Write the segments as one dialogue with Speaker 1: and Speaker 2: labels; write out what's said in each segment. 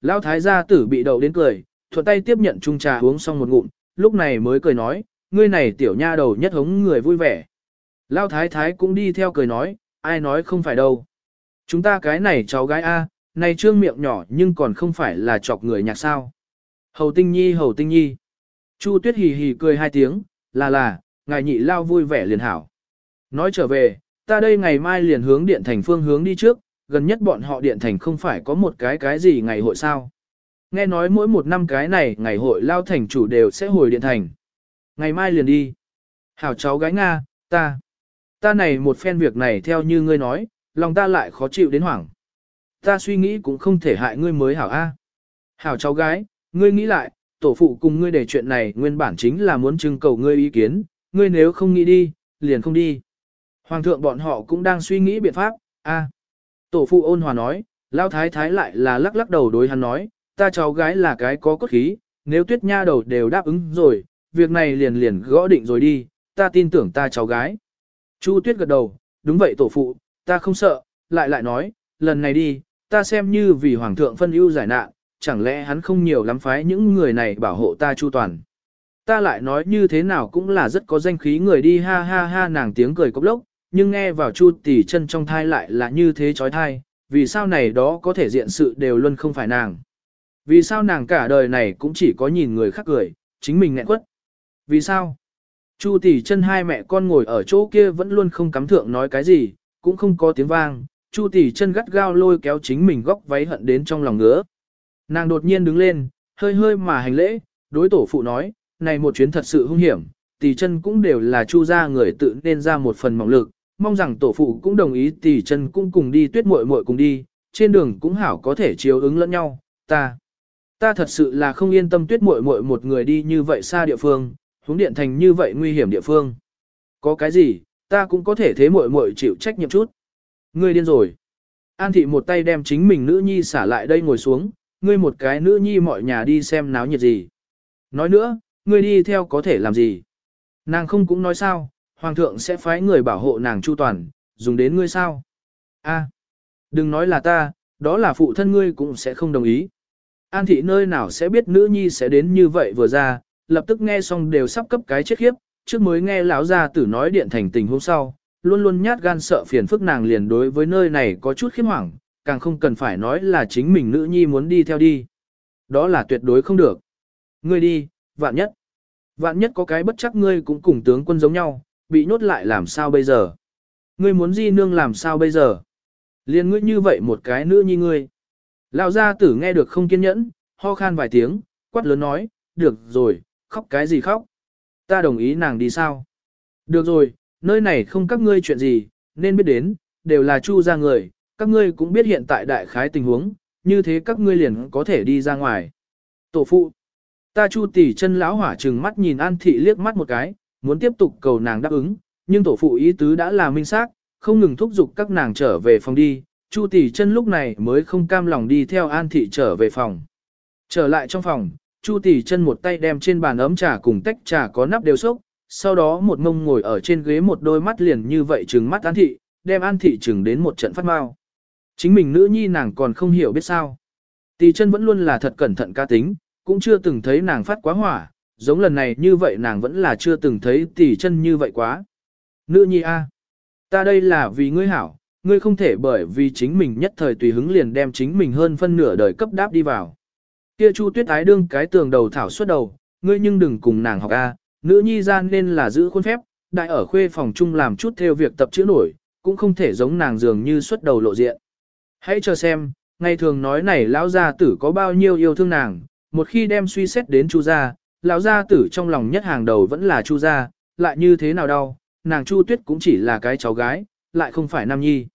Speaker 1: Lão thái gia tử bị đậu đến cười, thuận tay tiếp nhận chung trà uống xong một ngụm, lúc này mới cười nói, ngươi này tiểu nha đầu nhất hống người vui vẻ. Lão thái thái cũng đi theo cười nói, ai nói không phải đâu. Chúng ta cái này cháu gái A, này trương miệng nhỏ nhưng còn không phải là chọc người nhạc sao. Hầu tinh nhi hầu tinh nhi. Chu tuyết hì hì cười hai tiếng, là là, ngài nhị lao vui vẻ liền hảo. Nói trở về, ta đây ngày mai liền hướng điện thành phương hướng đi trước, gần nhất bọn họ điện thành không phải có một cái cái gì ngày hội sao. Nghe nói mỗi một năm cái này ngày hội lao thành chủ đều sẽ hồi điện thành. Ngày mai liền đi. Hảo cháu gái Nga, ta. Ta này một phen việc này theo như ngươi nói, lòng ta lại khó chịu đến hoảng. Ta suy nghĩ cũng không thể hại ngươi mới hảo A. Hảo cháu gái, ngươi nghĩ lại, tổ phụ cùng ngươi để chuyện này nguyên bản chính là muốn trưng cầu ngươi ý kiến, ngươi nếu không nghĩ đi, liền không đi. Hoàng thượng bọn họ cũng đang suy nghĩ biện pháp, a. Tổ phụ ôn hòa nói, lao thái thái lại là lắc lắc đầu đối hắn nói, ta cháu gái là cái có cốt khí, nếu tuyết nha đầu đều đáp ứng rồi, việc này liền liền gõ định rồi đi, ta tin tưởng ta cháu gái. Chu tuyết gật đầu, đúng vậy tổ phụ, ta không sợ, lại lại nói, lần này đi, ta xem như vì hoàng thượng phân ưu giải nạn, chẳng lẽ hắn không nhiều lắm phái những người này bảo hộ ta chu toàn. Ta lại nói như thế nào cũng là rất có danh khí người đi ha ha ha nàng tiếng cười cốc lốc, nhưng nghe vào chu tỷ chân trong thai lại là như thế chói thai, vì sao này đó có thể diện sự đều luôn không phải nàng. Vì sao nàng cả đời này cũng chỉ có nhìn người khác cười, chính mình nghẹn quất. Vì sao? Chu tỷ chân hai mẹ con ngồi ở chỗ kia vẫn luôn không cắm thượng nói cái gì, cũng không có tiếng vang. Chu tỷ chân gắt gao lôi kéo chính mình góc váy hận đến trong lòng ngứa. Nàng đột nhiên đứng lên, hơi hơi mà hành lễ, đối tổ phụ nói, này một chuyến thật sự hung hiểm, tỷ chân cũng đều là chu gia người tự nên ra một phần mỏng lực, mong rằng tổ phụ cũng đồng ý tỷ chân cũng cùng đi tuyết muội muội cùng đi, trên đường cũng hảo có thể chiếu ứng lẫn nhau, ta. Ta thật sự là không yên tâm tuyết muội muội một người đi như vậy xa địa phương, hướng điện thành như vậy nguy hiểm địa phương. Có cái gì, ta cũng có thể thế muội muội chịu trách nhiệm chút. Ngươi điên rồi. An thị một tay đem chính mình nữ nhi xả lại đây ngồi xuống, ngươi một cái nữ nhi mọi nhà đi xem náo nhiệt gì. Nói nữa, ngươi đi theo có thể làm gì. Nàng không cũng nói sao, hoàng thượng sẽ phái người bảo hộ nàng chu toàn, dùng đến ngươi sao. A, đừng nói là ta, đó là phụ thân ngươi cũng sẽ không đồng ý. An thị nơi nào sẽ biết nữ nhi sẽ đến như vậy vừa ra, lập tức nghe xong đều sắp cấp cái chết khiếp, trước mới nghe lão gia tử nói điện thành tình hôm sau, luôn luôn nhát gan sợ phiền phức nàng liền đối với nơi này có chút khiếp hoảng, càng không cần phải nói là chính mình nữ nhi muốn đi theo đi. Đó là tuyệt đối không được. Ngươi đi, vạn nhất. Vạn nhất có cái bất chắc ngươi cũng cùng tướng quân giống nhau, bị nhốt lại làm sao bây giờ? Ngươi muốn di nương làm sao bây giờ? Liên ngươi như vậy một cái nữ nhi ngươi. Lão gia tử nghe được không kiên nhẫn, ho khan vài tiếng, quát lớn nói, được rồi, khóc cái gì khóc? Ta đồng ý nàng đi sao? Được rồi, nơi này không các ngươi chuyện gì, nên biết đến, đều là chu ra người, các ngươi cũng biết hiện tại đại khái tình huống, như thế các ngươi liền có thể đi ra ngoài. Tổ phụ, ta chu tỷ chân lão hỏa trừng mắt nhìn An Thị liếc mắt một cái, muốn tiếp tục cầu nàng đáp ứng, nhưng tổ phụ ý tứ đã là minh xác, không ngừng thúc giục các nàng trở về phòng đi, chu tỷ chân lúc này mới không cam lòng đi theo An Thị trở về phòng. Trở lại trong phòng, chu tỷ chân một tay đem trên bàn ấm trà cùng tách trà có nắp đều sốc, sau đó một mông ngồi ở trên ghế một đôi mắt liền như vậy trừng mắt An Thị, đem An Thị trừng đến một trận phát mau. Chính mình nữ nhi nàng còn không hiểu biết sao. Tỷ chân vẫn luôn là thật cẩn thận ca tính, cũng chưa từng thấy nàng phát quá hỏa, giống lần này như vậy nàng vẫn là chưa từng thấy tỷ chân như vậy quá. Nữ nhi a, ta đây là vì ngươi hảo, ngươi không thể bởi vì chính mình nhất thời tùy hứng liền đem chính mình hơn phân nửa đời cấp đáp đi vào. Kia Chu Tuyết ái đương cái tường đầu thảo suốt đầu, ngươi nhưng đừng cùng nàng học a, nữ nhi gian nên là giữ khuôn phép, đại ở khuê phòng chung làm chút theo việc tập chữ nổi, cũng không thể giống nàng dường như xuất đầu lộ diện. Hãy chờ xem, ngày thường nói này lão gia tử có bao nhiêu yêu thương nàng, một khi đem suy xét đến chu gia, lão gia tử trong lòng nhất hàng đầu vẫn là chu gia, lại như thế nào đâu, nàng chu tuyết cũng chỉ là cái cháu gái, lại không phải nam nhi.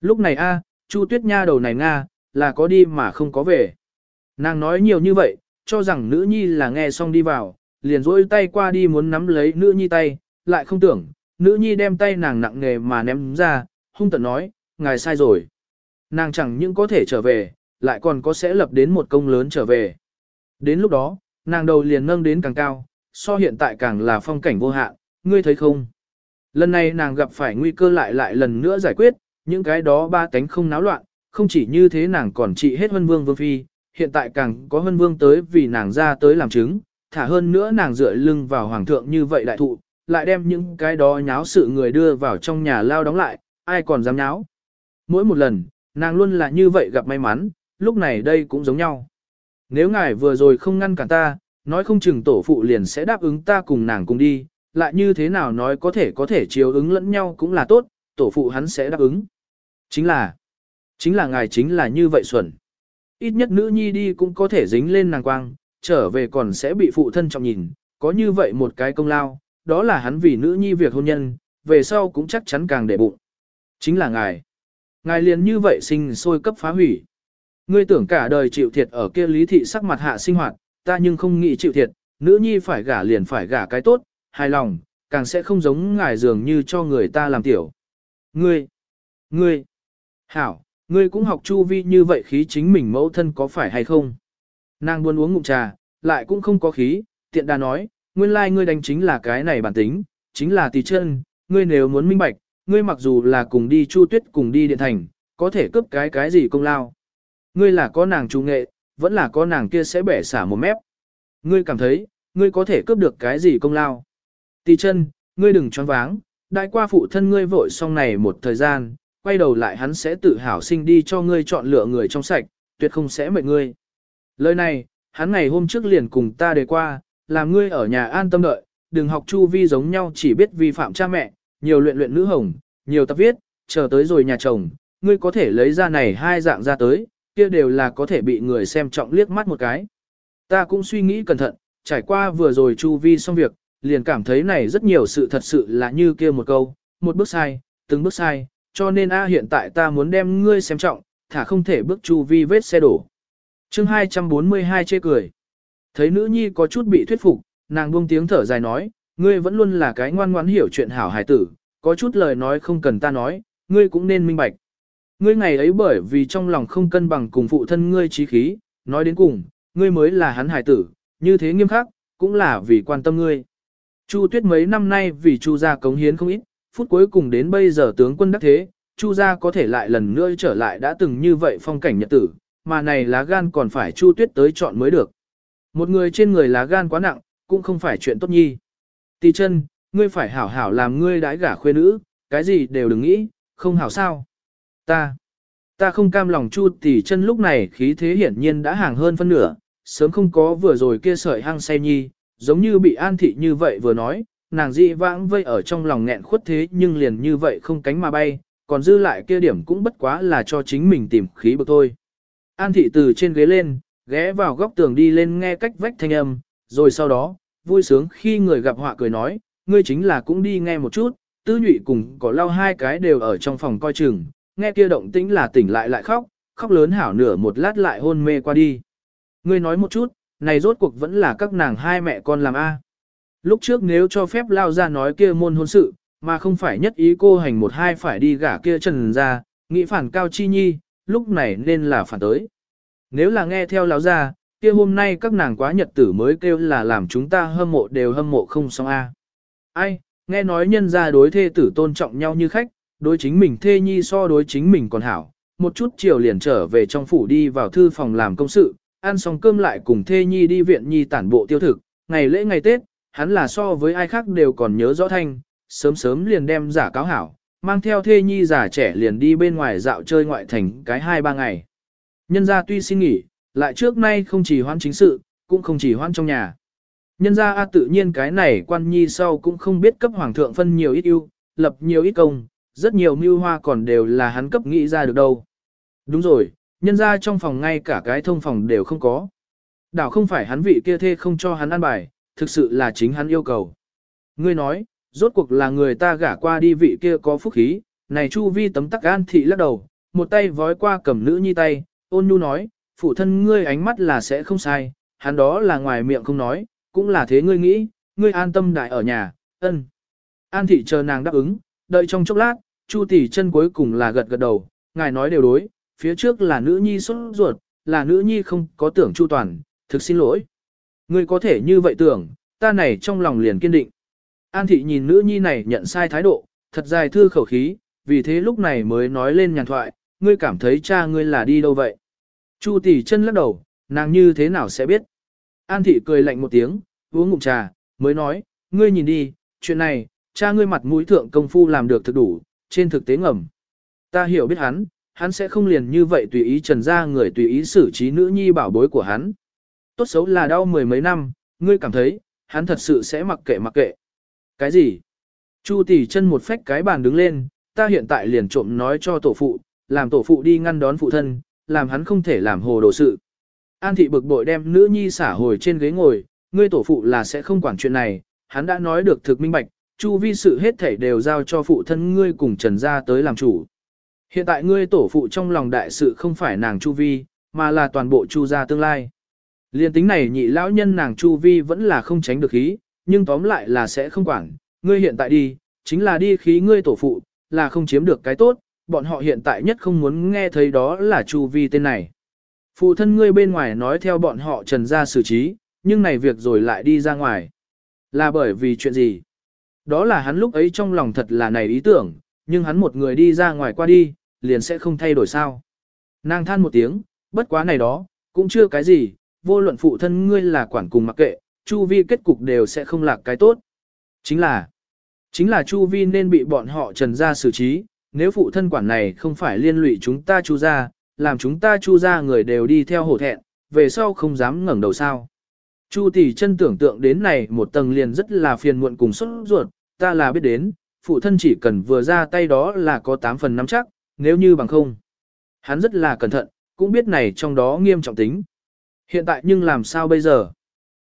Speaker 1: Lúc này a, chu tuyết nha đầu này nga, là có đi mà không có về. Nàng nói nhiều như vậy, cho rằng nữ nhi là nghe xong đi vào, liền rỗi tay qua đi muốn nắm lấy nữ nhi tay, lại không tưởng, nữ nhi đem tay nàng nặng nghề mà ném ra, hung tận nói, ngài sai rồi. Nàng chẳng những có thể trở về, lại còn có sẽ lập đến một công lớn trở về. Đến lúc đó, nàng đầu liền nâng đến càng cao, so hiện tại càng là phong cảnh vô hạn, ngươi thấy không? Lần này nàng gặp phải nguy cơ lại lại lần nữa giải quyết, những cái đó ba tánh không náo loạn, không chỉ như thế nàng còn trị hết vân vương vương phi, hiện tại càng có hân vương tới vì nàng ra tới làm chứng, thả hơn nữa nàng dựa lưng vào hoàng thượng như vậy đại thụ, lại đem những cái đó nháo sự người đưa vào trong nhà lao đóng lại, ai còn dám nháo. Mỗi một lần, nàng luôn là như vậy gặp may mắn, lúc này đây cũng giống nhau. Nếu ngài vừa rồi không ngăn cản ta, nói không chừng tổ phụ liền sẽ đáp ứng ta cùng nàng cùng đi, lại như thế nào nói có thể có thể chiếu ứng lẫn nhau cũng là tốt, tổ phụ hắn sẽ đáp ứng. Chính là, chính là ngài chính là như vậy xuẩn. Ít nhất nữ nhi đi cũng có thể dính lên nàng quang, trở về còn sẽ bị phụ thân trọng nhìn, có như vậy một cái công lao, đó là hắn vì nữ nhi việc hôn nhân, về sau cũng chắc chắn càng để bụng. Chính là ngài. Ngài liền như vậy sinh sôi cấp phá hủy. Ngươi tưởng cả đời chịu thiệt ở kia lý thị sắc mặt hạ sinh hoạt, ta nhưng không nghĩ chịu thiệt, nữ nhi phải gả liền phải gả cái tốt, hài lòng, càng sẽ không giống ngài dường như cho người ta làm tiểu. Ngươi, ngươi, hảo, ngươi cũng học chu vi như vậy khí chính mình mẫu thân có phải hay không? Nàng buồn uống ngụm trà, lại cũng không có khí, tiện đà nói, nguyên lai like ngươi đánh chính là cái này bản tính, chính là tỳ chân, ngươi nếu muốn minh bạch, ngươi mặc dù là cùng đi chu tuyết cùng đi điện thành, có thể cướp cái cái gì công lao. Ngươi là có nàng trung nghệ, vẫn là có nàng kia sẽ bẻ xả một mép. Ngươi cảm thấy, ngươi có thể cướp được cái gì công lao. Tì chân, ngươi đừng choáng váng, đại qua phụ thân ngươi vội xong này một thời gian, quay đầu lại hắn sẽ tự hào sinh đi cho ngươi chọn lựa người trong sạch, tuyệt không sẽ mệt ngươi. Lời này, hắn ngày hôm trước liền cùng ta đề qua, làm ngươi ở nhà an tâm đợi, đừng học chu vi giống nhau chỉ biết vi phạm cha mẹ, nhiều luyện luyện nữ hồng, nhiều tập viết, chờ tới rồi nhà chồng, ngươi có thể lấy ra này hai dạng ra tới, kia đều là có thể bị người xem trọng liếc mắt một cái. Ta cũng suy nghĩ cẩn thận, trải qua vừa rồi chu vi xong việc, liền cảm thấy này rất nhiều sự thật sự là như kia một câu, một bước sai, từng bước sai, cho nên a hiện tại ta muốn đem ngươi xem trọng, thả không thể bước chu vi vết xe đổ. chương 242 chê cười. Thấy nữ nhi có chút bị thuyết phục, nàng buông tiếng thở dài nói, ngươi vẫn luôn là cái ngoan ngoãn hiểu chuyện hảo hài tử, có chút lời nói không cần ta nói, ngươi cũng nên minh bạch. Ngươi ngày ấy bởi vì trong lòng không cân bằng cùng phụ thân ngươi trí khí, nói đến cùng, ngươi mới là hắn hải tử, như thế nghiêm khắc, cũng là vì quan tâm ngươi. Chu Tuyết mấy năm nay vì Chu gia cống hiến không ít, phút cuối cùng đến bây giờ tướng quân đắc thế, Chu gia có thể lại lần nữa trở lại đã từng như vậy phong cảnh nhật tử, mà này lá gan còn phải Chu Tuyết tới chọn mới được. Một người trên người lá gan quá nặng, cũng không phải chuyện tốt nhi. Tì chân, ngươi phải hảo hảo làm ngươi đãi gả khuê nữ, cái gì đều đừng nghĩ, không hảo sao. Ta, ta không cam lòng Chu tỷ chân lúc này khí thế hiển nhiên đã hàng hơn phân nửa, sớm không có vừa rồi kia sợi hăng say nhi, giống như bị an thị như vậy vừa nói, nàng dị vãng vây ở trong lòng nghẹn khuất thế nhưng liền như vậy không cánh mà bay, còn dư lại kia điểm cũng bất quá là cho chính mình tìm khí bực thôi. An thị từ trên ghế lên, ghé vào góc tường đi lên nghe cách vách thanh âm, rồi sau đó, vui sướng khi người gặp họa cười nói, ngươi chính là cũng đi nghe một chút, tư nhụy cùng có lau hai cái đều ở trong phòng coi chừng, nghe kia động tĩnh là tỉnh lại lại khóc, khóc lớn hảo nửa một lát lại hôn mê qua đi. Ngươi nói một chút, này rốt cuộc vẫn là các nàng hai mẹ con làm A. Lúc trước nếu cho phép lao ra nói kia môn hôn sự, mà không phải nhất ý cô hành một hai phải đi gả kia trần ra, nghĩ phản cao chi nhi, lúc này nên là phản tới. Nếu là nghe theo lão ra, kia hôm nay các nàng quá nhật tử mới kêu là làm chúng ta hâm mộ đều hâm mộ không xong a. Ai, nghe nói nhân ra đối thê tử tôn trọng nhau như khách, đối chính mình thê nhi so đối chính mình còn hảo, một chút chiều liền trở về trong phủ đi vào thư phòng làm công sự, ăn xong cơm lại cùng thê nhi đi viện nhi tản bộ tiêu thực, ngày lễ ngày Tết, hắn là so với ai khác đều còn nhớ rõ thanh, sớm sớm liền đem giả cáo hảo, mang theo thê nhi giả trẻ liền đi bên ngoài dạo chơi ngoại thành cái hai ba ngày. Nhân gia tuy xin nghỉ, lại trước nay không chỉ hoan chính sự, cũng không chỉ hoan trong nhà. Nhân gia A tự nhiên cái này quan nhi sau cũng không biết cấp hoàng thượng phân nhiều ít ưu, lập nhiều ít công, rất nhiều mưu hoa còn đều là hắn cấp nghĩ ra được đâu. Đúng rồi, nhân gia trong phòng ngay cả cái thông phòng đều không có. Đảo không phải hắn vị kia thê không cho hắn ăn bài, thực sự là chính hắn yêu cầu. Ngươi nói, rốt cuộc là người ta gả qua đi vị kia có phúc khí, này chu vi tấm tắc an thị lắc đầu, một tay vói qua cầm nữ nhi tay, ôn nhu nói, phụ thân ngươi ánh mắt là sẽ không sai, hắn đó là ngoài miệng không nói, cũng là thế ngươi nghĩ, ngươi an tâm đại ở nhà, ân. An thị chờ nàng đáp ứng, đợi trong chốc lát, chu tỷ chân cuối cùng là gật gật đầu, ngài nói đều đối, phía trước là nữ nhi sốt ruột, là nữ nhi không có tưởng chu toàn, thực xin lỗi. Ngươi có thể như vậy tưởng, ta này trong lòng liền kiên định. An thị nhìn nữ nhi này nhận sai thái độ, thật dài thư khẩu khí, vì thế lúc này mới nói lên nhàn thoại, ngươi cảm thấy cha ngươi là đi đâu vậy? Chu tỷ chân lắc đầu, Nàng như thế nào sẽ biết? An thị cười lạnh một tiếng, uống ngụm trà, mới nói, ngươi nhìn đi, chuyện này, cha ngươi mặt mũi thượng công phu làm được thực đủ, trên thực tế ngầm. Ta hiểu biết hắn, hắn sẽ không liền như vậy tùy ý trần ra người tùy ý xử trí nữ nhi bảo bối của hắn. Tốt xấu là đau mười mấy năm, ngươi cảm thấy, hắn thật sự sẽ mặc kệ mặc kệ. Cái gì? Chu tỷ chân một phách cái bàn đứng lên, ta hiện tại liền trộm nói cho tổ phụ, làm tổ phụ đi ngăn đón phụ thân, làm hắn không thể làm hồ đồ sự. An thị bực bội đem nữ nhi xả hồi trên ghế ngồi, ngươi tổ phụ là sẽ không quản chuyện này, hắn đã nói được thực minh bạch, chu vi sự hết thảy đều giao cho phụ thân ngươi cùng trần gia tới làm chủ. Hiện tại ngươi tổ phụ trong lòng đại sự không phải nàng chu vi, mà là toàn bộ chu gia tương lai. Liên tính này nhị lão nhân nàng chu vi vẫn là không tránh được khí, nhưng tóm lại là sẽ không quản, ngươi hiện tại đi, chính là đi khí ngươi tổ phụ, là không chiếm được cái tốt, bọn họ hiện tại nhất không muốn nghe thấy đó là chu vi tên này. Phụ thân ngươi bên ngoài nói theo bọn họ trần ra xử trí, nhưng này việc rồi lại đi ra ngoài. Là bởi vì chuyện gì? Đó là hắn lúc ấy trong lòng thật là này ý tưởng, nhưng hắn một người đi ra ngoài qua đi, liền sẽ không thay đổi sao. Nàng than một tiếng, bất quá này đó, cũng chưa cái gì, vô luận phụ thân ngươi là quản cùng mặc kệ, chu vi kết cục đều sẽ không là cái tốt. Chính là, chính là chu vi nên bị bọn họ trần ra xử trí, nếu phụ thân quản này không phải liên lụy chúng ta chu ra, làm chúng ta chu ra người đều đi theo hổ thẹn, về sau không dám ngẩng đầu sao. Chu tỷ chân tưởng tượng đến này một tầng liền rất là phiền muộn cùng xuất ruột, ta là biết đến, phụ thân chỉ cần vừa ra tay đó là có 8 phần nắm chắc, nếu như bằng không. Hắn rất là cẩn thận, cũng biết này trong đó nghiêm trọng tính. Hiện tại nhưng làm sao bây giờ?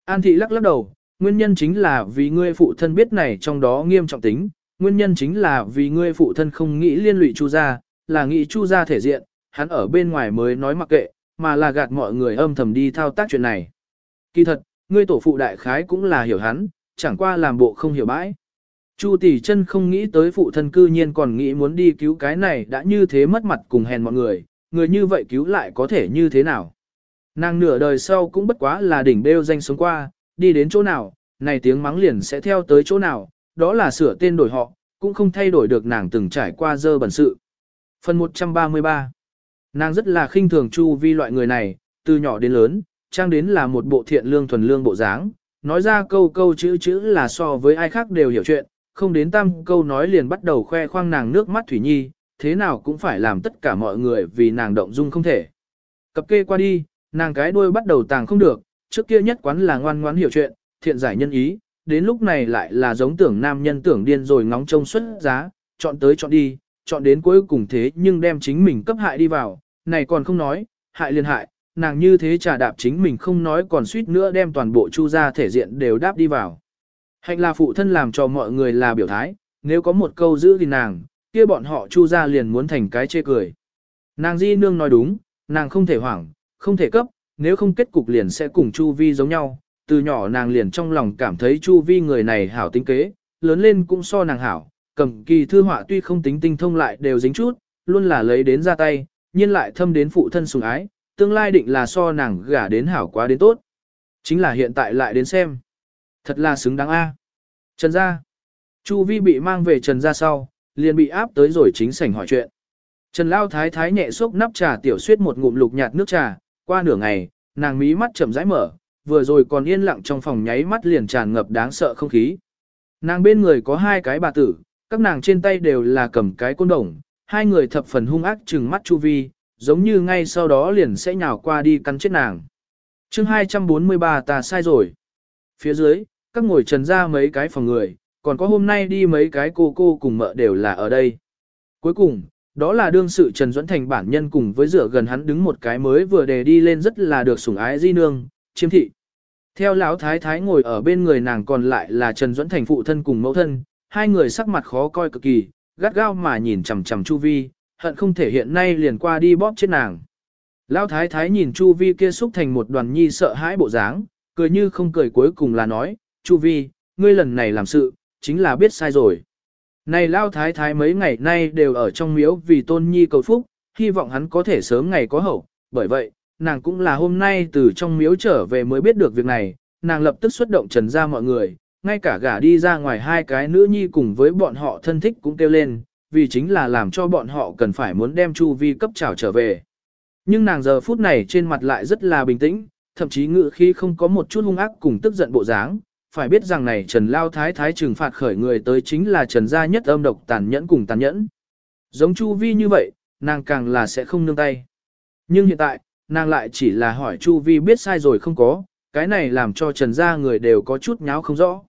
Speaker 1: An thị lắc lắc đầu, nguyên nhân chính là vì ngươi phụ thân biết này trong đó nghiêm trọng tính, nguyên nhân chính là vì ngươi phụ thân không nghĩ liên lụy chu gia, là nghĩ chu gia thể diện, hắn ở bên ngoài mới nói mặc kệ, mà là gạt mọi người âm thầm đi thao tác chuyện này. Kỳ thật, ngươi tổ phụ đại khái cũng là hiểu hắn, chẳng qua làm bộ không hiểu bãi. Chu tỷ chân không nghĩ tới phụ thân cư nhiên còn nghĩ muốn đi cứu cái này đã như thế mất mặt cùng hèn mọi người, người như vậy cứu lại có thể như thế nào. Nàng nửa đời sau cũng bất quá là đỉnh bêu danh sống qua, đi đến chỗ nào, này tiếng mắng liền sẽ theo tới chỗ nào, đó là sửa tên đổi họ, cũng không thay đổi được nàng từng trải qua dơ bẩn sự. Phần 133 Nàng rất là khinh thường Chu Vi loại người này, từ nhỏ đến lớn, trang đến là một bộ thiện lương thuần lương bộ dáng, nói ra câu câu chữ chữ là so với ai khác đều hiểu chuyện, không đến tam câu nói liền bắt đầu khoe khoang nàng nước mắt Thủy Nhi, thế nào cũng phải làm tất cả mọi người vì nàng động dung không thể. Cập kê qua đi, nàng cái đuôi bắt đầu tàng không được, trước kia nhất quán là ngoan ngoãn hiểu chuyện, thiện giải nhân ý, đến lúc này lại là giống tưởng nam nhân tưởng điên rồi ngóng trông xuất giá, chọn tới chọn đi, chọn đến cuối cùng thế nhưng đem chính mình cấp hại đi vào, này còn không nói, hại liên hại, nàng như thế trả đạp chính mình không nói còn suýt nữa đem toàn bộ chu gia thể diện đều đáp đi vào. Hạnh là phụ thân làm cho mọi người là biểu thái, nếu có một câu giữ thì nàng, kia bọn họ chu ra liền muốn thành cái chê cười. Nàng di nương nói đúng, nàng không thể hoảng, không thể cấp, nếu không kết cục liền sẽ cùng chu vi giống nhau. Từ nhỏ nàng liền trong lòng cảm thấy chu vi người này hảo tính kế, lớn lên cũng so nàng hảo, cầm kỳ thư họa tuy không tính tinh thông lại đều dính chút, luôn là lấy đến ra tay, nhiên lại thâm đến phụ thân sùng ái, tương lai định là so nàng gả đến hảo quá đến tốt. Chính là hiện tại lại đến xem. Thật là xứng đáng a. Trần gia. Chu Vi bị mang về Trần gia sau, liền bị áp tới rồi chính sảnh hỏi chuyện. Trần Lao Thái Thái nhẹ xúc nắp trà tiểu suyết một ngụm lục nhạt nước trà, qua nửa ngày, nàng mí mắt chậm rãi mở, vừa rồi còn yên lặng trong phòng nháy mắt liền tràn ngập đáng sợ không khí. Nàng bên người có hai cái bà tử, các nàng trên tay đều là cầm cái côn đồng, hai người thập phần hung ác trừng mắt Chu Vi, giống như ngay sau đó liền sẽ nhào qua đi cắn chết nàng. chương 243 ta sai rồi. Phía dưới, các ngồi trần ra mấy cái phòng người, còn có hôm nay đi mấy cái cô cô cùng mợ đều là ở đây. Cuối cùng, đó là đương sự Trần Duẫn Thành bản nhân cùng với rửa gần hắn đứng một cái mới vừa đề đi lên rất là được sủng ái di nương, chiêm thị. Theo lão thái thái ngồi ở bên người nàng còn lại là Trần Duẫn Thành phụ thân cùng mẫu thân, hai người sắc mặt khó coi cực kỳ, gắt gao mà nhìn chằm chằm Chu Vi, hận không thể hiện nay liền qua đi bóp chết nàng. Lão thái thái nhìn Chu Vi kia xúc thành một đoàn nhi sợ hãi bộ dáng, cười như không cười cuối cùng là nói, Chu Vi, ngươi lần này làm sự, chính là biết sai rồi. Này Lão thái thái mấy ngày nay đều ở trong miếu vì tôn nhi cầu phúc, hy vọng hắn có thể sớm ngày có hậu, bởi vậy, nàng cũng là hôm nay từ trong miếu trở về mới biết được việc này, nàng lập tức xuất động trần ra mọi người, ngay cả gả đi ra ngoài hai cái nữ nhi cùng với bọn họ thân thích cũng kêu lên, vì chính là làm cho bọn họ cần phải muốn đem Chu Vi cấp trào trở về. Nhưng nàng giờ phút này trên mặt lại rất là bình tĩnh, thậm chí ngự khi không có một chút hung ác cùng tức giận bộ dáng. Phải biết rằng này Trần Lao Thái Thái trừng phạt khởi người tới chính là Trần gia nhất âm độc tàn nhẫn cùng tàn nhẫn. Giống Chu Vi như vậy, nàng càng là sẽ không nương tay. Nhưng hiện tại, nàng lại chỉ là hỏi Chu Vi biết sai rồi không có, cái này làm cho Trần gia người đều có chút nháo không rõ.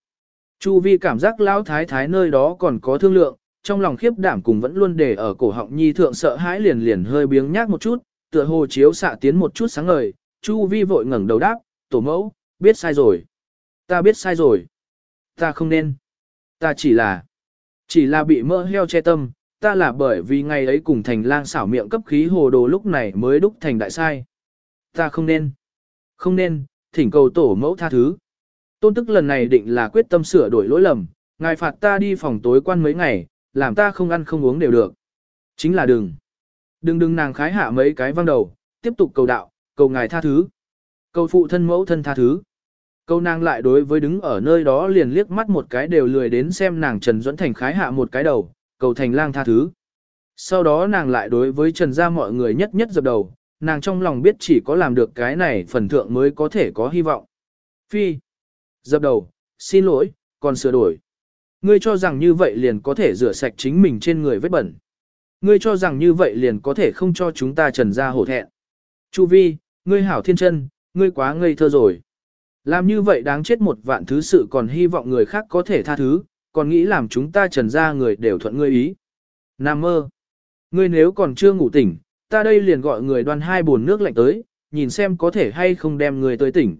Speaker 1: Chu Vi cảm giác Lão Thái Thái nơi đó còn có thương lượng, trong lòng khiếp đảm cùng vẫn luôn để ở cổ họng nhi thượng sợ hãi liền liền hơi biếng nhác một chút, tựa hồ chiếu xạ tiến một chút sáng ngời, Chu Vi vội ngẩng đầu đáp, tổ mẫu, biết sai rồi. Ta biết sai rồi. Ta không nên. Ta chỉ là, chỉ là bị mỡ heo che tâm, ta là bởi vì ngày ấy cùng thành lang xảo miệng cấp khí hồ đồ lúc này mới đúc thành đại sai. Ta không nên. Không nên, thỉnh cầu tổ mẫu tha thứ. Tôn tức lần này định là quyết tâm sửa đổi lỗi lầm, ngài phạt ta đi phòng tối quan mấy ngày, làm ta không ăn không uống đều được. Chính là đừng. Đừng đừng nàng khái hạ mấy cái văng đầu, tiếp tục cầu đạo, cầu ngài tha thứ. Cầu phụ thân mẫu thân tha thứ. Câu nàng lại đối với đứng ở nơi đó liền liếc mắt một cái đều lười đến xem nàng Trần Duẫn Thành khái hạ một cái đầu, cầu thành lang tha thứ. Sau đó nàng lại đối với Trần gia mọi người nhất nhất dập đầu, nàng trong lòng biết chỉ có làm được cái này phần thượng mới có thể có hy vọng. Phi. Dập đầu, xin lỗi, còn sửa đổi. Ngươi cho rằng như vậy liền có thể rửa sạch chính mình trên người vết bẩn. Ngươi cho rằng như vậy liền có thể không cho chúng ta trần ra hổ thẹn. Chu vi, ngươi hảo thiên chân, ngươi quá ngây thơ rồi. Làm như vậy đáng chết một vạn thứ sự còn hy vọng người khác có thể tha thứ, còn nghĩ làm chúng ta trần ra người đều thuận ngươi ý. Nam mơ. Ngươi nếu còn chưa ngủ tỉnh, ta đây liền gọi người đoan hai bồn nước lạnh tới, nhìn xem có thể hay không đem người tới tỉnh.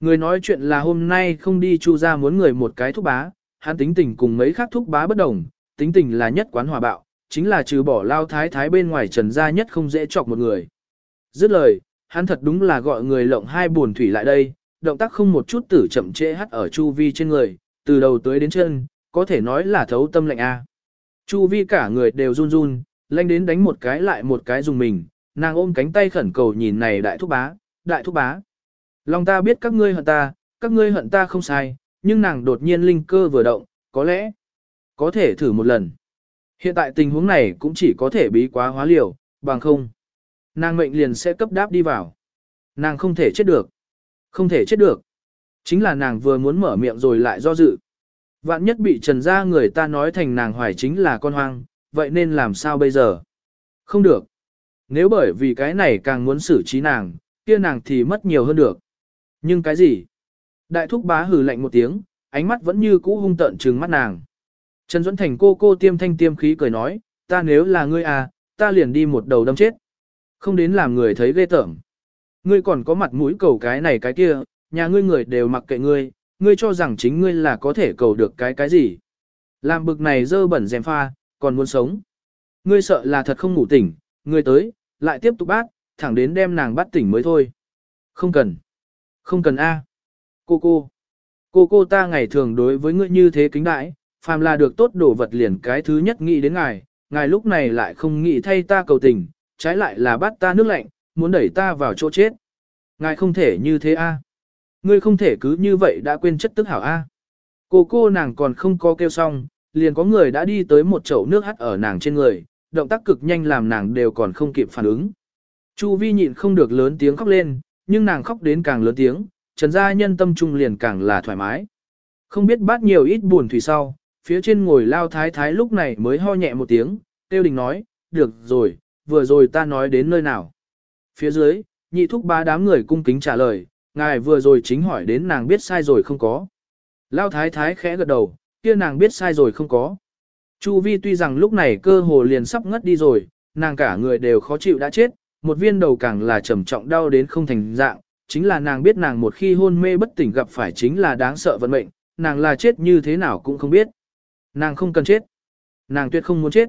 Speaker 1: Người nói chuyện là hôm nay không đi chu ra muốn người một cái thúc bá, hắn tính tình cùng mấy khác thúc bá bất đồng, tính tình là nhất quán hòa bạo, chính là trừ bỏ lao thái thái bên ngoài trần gia nhất không dễ chọc một người. Dứt lời, hắn thật đúng là gọi người lộng hai buồn thủy lại đây, động tác không một chút tử chậm trễ hắt ở chu vi trên người, từ đầu tới đến chân, có thể nói là thấu tâm lạnh A. Chu vi cả người đều run run, lanh đến đánh một cái lại một cái dùng mình, nàng ôm cánh tay khẩn cầu nhìn này đại thúc bá, đại thúc bá. Lòng ta biết các ngươi hận ta, các ngươi hận ta không sai, nhưng nàng đột nhiên linh cơ vừa động, có lẽ có thể thử một lần. Hiện tại tình huống này cũng chỉ có thể bí quá hóa liều, bằng không. Nàng mệnh liền sẽ cấp đáp đi vào. Nàng không thể chết được. Không thể chết được. Chính là nàng vừa muốn mở miệng rồi lại do dự. Vạn nhất bị trần ra người ta nói thành nàng hoài chính là con hoang, vậy nên làm sao bây giờ? Không được. Nếu bởi vì cái này càng muốn xử trí nàng, kia nàng thì mất nhiều hơn được. Nhưng cái gì? Đại thúc bá hừ lạnh một tiếng, ánh mắt vẫn như cũ hung tợn trừng mắt nàng. Trần Duẫn Thành cô cô tiêm thanh tiêm khí cười nói, ta nếu là ngươi à, ta liền đi một đầu đâm chết. Không đến làm người thấy ghê tởm. Ngươi còn có mặt mũi cầu cái này cái kia, nhà ngươi người đều mặc kệ ngươi, ngươi cho rằng chính ngươi là có thể cầu được cái cái gì. Làm bực này dơ bẩn dèm pha, còn muốn sống. Ngươi sợ là thật không ngủ tỉnh, ngươi tới, lại tiếp tục bát, thẳng đến đem nàng bắt tỉnh mới thôi. Không cần. Không cần A. Cô cô. Cô cô ta ngày thường đối với ngươi như thế kính đại, phàm là được tốt đồ vật liền cái thứ nhất nghĩ đến ngài, ngài lúc này lại không nghĩ thay ta cầu tình, trái lại là bắt ta nước lạnh, muốn đẩy ta vào chỗ chết. Ngài không thể như thế a. Ngươi không thể cứ như vậy đã quên chất tức hảo a. Cô cô nàng còn không có kêu xong, liền có người đã đi tới một chậu nước hắt ở nàng trên người, động tác cực nhanh làm nàng đều còn không kịp phản ứng. Chu vi nhịn không được lớn tiếng khóc lên, nhưng nàng khóc đến càng lớn tiếng, trần gia nhân tâm trung liền càng là thoải mái. Không biết bát nhiều ít buồn thủy sau, phía trên ngồi lao thái thái lúc này mới ho nhẹ một tiếng, tiêu đình nói, được rồi, vừa rồi ta nói đến nơi nào. Phía dưới, nhị thúc ba đám người cung kính trả lời, ngài vừa rồi chính hỏi đến nàng biết sai rồi không có. Lao thái thái khẽ gật đầu, kia nàng biết sai rồi không có. Chu vi tuy rằng lúc này cơ hồ liền sắp ngất đi rồi, nàng cả người đều khó chịu đã chết, một viên đầu càng là trầm trọng đau đến không thành dạng, chính là nàng biết nàng một khi hôn mê bất tỉnh gặp phải chính là đáng sợ vận mệnh, nàng là chết như thế nào cũng không biết. Nàng không cần chết. Nàng tuyệt không muốn chết.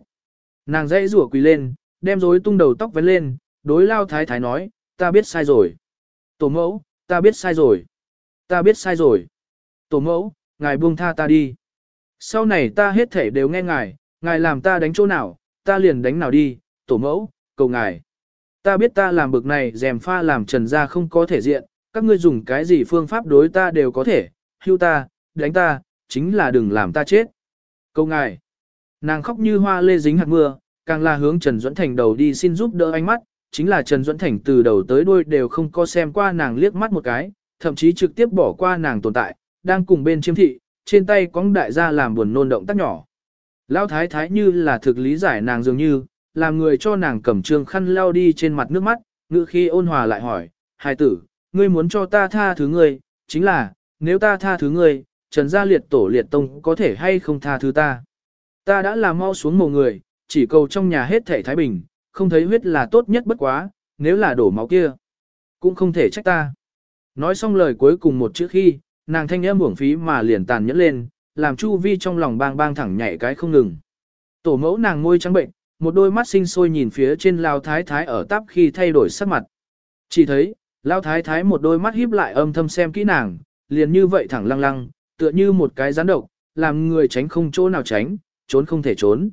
Speaker 1: Nàng dãy rủa quỳ lên, đem rối tung đầu tóc vén lên, đối lao thái thái nói, ta biết sai rồi. Tổ mẫu, ta biết sai rồi. Ta biết sai rồi. Tổ mẫu, ngài buông tha ta đi. Sau này ta hết thể đều nghe ngài, ngài làm ta đánh chỗ nào, ta liền đánh nào đi, tổ mẫu, cầu ngài. Ta biết ta làm bực này dèm pha làm trần ra không có thể diện, các ngươi dùng cái gì phương pháp đối ta đều có thể, hưu ta, đánh ta, chính là đừng làm ta chết. Cầu ngài, nàng khóc như hoa lê dính hạt mưa, càng là hướng Trần Duẫn Thành đầu đi xin giúp đỡ ánh mắt, chính là Trần Duẫn Thành từ đầu tới đuôi đều không có xem qua nàng liếc mắt một cái, thậm chí trực tiếp bỏ qua nàng tồn tại, đang cùng bên chiêm thị, trên tay cóng đại gia làm buồn nôn động tác nhỏ. Lão thái thái như là thực lý giải nàng dường như, làm người cho nàng cầm trương khăn lao đi trên mặt nước mắt, ngữ khi ôn hòa lại hỏi, hài tử, ngươi muốn cho ta tha thứ ngươi, chính là, nếu ta tha thứ ngươi, trần gia liệt tổ liệt tông có thể hay không tha thứ ta. Ta đã làm mau xuống mồ người, chỉ cầu trong nhà hết thể thái bình, không thấy huyết là tốt nhất bất quá, nếu là đổ máu kia, cũng không thể trách ta. Nói xong lời cuối cùng một chữ khi, nàng thanh âm uổng phí mà liền tàn nhẫn lên, làm Chu Vi trong lòng bang bang thẳng nhảy cái không ngừng. Tổ mẫu nàng môi trắng bệnh, một đôi mắt sinh sôi nhìn phía trên lao thái thái ở tắp khi thay đổi sắc mặt. Chỉ thấy, lao thái thái một đôi mắt híp lại âm thâm xem kỹ nàng, liền như vậy thẳng lăng lăng, tựa như một cái rắn độc, làm người tránh không chỗ nào tránh, trốn không thể trốn.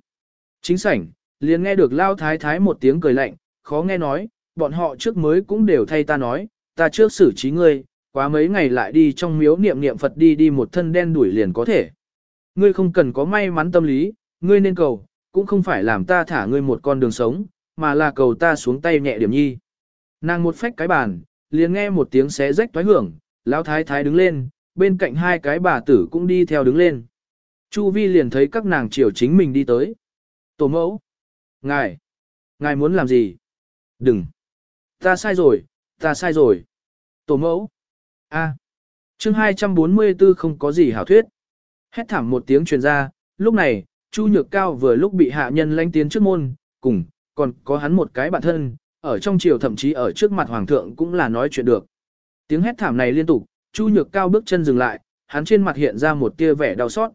Speaker 1: Chính sảnh, liền nghe được lao thái thái một tiếng cười lạnh, khó nghe nói, bọn họ trước mới cũng đều thay ta nói, ta trước xử trí ngươi, quá mấy ngày lại đi trong miếu niệm niệm Phật đi đi một thân đen đuổi liền có thể. Ngươi không cần có may mắn tâm lý, ngươi nên cầu, cũng không phải làm ta thả ngươi một con đường sống, mà là cầu ta xuống tay nhẹ điểm nhi. Nàng một phách cái bàn, liền nghe một tiếng xé rách toái hưởng, lão thái thái đứng lên, bên cạnh hai cái bà tử cũng đi theo đứng lên. Chu vi liền thấy các nàng chiều chính mình đi tới. Tổ mẫu. Ngài. Ngài muốn làm gì? Đừng. Ta sai rồi, ta sai rồi. Tổ mẫu. A. À. Chương 244 không có gì hảo thuyết. Hét thảm một tiếng truyền ra, lúc này, Chu Nhược Cao vừa lúc bị hạ nhân lanh tiến trước môn, cùng, còn có hắn một cái bạn thân, ở trong triều thậm chí ở trước mặt hoàng thượng cũng là nói chuyện được. Tiếng hét thảm này liên tục, Chu Nhược Cao bước chân dừng lại, hắn trên mặt hiện ra một tia vẻ đau xót.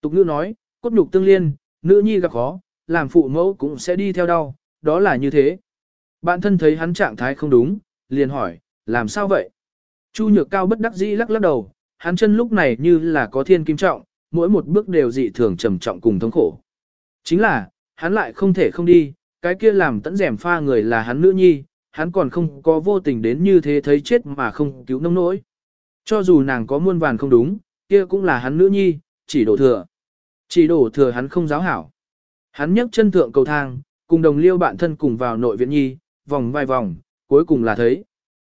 Speaker 1: Tục ngữ nói, cốt nhục tương liên, nữ nhi gặp khó, làm phụ mẫu cũng sẽ đi theo đau, đó là như thế. Bạn thân thấy hắn trạng thái không đúng, liền hỏi, làm sao vậy? Chu Nhược Cao bất đắc dĩ lắc lắc đầu, hắn chân lúc này như là có thiên kim trọng, mỗi một bước đều dị thường trầm trọng cùng thống khổ. Chính là, hắn lại không thể không đi, cái kia làm tẫn rèm pha người là hắn nữ nhi, hắn còn không có vô tình đến như thế thấy chết mà không cứu nông nỗi. Cho dù nàng có muôn vàn không đúng, kia cũng là hắn nữ nhi, chỉ đổ thừa. Chỉ đổ thừa hắn không giáo hảo. Hắn nhấc chân thượng cầu thang, cùng đồng liêu bạn thân cùng vào nội viện nhi, vòng vài vòng, cuối cùng là thấy.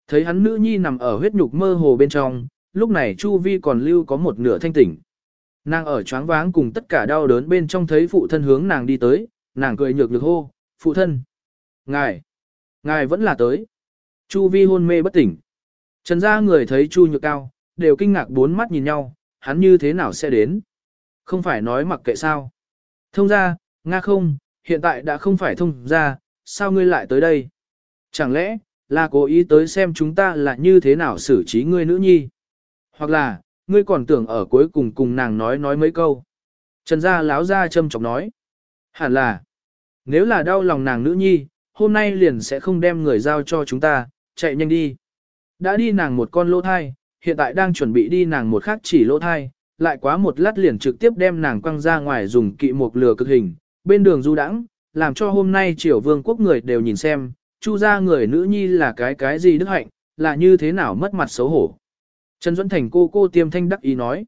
Speaker 1: Thấy hắn nữ nhi nằm ở huyết nhục mơ hồ bên trong, lúc này Chu Vi còn lưu có một nửa thanh tỉnh. Nàng ở choáng váng cùng tất cả đau đớn bên trong thấy phụ thân hướng nàng đi tới, nàng cười nhược lực hô, phụ thân. Ngài, ngài vẫn là tới. Chu vi hôn mê bất tỉnh. Trần gia người thấy Chu nhược cao, đều kinh ngạc bốn mắt nhìn nhau, hắn như thế nào sẽ đến. Không phải nói mặc kệ sao. Thông ra, Nga không, hiện tại đã không phải thông ra, sao ngươi lại tới đây? Chẳng lẽ, là cố ý tới xem chúng ta là như thế nào xử trí ngươi nữ nhi? Hoặc là, ngươi còn tưởng ở cuối cùng cùng nàng nói nói mấy câu. Trần gia láo ra châm chọc nói. Hẳn là, nếu là đau lòng nàng nữ nhi, hôm nay liền sẽ không đem người giao cho chúng ta, chạy nhanh đi. Đã đi nàng một con lỗ thai, hiện tại đang chuẩn bị đi nàng một khác chỉ lỗ thai, lại quá một lát liền trực tiếp đem nàng quăng ra ngoài dùng kỵ một lừa cực hình, bên đường du đãng, làm cho hôm nay triều vương quốc người đều nhìn xem, chu ra người nữ nhi là cái cái gì đức hạnh, là như thế nào mất mặt xấu hổ. Trần Duẫn Thành cô cô tiêm thanh đắc ý nói.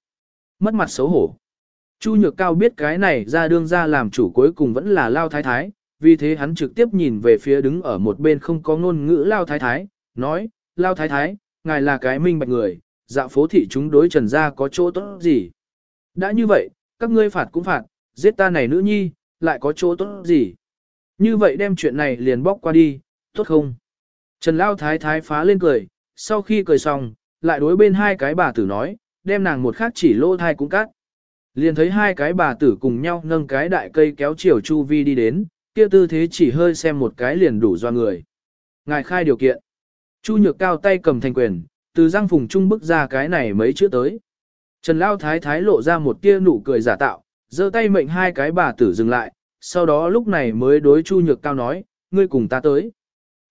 Speaker 1: Mất mặt xấu hổ. Chu Nhược Cao biết cái này ra đương ra làm chủ cuối cùng vẫn là Lao Thái Thái, vì thế hắn trực tiếp nhìn về phía đứng ở một bên không có ngôn ngữ Lao Thái Thái, nói, Lao Thái Thái, ngài là cái minh bạch người, dạo phố thị chúng đối trần gia có chỗ tốt gì. Đã như vậy, các ngươi phạt cũng phạt, giết ta này nữ nhi, lại có chỗ tốt gì. Như vậy đem chuyện này liền bóc qua đi, tốt không? Trần Lao Thái Thái phá lên cười, sau khi cười xong, lại đối bên hai cái bà tử nói, đem nàng một khác chỉ lô thai cũng cắt. Liền thấy hai cái bà tử cùng nhau nâng cái đại cây kéo chiều Chu Vi đi đến, kia tư thế chỉ hơi xem một cái liền đủ do người. Ngài khai điều kiện. Chu nhược cao tay cầm thành quyền, từ răng phùng trung bức ra cái này mấy chữ tới. Trần Lao Thái Thái lộ ra một tia nụ cười giả tạo, giơ tay mệnh hai cái bà tử dừng lại, sau đó lúc này mới đối Chu nhược cao nói, ngươi cùng ta tới.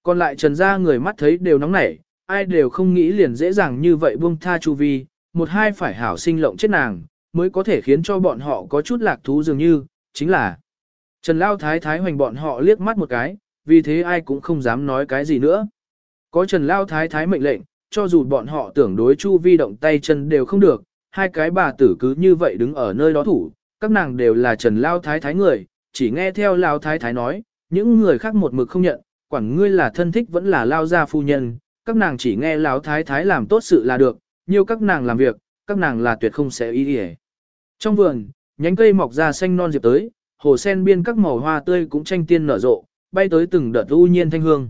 Speaker 1: Còn lại Trần ra người mắt thấy đều nóng nảy, ai đều không nghĩ liền dễ dàng như vậy buông tha Chu Vi, một hai phải hảo sinh lộng chết nàng, mới có thể khiến cho bọn họ có chút lạc thú dường như, chính là Trần Lao Thái Thái hoành bọn họ liếc mắt một cái, vì thế ai cũng không dám nói cái gì nữa. Có Trần Lao Thái Thái mệnh lệnh, cho dù bọn họ tưởng đối Chu Vi động tay chân đều không được, hai cái bà tử cứ như vậy đứng ở nơi đó thủ, các nàng đều là Trần Lao Thái Thái người, chỉ nghe theo Lao Thái Thái nói, những người khác một mực không nhận, quản ngươi là thân thích vẫn là lao gia phu nhân, các nàng chỉ nghe lão thái thái làm tốt sự là được, nhiều các nàng làm việc, các nàng là tuyệt không sẽ ý ý. Trong vườn, nhánh cây mọc ra xanh non diệp tới, hồ sen biên các màu hoa tươi cũng tranh tiên nở rộ, bay tới từng đợt u nhiên thanh hương.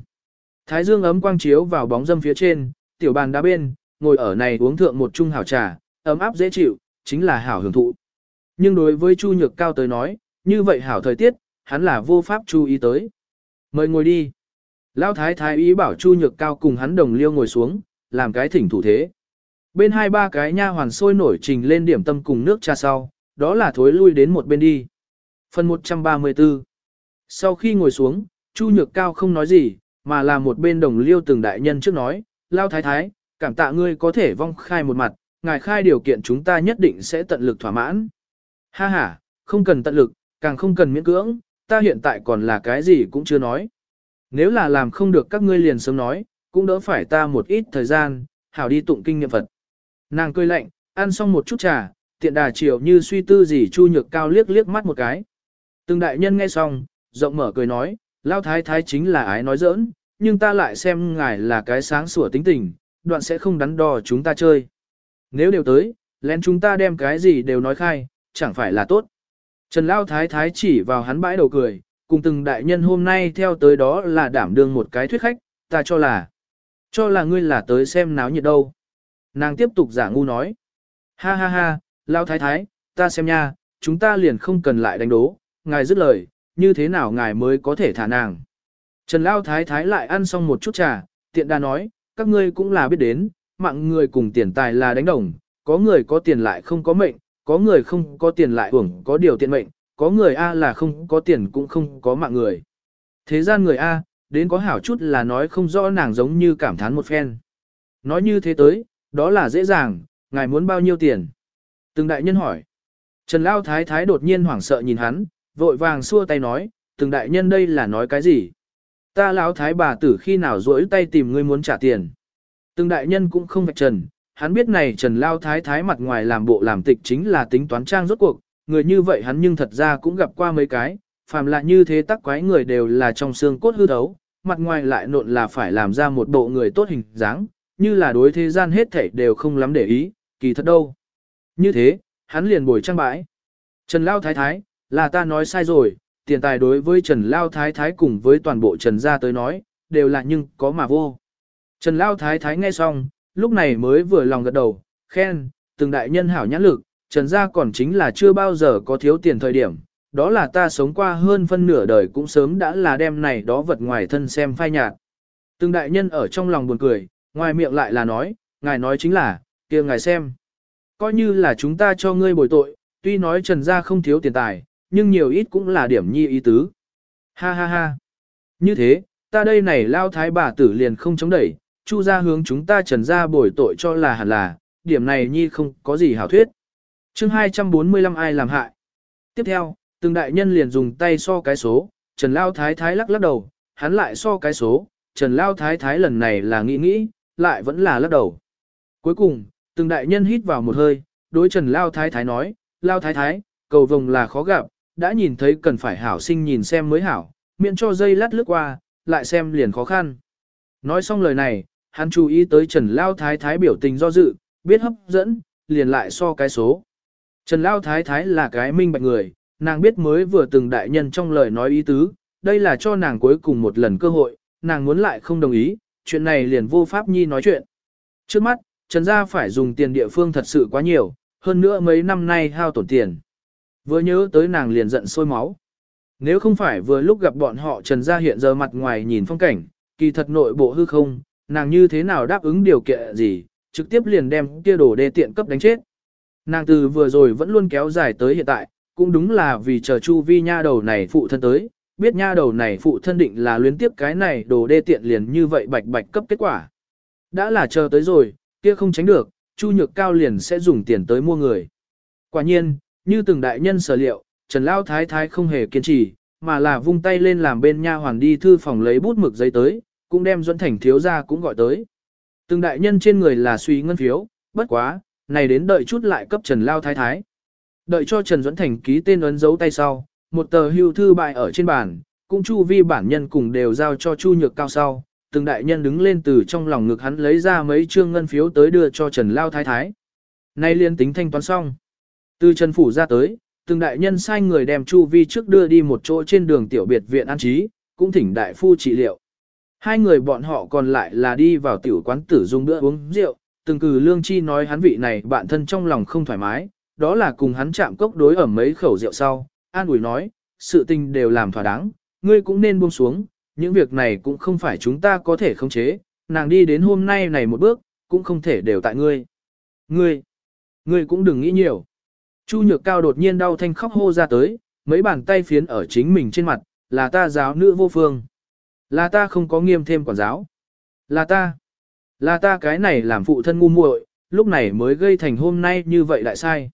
Speaker 1: Thái dương ấm quang chiếu vào bóng dâm phía trên, tiểu bàn đá bên, ngồi ở này uống thượng một chung hảo trà, ấm áp dễ chịu, chính là hảo hưởng thụ. Nhưng đối với Chu Nhược Cao tới nói, như vậy hảo thời tiết, hắn là vô pháp chú ý tới. Mời ngồi đi. Lão thái thái ý bảo Chu Nhược Cao cùng hắn đồng liêu ngồi xuống, làm cái thỉnh thủ thế. Bên hai ba cái nha hoàn sôi nổi trình lên điểm tâm cùng nước trà sau, đó là thối lui đến một bên đi. Phần 134 Sau khi ngồi xuống, Chu Nhược Cao không nói gì, mà là một bên đồng liêu từng đại nhân trước nói, Lao Thái Thái, cảm tạ ngươi có thể vong khai một mặt, ngài khai điều kiện chúng ta nhất định sẽ tận lực thỏa mãn. Ha ha, không cần tận lực, càng không cần miễn cưỡng, ta hiện tại còn là cái gì cũng chưa nói. Nếu là làm không được các ngươi liền sớm nói, cũng đỡ phải ta một ít thời gian, hảo đi tụng kinh nghiệm Phật. Nàng cười lạnh, ăn xong một chút trà, tiện đà chiều như suy tư gì chu nhược cao liếc liếc mắt một cái. Từng đại nhân nghe xong, rộng mở cười nói, lao thái thái chính là ái nói giỡn, nhưng ta lại xem ngài là cái sáng sủa tính tình, đoạn sẽ không đắn đo chúng ta chơi. Nếu đều tới, lén chúng ta đem cái gì đều nói khai, chẳng phải là tốt. Trần Lao Thái Thái chỉ vào hắn bãi đầu cười, cùng từng đại nhân hôm nay theo tới đó là đảm đương một cái thuyết khách, ta cho là, cho là ngươi là tới xem náo nhiệt đâu. Nàng tiếp tục giả ngu nói, ha ha ha, Lao Thái Thái, ta xem nha, chúng ta liền không cần lại đánh đố, ngài dứt lời, như thế nào ngài mới có thể thả nàng. Trần Lao Thái Thái lại ăn xong một chút trà, tiện đa nói, các ngươi cũng là biết đến, mạng người cùng tiền tài là đánh đồng, có người có tiền lại không có mệnh, có người không có tiền lại hưởng có điều tiện mệnh, có người A là không có tiền cũng không có mạng người. Thế gian người A, đến có hảo chút là nói không rõ nàng giống như cảm thán một phen. Nói như thế tới, đó là dễ dàng, ngài muốn bao nhiêu tiền? Từng đại nhân hỏi. Trần Lao Thái Thái đột nhiên hoảng sợ nhìn hắn, vội vàng xua tay nói, từng đại nhân đây là nói cái gì? Ta lão thái bà tử khi nào rỗi tay tìm ngươi muốn trả tiền. Từng đại nhân cũng không vạch trần, hắn biết này Trần Lao Thái Thái mặt ngoài làm bộ làm tịch chính là tính toán trang rốt cuộc, người như vậy hắn nhưng thật ra cũng gặp qua mấy cái, phàm là như thế tắc quái người đều là trong xương cốt hư thấu, mặt ngoài lại nộn là phải làm ra một bộ người tốt hình dáng, như là đối thế gian hết thảy đều không lắm để ý, kỳ thật đâu. Như thế, hắn liền bồi trang bãi. Trần Lao Thái Thái, là ta nói sai rồi, tiền tài đối với Trần Lao Thái Thái cùng với toàn bộ Trần gia tới nói, đều là nhưng có mà vô. Trần Lao Thái Thái nghe xong, lúc này mới vừa lòng gật đầu, khen, từng đại nhân hảo nhãn lực, Trần gia còn chính là chưa bao giờ có thiếu tiền thời điểm, đó là ta sống qua hơn phân nửa đời cũng sớm đã là đem này đó vật ngoài thân xem phai nhạt. Từng đại nhân ở trong lòng buồn cười, ngoài miệng lại là nói, ngài nói chính là, kia ngài xem. Coi như là chúng ta cho ngươi bồi tội, tuy nói Trần gia không thiếu tiền tài, nhưng nhiều ít cũng là điểm nhi ý tứ. Ha ha ha. Như thế, ta đây này lao thái bà tử liền không chống đẩy, chu ra hướng chúng ta trần ra bồi tội cho là hẳn là, điểm này nhi không có gì hảo thuyết. chương 245 ai làm hại. Tiếp theo, từng đại nhân liền dùng tay so cái số, Trần Lao Thái Thái lắc lắc đầu, hắn lại so cái số, Trần Lao Thái Thái lần này là nghĩ nghĩ, lại vẫn là lắc đầu. Cuối cùng, từng đại nhân hít vào một hơi, đối Trần Lao Thái Thái nói, Lao Thái Thái, cầu vồng là khó gặp, đã nhìn thấy cần phải hảo sinh nhìn xem mới hảo, miễn cho dây lát lướt qua, lại xem liền khó khăn. Nói xong lời này, hắn chú ý tới Trần Lao Thái Thái biểu tình do dự, biết hấp dẫn, liền lại so cái số. Trần Lao Thái Thái là cái minh bạch người, nàng biết mới vừa từng đại nhân trong lời nói ý tứ, đây là cho nàng cuối cùng một lần cơ hội, nàng muốn lại không đồng ý, chuyện này liền vô pháp nhi nói chuyện. Trước mắt, Trần Gia phải dùng tiền địa phương thật sự quá nhiều, hơn nữa mấy năm nay hao tổn tiền. Vừa nhớ tới nàng liền giận sôi máu. Nếu không phải vừa lúc gặp bọn họ Trần Gia hiện giờ mặt ngoài nhìn phong cảnh, kỳ thật nội bộ hư không, nàng như thế nào đáp ứng điều kiện gì, trực tiếp liền đem kia đồ đê tiện cấp đánh chết. Nàng từ vừa rồi vẫn luôn kéo dài tới hiện tại, cũng đúng là vì chờ Chu Vi nha đầu này phụ thân tới, biết nha đầu này phụ thân định là luyến tiếp cái này đồ đê tiện liền như vậy bạch bạch cấp kết quả. Đã là chờ tới rồi, kia không tránh được, Chu Nhược Cao liền sẽ dùng tiền tới mua người. Quả nhiên, như từng đại nhân sở liệu, Trần Lao Thái Thái không hề kiên trì, mà là vung tay lên làm bên nha hoàn đi thư phòng lấy bút mực giấy tới, cũng đem Duẫn Thành thiếu gia cũng gọi tới. Từng đại nhân trên người là suy ngân phiếu, bất quá, này đến đợi chút lại cấp Trần Lao Thái Thái. Đợi cho Trần Duẫn Thành ký tên ấn dấu tay sau, một tờ hưu thư bại ở trên bàn, cũng chu vi bản nhân cùng đều giao cho chu nhược cao sau, từng đại nhân đứng lên từ trong lòng ngực hắn lấy ra mấy trương ngân phiếu tới đưa cho Trần Lao Thái Thái. Nay liên tính thanh toán xong. Từ Trần Phủ ra tới, từng đại nhân sai người đem Chu Vi trước đưa đi một chỗ trên đường tiểu biệt viện an trí, cũng thỉnh đại phu trị liệu. Hai người bọn họ còn lại là đi vào tiểu quán tử dùng bữa uống rượu, từng cử lương chi nói hắn vị này bạn thân trong lòng không thoải mái, đó là cùng hắn chạm cốc đối ở mấy khẩu rượu sau, an ủi nói, sự tình đều làm thỏa đáng, ngươi cũng nên buông xuống, những việc này cũng không phải chúng ta có thể khống chế, nàng đi đến hôm nay này một bước, cũng không thể đều tại ngươi. Ngươi, ngươi cũng đừng nghĩ nhiều. Chu nhược cao đột nhiên đau thanh khóc hô ra tới, mấy bàn tay phiến ở chính mình trên mặt, là ta giáo nữ vô phương. Là ta không có nghiêm thêm quản giáo. Là ta. Là ta cái này làm phụ thân ngu muội, lúc này mới gây thành hôm nay như vậy lại sai.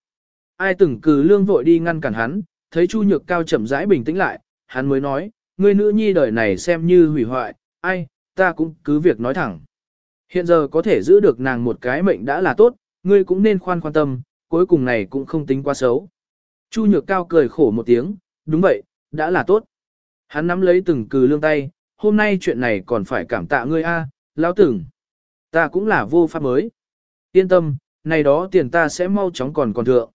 Speaker 1: Ai từng cử lương vội đi ngăn cản hắn, thấy Chu Nhược Cao chậm rãi bình tĩnh lại, hắn mới nói, ngươi nữ nhi đời này xem như hủy hoại, ai, ta cũng cứ việc nói thẳng. Hiện giờ có thể giữ được nàng một cái mệnh đã là tốt, ngươi cũng nên khoan quan tâm, cuối cùng này cũng không tính quá xấu. Chu Nhược Cao cười khổ một tiếng, đúng vậy, đã là tốt. Hắn nắm lấy từng cừ lương tay, hôm nay chuyện này còn phải cảm tạ ngươi a, lão tưởng. Ta cũng là vô pháp mới. Yên tâm, này đó tiền ta sẽ mau chóng còn còn thượng.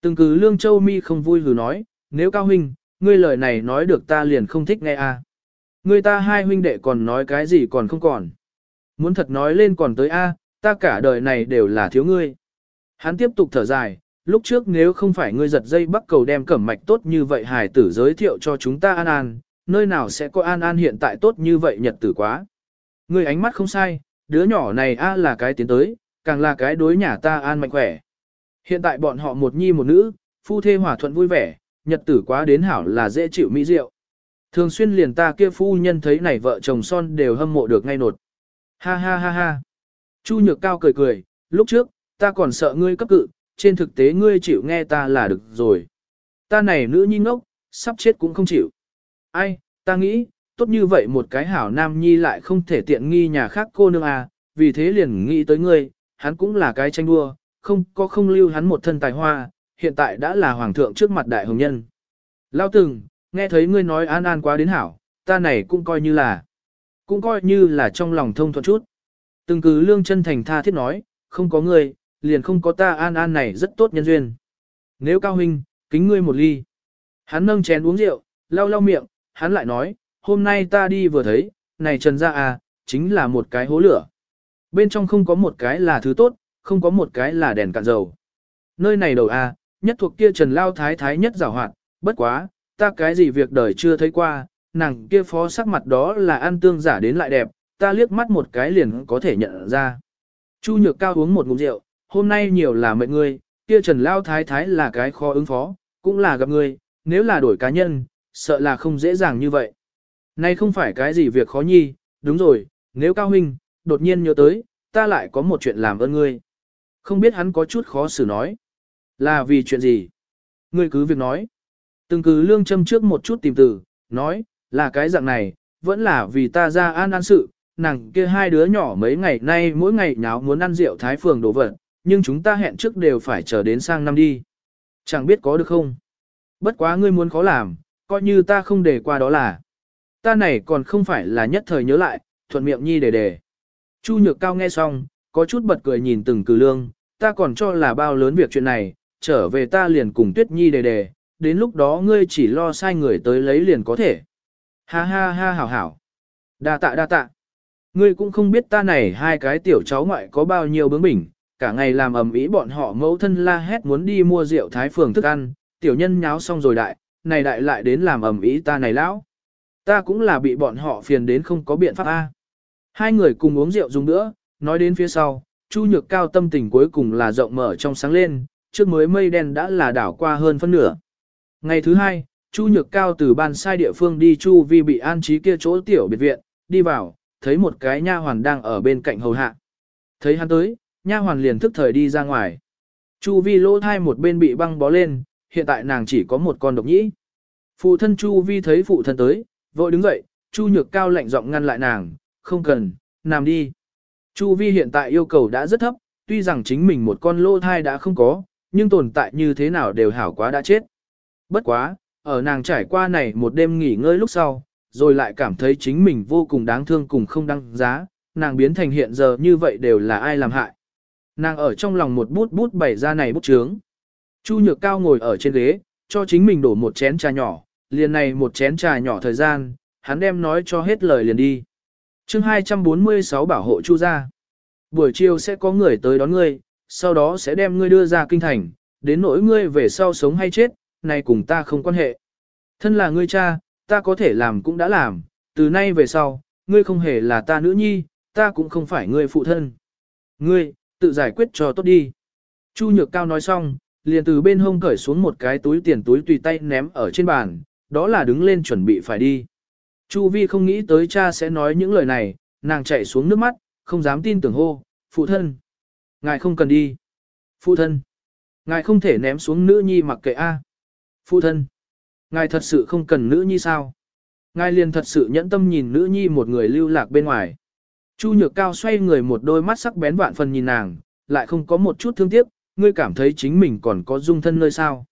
Speaker 1: Từng cứ lương châu mi không vui hừ nói, nếu cao huynh, ngươi lời này nói được ta liền không thích nghe a. Ngươi ta hai huynh đệ còn nói cái gì còn không còn. Muốn thật nói lên còn tới a, ta cả đời này đều là thiếu ngươi. Hắn tiếp tục thở dài, lúc trước nếu không phải ngươi giật dây bắt cầu đem cẩm mạch tốt như vậy hài tử giới thiệu cho chúng ta an an, nơi nào sẽ có an an hiện tại tốt như vậy nhật tử quá. người ánh mắt không sai, đứa nhỏ này a là cái tiến tới, càng là cái đối nhà ta an mạnh khỏe. Hiện tại bọn họ một nhi một nữ, phu thê hòa thuận vui vẻ, nhật tử quá đến hảo là dễ chịu mỹ diệu. Thường xuyên liền ta kia phu nhân thấy này vợ chồng son đều hâm mộ được ngay nột. Ha ha ha ha. Chu nhược cao cười cười, lúc trước, ta còn sợ ngươi cấp cự, trên thực tế ngươi chịu nghe ta là được rồi. Ta này nữ nhi ngốc, sắp chết cũng không chịu. Ai, ta nghĩ, tốt như vậy một cái hảo nam nhi lại không thể tiện nghi nhà khác cô nương à, vì thế liền nghĩ tới ngươi, hắn cũng là cái tranh đua, không có không lưu hắn một thân tài hoa, hiện tại đã là hoàng thượng trước mặt đại hồng nhân. Lao từng, nghe thấy ngươi nói an an quá đến hảo, ta này cũng coi như là, cũng coi như là trong lòng thông thuận chút. Từng cứ lương chân thành tha thiết nói, không có ngươi, liền không có ta an an này rất tốt nhân duyên. Nếu cao huynh, kính ngươi một ly. Hắn nâng chén uống rượu, lau lau miệng, hắn lại nói, hôm nay ta đi vừa thấy, này trần ra à, chính là một cái hố lửa. Bên trong không có một cái là thứ tốt, không có một cái là đèn cạn dầu. Nơi này đầu à, nhất thuộc kia trần lao thái thái nhất giảo hoạt, bất quá, ta cái gì việc đời chưa thấy qua, nàng kia phó sắc mặt đó là ăn tương giả đến lại đẹp, ta liếc mắt một cái liền có thể nhận ra. Chu nhược cao uống một ngụm rượu, hôm nay nhiều là mệnh ngươi, kia trần lao thái thái là cái khó ứng phó, cũng là gặp ngươi, nếu là đổi cá nhân, sợ là không dễ dàng như vậy. Nay không phải cái gì việc khó nhi, đúng rồi, nếu cao huynh, đột nhiên nhớ tới, ta lại có một chuyện làm ơn ngươi. Không biết hắn có chút khó xử nói. Là vì chuyện gì? Ngươi cứ việc nói. Từng cứ lương châm trước một chút tìm từ, nói, là cái dạng này, vẫn là vì ta ra an an sự, nàng kia hai đứa nhỏ mấy ngày nay mỗi ngày nháo muốn ăn rượu thái phường đồ vật, nhưng chúng ta hẹn trước đều phải chờ đến sang năm đi. Chẳng biết có được không? Bất quá ngươi muốn khó làm, coi như ta không để qua đó là. Ta này còn không phải là nhất thời nhớ lại, thuận miệng nhi để đề. Chu nhược cao nghe xong, có chút bật cười nhìn từng cử lương, ta còn cho là bao lớn việc chuyện này, trở về ta liền cùng tuyết nhi đề đề, đến lúc đó ngươi chỉ lo sai người tới lấy liền có thể. Ha ha ha hảo hảo. Đa tạ đa tạ. Ngươi cũng không biết ta này hai cái tiểu cháu ngoại có bao nhiêu bướng bỉnh, cả ngày làm ầm ĩ bọn họ mẫu thân la hét muốn đi mua rượu thái phường thức ăn, tiểu nhân nháo xong rồi đại, này đại lại đến làm ầm ĩ ta này lão. Ta cũng là bị bọn họ phiền đến không có biện pháp a. Hai người cùng uống rượu dùng nữa, nói đến phía sau, Chu Nhược Cao tâm tình cuối cùng là rộng mở trong sáng lên, trước mới mây đen đã là đảo qua hơn phân nửa. Ngày thứ hai, Chu Nhược Cao từ ban sai địa phương đi Chu Vi bị an trí kia chỗ tiểu biệt viện, đi vào, thấy một cái nha hoàn đang ở bên cạnh hầu hạ. Thấy hắn tới, nha hoàn liền thức thời đi ra ngoài. Chu Vi lỗ thai một bên bị băng bó lên, hiện tại nàng chỉ có một con độc nhĩ. Phụ thân Chu Vi thấy phụ thân tới, vội đứng dậy, Chu Nhược Cao lạnh giọng ngăn lại nàng, không cần, nằm đi. Chu Vi hiện tại yêu cầu đã rất thấp, tuy rằng chính mình một con lô thai đã không có, nhưng tồn tại như thế nào đều hảo quá đã chết. Bất quá, ở nàng trải qua này một đêm nghỉ ngơi lúc sau, rồi lại cảm thấy chính mình vô cùng đáng thương cùng không đăng giá, nàng biến thành hiện giờ như vậy đều là ai làm hại. Nàng ở trong lòng một bút bút bày ra này bút chướng. Chu Nhược Cao ngồi ở trên ghế, cho chính mình đổ một chén trà nhỏ, liền này một chén trà nhỏ thời gian, hắn đem nói cho hết lời liền đi. chương 246 bảo hộ Chu ra. Buổi chiều sẽ có người tới đón ngươi, sau đó sẽ đem ngươi đưa ra kinh thành, đến nỗi ngươi về sau sống hay chết, này cùng ta không quan hệ. Thân là ngươi cha, ta có thể làm cũng đã làm, từ nay về sau, ngươi không hề là ta nữ nhi, ta cũng không phải ngươi phụ thân. Ngươi, tự giải quyết cho tốt đi. Chu Nhược Cao nói xong, liền từ bên hông cởi xuống một cái túi tiền túi tùy tay ném ở trên bàn, đó là đứng lên chuẩn bị phải đi. Chu Vi không nghĩ tới cha sẽ nói những lời này, nàng chạy xuống nước mắt, không dám tin tưởng hô, phụ thân. Ngài không cần đi. Phụ thân. Ngài không thể ném xuống nữ nhi mặc kệ A. Phụ thân. Ngài thật sự không cần nữ nhi sao? Ngài liền thật sự nhẫn tâm nhìn nữ nhi một người lưu lạc bên ngoài. Chu nhược cao xoay người một đôi mắt sắc bén vạn phần nhìn nàng, lại không có một chút thương tiếc, ngươi cảm thấy chính mình còn có dung thân nơi sao.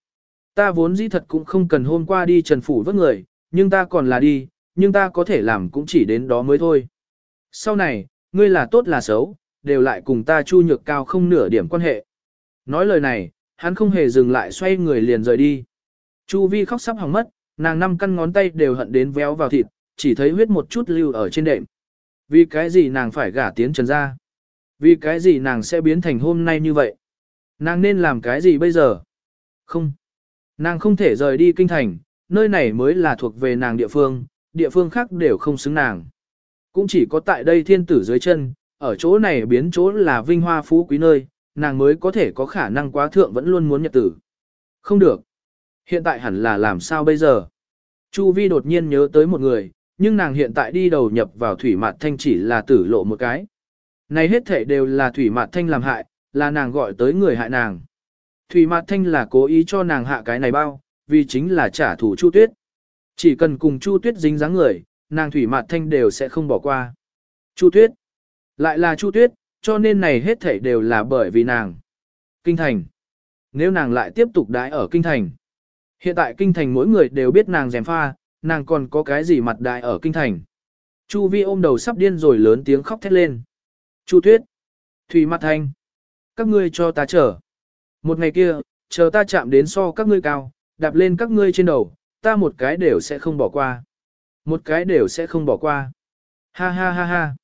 Speaker 1: Ta vốn dĩ thật cũng không cần hôm qua đi trần phủ vất người, nhưng ta còn là đi, nhưng ta có thể làm cũng chỉ đến đó mới thôi. Sau này, ngươi là tốt là xấu, đều lại cùng ta chu nhược cao không nửa điểm quan hệ. Nói lời này, hắn không hề dừng lại xoay người liền rời đi. Chu vi khóc sắp hỏng mất, nàng năm căn ngón tay đều hận đến véo vào thịt, chỉ thấy huyết một chút lưu ở trên đệm. Vì cái gì nàng phải gả tiến trần ra? Vì cái gì nàng sẽ biến thành hôm nay như vậy? Nàng nên làm cái gì bây giờ? Không. Nàng không thể rời đi kinh thành, nơi này mới là thuộc về nàng địa phương, địa phương khác đều không xứng nàng. Cũng chỉ có tại đây thiên tử dưới chân, ở chỗ này biến chỗ là vinh hoa phú quý nơi, nàng mới có thể có khả năng quá thượng vẫn luôn muốn nhật tử. Không được. Hiện tại hẳn là làm sao bây giờ? Chu Vi đột nhiên nhớ tới một người, nhưng nàng hiện tại đi đầu nhập vào thủy mạt thanh chỉ là tử lộ một cái. Này hết thể đều là thủy mạt thanh làm hại, là nàng gọi tới người hại nàng. Thủy mạt thanh là cố ý cho nàng hạ cái này bao, vì chính là trả thù Chu Tuyết. Chỉ cần cùng Chu Tuyết dính dáng người, nàng thủy mạt thanh đều sẽ không bỏ qua. Chu Tuyết. Lại là Chu Tuyết, cho nên này hết thể đều là bởi vì nàng. Kinh thành. Nếu nàng lại tiếp tục đãi ở kinh thành. Hiện tại kinh thành mỗi người đều biết nàng dèm pha, nàng còn có cái gì mặt đại ở kinh thành. Chu vi ôm đầu sắp điên rồi lớn tiếng khóc thét lên. Chu tuyết. Thủy Mạt thanh. Các ngươi cho ta chờ. Một ngày kia, chờ ta chạm đến so các ngươi cao, đạp lên các ngươi trên đầu, ta một cái đều sẽ không bỏ qua. Một cái đều sẽ không bỏ qua. Ha ha ha ha.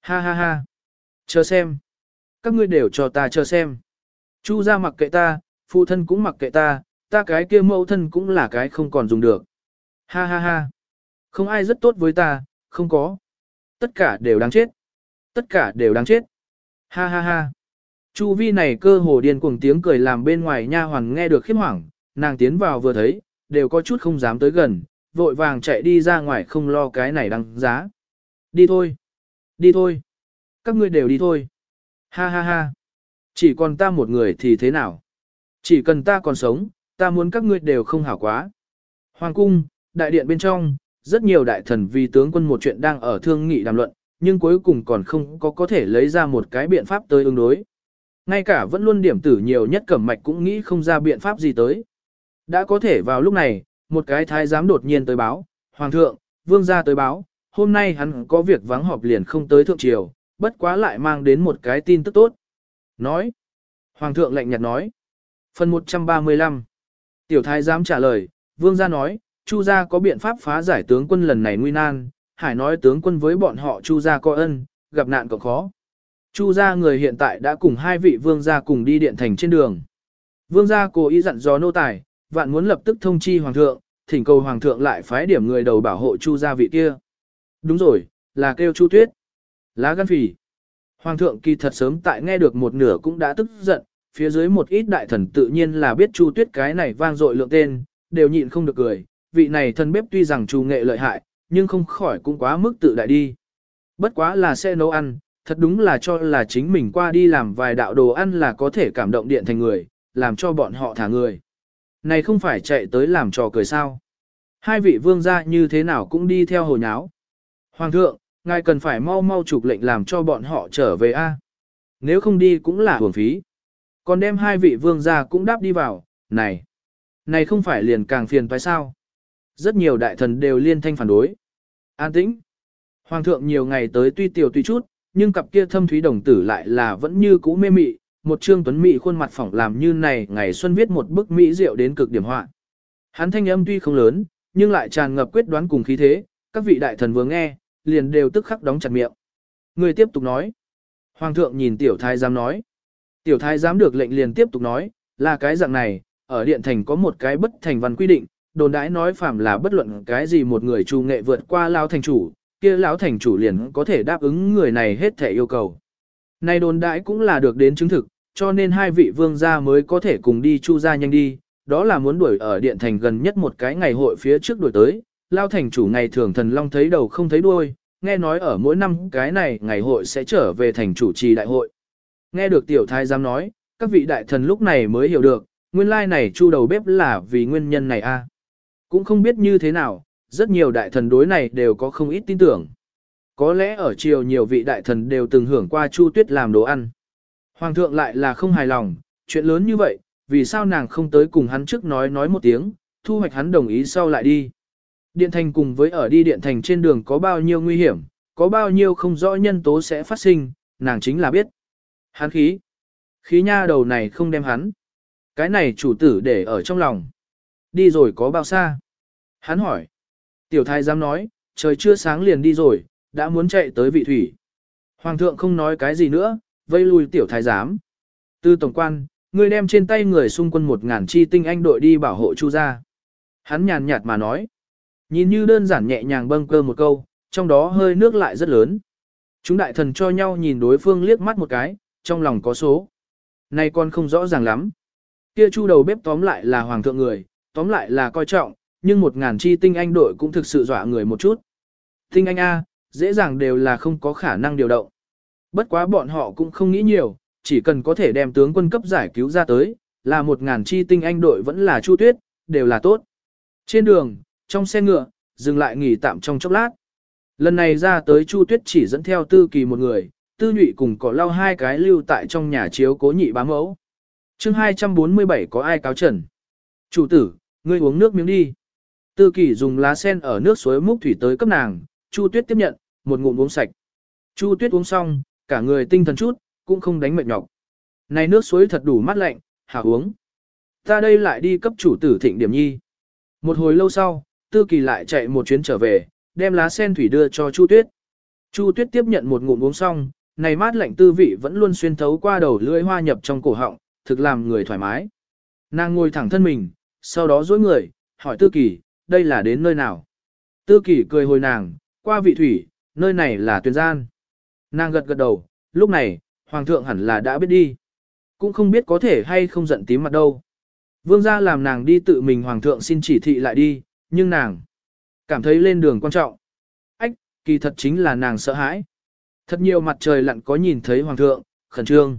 Speaker 1: Ha ha ha. Chờ xem. Các ngươi đều cho ta chờ xem. Chu ra mặc kệ ta, phụ thân cũng mặc kệ ta, ta cái kia mẫu thân cũng là cái không còn dùng được. Ha ha ha. Không ai rất tốt với ta, không có. Tất cả đều đáng chết. Tất cả đều đáng chết. Ha ha ha. Chu vi này cơ hồ điên cuồng tiếng cười làm bên ngoài nha hoàn nghe được khiếp hoảng, nàng tiến vào vừa thấy, đều có chút không dám tới gần, vội vàng chạy đi ra ngoài không lo cái này đăng giá. Đi thôi. Đi thôi. Các ngươi đều đi thôi. Ha ha ha. Chỉ còn ta một người thì thế nào? Chỉ cần ta còn sống, ta muốn các ngươi đều không hảo quá. Hoàng cung, đại điện bên trong, rất nhiều đại thần vì tướng quân một chuyện đang ở thương nghị đàm luận, nhưng cuối cùng còn không có có thể lấy ra một cái biện pháp tới ứng đối. Ngay cả vẫn luôn điểm tử nhiều nhất cẩm mạch cũng nghĩ không ra biện pháp gì tới. Đã có thể vào lúc này, một cái thái giám đột nhiên tới báo, Hoàng thượng, vương gia tới báo, hôm nay hắn có việc vắng họp liền không tới thượng triều, bất quá lại mang đến một cái tin tức tốt. Nói. Hoàng thượng lạnh nhạt nói. Phần 135. Tiểu thái giám trả lời, vương gia nói, Chu gia có biện pháp phá giải tướng quân lần này nguy nan, hải nói tướng quân với bọn họ Chu gia có ân, gặp nạn còn khó. Chu gia người hiện tại đã cùng hai vị vương gia cùng đi điện thành trên đường. Vương gia cố ý dặn dò nô tài, vạn muốn lập tức thông chi hoàng thượng, thỉnh cầu hoàng thượng lại phái điểm người đầu bảo hộ Chu gia vị kia. Đúng rồi, là kêu Chu Tuyết. Lá gan phỉ. Hoàng thượng kỳ thật sớm tại nghe được một nửa cũng đã tức giận, phía dưới một ít đại thần tự nhiên là biết Chu Tuyết cái này vang dội lượng tên, đều nhịn không được cười, vị này thân bếp tuy rằng chu nghệ lợi hại, nhưng không khỏi cũng quá mức tự đại đi. Bất quá là sẽ nấu ăn, thật đúng là cho là chính mình qua đi làm vài đạo đồ ăn là có thể cảm động điện thành người, làm cho bọn họ thả người. Này không phải chạy tới làm trò cười sao. Hai vị vương gia như thế nào cũng đi theo hồ nháo. Hoàng thượng, ngài cần phải mau mau chụp lệnh làm cho bọn họ trở về A. Nếu không đi cũng là hưởng phí. Còn đem hai vị vương gia cũng đáp đi vào, này. Này không phải liền càng phiền phải sao. Rất nhiều đại thần đều liên thanh phản đối. An tĩnh. Hoàng thượng nhiều ngày tới tuy tiểu tuy chút, nhưng cặp kia thâm thúy đồng tử lại là vẫn như cũ mê mị, một trương tuấn mỹ khuôn mặt phỏng làm như này ngày xuân viết một bức mỹ diệu đến cực điểm họa. Hắn thanh âm tuy không lớn, nhưng lại tràn ngập quyết đoán cùng khí thế, các vị đại thần vừa nghe, liền đều tức khắc đóng chặt miệng. Người tiếp tục nói. Hoàng thượng nhìn tiểu thái giám nói. Tiểu thái giám được lệnh liền tiếp tục nói, là cái dạng này, ở điện thành có một cái bất thành văn quy định, đồn đãi nói phạm là bất luận cái gì một người trù nghệ vượt qua lao thành chủ, kia lão thành chủ liền có thể đáp ứng người này hết thể yêu cầu. Này đồn đãi cũng là được đến chứng thực, cho nên hai vị vương gia mới có thể cùng đi chu ra nhanh đi, đó là muốn đuổi ở điện thành gần nhất một cái ngày hội phía trước đuổi tới, lao thành chủ ngày thường thần long thấy đầu không thấy đuôi, nghe nói ở mỗi năm cái này ngày hội sẽ trở về thành chủ trì đại hội. Nghe được tiểu thái giám nói, các vị đại thần lúc này mới hiểu được, nguyên lai này chu đầu bếp là vì nguyên nhân này a. Cũng không biết như thế nào, rất nhiều đại thần đối này đều có không ít tin tưởng. Có lẽ ở triều nhiều vị đại thần đều từng hưởng qua chu tuyết làm đồ ăn. Hoàng thượng lại là không hài lòng, chuyện lớn như vậy, vì sao nàng không tới cùng hắn trước nói nói một tiếng, thu hoạch hắn đồng ý sau lại đi. Điện thành cùng với ở đi điện thành trên đường có bao nhiêu nguy hiểm, có bao nhiêu không rõ nhân tố sẽ phát sinh, nàng chính là biết. Hắn khí. Khí nha đầu này không đem hắn. Cái này chủ tử để ở trong lòng. Đi rồi có bao xa? Hắn hỏi. Tiểu thái giám nói, trời chưa sáng liền đi rồi, đã muốn chạy tới vị thủy. Hoàng thượng không nói cái gì nữa, vây lui tiểu thái giám. Tư tổng quan, người đem trên tay người xung quân một ngàn chi tinh anh đội đi bảo hộ chu gia. Hắn nhàn nhạt mà nói. Nhìn như đơn giản nhẹ nhàng bâng cơ một câu, trong đó hơi nước lại rất lớn. Chúng đại thần cho nhau nhìn đối phương liếc mắt một cái, trong lòng có số. Này con không rõ ràng lắm. Kia chu đầu bếp tóm lại là hoàng thượng người, tóm lại là coi trọng, nhưng một ngàn chi tinh anh đội cũng thực sự dọa người một chút. Tinh anh A, dễ dàng đều là không có khả năng điều động. Bất quá bọn họ cũng không nghĩ nhiều, chỉ cần có thể đem tướng quân cấp giải cứu ra tới, là một ngàn chi tinh anh đội vẫn là chu tuyết, đều là tốt. Trên đường, trong xe ngựa, dừng lại nghỉ tạm trong chốc lát. Lần này ra tới chu tuyết chỉ dẫn theo tư kỳ một người, tư nhụy cùng có lau hai cái lưu tại trong nhà chiếu cố nhị bá mẫu. chương 247 có ai cáo trần? Chủ tử, ngươi uống nước miếng đi. Tư kỳ dùng lá sen ở nước suối múc thủy tới cấp nàng, Chu Tuyết tiếp nhận, một ngụm uống sạch. Chu Tuyết uống xong, cả người tinh thần chút, cũng không đánh mệt nhọc. Này nước suối thật đủ mát lạnh, hảo uống. Ta đây lại đi cấp chủ tử thịnh điểm nhi. Một hồi lâu sau, Tư Kỳ lại chạy một chuyến trở về, đem lá sen thủy đưa cho Chu Tuyết. Chu Tuyết tiếp nhận một ngụm uống xong, này mát lạnh tư vị vẫn luôn xuyên thấu qua đầu lưỡi hoa nhập trong cổ họng, thực làm người thoải mái. Nàng ngồi thẳng thân mình, sau đó duỗi người, hỏi Tư Kỳ, đây là đến nơi nào? Tư kỷ cười hồi nàng, qua vị thủy, nơi này là tuyển gian. Nàng gật gật đầu, lúc này, Hoàng thượng hẳn là đã biết đi. Cũng không biết có thể hay không giận tím mặt đâu. Vương gia làm nàng đi tự mình Hoàng thượng xin chỉ thị lại đi, nhưng nàng cảm thấy lên đường quan trọng. Ách, kỳ thật chính là nàng sợ hãi. Thật nhiều mặt trời lặn có nhìn thấy Hoàng thượng, khẩn trương.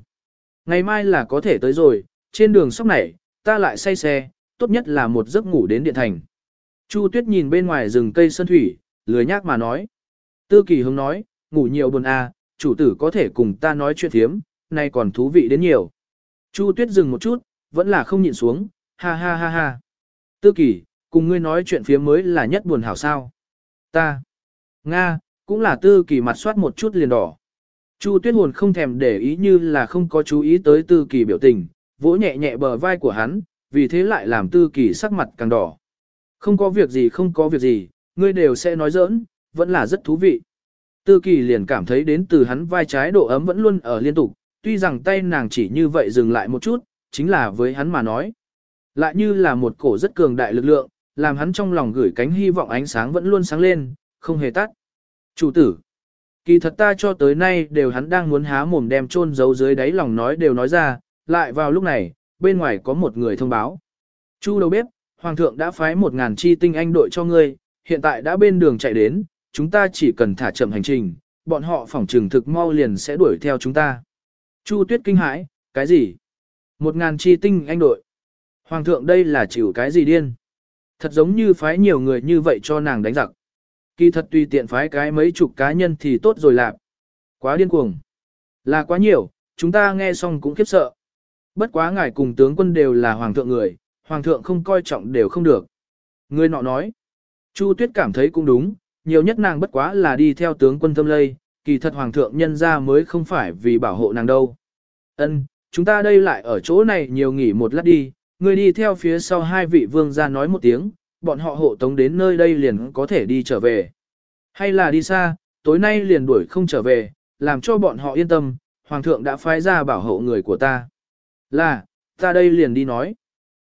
Speaker 1: Ngày mai là có thể tới rồi, trên đường sóc này, ta lại say xe, tốt nhất là một giấc ngủ đến điện thành. Chu Tuyết nhìn bên ngoài rừng cây sơn thủy, lười nhác mà nói. Tư kỳ hướng nói, ngủ nhiều buồn à, chủ tử có thể cùng ta nói chuyện thiếm, nay còn thú vị đến nhiều. Chu Tuyết dừng một chút, vẫn là không nhịn xuống, ha ha ha ha. Tư kỳ, cùng ngươi nói chuyện phía mới là nhất buồn hảo sao. Ta, Nga, cũng là tư kỳ mặt soát một chút liền đỏ. Chu Tuyết hồn không thèm để ý như là không có chú ý tới tư kỳ biểu tình, vỗ nhẹ nhẹ bờ vai của hắn, vì thế lại làm tư kỳ sắc mặt càng đỏ. Không có việc gì không có việc gì, ngươi đều sẽ nói giỡn, vẫn là rất thú vị. Tư kỳ liền cảm thấy đến từ hắn vai trái độ ấm vẫn luôn ở liên tục, tuy rằng tay nàng chỉ như vậy dừng lại một chút, chính là với hắn mà nói. Lại như là một cổ rất cường đại lực lượng, làm hắn trong lòng gửi cánh hy vọng ánh sáng vẫn luôn sáng lên, không hề tắt. Chủ tử, kỳ thật ta cho tới nay đều hắn đang muốn há mồm đem chôn giấu dưới đáy lòng nói đều nói ra, lại vào lúc này, bên ngoài có một người thông báo. Chu đầu bếp, Hoàng thượng đã phái một ngàn chi tinh anh đội cho ngươi, hiện tại đã bên đường chạy đến, chúng ta chỉ cần thả chậm hành trình, bọn họ phỏng trừng thực mau liền sẽ đuổi theo chúng ta. Chu tuyết kinh hãi, cái gì? Một ngàn chi tinh anh đội. Hoàng thượng đây là chịu cái gì điên? Thật giống như phái nhiều người như vậy cho nàng đánh giặc. Kỳ thật tùy tiện phái cái mấy chục cá nhân thì tốt rồi lạc. Quá điên cuồng. Là quá nhiều, chúng ta nghe xong cũng khiếp sợ. Bất quá ngài cùng tướng quân đều là hoàng thượng người, hoàng thượng không coi trọng đều không được. Người nọ nói, Chu Tuyết cảm thấy cũng đúng, nhiều nhất nàng bất quá là đi theo tướng quân thâm lây, kỳ thật hoàng thượng nhân ra mới không phải vì bảo hộ nàng đâu. Ân, chúng ta đây lại ở chỗ này nhiều nghỉ một lát đi, người đi theo phía sau hai vị vương ra nói một tiếng, bọn họ hộ tống đến nơi đây liền có thể đi trở về. Hay là đi xa, tối nay liền đuổi không trở về, làm cho bọn họ yên tâm, hoàng thượng đã phái ra bảo hộ người của ta. Là, ta đây liền đi nói.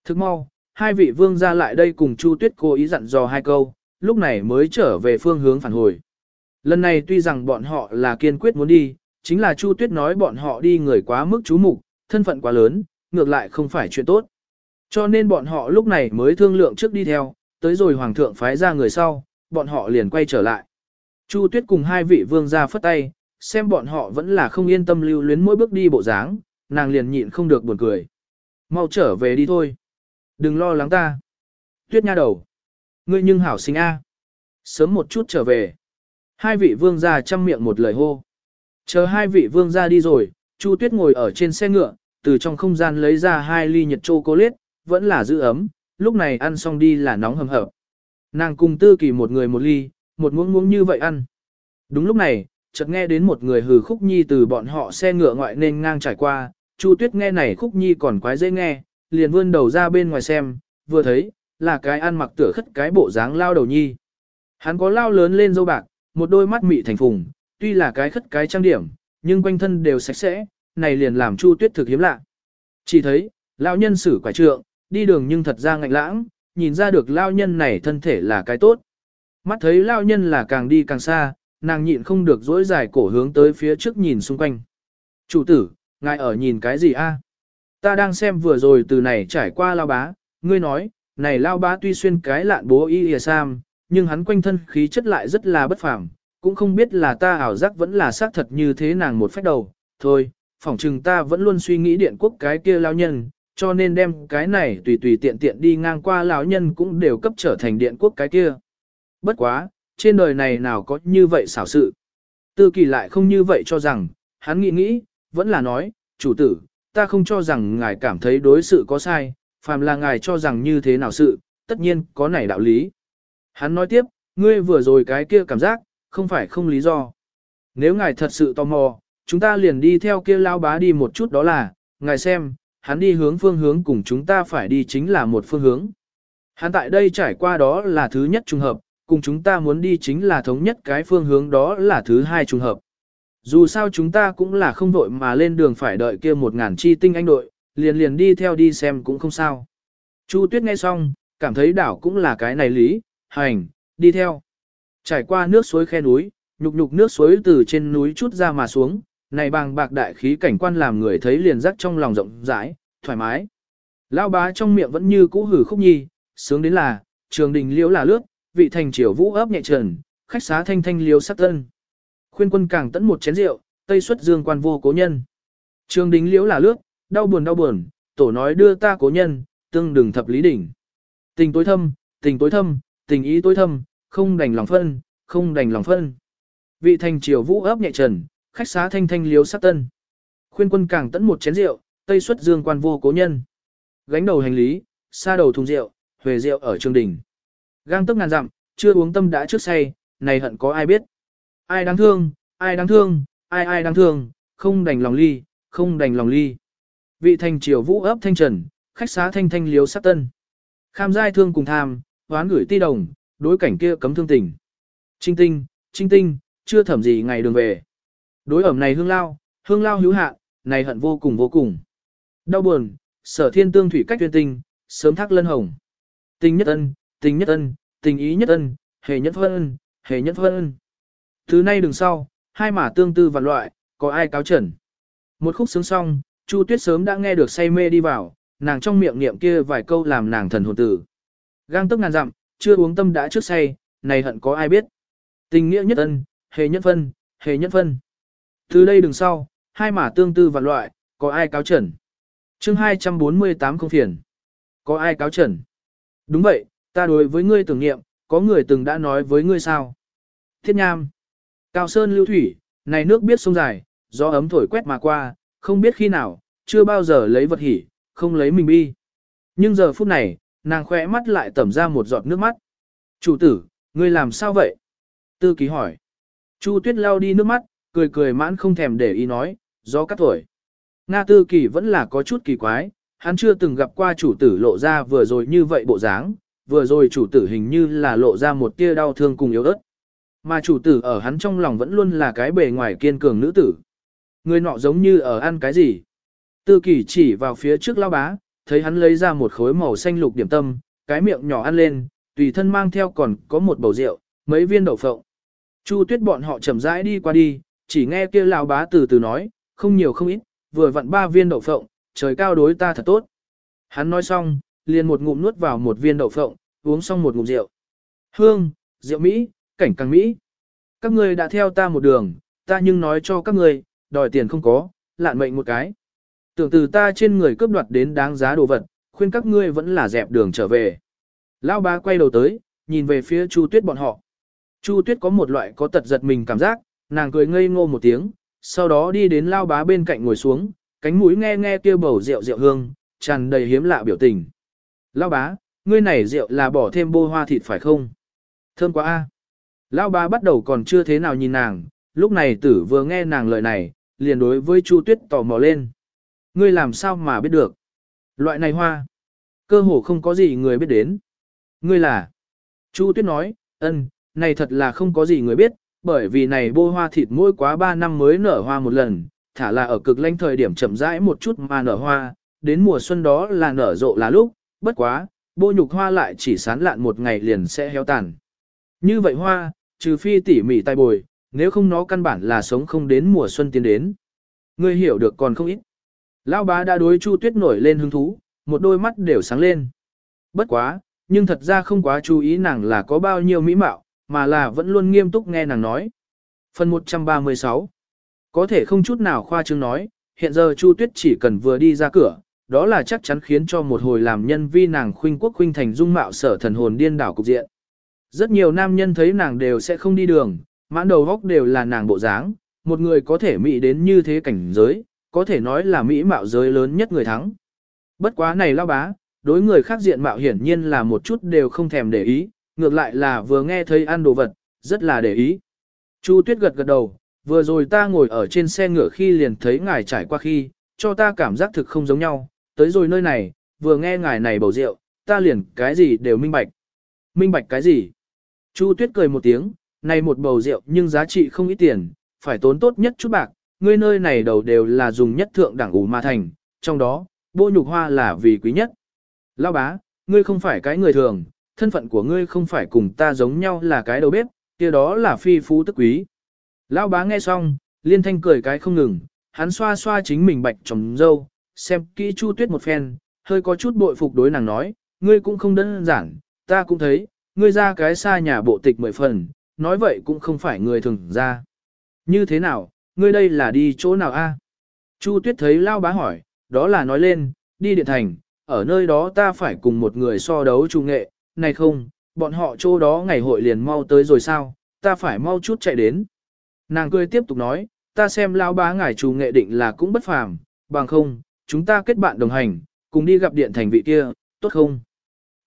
Speaker 1: Thức mau, hai vị vương ra lại đây cùng Chu Tuyết cố ý dặn dò hai câu, lúc này mới trở về phương hướng phản hồi. Lần này tuy rằng bọn họ là kiên quyết muốn đi, chính là Chu Tuyết nói bọn họ đi người quá mức chú mục, thân phận quá lớn, ngược lại không phải chuyện tốt. Cho nên bọn họ lúc này mới thương lượng trước đi theo, tới rồi hoàng thượng phái ra người sau, bọn họ liền quay trở lại. Chu Tuyết cùng hai vị vương ra phất tay, xem bọn họ vẫn là không yên tâm lưu luyến mỗi bước đi bộ dáng, nàng liền nhịn không được buồn cười. Mau trở về đi thôi. Đừng lo lắng ta. Tuyết nha đầu. Ngươi nhưng hảo sinh a. Sớm một chút trở về. Hai vị vương gia chăm miệng một lời hô. Chờ hai vị vương gia đi rồi, Chu Tuyết ngồi ở trên xe ngựa, từ trong không gian lấy ra hai ly nhật chocolate, vẫn là giữ ấm, lúc này ăn xong đi là nóng hầm hập. Nàng cùng tư kỳ một người một ly, một muỗng muỗng như vậy ăn. Đúng lúc này, chợt nghe đến một người hừ khúc nhi từ bọn họ xe ngựa ngoại nên ngang trải qua, Chu Tuyết nghe này khúc nhi còn quái dễ nghe, liền vươn đầu ra bên ngoài xem, vừa thấy, là cái ăn mặc tựa khất cái bộ dáng lao đầu nhi. Hắn có lao lớn lên dâu bạc, một đôi mắt mị thành phùng, tuy là cái khất cái trang điểm, nhưng quanh thân đều sạch sẽ, này liền làm Chu Tuyết thực hiếm lạ. Chỉ thấy, lão nhân sử quả trượng, đi đường nhưng thật ra ngạnh lãng, nhìn ra được lao nhân này thân thể là cái tốt. Mắt thấy lao nhân là càng đi càng xa, nàng nhịn không được dỗi dài cổ hướng tới phía trước nhìn xung quanh. Chủ tử, ngài ở nhìn cái gì a? Ta đang xem vừa rồi từ này trải qua lao bá, ngươi nói, này lao bá tuy xuyên cái lạn bố y lìa sam, nhưng hắn quanh thân khí chất lại rất là bất phàm, cũng không biết là ta ảo giác vẫn là xác thật như thế nàng một phép đầu. Thôi, phỏng chừng ta vẫn luôn suy nghĩ điện quốc cái kia lao nhân, cho nên đem cái này tùy tùy tiện tiện đi ngang qua lão nhân cũng đều cấp trở thành điện quốc cái kia. Bất quá, trên đời này nào có như vậy xảo sự. Tư kỳ lại không như vậy cho rằng, hắn nghĩ nghĩ, vẫn là nói, chủ tử, ta không cho rằng ngài cảm thấy đối sự có sai, phàm là ngài cho rằng như thế nào sự, tất nhiên có nảy đạo lý. Hắn nói tiếp, ngươi vừa rồi cái kia cảm giác, không phải không lý do. Nếu ngài thật sự tò mò, chúng ta liền đi theo kia lao bá đi một chút đó là, ngài xem, hắn đi hướng phương hướng cùng chúng ta phải đi chính là một phương hướng. Hắn tại đây trải qua đó là thứ nhất trùng hợp, cùng chúng ta muốn đi chính là thống nhất cái phương hướng đó là thứ hai trùng hợp. Dù sao chúng ta cũng là không vội mà lên đường phải đợi kia một ngàn chi tinh anh đội, liền liền đi theo đi xem cũng không sao. Chu Tuyết nghe xong, cảm thấy đảo cũng là cái này lý, hành, đi theo. Trải qua nước suối khe núi, nhục nhục nước suối từ trên núi chút ra mà xuống, này bàng bạc đại khí cảnh quan làm người thấy liền rắc trong lòng rộng rãi, thoải mái. Lao bá trong miệng vẫn như cũ hử khúc nhi, sướng đến là, trường đình liễu là lướt, vị thành triều vũ ấp nhẹ trần, khách xá thanh thanh liễu sắc tân. Khuyên quân càng tẫn một chén rượu, tây xuất dương quan vô cố nhân. Trường đình liễu là lướt, đau buồn đau buồn, tổ nói đưa ta cố nhân, tương đừng thập lý đỉnh. Tình tối thâm, tình tối thâm, tình ý tối thâm, không đành lòng phân, không đành lòng phân. Vị thành triều vũ ấp nhẹ trần, khách xá thanh thanh liếu sát tân. Khuyên quân càng tẫn một chén rượu, tây xuất dương quan vô cố nhân. Gánh đầu hành lý, xa đầu thùng rượu, huề rượu ở trường đình. Gang tấc ngàn dặm, chưa uống tâm đã trước say, này hận có ai biết. Ai đáng thương, ai đáng thương, ai ai đáng thương, không đành lòng ly, không đành lòng ly. Vị thành triều vũ ấp thanh trần, khách xá thanh thanh liếu sát tân. Kham giai thương cùng tham, hoán gửi ti đồng, đối cảnh kia cấm thương tình. Trinh tinh, trinh tinh, chưa thẩm gì ngày đường về. Đối ẩm này hương lao, hương lao hữu hạ, này hận vô cùng vô cùng. Đau buồn, sở thiên tương thủy cách tuyên tinh, sớm thác lân hồng. Tình nhất ân, tình nhất ân, tình ý nhất ân, hề nhất phân hề nhất phân Thứ nay đừng sau, hai mà tương tư vạn loại, có ai cáo trần. Một khúc sướng xong, Chu Tuyết sớm đã nghe được say mê đi vào, nàng trong miệng niệm kia vài câu làm nàng thần hồn tử. Gang tức ngàn dặm, chưa uống tâm đã trước say, này hận có ai biết. Tình nghĩa nhất ân, hề nhất phân, hề nhất phân. Từ đây đừng sau, hai mà tương tư vạn loại, có ai cáo trần. chương 248 không phiền. Có ai cáo trần. Đúng vậy, ta đối với ngươi tưởng niệm có người từng đã nói với ngươi sao. Thiết nham. Cao sơn lưu thủy, này nước biết sông dài, gió ấm thổi quét mà qua, không biết khi nào, chưa bao giờ lấy vật hỉ, không lấy mình bi. Nhưng giờ phút này, nàng khỏe mắt lại tẩm ra một giọt nước mắt. Chủ tử, ngươi làm sao vậy? Tư ký hỏi. Chu tuyết lau đi nước mắt, cười cười mãn không thèm để ý nói, gió cắt thổi. Nga tư kỳ vẫn là có chút kỳ quái, hắn chưa từng gặp qua chủ tử lộ ra vừa rồi như vậy bộ dáng, vừa rồi chủ tử hình như là lộ ra một tia đau thương cùng yếu ớt. Mà chủ tử ở hắn trong lòng vẫn luôn là cái bề ngoài kiên cường nữ tử. Người nọ giống như ở ăn cái gì. Tư kỳ chỉ vào phía trước lao bá, thấy hắn lấy ra một khối màu xanh lục điểm tâm, cái miệng nhỏ ăn lên, tùy thân mang theo còn có một bầu rượu, mấy viên đậu phộng. Chu tuyết bọn họ chậm rãi đi qua đi, chỉ nghe kia lao bá từ từ nói, không nhiều không ít, vừa vặn ba viên đậu phộng, trời cao đối ta thật tốt. Hắn nói xong, liền một ngụm nuốt vào một viên đậu phộng, uống xong một ngụm rượu. Hương, rượu Mỹ, cảnh càng Mỹ. Các ngươi đã theo ta một đường, ta nhưng nói cho các ngươi, đòi tiền không có, lạn mệnh một cái. Tưởng từ ta trên người cướp đoạt đến đáng giá đồ vật, khuyên các ngươi vẫn là dẹp đường trở về. Lão ba quay đầu tới, nhìn về phía Chu Tuyết bọn họ. Chu Tuyết có một loại có tật giật mình cảm giác, nàng cười ngây ngô một tiếng, sau đó đi đến lao bá bên cạnh ngồi xuống, cánh mũi nghe nghe kia bầu rượu rượu hương, tràn đầy hiếm lạ biểu tình. Lao bá, ngươi này rượu là bỏ thêm bô hoa thịt phải không? Thơm quá a. Lão bá bắt đầu còn chưa thế nào nhìn nàng, lúc này tử vừa nghe nàng lời này, liền đối với Chu Tuyết tò mò lên. Ngươi làm sao mà biết được? Loại này hoa, cơ hồ không có gì người biết đến. Ngươi là? Chu Tuyết nói, ân, này thật là không có gì người biết, bởi vì này bô hoa thịt mỗi quá 3 năm mới nở hoa một lần, thả là ở cực lanh thời điểm chậm rãi một chút mà nở hoa, đến mùa xuân đó là nở rộ là lúc, bất quá, bô nhục hoa lại chỉ sán lạn một ngày liền sẽ héo tàn. Như vậy hoa, trừ phi tỉ mỉ tai bồi, nếu không nó căn bản là sống không đến mùa xuân tiến đến. Ngươi hiểu được còn không ít. Lão bá đã đối Chu Tuyết nổi lên hứng thú, một đôi mắt đều sáng lên. Bất quá, nhưng thật ra không quá chú ý nàng là có bao nhiêu mỹ mạo, mà là vẫn luôn nghiêm túc nghe nàng nói. Phần 136 Có thể không chút nào khoa trương nói, hiện giờ Chu Tuyết chỉ cần vừa đi ra cửa, đó là chắc chắn khiến cho một hồi làm nhân vi nàng khuynh quốc khuynh thành dung mạo sở thần hồn điên đảo cục diện. Rất nhiều nam nhân thấy nàng đều sẽ không đi đường, mãn đầu góc đều là nàng bộ dáng, một người có thể mỹ đến như thế cảnh giới, có thể nói là mỹ mạo giới lớn nhất người thắng. Bất quá này lao bá, đối người khác diện mạo hiển nhiên là một chút đều không thèm để ý, ngược lại là vừa nghe thấy ăn đồ vật, rất là để ý. Chu Tuyết gật gật đầu, vừa rồi ta ngồi ở trên xe ngựa khi liền thấy ngài trải qua khi, cho ta cảm giác thực không giống nhau, tới rồi nơi này, vừa nghe ngài này bầu rượu, ta liền cái gì đều minh bạch. Minh bạch cái gì? Chu Tuyết cười một tiếng, này một bầu rượu nhưng giá trị không ít tiền, phải tốn tốt nhất chút bạc, ngươi nơi này đầu đều là dùng nhất thượng đẳng ủ mà thành, trong đó, bô nhục hoa là vì quý nhất. Lão bá, ngươi không phải cái người thường, thân phận của ngươi không phải cùng ta giống nhau là cái đầu bếp, kia đó là phi phú tức quý. Lão bá nghe xong, liên thanh cười cái không ngừng, hắn xoa xoa chính mình bạch trồng dâu, xem kỹ chu tuyết một phen, hơi có chút bội phục đối nàng nói, ngươi cũng không đơn giản, ta cũng thấy, ngươi ra cái xa nhà bộ tịch mười phần, nói vậy cũng không phải người thường ra. Như thế nào, ngươi đây là đi chỗ nào a? Chu tuyết thấy lao bá hỏi, đó là nói lên, đi điện thành, ở nơi đó ta phải cùng một người so đấu trung nghệ, này không, bọn họ chỗ đó ngày hội liền mau tới rồi sao, ta phải mau chút chạy đến. Nàng cười tiếp tục nói, ta xem lao bá ngài chủ nghệ định là cũng bất phàm, bằng không, chúng ta kết bạn đồng hành, cùng đi gặp điện thành vị kia, tốt không?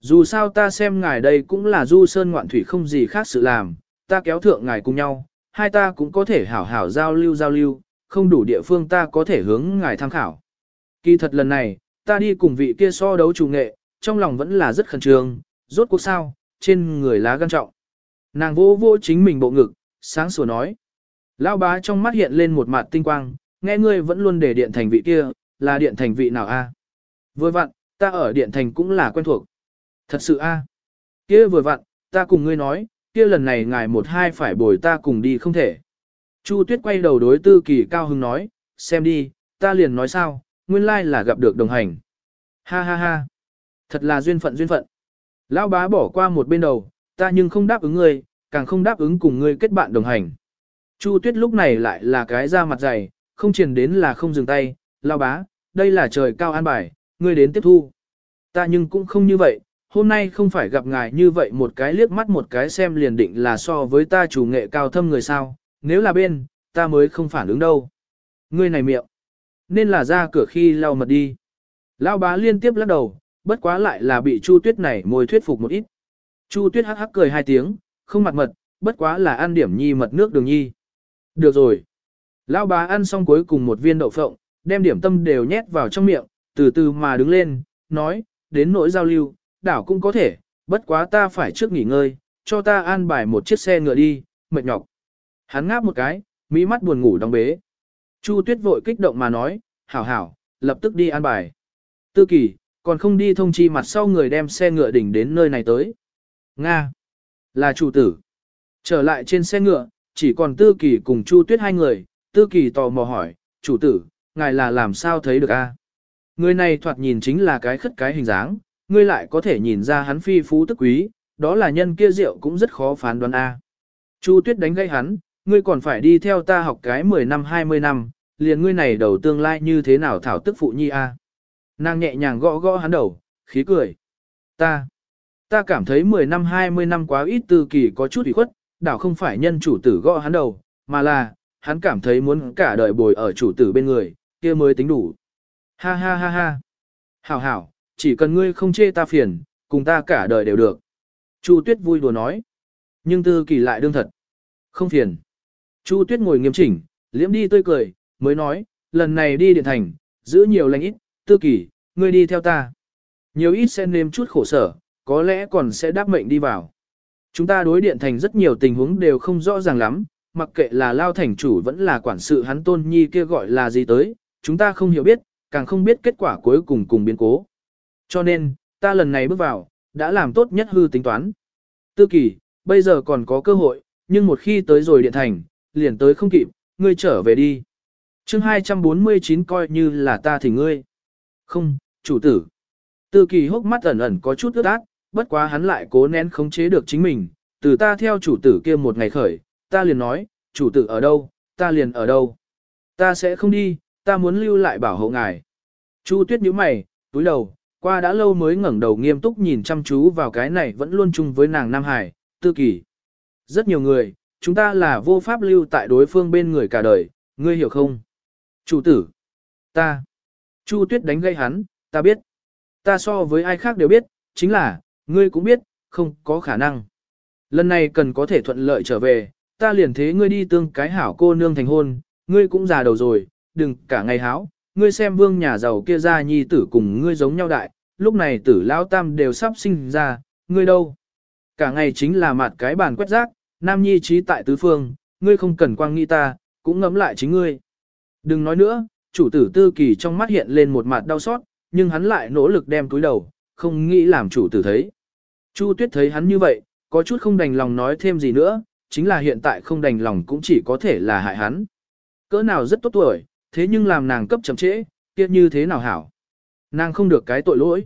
Speaker 1: Dù sao ta xem ngài đây cũng là du sơn ngoạn thủy không gì khác sự làm, ta kéo thượng ngài cùng nhau, hai ta cũng có thể hảo hảo giao lưu giao lưu, không đủ địa phương ta có thể hướng ngài tham khảo. Kỳ thật lần này, ta đi cùng vị kia so đấu chủ nghệ, trong lòng vẫn là rất khẩn trương, rốt cuộc sao, trên người lá gan trọng. Nàng vô vô chính mình bộ ngực, sáng sủa nói. Lão bá trong mắt hiện lên một mặt tinh quang, nghe ngươi vẫn luôn để điện thành vị kia, là điện thành vị nào a? Vừa vặn, ta ở điện thành cũng là quen thuộc. Thật sự a? À? Kia vừa vặn, ta cùng ngươi nói, kia lần này ngài một hai phải bồi ta cùng đi không thể. Chu Tuyết quay đầu đối tư kỳ cao hưng nói, xem đi, ta liền nói sao, nguyên lai là gặp được đồng hành. Ha ha ha, thật là duyên phận duyên phận. Lão bá bỏ qua một bên đầu, ta nhưng không đáp ứng ngươi, càng không đáp ứng cùng ngươi kết bạn đồng hành. Chu Tuyết lúc này lại là cái da mặt dày, không truyền đến là không dừng tay, lão bá, đây là trời cao an bài, ngươi đến tiếp thu. Ta nhưng cũng không như vậy, hôm nay không phải gặp ngài như vậy một cái liếc mắt một cái xem liền định là so với ta chủ nghệ cao thâm người sao, nếu là bên, ta mới không phản ứng đâu. Ngươi này miệng, nên là ra cửa khi lau mật đi. Lão bá liên tiếp lắc đầu, bất quá lại là bị Chu Tuyết này môi thuyết phục một ít. Chu Tuyết hắc hắc cười hai tiếng, không mặt mật, bất quá là ăn điểm nhi mật nước đường nhi. Được rồi. Lão bà ăn xong cuối cùng một viên đậu phộng, đem điểm tâm đều nhét vào trong miệng, từ từ mà đứng lên, nói, đến nỗi giao lưu, đảo cũng có thể, bất quá ta phải trước nghỉ ngơi, cho ta an bài một chiếc xe ngựa đi, mệt nhọc. Hắn ngáp một cái, mỹ mắt buồn ngủ đóng bế. Chu Tuyết vội kích động mà nói, hảo hảo, lập tức đi an bài. Tư kỳ, còn không đi thông chi mặt sau người đem xe ngựa đỉnh đến nơi này tới. Nga, là chủ tử. Trở lại trên xe ngựa, chỉ còn Tư kỳ cùng Chu Tuyết hai người, Tư kỳ tò mò hỏi, chủ tử, ngài là làm sao thấy được a? Người này thoạt nhìn chính là cái khất cái hình dáng, ngươi lại có thể nhìn ra hắn phi phú tức quý, đó là nhân kia rượu cũng rất khó phán đoán a. Chu Tuyết đánh gây hắn, ngươi còn phải đi theo ta học cái 10 năm 20 năm, liền ngươi này đầu tương lai như thế nào thảo tức phụ nhi a. Nàng nhẹ nhàng gõ gõ hắn đầu, khí cười. Ta, ta cảm thấy 10 năm 20 năm quá ít tư kỳ có chút ủy khuất, đảo không phải nhân chủ tử gõ hắn đầu, mà là, hắn cảm thấy muốn cả đời bồi ở chủ tử bên người, kia mới tính đủ. Ha ha ha ha. Hảo hảo, chỉ cần ngươi không chê ta phiền, cùng ta cả đời đều được. Chu Tuyết vui đùa nói. Nhưng tư kỳ lại đương thật. Không phiền. Chu Tuyết ngồi nghiêm chỉnh, liễm đi tươi cười, mới nói, lần này đi điện thành, giữ nhiều lành ít, tư kỳ, ngươi đi theo ta. Nhiều ít sẽ nêm chút khổ sở, có lẽ còn sẽ đáp mệnh đi vào. Chúng ta đối điện thành rất nhiều tình huống đều không rõ ràng lắm, mặc kệ là lao thành chủ vẫn là quản sự hắn tôn nhi kia gọi là gì tới, chúng ta không hiểu biết, càng không biết kết quả cuối cùng cùng biến cố. Cho nên, ta lần này bước vào, đã làm tốt nhất hư tính toán. Tư kỳ, bây giờ còn có cơ hội, nhưng một khi tới rồi điện thành, liền tới không kịp, ngươi trở về đi. chương 249 coi như là ta thì ngươi. Không, chủ tử. Tư kỳ hốc mắt ẩn ẩn có chút ướt át, bất quá hắn lại cố nén khống chế được chính mình, từ ta theo chủ tử kia một ngày khởi, ta liền nói, chủ tử ở đâu, ta liền ở đâu. Ta sẽ không đi, ta muốn lưu lại bảo hộ ngài. Chu tuyết nhíu mày, túi đầu, qua đã lâu mới ngẩng đầu nghiêm túc nhìn chăm chú vào cái này vẫn luôn chung với nàng Nam Hải, tư kỳ. Rất nhiều người, chúng ta là vô pháp lưu tại đối phương bên người cả đời, ngươi hiểu không? Chủ tử, ta, Chu tuyết đánh gây hắn, ta biết. Ta so với ai khác đều biết, chính là, ngươi cũng biết, không có khả năng. Lần này cần có thể thuận lợi trở về, ta liền thế ngươi đi tương cái hảo cô nương thành hôn, ngươi cũng già đầu rồi, đừng cả ngày háo, ngươi xem vương nhà giàu kia ra nhi tử cùng ngươi giống nhau đại, lúc này tử lão tam đều sắp sinh ra, ngươi đâu? Cả ngày chính là mặt cái bàn quét rác, nam nhi trí tại tứ phương, ngươi không cần quang nghĩ ta, cũng ngẫm lại chính ngươi. Đừng nói nữa, chủ tử tư kỳ trong mắt hiện lên một mặt đau xót, nhưng hắn lại nỗ lực đem túi đầu, không nghĩ làm chủ tử thấy. Chu tuyết thấy hắn như vậy, có chút không đành lòng nói thêm gì nữa, chính là hiện tại không đành lòng cũng chỉ có thể là hại hắn. Cỡ nào rất tốt tuổi, thế nhưng làm nàng cấp chậm trễ, kia như thế nào hảo. Nàng không được cái tội lỗi.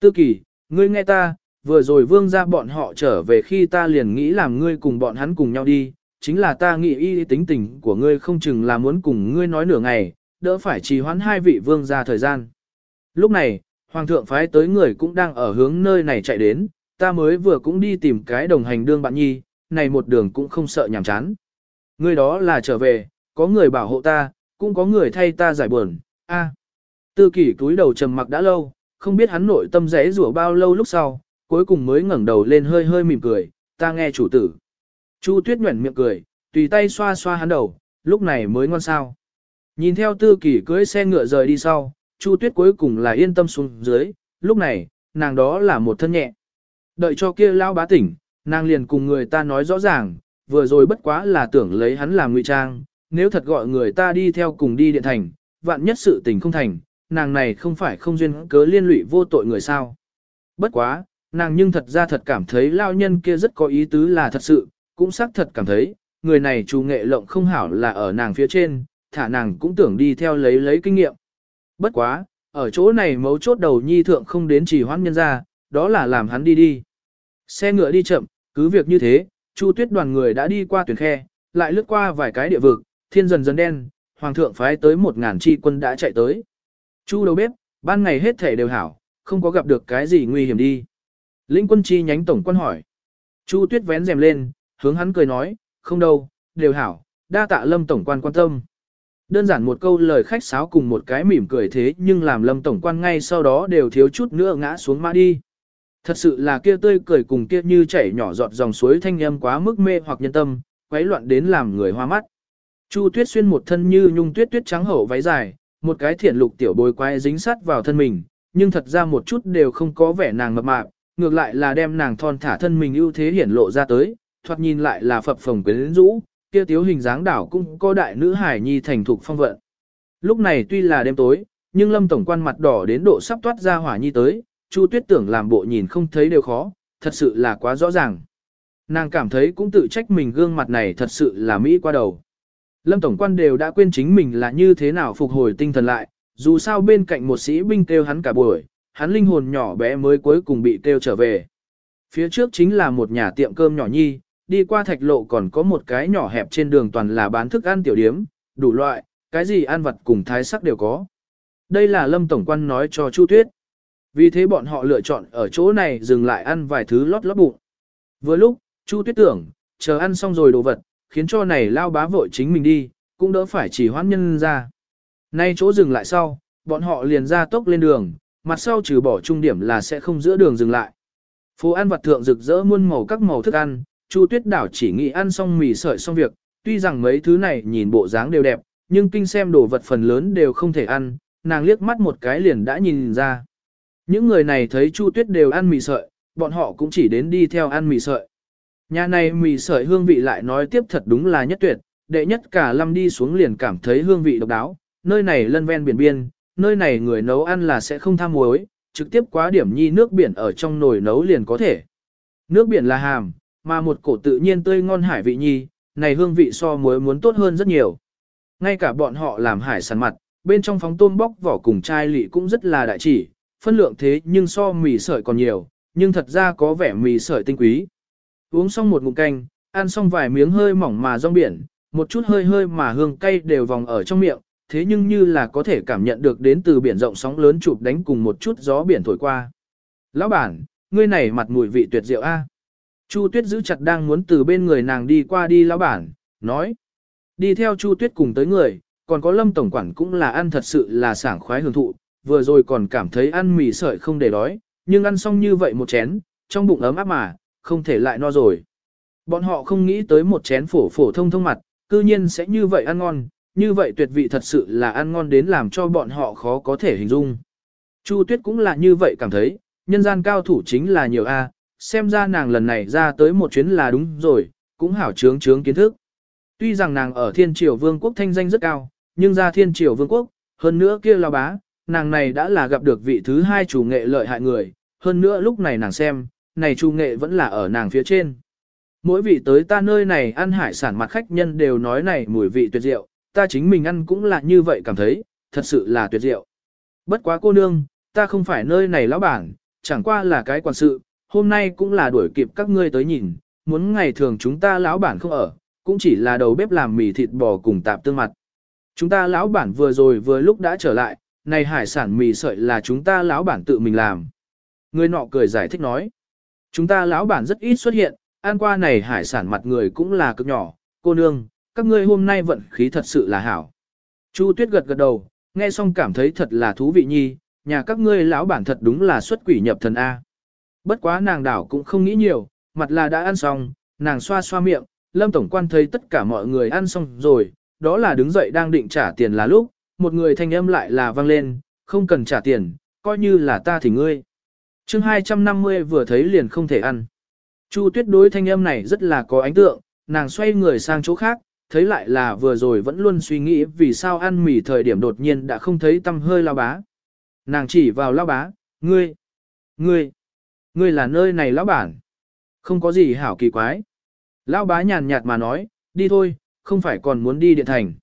Speaker 1: Tư kỳ, ngươi nghe ta, vừa rồi vương ra bọn họ trở về khi ta liền nghĩ làm ngươi cùng bọn hắn cùng nhau đi, chính là ta nghĩ y tính tình của ngươi không chừng là muốn cùng ngươi nói nửa ngày, đỡ phải trì hoãn hai vị vương ra thời gian. Lúc này, hoàng thượng phái tới người cũng đang ở hướng nơi này chạy đến, ta mới vừa cũng đi tìm cái đồng hành đương bạn nhi, này một đường cũng không sợ nhàm chán. Ngươi đó là trở về, có người bảo hộ ta, cũng có người thay ta giải buồn, a. Tư kỷ túi đầu trầm mặc đã lâu, không biết hắn nội tâm rẽ rủa bao lâu lúc sau, cuối cùng mới ngẩng đầu lên hơi hơi mỉm cười, ta nghe chủ tử. Chu tuyết nhuẩn miệng cười, tùy tay xoa xoa hắn đầu, lúc này mới ngon sao. Nhìn theo tư kỷ cưới xe ngựa rời đi sau, Chu tuyết cuối cùng là yên tâm xuống dưới, lúc này, nàng đó là một thân nhẹ. Đợi cho kia lao bá tỉnh, nàng liền cùng người ta nói rõ ràng, vừa rồi bất quá là tưởng lấy hắn làm ngụy trang, nếu thật gọi người ta đi theo cùng đi điện thành, vạn nhất sự tình không thành, nàng này không phải không duyên cớ liên lụy vô tội người sao. Bất quá, nàng nhưng thật ra thật cảm thấy lao nhân kia rất có ý tứ là thật sự, cũng xác thật cảm thấy, người này chủ nghệ lộng không hảo là ở nàng phía trên, thả nàng cũng tưởng đi theo lấy lấy kinh nghiệm. Bất quá, ở chỗ này mấu chốt đầu nhi thượng không đến chỉ hoãn nhân ra, đó là làm hắn đi đi. Xe ngựa đi chậm, cứ việc như thế, Chu Tuyết đoàn người đã đi qua tuyển khe, lại lướt qua vài cái địa vực, thiên dần dần đen, hoàng thượng phái tới một ngàn chi quân đã chạy tới. Chu đầu bếp, ban ngày hết thể đều hảo, không có gặp được cái gì nguy hiểm đi. Linh quân chi nhánh tổng quân hỏi. Chu tuyết vén rèm lên, hướng hắn cười nói, không đâu, đều hảo, đa tạ lâm tổng quan quan tâm. Đơn giản một câu lời khách sáo cùng một cái mỉm cười thế nhưng làm lâm tổng quan ngay sau đó đều thiếu chút nữa ngã xuống mã đi. Thật sự là kia tươi cười cùng kia như chảy nhỏ giọt dòng suối thanh âm quá mức mê hoặc nhân tâm, quấy loạn đến làm người hoa mắt. Chu Tuyết xuyên một thân như nhung tuyết tuyết trắng hậu váy dài, một cái thiển lục tiểu bồi quái dính sát vào thân mình, nhưng thật ra một chút đều không có vẻ nàng mập mạp, ngược lại là đem nàng thon thả thân mình ưu thế hiển lộ ra tới, thoạt nhìn lại là phập phồng quyến rũ, kia tiếu hình dáng đảo cũng có đại nữ hải nhi thành thục phong vận. Lúc này tuy là đêm tối, nhưng Lâm tổng quan mặt đỏ đến độ sắp toát ra hỏa nhi tới, Chu Tuyết tưởng làm bộ nhìn không thấy đều khó, thật sự là quá rõ ràng. Nàng cảm thấy cũng tự trách mình gương mặt này thật sự là mỹ qua đầu. Lâm tổng quan đều đã quên chính mình là như thế nào phục hồi tinh thần lại, dù sao bên cạnh một sĩ binh kêu hắn cả buổi, hắn linh hồn nhỏ bé mới cuối cùng bị kêu trở về. Phía trước chính là một nhà tiệm cơm nhỏ nhi, đi qua thạch lộ còn có một cái nhỏ hẹp trên đường toàn là bán thức ăn tiểu điếm, đủ loại, cái gì ăn vật cùng thái sắc đều có. Đây là Lâm Tổng quan nói cho Chu Tuyết. Vì thế bọn họ lựa chọn ở chỗ này dừng lại ăn vài thứ lót lót bụng. Vừa lúc, Chu Tuyết tưởng, chờ ăn xong rồi đồ vật, khiến cho này lao bá vội chính mình đi, cũng đỡ phải chỉ hoãn nhân ra. Nay chỗ dừng lại sau, bọn họ liền ra tốc lên đường, mặt sau trừ bỏ trung điểm là sẽ không giữa đường dừng lại. Phố ăn vặt thượng rực rỡ muôn màu các màu thức ăn, Chu Tuyết đảo chỉ nghĩ ăn xong mì sợi xong việc, tuy rằng mấy thứ này nhìn bộ dáng đều đẹp, nhưng kinh xem đồ vật phần lớn đều không thể ăn, nàng liếc mắt một cái liền đã nhìn ra. Những người này thấy Chu Tuyết đều ăn mì sợi, bọn họ cũng chỉ đến đi theo ăn mì sợi. Nhà này mì sợi hương vị lại nói tiếp thật đúng là nhất tuyệt, đệ nhất cả lâm đi xuống liền cảm thấy hương vị độc đáo, nơi này lân ven biển biên, nơi này người nấu ăn là sẽ không tham muối, trực tiếp quá điểm nhi nước biển ở trong nồi nấu liền có thể. Nước biển là hàm, mà một cổ tự nhiên tươi ngon hải vị nhi, này hương vị so muối muốn tốt hơn rất nhiều. Ngay cả bọn họ làm hải sản mặt, bên trong phóng tôm bóc vỏ cùng chai lị cũng rất là đại chỉ, phân lượng thế nhưng so mì sợi còn nhiều, nhưng thật ra có vẻ mì sợi tinh quý. Uống xong một ngụm canh, ăn xong vài miếng hơi mỏng mà rong biển, một chút hơi hơi mà hương cay đều vòng ở trong miệng, thế nhưng như là có thể cảm nhận được đến từ biển rộng sóng lớn chụp đánh cùng một chút gió biển thổi qua. Lão bản, ngươi này mặt mùi vị tuyệt diệu a. Chu Tuyết giữ chặt đang muốn từ bên người nàng đi qua đi lão bản, nói. Đi theo Chu Tuyết cùng tới người, còn có Lâm Tổng Quản cũng là ăn thật sự là sảng khoái hưởng thụ, vừa rồi còn cảm thấy ăn mì sợi không để đói, nhưng ăn xong như vậy một chén, trong bụng ấm áp mà, không thể lại no rồi. Bọn họ không nghĩ tới một chén phổ phổ thông thông mặt, cư nhiên sẽ như vậy ăn ngon, như vậy tuyệt vị thật sự là ăn ngon đến làm cho bọn họ khó có thể hình dung. Chu Tuyết cũng là như vậy cảm thấy, nhân gian cao thủ chính là nhiều A, xem ra nàng lần này ra tới một chuyến là đúng rồi, cũng hảo trướng trướng kiến thức. Tuy rằng nàng ở thiên triều vương quốc thanh danh rất cao, nhưng ra thiên triều vương quốc, hơn nữa kia lao bá, nàng này đã là gặp được vị thứ hai chủ nghệ lợi hại người, hơn nữa lúc này nàng xem, này chủ nghệ vẫn là ở nàng phía trên. Mỗi vị tới ta nơi này ăn hải sản mặt khách nhân đều nói này mùi vị tuyệt diệu, ta chính mình ăn cũng là như vậy cảm thấy, thật sự là tuyệt diệu. Bất quá cô nương, ta không phải nơi này lão bản, chẳng qua là cái quản sự, hôm nay cũng là đuổi kịp các ngươi tới nhìn, muốn ngày thường chúng ta lão bản không ở, cũng chỉ là đầu bếp làm mì thịt bò cùng tạp tương mặt. Chúng ta lão bản vừa rồi vừa lúc đã trở lại, này hải sản mì sợi là chúng ta lão bản tự mình làm. Người nọ cười giải thích nói, chúng ta lão bản rất ít xuất hiện, ăn qua này hải sản mặt người cũng là cực nhỏ, cô nương, các ngươi hôm nay vận khí thật sự là hảo. Chu Tuyết gật gật đầu, nghe xong cảm thấy thật là thú vị nhi, nhà các ngươi lão bản thật đúng là xuất quỷ nhập thần A. Bất quá nàng đảo cũng không nghĩ nhiều, mặt là đã ăn xong, nàng xoa xoa miệng, Lâm Tổng quan thấy tất cả mọi người ăn xong rồi, đó là đứng dậy đang định trả tiền là lúc, một người thanh âm lại là vang lên, không cần trả tiền, coi như là ta thì ngươi chương 250 vừa thấy liền không thể ăn. Chu tuyết đối thanh âm này rất là có ánh tượng, nàng xoay người sang chỗ khác, thấy lại là vừa rồi vẫn luôn suy nghĩ vì sao ăn mì thời điểm đột nhiên đã không thấy tâm hơi lao bá. Nàng chỉ vào lao bá, ngươi, ngươi, ngươi là nơi này lão bản. Không có gì hảo kỳ quái. Lão bá nhàn nhạt mà nói, đi thôi, không phải còn muốn đi điện thành.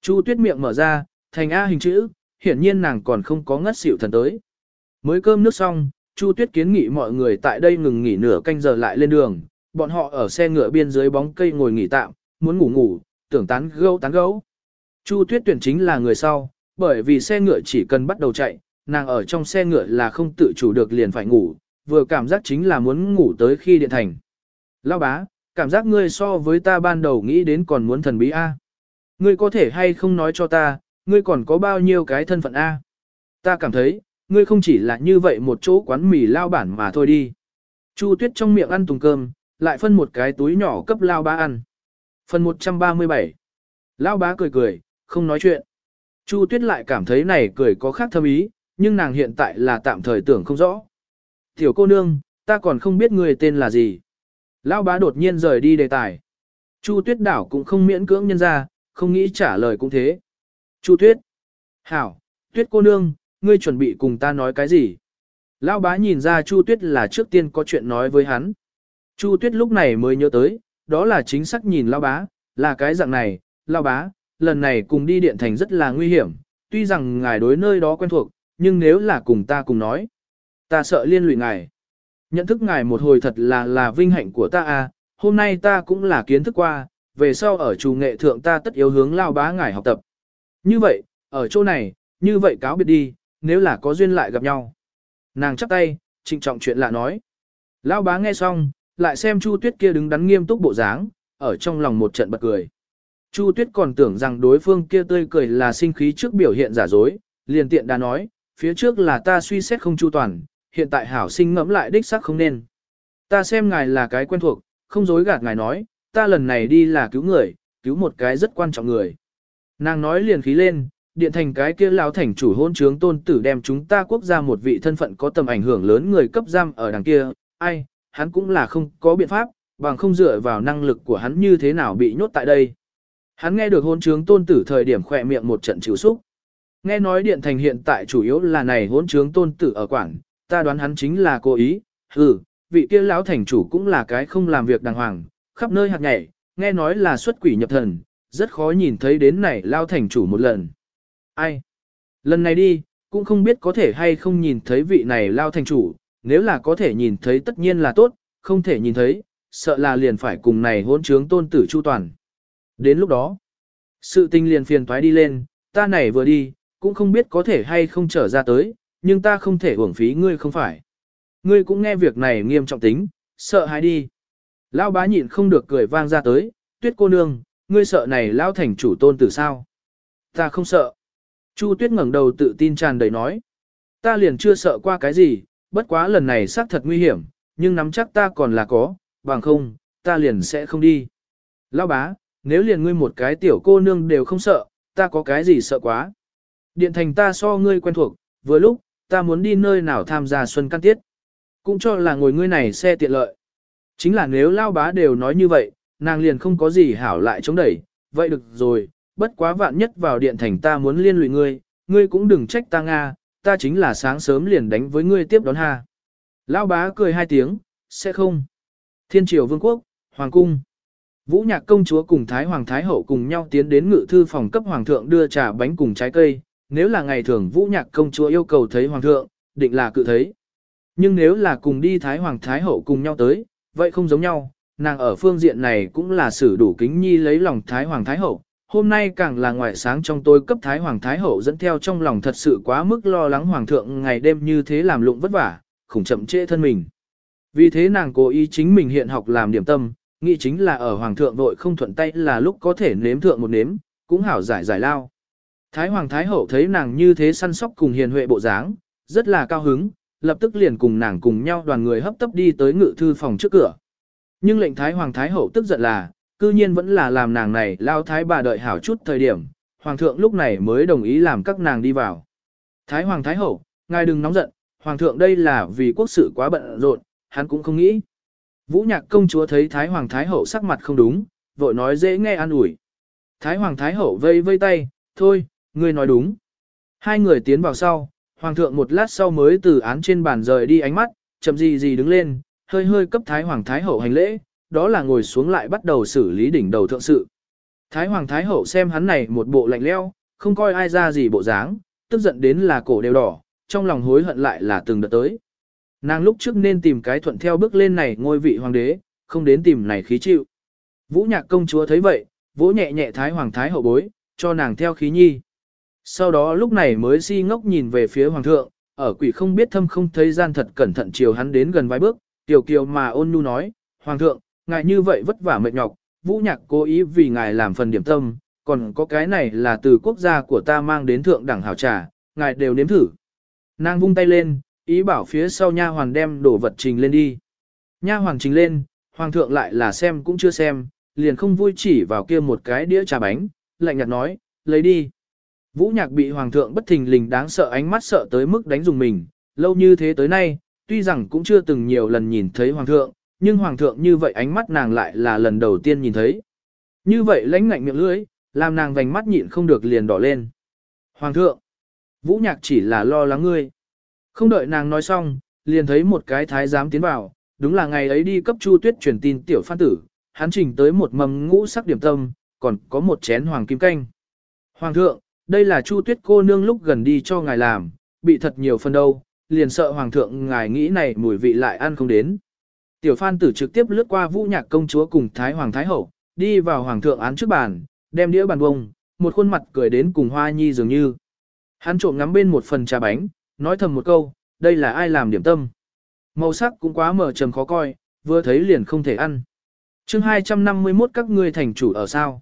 Speaker 1: Chu tuyết miệng mở ra, thành A hình chữ, hiển nhiên nàng còn không có ngất xỉu thần tới. Mới cơm nước xong, Chu tuyết kiến nghị mọi người tại đây ngừng nghỉ nửa canh giờ lại lên đường, bọn họ ở xe ngựa biên dưới bóng cây ngồi nghỉ tạm, muốn ngủ ngủ, tưởng tán gẫu tán gẫu. Chu tuyết tuyển chính là người sau, bởi vì xe ngựa chỉ cần bắt đầu chạy, nàng ở trong xe ngựa là không tự chủ được liền phải ngủ, vừa cảm giác chính là muốn ngủ tới khi điện thành. Lão bá, cảm giác ngươi so với ta ban đầu nghĩ đến còn muốn thần bí A. Ngươi có thể hay không nói cho ta, ngươi còn có bao nhiêu cái thân phận A. Ta cảm thấy, ngươi không chỉ là như vậy một chỗ quán mì lao bản mà thôi đi. Chu tuyết trong miệng ăn tùng cơm, lại phân một cái túi nhỏ cấp lao bá ăn. Phần 137 Lao bá cười cười, không nói chuyện. Chu tuyết lại cảm thấy này cười có khác thâm ý, nhưng nàng hiện tại là tạm thời tưởng không rõ. Tiểu cô nương, ta còn không biết người tên là gì. Lao bá đột nhiên rời đi đề tài. Chu tuyết đảo cũng không miễn cưỡng nhân ra, không nghĩ trả lời cũng thế. Chu tuyết. Hảo, tuyết cô nương, ngươi chuẩn bị cùng ta nói cái gì? Lão bá nhìn ra Chu Tuyết là trước tiên có chuyện nói với hắn. Chu Tuyết lúc này mới nhớ tới, đó là chính xác nhìn Lão bá, là cái dạng này, Lão bá, lần này cùng đi điện thành rất là nguy hiểm, tuy rằng ngài đối nơi đó quen thuộc, nhưng nếu là cùng ta cùng nói, ta sợ liên lụy ngài. Nhận thức ngài một hồi thật là là vinh hạnh của ta à, hôm nay ta cũng là kiến thức qua, về sau ở chủ nghệ thượng ta tất yếu hướng Lão bá ngài học tập. Như vậy, ở chỗ này, như vậy cáo biệt đi, nếu là có duyên lại gặp nhau. Nàng chắp tay, trịnh trọng chuyện lạ nói. Lão bá nghe xong, lại xem Chu Tuyết kia đứng đắn nghiêm túc bộ dáng, ở trong lòng một trận bật cười. Chu Tuyết còn tưởng rằng đối phương kia tươi cười là sinh khí trước biểu hiện giả dối, liền tiện đã nói, phía trước là ta suy xét không chu toàn, hiện tại hảo sinh ngẫm lại đích xác không nên. Ta xem ngài là cái quen thuộc, không dối gạt ngài nói, ta lần này đi là cứu người, cứu một cái rất quan trọng người. Nàng nói liền khí lên, điện thành cái kia lão thành chủ hôn trướng tôn tử đem chúng ta quốc gia một vị thân phận có tầm ảnh hưởng lớn người cấp giam ở đằng kia, ai, hắn cũng là không có biện pháp, bằng không dựa vào năng lực của hắn như thế nào bị nhốt tại đây. Hắn nghe được hôn trướng tôn tử thời điểm khỏe miệng một trận chịu xúc. Nghe nói điện thành hiện tại chủ yếu là này hôn trướng tôn tử ở quảng, ta đoán hắn chính là cố ý, ừ, vị kia lão thành chủ cũng là cái không làm việc đàng hoàng, khắp nơi hạt nhảy, nghe nói là xuất quỷ nhập thần, rất khó nhìn thấy đến này lao thành chủ một lần. Ai? Lần này đi, cũng không biết có thể hay không nhìn thấy vị này lao thành chủ, nếu là có thể nhìn thấy tất nhiên là tốt, không thể nhìn thấy, sợ là liền phải cùng này hỗn trướng tôn tử chu toàn. Đến lúc đó, sự tình liền phiền toái đi lên, ta này vừa đi, cũng không biết có thể hay không trở ra tới, nhưng ta không thể uổng phí ngươi không phải. Ngươi cũng nghe việc này nghiêm trọng tính, sợ hãi đi. Lão bá nhịn không được cười vang ra tới, tuyết cô nương, ngươi sợ này lão thành chủ tôn tử sao? Ta không sợ. Chu Tuyết ngẩng đầu tự tin tràn đầy nói. Ta liền chưa sợ qua cái gì, bất quá lần này xác thật nguy hiểm, nhưng nắm chắc ta còn là có, bằng không, ta liền sẽ không đi. Lão bá, nếu liền ngươi một cái tiểu cô nương đều không sợ, ta có cái gì sợ quá. Điện thành ta so ngươi quen thuộc, vừa lúc, ta muốn đi nơi nào tham gia xuân căn tiết. Cũng cho là ngồi ngươi này xe tiện lợi. Chính là nếu lao bá đều nói như vậy, nàng liền không có gì hảo lại chống đẩy, vậy được rồi, bất quá vạn nhất vào điện thành ta muốn liên lụy ngươi, ngươi cũng đừng trách ta Nga, ta chính là sáng sớm liền đánh với ngươi tiếp đón ha. Lão bá cười hai tiếng, sẽ không. Thiên triều vương quốc, hoàng cung. Vũ nhạc công chúa cùng Thái Hoàng Thái Hậu cùng nhau tiến đến ngự thư phòng cấp hoàng thượng đưa trà bánh cùng trái cây, nếu là ngày thường Vũ nhạc công chúa yêu cầu thấy hoàng thượng, định là cự thấy. Nhưng nếu là cùng đi Thái Hoàng Thái Hậu cùng nhau tới, vậy không giống nhau, nàng ở phương diện này cũng là xử đủ kính nhi lấy lòng Thái Hoàng Thái Hậu, Hôm nay càng là ngoại sáng trong tôi cấp Thái Hoàng Thái Hậu dẫn theo trong lòng thật sự quá mức lo lắng Hoàng thượng ngày đêm như thế làm lụng vất vả, khủng chậm trễ thân mình. Vì thế nàng cố ý chính mình hiện học làm điểm tâm, nghĩ chính là ở Hoàng thượng vội không thuận tay là lúc có thể nếm thượng một nếm, cũng hảo giải giải lao. Thái Hoàng Thái Hậu thấy nàng như thế săn sóc cùng hiền huệ bộ dáng, rất là cao hứng, lập tức liền cùng nàng cùng nhau đoàn người hấp tấp đi tới ngự thư phòng trước cửa. Nhưng lệnh Thái Hoàng Thái Hậu tức giận là, cư nhiên vẫn là làm nàng này lao thái bà đợi hảo chút thời điểm, hoàng thượng lúc này mới đồng ý làm các nàng đi vào. Thái hoàng thái hậu, ngài đừng nóng giận, hoàng thượng đây là vì quốc sự quá bận rộn, hắn cũng không nghĩ. Vũ nhạc công chúa thấy thái hoàng thái hậu sắc mặt không đúng, vội nói dễ nghe an ủi. Thái hoàng thái hậu vây vây tay, thôi, ngươi nói đúng. Hai người tiến vào sau, hoàng thượng một lát sau mới từ án trên bàn rời đi ánh mắt, chậm gì gì đứng lên, hơi hơi cấp thái hoàng thái hậu hành lễ, đó là ngồi xuống lại bắt đầu xử lý đỉnh đầu thượng sự. Thái Hoàng Thái Hậu xem hắn này một bộ lạnh leo, không coi ai ra gì bộ dáng, tức giận đến là cổ đều đỏ, trong lòng hối hận lại là từng đợt tới. Nàng lúc trước nên tìm cái thuận theo bước lên này ngôi vị hoàng đế, không đến tìm này khí chịu. Vũ nhạc công chúa thấy vậy, vỗ nhẹ nhẹ Thái Hoàng Thái Hậu bối, cho nàng theo khí nhi. Sau đó lúc này mới si ngốc nhìn về phía Hoàng thượng, ở quỷ không biết thâm không thấy gian thật cẩn thận chiều hắn đến gần vài bước, tiểu kiều mà ôn nhu nói, Hoàng thượng, ngài như vậy vất vả mệt nhọc, vũ nhạc cố ý vì ngài làm phần điểm tâm, còn có cái này là từ quốc gia của ta mang đến thượng đẳng hảo trà, ngài đều nếm thử. Nàng vung tay lên, ý bảo phía sau nha hoàn đem đổ vật trình lên đi. Nha hoàn trình lên, hoàng thượng lại là xem cũng chưa xem, liền không vui chỉ vào kia một cái đĩa trà bánh, lạnh nhạt nói, lấy đi. Vũ nhạc bị hoàng thượng bất thình lình đáng sợ ánh mắt sợ tới mức đánh dùng mình, lâu như thế tới nay, tuy rằng cũng chưa từng nhiều lần nhìn thấy hoàng thượng, nhưng hoàng thượng như vậy ánh mắt nàng lại là lần đầu tiên nhìn thấy. Như vậy lãnh ngạnh miệng lưỡi, làm nàng vành mắt nhịn không được liền đỏ lên. Hoàng thượng, vũ nhạc chỉ là lo lắng ngươi. Không đợi nàng nói xong, liền thấy một cái thái giám tiến vào, đúng là ngày ấy đi cấp Chu Tuyết truyền tin tiểu phan tử, hắn trình tới một mầm ngũ sắc điểm tâm, còn có một chén hoàng kim canh. Hoàng thượng, đây là Chu Tuyết cô nương lúc gần đi cho ngài làm, bị thật nhiều phần đâu, liền sợ hoàng thượng ngài nghĩ này mùi vị lại ăn không đến. Tiểu phan tử trực tiếp lướt qua vũ nhạc công chúa cùng thái hoàng thái hậu, đi vào hoàng thượng án trước bàn, đem đĩa bàn bông, một khuôn mặt cười đến cùng hoa nhi dường như. Hắn trộm ngắm bên một phần trà bánh, nói thầm một câu, đây là ai làm điểm tâm. Màu sắc cũng quá mờ trầm khó coi, vừa thấy liền không thể ăn. chương 251 các ngươi thành chủ ở sao.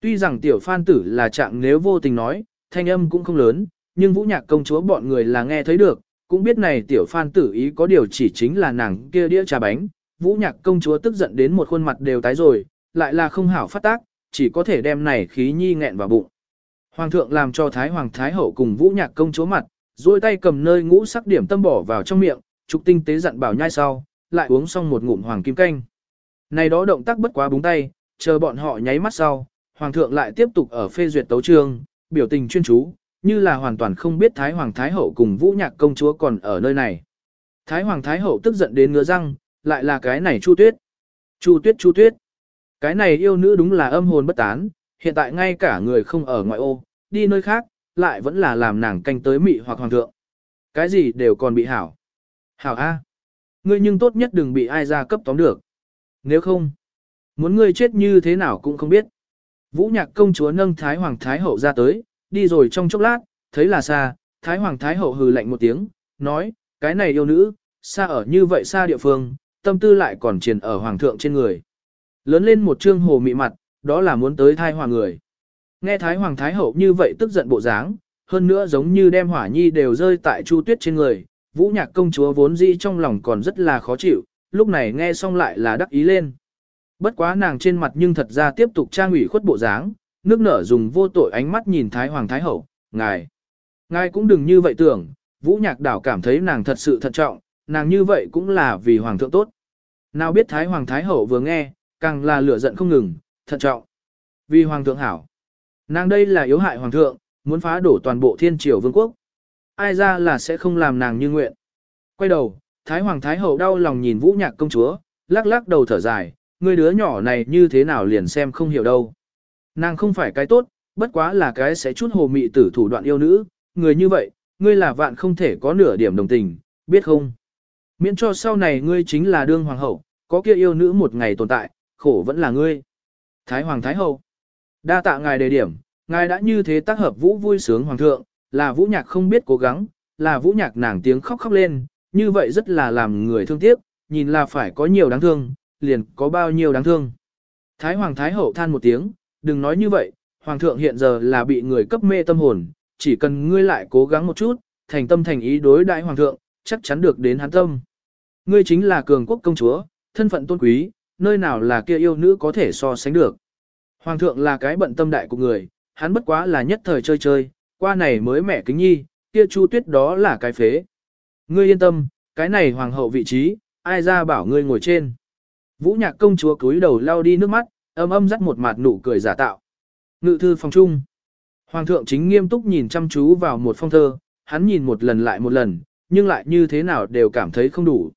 Speaker 1: Tuy rằng tiểu phan tử là trạng nếu vô tình nói, thanh âm cũng không lớn, nhưng vũ nhạc công chúa bọn người là nghe thấy được, cũng biết này tiểu phan tử ý có điều chỉ chính là nàng kia đĩa trà bánh. Vũ nhạc công chúa tức giận đến một khuôn mặt đều tái rồi, lại là không hảo phát tác, chỉ có thể đem này khí nhi nghẹn vào bụng. Hoàng thượng làm cho Thái Hoàng Thái Hậu cùng Vũ Nhạc công chúa mặt, duỗi tay cầm nơi ngũ sắc điểm tâm bỏ vào trong miệng, trục tinh tế dặn bảo nhai sau, lại uống xong một ngụm hoàng kim canh. Này đó động tác bất quá búng tay, chờ bọn họ nháy mắt sau, Hoàng thượng lại tiếp tục ở phê duyệt tấu trương, biểu tình chuyên chú, như là hoàn toàn không biết Thái Hoàng Thái Hậu cùng Vũ Nhạc công chúa còn ở nơi này. Thái Hoàng Thái Hậu tức giận đến ngứa răng, lại là cái này Chu Tuyết. Chu Tuyết Chu Tuyết. Cái này yêu nữ đúng là âm hồn bất tán, hiện tại ngay cả người không ở ngoại ô, đi nơi khác, lại vẫn là làm nàng canh tới mị hoặc hoàng thượng. Cái gì đều còn bị hảo. Hảo A. Ngươi nhưng tốt nhất đừng bị ai ra cấp tóm được. Nếu không, muốn ngươi chết như thế nào cũng không biết. Vũ nhạc công chúa nâng Thái Hoàng Thái Hậu ra tới, đi rồi trong chốc lát, thấy là xa, Thái Hoàng Thái Hậu hừ lạnh một tiếng, nói, cái này yêu nữ, xa ở như vậy xa địa phương, tâm tư lại còn triền ở Hoàng thượng trên người. Lớn lên một trương hồ mị mặt, đó là muốn tới thai hoàng người. Nghe Thái Hoàng Thái Hậu như vậy tức giận bộ dáng, hơn nữa giống như đem hỏa nhi đều rơi tại Chu Tuyết trên người, Vũ Nhạc công chúa vốn dĩ trong lòng còn rất là khó chịu, lúc này nghe xong lại là đắc ý lên. Bất quá nàng trên mặt nhưng thật ra tiếp tục trang ủy khuất bộ dáng, nước nở dùng vô tội ánh mắt nhìn Thái Hoàng Thái Hậu, ngài. Ngài cũng đừng như vậy tưởng, Vũ Nhạc đảo cảm thấy nàng thật sự thận trọng, nàng như vậy cũng là vì Hoàng thượng tốt. Nào biết Thái Hoàng Thái Hậu vừa nghe, càng là lửa giận không ngừng, thận trọng. Vì Hoàng thượng hảo. Nàng đây là yếu hại Hoàng thượng, muốn phá đổ toàn bộ thiên triều vương quốc. Ai ra là sẽ không làm nàng như nguyện. Quay đầu, Thái Hoàng Thái Hậu đau lòng nhìn Vũ Nhạc công chúa, lắc lắc đầu thở dài, người đứa nhỏ này như thế nào liền xem không hiểu đâu. Nàng không phải cái tốt, bất quá là cái sẽ chút hồ mị tử thủ đoạn yêu nữ, người như vậy, ngươi là vạn không thể có nửa điểm đồng tình, biết không? Miễn cho sau này ngươi chính là đương hoàng hậu, có kia yêu nữ một ngày tồn tại, khổ vẫn là ngươi. Thái Hoàng Thái Hậu. Đa tạ ngài đề điểm, ngài đã như thế tác hợp vũ vui sướng hoàng thượng, là vũ nhạc không biết cố gắng, là vũ nhạc nàng tiếng khóc khóc lên, như vậy rất là làm người thương tiếc, nhìn là phải có nhiều đáng thương, liền có bao nhiêu đáng thương. Thái Hoàng Thái Hậu than một tiếng, đừng nói như vậy, Hoàng thượng hiện giờ là bị người cấp mê tâm hồn, chỉ cần ngươi lại cố gắng một chút, thành tâm thành ý đối đại Hoàng thượng, chắc chắn được đến hắn tâm. Ngươi chính là cường quốc công chúa, thân phận tôn quý, nơi nào là kia yêu nữ có thể so sánh được. Hoàng thượng là cái bận tâm đại của người, hắn bất quá là nhất thời chơi chơi, qua này mới mẹ kính nhi, kia chu tuyết đó là cái phế. Ngươi yên tâm, cái này hoàng hậu vị trí, ai ra bảo ngươi ngồi trên. Vũ nhạc công chúa cúi đầu lau đi nước mắt, âm âm dắt một mặt nụ cười giả tạo. Ngự thư phòng trung. Hoàng thượng chính nghiêm túc nhìn chăm chú vào một phong thơ, hắn nhìn một lần lại một lần, nhưng lại như thế nào đều cảm thấy không đủ.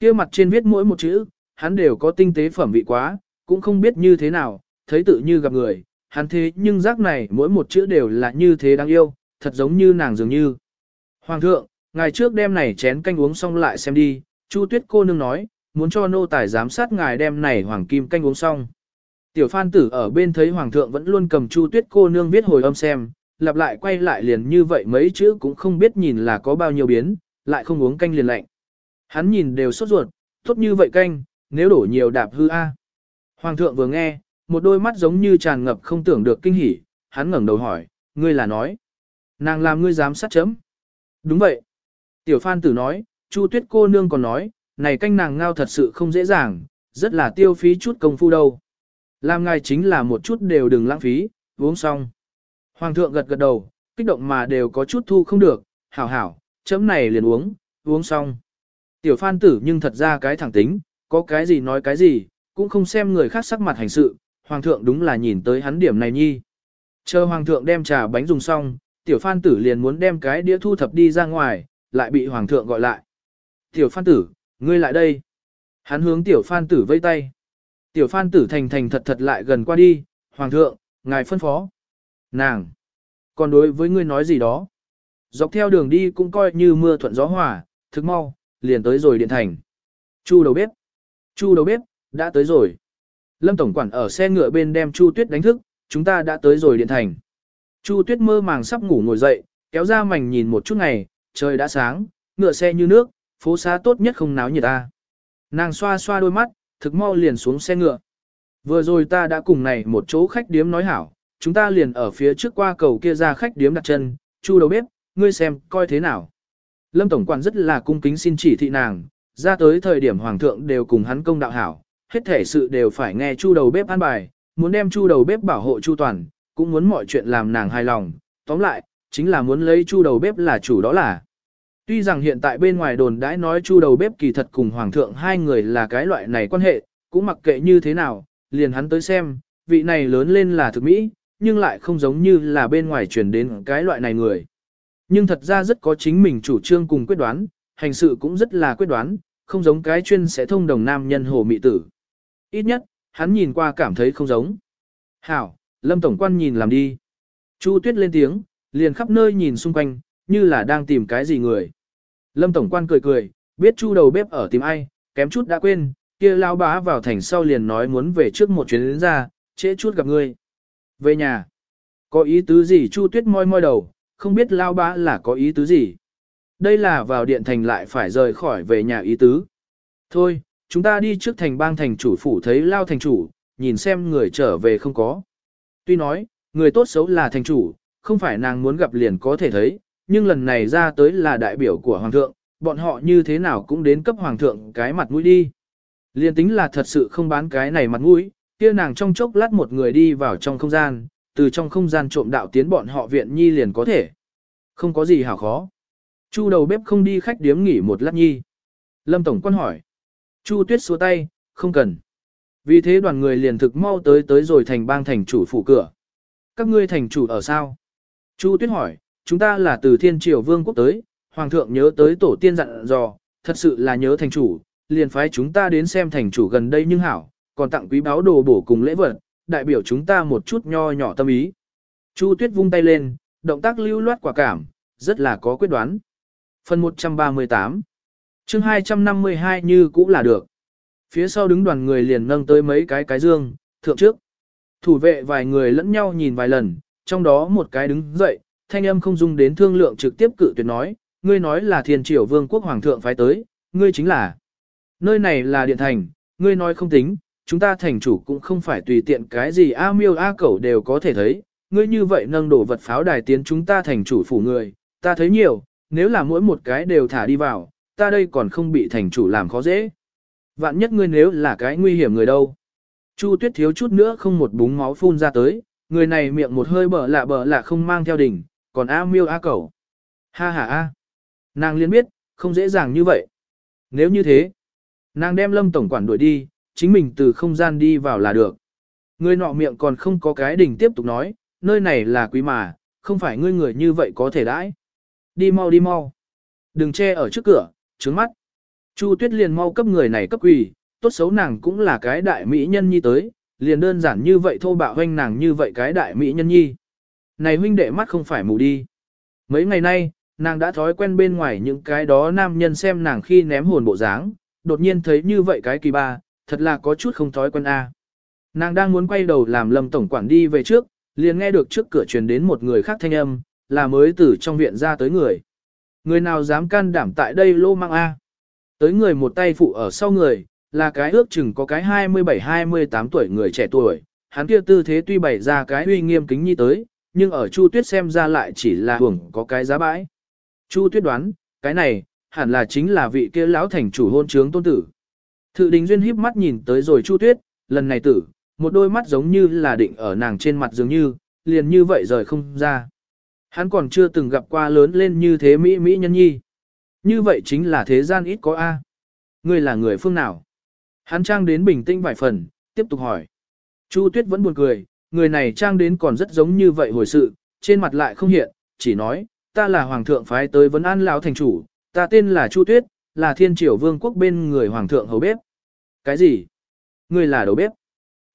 Speaker 1: kia mặt trên viết mỗi một chữ, hắn đều có tinh tế phẩm vị quá, cũng không biết như thế nào, thấy tự như gặp người, hắn thế nhưng giác này mỗi một chữ đều là như thế đáng yêu, thật giống như nàng dường như. Hoàng thượng, ngài trước đêm này chén canh uống xong lại xem đi, Chu Tuyết cô nương nói, muốn cho nô tài giám sát ngài đem này hoàng kim canh uống xong. Tiểu Phan Tử ở bên thấy hoàng thượng vẫn luôn cầm Chu Tuyết cô nương viết hồi âm xem, lặp lại quay lại liền như vậy mấy chữ cũng không biết nhìn là có bao nhiêu biến, lại không uống canh liền lạnh. Hắn nhìn đều sốt ruột, tốt như vậy canh, nếu đổ nhiều đạp hư a. Hoàng thượng vừa nghe, một đôi mắt giống như tràn ngập không tưởng được kinh hỉ, hắn ngẩng đầu hỏi, ngươi là nói, nàng làm ngươi dám sát chấm. Đúng vậy. Tiểu Phan Tử nói, Chu Tuyết cô nương còn nói, này canh nàng ngao thật sự không dễ dàng, rất là tiêu phí chút công phu đâu. Làm ngài chính là một chút đều đừng lãng phí, uống xong. Hoàng thượng gật gật đầu, kích động mà đều có chút thu không được, hảo hảo, chấm này liền uống, uống xong. Tiểu Phan Tử nhưng thật ra cái thẳng tính, có cái gì nói cái gì, cũng không xem người khác sắc mặt hành sự, Hoàng thượng đúng là nhìn tới hắn điểm này nhi. Chờ Hoàng thượng đem trà bánh dùng xong, Tiểu Phan Tử liền muốn đem cái đĩa thu thập đi ra ngoài, lại bị Hoàng thượng gọi lại. Tiểu Phan Tử, ngươi lại đây. Hắn hướng Tiểu Phan Tử vây tay. Tiểu Phan Tử thành thành thật thật lại gần qua đi, Hoàng thượng, ngài phân phó. Nàng, còn đối với ngươi nói gì đó. Dọc theo đường đi cũng coi như mưa thuận gió hòa, thức mau, liền tới rồi điện thành. Chu đầu bếp. Chu đầu bếp, đã tới rồi. Lâm Tổng Quản ở xe ngựa bên đem Chu Tuyết đánh thức, chúng ta đã tới rồi điện thành. Chu Tuyết mơ màng sắp ngủ ngồi dậy, kéo ra mảnh nhìn một chút ngày, trời đã sáng, ngựa xe như nước, phố xá tốt nhất không náo nhiệt ta. Nàng xoa xoa đôi mắt, thực mau liền xuống xe ngựa. Vừa rồi ta đã cùng này một chỗ khách điếm nói hảo, chúng ta liền ở phía trước qua cầu kia ra khách điếm đặt chân, chu đầu bếp, ngươi xem, coi thế nào. Lâm Tổng Quản rất là cung kính xin chỉ thị nàng, ra tới thời điểm Hoàng thượng đều cùng hắn công đạo hảo, hết thể sự đều phải nghe chu đầu bếp an bài, muốn đem chu đầu bếp bảo hộ chu toàn, cũng muốn mọi chuyện làm nàng hài lòng, tóm lại, chính là muốn lấy chu đầu bếp là chủ đó là. Tuy rằng hiện tại bên ngoài đồn đãi nói chu đầu bếp kỳ thật cùng hoàng thượng hai người là cái loại này quan hệ, cũng mặc kệ như thế nào, liền hắn tới xem, vị này lớn lên là thực mỹ, nhưng lại không giống như là bên ngoài truyền đến cái loại này người. Nhưng thật ra rất có chính mình chủ trương cùng quyết đoán, hành sự cũng rất là quyết đoán, không giống cái chuyên sẽ thông đồng nam nhân hồ mị tử. Ít nhất, hắn nhìn qua cảm thấy không giống. Hảo, Lâm Tổng quan nhìn làm đi. Chu Tuyết lên tiếng, liền khắp nơi nhìn xung quanh, như là đang tìm cái gì người. Lâm Tổng quan cười cười, biết Chu đầu bếp ở tìm ai, kém chút đã quên, kia lao bá vào thành sau liền nói muốn về trước một chuyến đến ra, trễ chút gặp ngươi. Về nhà. Có ý tứ gì Chu Tuyết moi moi đầu, không biết lao bá là có ý tứ gì. Đây là vào điện thành lại phải rời khỏi về nhà ý tứ. Thôi, chúng ta đi trước thành bang thành chủ phủ thấy lao thành chủ, nhìn xem người trở về không có. Tuy nói, người tốt xấu là thành chủ, không phải nàng muốn gặp liền có thể thấy, nhưng lần này ra tới là đại biểu của hoàng thượng, bọn họ như thế nào cũng đến cấp hoàng thượng cái mặt mũi đi. Liên tính là thật sự không bán cái này mặt mũi, kia nàng trong chốc lát một người đi vào trong không gian, từ trong không gian trộm đạo tiến bọn họ viện nhi liền có thể. Không có gì hảo khó. Chu đầu bếp không đi khách điếm nghỉ một lát nhi. Lâm Tổng quan hỏi. Chu tuyết xua tay, không cần. Vì thế đoàn người liền thực mau tới tới rồi thành bang thành chủ phủ cửa. Các ngươi thành chủ ở sao? Chu tuyết hỏi, chúng ta là từ thiên triều vương quốc tới, hoàng thượng nhớ tới tổ tiên dặn dò, thật sự là nhớ thành chủ, liền phái chúng ta đến xem thành chủ gần đây nhưng hảo, còn tặng quý báo đồ bổ cùng lễ vật, đại biểu chúng ta một chút nho nhỏ tâm ý. Chu Tuyết vung tay lên, động tác lưu loát quả cảm, rất là có quyết đoán. Phần 138 chương 252 như cũng là được. Phía sau đứng đoàn người liền nâng tới mấy cái cái dương, thượng trước. Thủ vệ vài người lẫn nhau nhìn vài lần, trong đó một cái đứng dậy, thanh âm không dung đến thương lượng trực tiếp cự tuyệt nói, ngươi nói là thiên triều vương quốc hoàng thượng phái tới, ngươi chính là. Nơi này là điện thành, ngươi nói không tính, chúng ta thành chủ cũng không phải tùy tiện cái gì A miêu A cẩu đều có thể thấy, ngươi như vậy nâng đổ vật pháo đài tiến chúng ta thành chủ phủ người, ta thấy nhiều, nếu là mỗi một cái đều thả đi vào, ta đây còn không bị thành chủ làm khó dễ. Vạn nhất ngươi nếu là cái nguy hiểm người đâu. Chu tuyết thiếu chút nữa không một búng máu phun ra tới, người này miệng một hơi bở lạ bở lạ không mang theo đỉnh, còn A miêu A cẩu. Ha ha a. Nàng liên biết, không dễ dàng như vậy. Nếu như thế, nàng đem lâm tổng quản đuổi đi, chính mình từ không gian đi vào là được. Người nọ miệng còn không có cái đỉnh tiếp tục nói, nơi này là quý mà, không phải ngươi người như vậy có thể đãi. Đi mau đi mau. Đừng che ở trước cửa, trướng mắt. Chu Tuyết liền mau cấp người này cấp quỳ, tốt xấu nàng cũng là cái đại mỹ nhân nhi tới, liền đơn giản như vậy thô bạo hoanh nàng như vậy cái đại mỹ nhân nhi. Này huynh đệ mắt không phải mù đi. Mấy ngày nay, nàng đã thói quen bên ngoài những cái đó nam nhân xem nàng khi ném hồn bộ dáng, đột nhiên thấy như vậy cái kỳ ba, thật là có chút không thói quen a. Nàng đang muốn quay đầu làm Lâm tổng quản đi về trước, liền nghe được trước cửa truyền đến một người khác thanh âm, là mới từ trong viện ra tới người. Người nào dám can đảm tại đây lô mang a? Tới người một tay phụ ở sau người, là cái ước chừng có cái 27-28 tuổi người trẻ tuổi, hắn kia tư thế tuy bày ra cái uy nghiêm kính nhi tới, nhưng ở Chu Tuyết xem ra lại chỉ là hưởng có cái giá bãi. Chu Tuyết đoán, cái này, hẳn là chính là vị kia lão thành chủ hôn trướng tôn tử. Thự đình duyên híp mắt nhìn tới rồi Chu Tuyết, lần này tử, một đôi mắt giống như là định ở nàng trên mặt dường như, liền như vậy rời không ra. Hắn còn chưa từng gặp qua lớn lên như thế Mỹ Mỹ nhân nhi. Như vậy chính là thế gian ít có A. Ngươi là người phương nào? Hắn trang đến bình tĩnh vài phần, tiếp tục hỏi. Chu Tuyết vẫn buồn cười, người này trang đến còn rất giống như vậy hồi sự, trên mặt lại không hiện, chỉ nói, ta là hoàng thượng phái tới vấn an lão thành chủ, ta tên là Chu Tuyết, là thiên triều vương quốc bên người hoàng thượng hầu bếp. Cái gì? Ngươi là đầu bếp?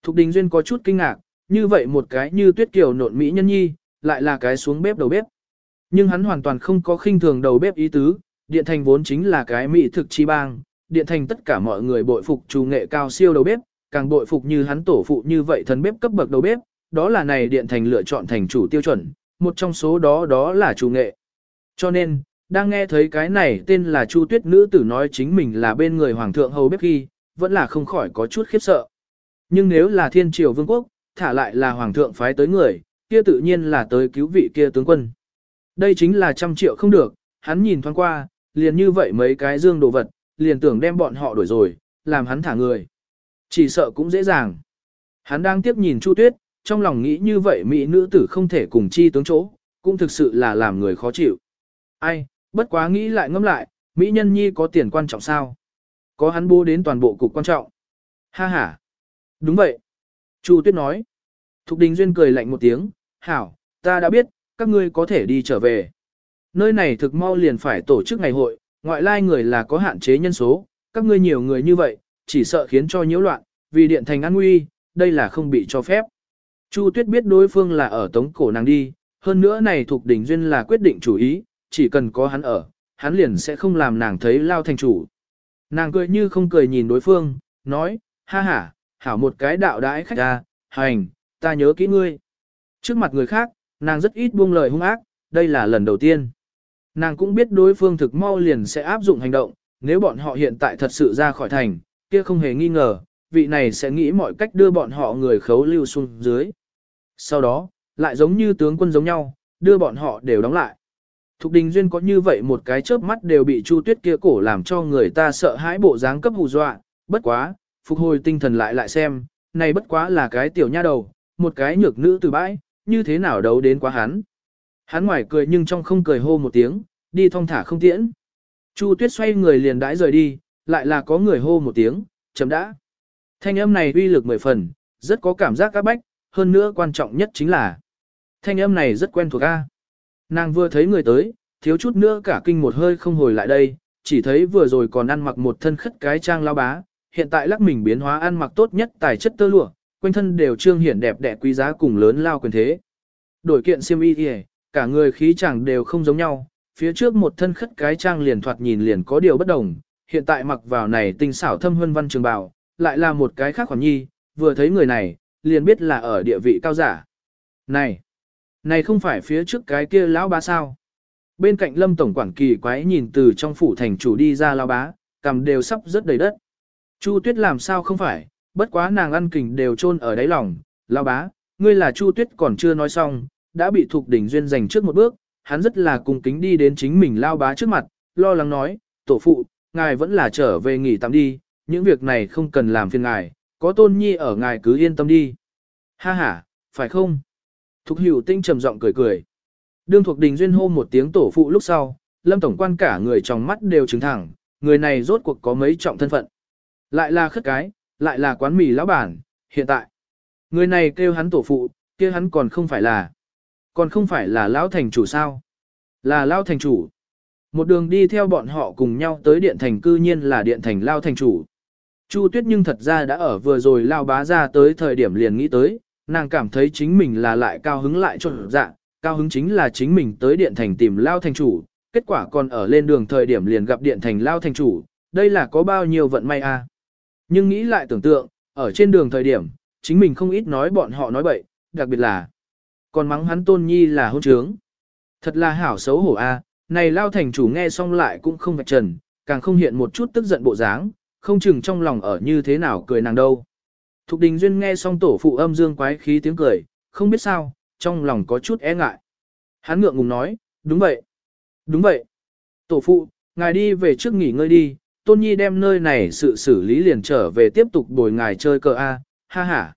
Speaker 1: Thục Đình Duyên có chút kinh ngạc, như vậy một cái như tuyết kiều nộn mỹ nhân nhi, lại là cái xuống bếp đầu bếp. Nhưng hắn hoàn toàn không có khinh thường đầu bếp ý tứ, điện thành vốn chính là cái mỹ thực chi bang, điện thành tất cả mọi người bội phục chủ nghệ cao siêu đầu bếp, càng bội phục như hắn tổ phụ như vậy thần bếp cấp bậc đầu bếp, đó là này điện thành lựa chọn thành chủ tiêu chuẩn, một trong số đó đó là chủ nghệ. Cho nên, đang nghe thấy cái này tên là Chu Tuyết nữ tử nói chính mình là bên người hoàng thượng hầu bếp khi, vẫn là không khỏi có chút khiếp sợ. Nhưng nếu là thiên triều vương quốc, thả lại là hoàng thượng phái tới người, kia tự nhiên là tới cứu vị kia tướng quân. Đây chính là trăm triệu không được, hắn nhìn thoáng qua, liền như vậy mấy cái dương đồ vật, liền tưởng đem bọn họ đuổi rồi, làm hắn thả người. Chỉ sợ cũng dễ dàng. Hắn đang tiếp nhìn Chu Tuyết, trong lòng nghĩ như vậy mỹ nữ tử không thể cùng chi tướng chỗ, cũng thực sự là làm người khó chịu. Ai, bất quá nghĩ lại ngẫm lại, mỹ nhân nhi có tiền quan trọng sao? Có hắn bố đến toàn bộ cục quan trọng. Ha ha. Đúng vậy. Chu Tuyết nói. Thục Đình Duyên cười lạnh một tiếng, hảo, ta đã biết, các ngươi có thể đi trở về. Nơi này thực mau liền phải tổ chức ngày hội, ngoại lai người là có hạn chế nhân số, các ngươi nhiều người như vậy, chỉ sợ khiến cho nhiễu loạn, vì điện thành an nguy, đây là không bị cho phép. Chu Tuyết biết đối phương là ở tống cổ nàng đi, hơn nữa này thuộc đỉnh duyên là quyết định chủ ý, chỉ cần có hắn ở, hắn liền sẽ không làm nàng thấy lao thành chủ. Nàng cười như không cười nhìn đối phương, nói, ha ha, hảo một cái đạo đãi khách ra, hành, ta nhớ kỹ ngươi. Trước mặt người khác, nàng rất ít buông lời hung ác, đây là lần đầu tiên. Nàng cũng biết đối phương thực mau liền sẽ áp dụng hành động, nếu bọn họ hiện tại thật sự ra khỏi thành, kia không hề nghi ngờ, vị này sẽ nghĩ mọi cách đưa bọn họ người khấu lưu xuống dưới. Sau đó, lại giống như tướng quân giống nhau, đưa bọn họ đều đóng lại. Thục Đình Duyên có như vậy một cái chớp mắt đều bị Chu Tuyết kia cổ làm cho người ta sợ hãi bộ dáng cấp hù dọa, bất quá, phục hồi tinh thần lại lại xem, này bất quá là cái tiểu nha đầu, một cái nhược nữ từ bãi, như thế nào đấu đến quá hắn. Hắn ngoài cười nhưng trong không cười hô một tiếng, đi thong thả không tiễn. Chu Tuyết xoay người liền đãi rời đi, lại là có người hô một tiếng, chấm đã. Thanh âm này uy lực mười phần, rất có cảm giác các bách, hơn nữa quan trọng nhất chính là thanh âm này rất quen thuộc a. Nàng vừa thấy người tới, thiếu chút nữa cả kinh một hơi không hồi lại đây, chỉ thấy vừa rồi còn ăn mặc một thân khất cái trang lao bá, hiện tại lắc mình biến hóa ăn mặc tốt nhất tài chất tơ lụa, quanh thân đều trương hiển đẹp đẽ quý giá cùng lớn lao quyền thế. Đổi kiện xiêm y thì cả người khí chẳng đều không giống nhau, phía trước một thân khất cái trang liền thoạt nhìn liền có điều bất đồng, hiện tại mặc vào này tinh xảo thâm huân văn trường bào, lại là một cái khác khoản nhi, vừa thấy người này, liền biết là ở địa vị cao giả. Này, này không phải phía trước cái kia lão bá sao? Bên cạnh lâm tổng quản kỳ quái nhìn từ trong phủ thành chủ đi ra lão bá, cầm đều sắp rất đầy đất. Chu tuyết làm sao không phải, bất quá nàng ăn kình đều chôn ở đáy lòng, lão bá, ngươi là chu tuyết còn chưa nói xong, đã bị thuộc đỉnh duyên giành trước một bước, hắn rất là cung kính đi đến chính mình lao bá trước mặt, lo lắng nói, tổ phụ, ngài vẫn là trở về nghỉ tạm đi, những việc này không cần làm phiền ngài, có tôn nhi ở ngài cứ yên tâm đi. Ha ha, phải không? Thục hữu tinh trầm giọng cười cười. Đương thuộc đình duyên hô một tiếng tổ phụ lúc sau, lâm tổng quan cả người trong mắt đều trừng thẳng, người này rốt cuộc có mấy trọng thân phận. Lại là khất cái, lại là quán mì lão bản, hiện tại. Người này kêu hắn tổ phụ, kia hắn còn không phải là. Còn không phải là lão thành chủ sao? Là lão thành chủ. Một đường đi theo bọn họ cùng nhau tới điện thành cư nhiên là điện thành lao thành chủ. Chu Tuyết nhưng thật ra đã ở vừa rồi lao bá ra tới thời điểm liền nghĩ tới, nàng cảm thấy chính mình là lại cao hứng lại trộn dạ, cao hứng chính là chính mình tới điện thành tìm lao thành chủ, kết quả còn ở lên đường thời điểm liền gặp điện thành lao thành chủ, đây là có bao nhiêu vận may a. À? Nhưng nghĩ lại tưởng tượng, ở trên đường thời điểm, chính mình không ít nói bọn họ nói bậy, đặc biệt là còn mắng hắn tôn nhi là hôn trướng. Thật là hảo xấu hổ a, này lao thành chủ nghe xong lại cũng không vạch trần, càng không hiện một chút tức giận bộ dáng, không chừng trong lòng ở như thế nào cười nàng đâu. Thục Đình Duyên nghe xong tổ phụ âm dương quái khí tiếng cười, không biết sao, trong lòng có chút e ngại. Hắn ngượng ngùng nói, đúng vậy, đúng vậy. Tổ phụ, Ngài đi về trước nghỉ ngơi đi, Tôn Nhi đem nơi này sự xử lý liền trở về tiếp tục bồi ngài chơi cờ A, ha ha.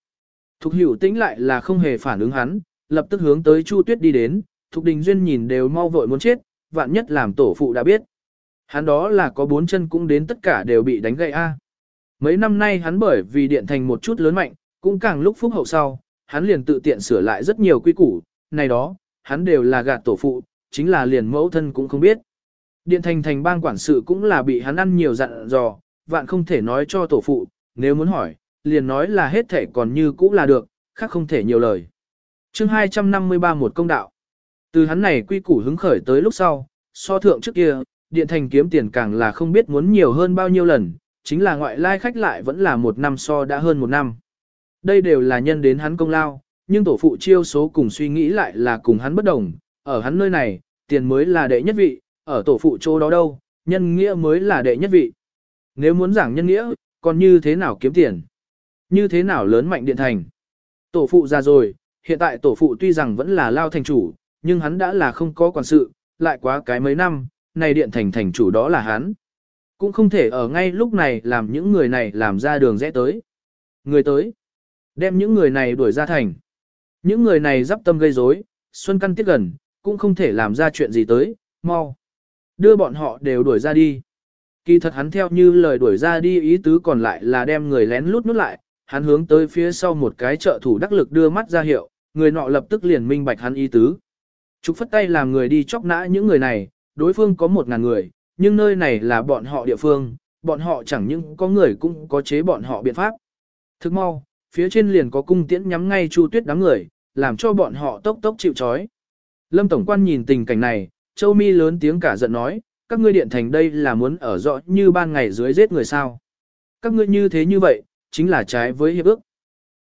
Speaker 1: Thục hữu tĩnh lại là không hề phản ứng hắn, lập tức hướng tới Chu Tuyết đi đến, Thục Đình Duyên nhìn đều mau vội muốn chết, vạn nhất làm tổ phụ đã biết. Hắn đó là có bốn chân cũng đến tất cả đều bị đánh gãy A. Mấy năm nay hắn bởi vì điện thành một chút lớn mạnh, cũng càng lúc phúc hậu sau, hắn liền tự tiện sửa lại rất nhiều quy củ, này đó, hắn đều là gạt tổ phụ, chính là liền mẫu thân cũng không biết. Điện thành thành bang quản sự cũng là bị hắn ăn nhiều dặn dò, vạn không thể nói cho tổ phụ, nếu muốn hỏi, liền nói là hết thể còn như cũ là được, khác không thể nhiều lời. chương 253 một công đạo. Từ hắn này quy củ hứng khởi tới lúc sau, so thượng trước kia, điện thành kiếm tiền càng là không biết muốn nhiều hơn bao nhiêu lần, chính là ngoại lai khách lại vẫn là một năm so đã hơn một năm. Đây đều là nhân đến hắn công lao, nhưng tổ phụ chiêu số cùng suy nghĩ lại là cùng hắn bất đồng, ở hắn nơi này, tiền mới là đệ nhất vị, ở tổ phụ chỗ đó đâu, nhân nghĩa mới là đệ nhất vị. Nếu muốn giảng nhân nghĩa, còn như thế nào kiếm tiền? Như thế nào lớn mạnh điện thành? Tổ phụ ra rồi, hiện tại tổ phụ tuy rằng vẫn là lao thành chủ, nhưng hắn đã là không có quản sự, lại quá cái mấy năm, này điện thành thành chủ đó là hắn. Cũng không thể ở ngay lúc này làm những người này làm ra đường rẽ tới. Người tới, đem những người này đuổi ra thành. Những người này dắp tâm gây rối, xuân căn tiết gần, cũng không thể làm ra chuyện gì tới, mau. Đưa bọn họ đều đuổi ra đi. Kỳ thật hắn theo như lời đuổi ra đi ý tứ còn lại là đem người lén lút nút lại, hắn hướng tới phía sau một cái trợ thủ đắc lực đưa mắt ra hiệu, người nọ lập tức liền minh bạch hắn ý tứ. Trục phất tay làm người đi chóc nã những người này, đối phương có một ngàn người, nhưng nơi này là bọn họ địa phương, bọn họ chẳng những có người cũng có chế bọn họ biện pháp. Thức mau, phía trên liền có cung tiễn nhắm ngay Chu Tuyết đám người, làm cho bọn họ tốc tốc chịu trói. Lâm Tổng quan nhìn tình cảnh này, Châu Mi lớn tiếng cả giận nói, các ngươi điện thành đây là muốn ở rõ như ban ngày dưới giết người sao. Các ngươi như thế như vậy, chính là trái với hiệp ước.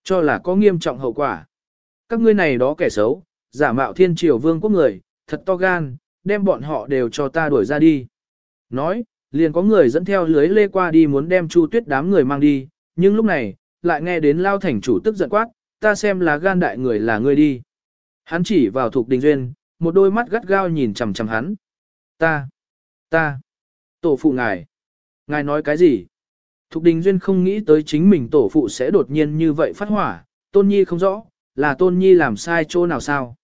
Speaker 1: Cho là có nghiêm trọng hậu quả. Các ngươi này đó kẻ xấu, giả mạo thiên triều vương quốc người, thật to gan, đem bọn họ đều cho ta đuổi ra đi. Nói, liền có người dẫn theo lưới lê qua đi muốn đem Chu Tuyết đám người mang đi, nhưng lúc này, lại nghe đến Lao Thành chủ tức giận quát, ta xem là gan đại người là ngươi đi. Hắn chỉ vào thuộc đình duyên, một đôi mắt gắt gao nhìn chằm chằm hắn. Ta, ta, tổ phụ ngài, ngài nói cái gì? Thục Đình Duyên không nghĩ tới chính mình tổ phụ sẽ đột nhiên như vậy phát hỏa, Tôn Nhi không rõ, là Tôn Nhi làm sai chỗ nào sao?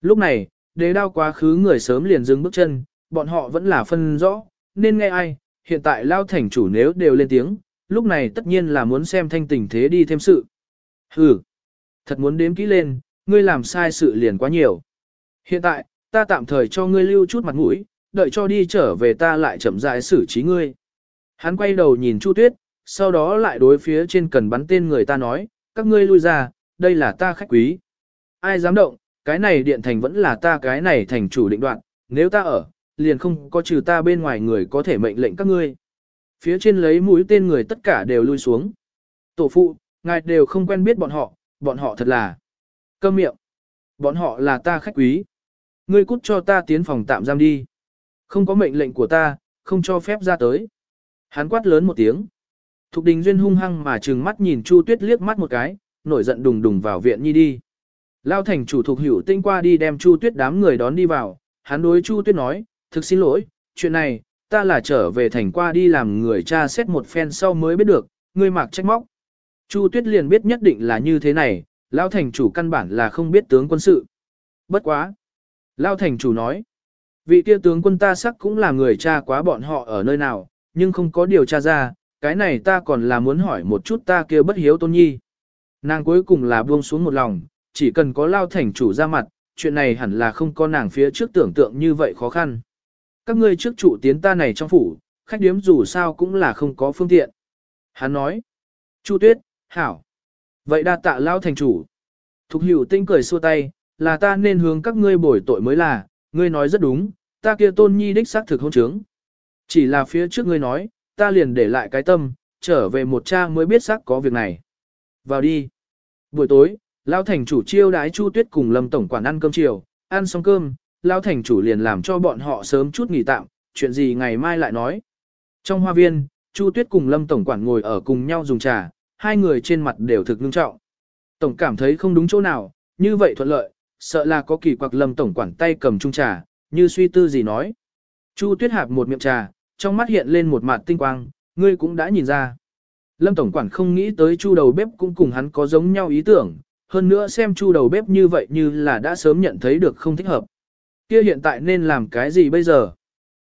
Speaker 1: Lúc này, đế đao quá khứ người sớm liền dừng bước chân, bọn họ vẫn là phân rõ, nên nghe ai, hiện tại lao thành chủ nếu đều lên tiếng, lúc này tất nhiên là muốn xem thanh tình thế đi thêm sự. Hừ, thật muốn đếm kỹ lên, ngươi làm sai sự liền quá nhiều. Hiện tại, ta tạm thời cho ngươi lưu chút mặt mũi, đợi cho đi trở về ta lại chậm rãi xử trí ngươi. Hắn quay đầu nhìn Chu Tuyết, sau đó lại đối phía trên cần bắn tên người ta nói, các ngươi lui ra, đây là ta khách quý. Ai dám động, cái này điện thành vẫn là ta cái này thành chủ định đoạn, nếu ta ở, liền không có trừ ta bên ngoài người có thể mệnh lệnh các ngươi. Phía trên lấy mũi tên người tất cả đều lui xuống. Tổ phụ, ngài đều không quen biết bọn họ, bọn họ thật là câm miệng. Bọn họ là ta khách quý. Ngươi cút cho ta tiến phòng tạm giam đi. Không có mệnh lệnh của ta, không cho phép ra tới. Hắn quát lớn một tiếng. Thục đình duyên hung hăng mà trừng mắt nhìn Chu Tuyết liếc mắt một cái, nổi giận đùng đùng vào viện nhi đi. Lao thành chủ thuộc hữu tinh qua đi đem Chu Tuyết đám người đón đi vào, hắn đối Chu Tuyết nói, thực xin lỗi, chuyện này, ta là trở về thành qua đi làm người cha xét một phen sau mới biết được, ngươi mặc trách móc. Chu Tuyết liền biết nhất định là như thế này, Lao thành chủ căn bản là không biết tướng quân sự. Bất quá. Lao thành chủ nói, vị kia tướng quân ta sắc cũng là người cha quá bọn họ ở nơi nào, nhưng không có điều tra ra, cái này ta còn là muốn hỏi một chút ta kia bất hiếu tôn nhi. Nàng cuối cùng là buông xuống một lòng, chỉ cần có lao thành chủ ra mặt, chuyện này hẳn là không có nàng phía trước tưởng tượng như vậy khó khăn. Các ngươi trước chủ tiến ta này trong phủ, khách điếm dù sao cũng là không có phương tiện. Hắn nói, Chu Tuyết, hảo. Vậy đa tạ lao thành chủ. Thục hiểu tinh cười xua tay, là ta nên hướng các ngươi bồi tội mới là, ngươi nói rất đúng, ta kia tôn nhi đích xác thực hôn trướng. Chỉ là phía trước ngươi nói, ta liền để lại cái tâm, trở về một cha mới biết xác có việc này. Vào đi. Buổi tối, Lão thành chủ chiêu đái Chu Tuyết cùng Lâm tổng quản ăn cơm chiều, ăn xong cơm, Lão thành chủ liền làm cho bọn họ sớm chút nghỉ tạm, chuyện gì ngày mai lại nói. Trong hoa viên, Chu Tuyết cùng Lâm tổng quản ngồi ở cùng nhau dùng trà, hai người trên mặt đều thực nghiêm trọng. Tổng cảm thấy không đúng chỗ nào, như vậy thuận lợi, sợ là có kỳ quặc Lâm tổng quản tay cầm chung trà, như suy tư gì nói. Chu Tuyết hạp một miệng trà, trong mắt hiện lên một mặt tinh quang, ngươi cũng đã nhìn ra. Lâm Tổng Quản không nghĩ tới chu đầu bếp cũng cùng hắn có giống nhau ý tưởng, hơn nữa xem chu đầu bếp như vậy như là đã sớm nhận thấy được không thích hợp. Kia hiện tại nên làm cái gì bây giờ?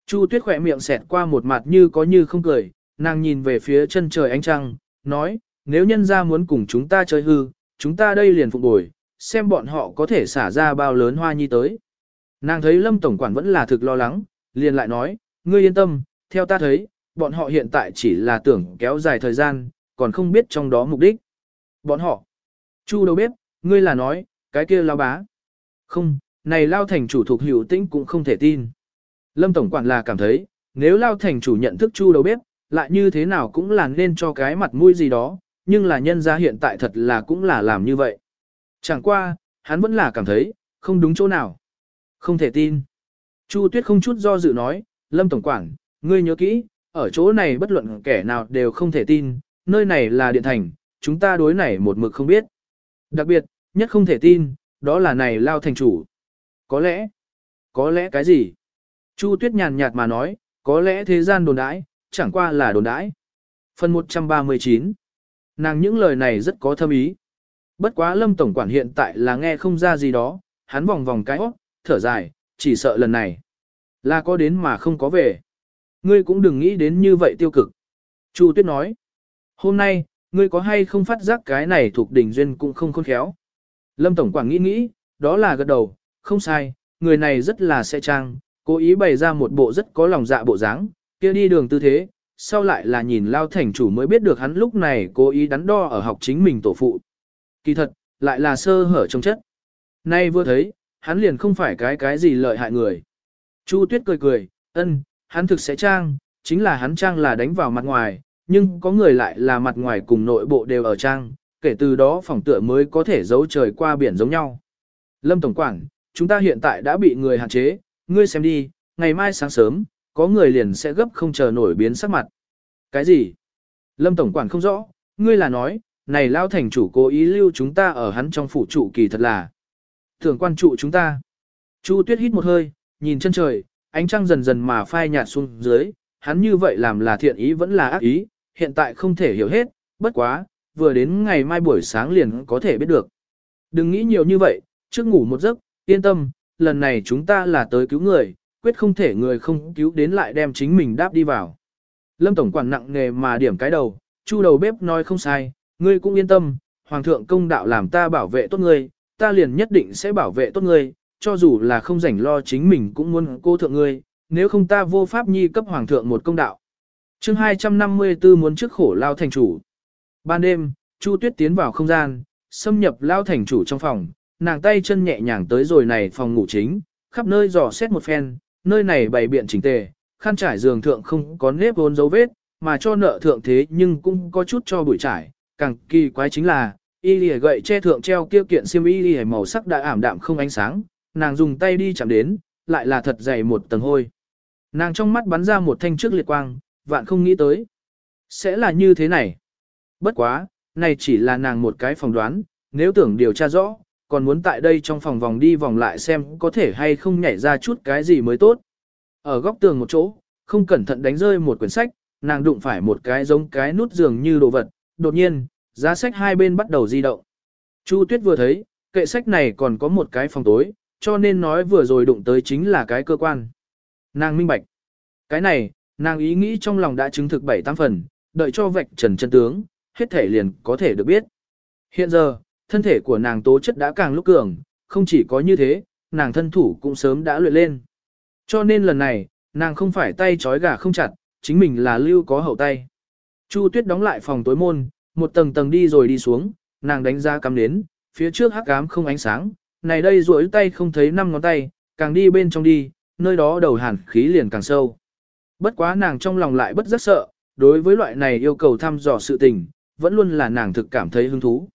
Speaker 1: Chu Tuyết khỏe miệng xẹt qua một mặt như có như không cười, nàng nhìn về phía chân trời ánh trăng, nói, nếu nhân ra muốn cùng chúng ta chơi hư, chúng ta đây liền phục bồi, xem bọn họ có thể xả ra bao lớn hoa nhi tới. Nàng thấy Lâm Tổng Quản vẫn là thực lo lắng, liền lại nói, ngươi yên tâm, theo ta thấy, bọn họ hiện tại chỉ là tưởng kéo dài thời gian, còn không biết trong đó mục đích. Bọn họ, Chu đầu biết, ngươi là nói, cái kia lao bá. Không, này lao thành chủ thuộc hữu tĩnh cũng không thể tin. Lâm Tổng Quản là cảm thấy, nếu lao thành chủ nhận thức chu đầu bếp, lại như thế nào cũng là nên cho cái mặt mũi gì đó, nhưng là nhân ra hiện tại thật là cũng là làm như vậy. Chẳng qua, hắn vẫn là cảm thấy, không đúng chỗ nào. Không thể tin. Chu Tuyết không chút do dự nói, Lâm Tổng Quản, ngươi nhớ kỹ, ở chỗ này bất luận kẻ nào đều không thể tin, nơi này là điện thành, chúng ta đối này một mực không biết. Đặc biệt, nhất không thể tin, đó là này lao thành chủ. Có lẽ, có lẽ cái gì? Chu Tuyết nhàn nhạt mà nói, có lẽ thế gian đồn đãi, chẳng qua là đồn đãi. Phần 139 Nàng những lời này rất có thâm ý. Bất quá lâm tổng quản hiện tại là nghe không ra gì đó, hắn vòng vòng cái óc, thở dài, chỉ sợ lần này. Là có đến mà không có về. Ngươi cũng đừng nghĩ đến như vậy tiêu cực. Chu Tuyết nói. Hôm nay, ngươi có hay không phát giác cái này thuộc đỉnh duyên cũng không khôn khéo. Lâm Tổng Quảng nghĩ nghĩ, đó là gật đầu, không sai, người này rất là sẽ trang, cố ý bày ra một bộ rất có lòng dạ bộ dáng, kia đi đường tư thế, sau lại là nhìn lao thành chủ mới biết được hắn lúc này cố ý đắn đo ở học chính mình tổ phụ. Kỳ thật, lại là sơ hở trong chất. Nay vừa thấy, hắn liền không phải cái cái gì lợi hại người. Chu Tuyết cười cười, ân, hắn thực sẽ trang, chính là hắn trang là đánh vào mặt ngoài, nhưng có người lại là mặt ngoài cùng nội bộ đều ở trang, kể từ đó phòng tựa mới có thể giấu trời qua biển giống nhau. Lâm Tổng quảng chúng ta hiện tại đã bị người hạn chế, ngươi xem đi, ngày mai sáng sớm, có người liền sẽ gấp không chờ nổi biến sắc mặt. Cái gì? Lâm Tổng Quản không rõ, ngươi là nói, này lao thành chủ cố ý lưu chúng ta ở hắn trong phủ trụ kỳ thật là. Thường quan trụ chúng ta. Chu Tuyết hít một hơi, nhìn chân trời, ánh trăng dần dần mà phai nhạt xuống dưới, hắn như vậy làm là thiện ý vẫn là ác ý, hiện tại không thể hiểu hết, bất quá, vừa đến ngày mai buổi sáng liền có thể biết được. Đừng nghĩ nhiều như vậy, trước ngủ một giấc, yên tâm, lần này chúng ta là tới cứu người, quyết không thể người không cứu đến lại đem chính mình đáp đi vào. Lâm Tổng quản nặng nghề mà điểm cái đầu, chu đầu bếp nói không sai, ngươi cũng yên tâm, Hoàng thượng công đạo làm ta bảo vệ tốt ngươi, ta liền nhất định sẽ bảo vệ tốt ngươi, cho dù là không rảnh lo chính mình cũng muốn cô thượng ngươi, nếu không ta vô pháp nhi cấp Hoàng thượng một công đạo chương 254 muốn trước khổ lao thành chủ. Ban đêm, Chu Tuyết tiến vào không gian, xâm nhập lao thành chủ trong phòng, nàng tay chân nhẹ nhàng tới rồi này phòng ngủ chính, khắp nơi dò xét một phen, nơi này bày biện chỉnh tề, khăn trải giường thượng không có nếp vốn dấu vết, mà cho nợ thượng thế nhưng cũng có chút cho bụi trải, càng kỳ quái chính là, y lìa gậy che thượng treo kia kiện xiêm y lìa màu sắc đã ảm đạm không ánh sáng, nàng dùng tay đi chạm đến, lại là thật dày một tầng hôi. Nàng trong mắt bắn ra một thanh trước liệt quang, vạn không nghĩ tới. Sẽ là như thế này. Bất quá, này chỉ là nàng một cái phỏng đoán, nếu tưởng điều tra rõ, còn muốn tại đây trong phòng vòng đi vòng lại xem có thể hay không nhảy ra chút cái gì mới tốt. Ở góc tường một chỗ, không cẩn thận đánh rơi một quyển sách, nàng đụng phải một cái giống cái nút giường như đồ vật, đột nhiên, giá sách hai bên bắt đầu di động. Chu Tuyết vừa thấy, kệ sách này còn có một cái phòng tối, cho nên nói vừa rồi đụng tới chính là cái cơ quan. Nàng minh bạch. Cái này, Nàng ý nghĩ trong lòng đã chứng thực bảy tám phần, đợi cho vạch trần chân tướng, hết thể liền có thể được biết. Hiện giờ, thân thể của nàng tố chất đã càng lúc cường, không chỉ có như thế, nàng thân thủ cũng sớm đã luyện lên. Cho nên lần này, nàng không phải tay trói gà không chặt, chính mình là lưu có hậu tay. Chu Tuyết đóng lại phòng tối môn, một tầng tầng đi rồi đi xuống, nàng đánh ra cắm đến, phía trước hắc ám không ánh sáng, này đây duỗi tay không thấy năm ngón tay, càng đi bên trong đi, nơi đó đầu hàn khí liền càng sâu. Bất quá nàng trong lòng lại bất rất sợ, đối với loại này yêu cầu thăm dò sự tình, vẫn luôn là nàng thực cảm thấy hứng thú.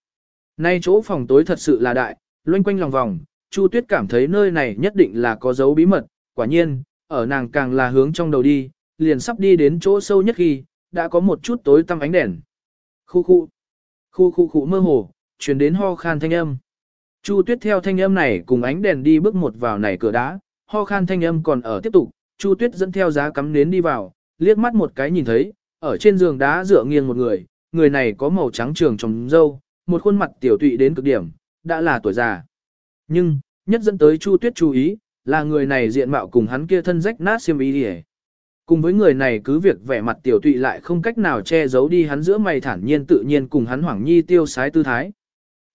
Speaker 1: Nay chỗ phòng tối thật sự là đại, loanh quanh lòng vòng, Chu Tuyết cảm thấy nơi này nhất định là có dấu bí mật, quả nhiên, ở nàng càng là hướng trong đầu đi, liền sắp đi đến chỗ sâu nhất khi, đã có một chút tối tăm ánh đèn. Khu khu, khu khu khu mơ hồ, chuyển đến ho khan thanh âm. Chu Tuyết theo thanh âm này cùng ánh đèn đi bước một vào này cửa đá, ho khan thanh âm còn ở tiếp tục, Chu Tuyết dẫn theo giá cắm nến đi vào, liếc mắt một cái nhìn thấy, ở trên giường đá dựa nghiêng một người, người này có màu trắng trường trong dâu, một khuôn mặt tiểu tụy đến cực điểm, đã là tuổi già. Nhưng, nhất dẫn tới Chu Tuyết chú ý, là người này diện mạo cùng hắn kia thân rách nát xiêm y đi Cùng với người này cứ việc vẻ mặt tiểu tụy lại không cách nào che giấu đi hắn giữa mày thản nhiên tự nhiên cùng hắn hoảng nhi tiêu sái tư thái.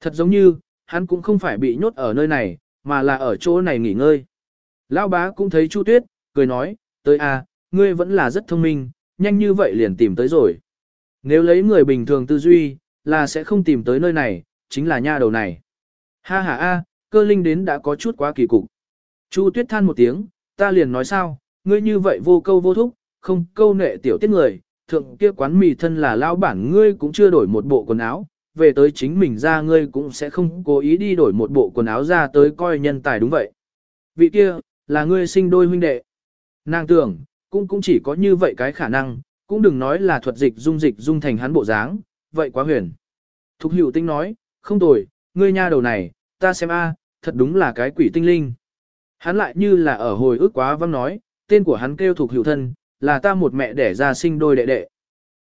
Speaker 1: Thật giống như, hắn cũng không phải bị nhốt ở nơi này, mà là ở chỗ này nghỉ ngơi. Lão bá cũng thấy Chu Tuyết, cười nói, tới a, ngươi vẫn là rất thông minh, nhanh như vậy liền tìm tới rồi. Nếu lấy người bình thường tư duy, là sẽ không tìm tới nơi này, chính là nha đầu này. Ha ha a, cơ linh đến đã có chút quá kỳ cục. Chu Tuyết than một tiếng, ta liền nói sao, ngươi như vậy vô câu vô thúc, không câu nệ tiểu tiết người, thượng kia quán mì thân là lao bản ngươi cũng chưa đổi một bộ quần áo, về tới chính mình ra ngươi cũng sẽ không cố ý đi đổi một bộ quần áo ra tới coi nhân tài đúng vậy. Vị kia, là ngươi sinh đôi huynh đệ. Nàng tưởng, cũng cũng chỉ có như vậy cái khả năng, cũng đừng nói là thuật dịch dung dịch dung thành hắn bộ dáng, vậy quá huyền. Thục hữu tinh nói, không tồi, ngươi nha đầu này, ta xem a, thật đúng là cái quỷ tinh linh. Hắn lại như là ở hồi ức quá văng nói, tên của hắn kêu thuộc hữu thân, là ta một mẹ đẻ ra sinh đôi đệ đệ.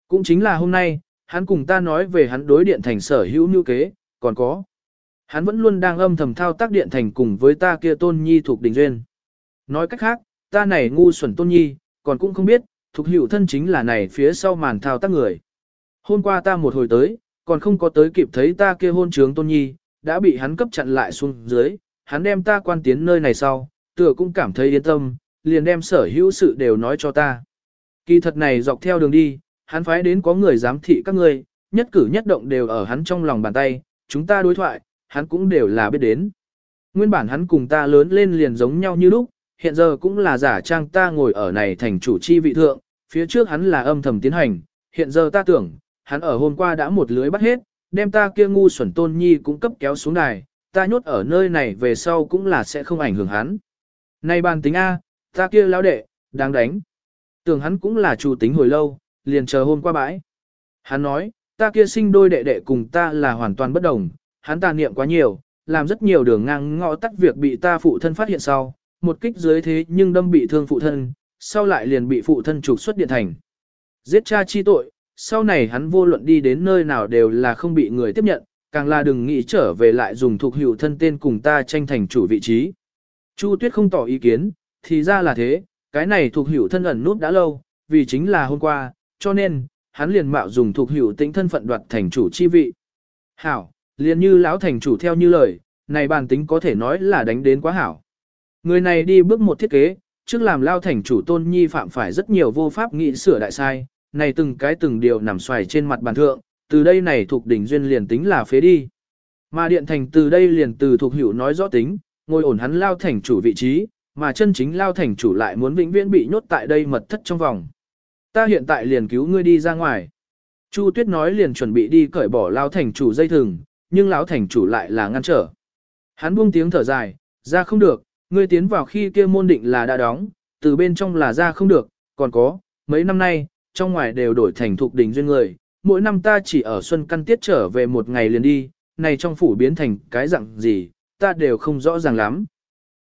Speaker 1: Cũng chính là hôm nay, hắn cùng ta nói về hắn đối điện thành sở hữu như kế, còn có. Hắn vẫn luôn đang âm thầm thao tác điện thành cùng với ta kia tôn nhi thuộc đình duyên. Nói cách khác, ta này ngu xuẩn tôn nhi, còn cũng không biết, thuộc hữu thân chính là này phía sau màn thao tác người. Hôm qua ta một hồi tới, còn không có tới kịp thấy ta kia hôn trướng tôn nhi, đã bị hắn cấp chặn lại xuống dưới, hắn đem ta quan tiến nơi này sau, tựa cũng cảm thấy yên tâm, liền đem sở hữu sự đều nói cho ta. Kỳ thật này dọc theo đường đi, hắn phái đến có người giám thị các ngươi, nhất cử nhất động đều ở hắn trong lòng bàn tay, chúng ta đối thoại, hắn cũng đều là biết đến. Nguyên bản hắn cùng ta lớn lên liền giống nhau như lúc, hiện giờ cũng là giả trang ta ngồi ở này thành chủ chi vị thượng, phía trước hắn là âm thầm tiến hành, hiện giờ ta tưởng, hắn ở hôm qua đã một lưới bắt hết, đem ta kia ngu xuẩn tôn nhi cũng cấp kéo xuống đài, ta nhốt ở nơi này về sau cũng là sẽ không ảnh hưởng hắn. Này bàn tính A, ta kia lão đệ, đáng đánh. Tưởng hắn cũng là chủ tính hồi lâu, liền chờ hôm qua bãi. Hắn nói, ta kia sinh đôi đệ đệ cùng ta là hoàn toàn bất đồng, hắn tàn niệm quá nhiều, làm rất nhiều đường ngang ngõ tắt việc bị ta phụ thân phát hiện sau, một kích dưới thế nhưng đâm bị thương phụ thân, sau lại liền bị phụ thân trục xuất điện thành. Giết cha chi tội, sau này hắn vô luận đi đến nơi nào đều là không bị người tiếp nhận, càng là đừng nghĩ trở về lại dùng thuộc hữu thân tên cùng ta tranh thành chủ vị trí. Chu Tuyết không tỏ ý kiến, thì ra là thế, cái này thuộc hữu thân ẩn nút đã lâu, vì chính là hôm qua, cho nên, hắn liền mạo dùng thuộc hữu tính thân phận đoạt thành chủ chi vị. Hảo, liền như lão thành chủ theo như lời, này bàn tính có thể nói là đánh đến quá hảo. Người này đi bước một thiết kế, trước làm lao thành chủ tôn nhi phạm phải rất nhiều vô pháp nghị sửa đại sai, này từng cái từng điều nằm xoài trên mặt bàn thượng, từ đây này thuộc đỉnh duyên liền tính là phế đi. Mà điện thành từ đây liền từ thuộc hữu nói rõ tính, ngồi ổn hắn lao thành chủ vị trí, mà chân chính lao thành chủ lại muốn vĩnh viễn bị nhốt tại đây mật thất trong vòng. Ta hiện tại liền cứu ngươi đi ra ngoài. Chu Tuyết nói liền chuẩn bị đi cởi bỏ lao thành chủ dây thừng, nhưng lão thành chủ lại là ngăn trở. Hắn buông tiếng thở dài, ra không được, ngươi tiến vào khi kia môn định là đã đóng, từ bên trong là ra không được, còn có, mấy năm nay, trong ngoài đều đổi thành thuộc đỉnh duyên người, mỗi năm ta chỉ ở xuân căn tiết trở về một ngày liền đi, này trong phủ biến thành cái dạng gì, ta đều không rõ ràng lắm.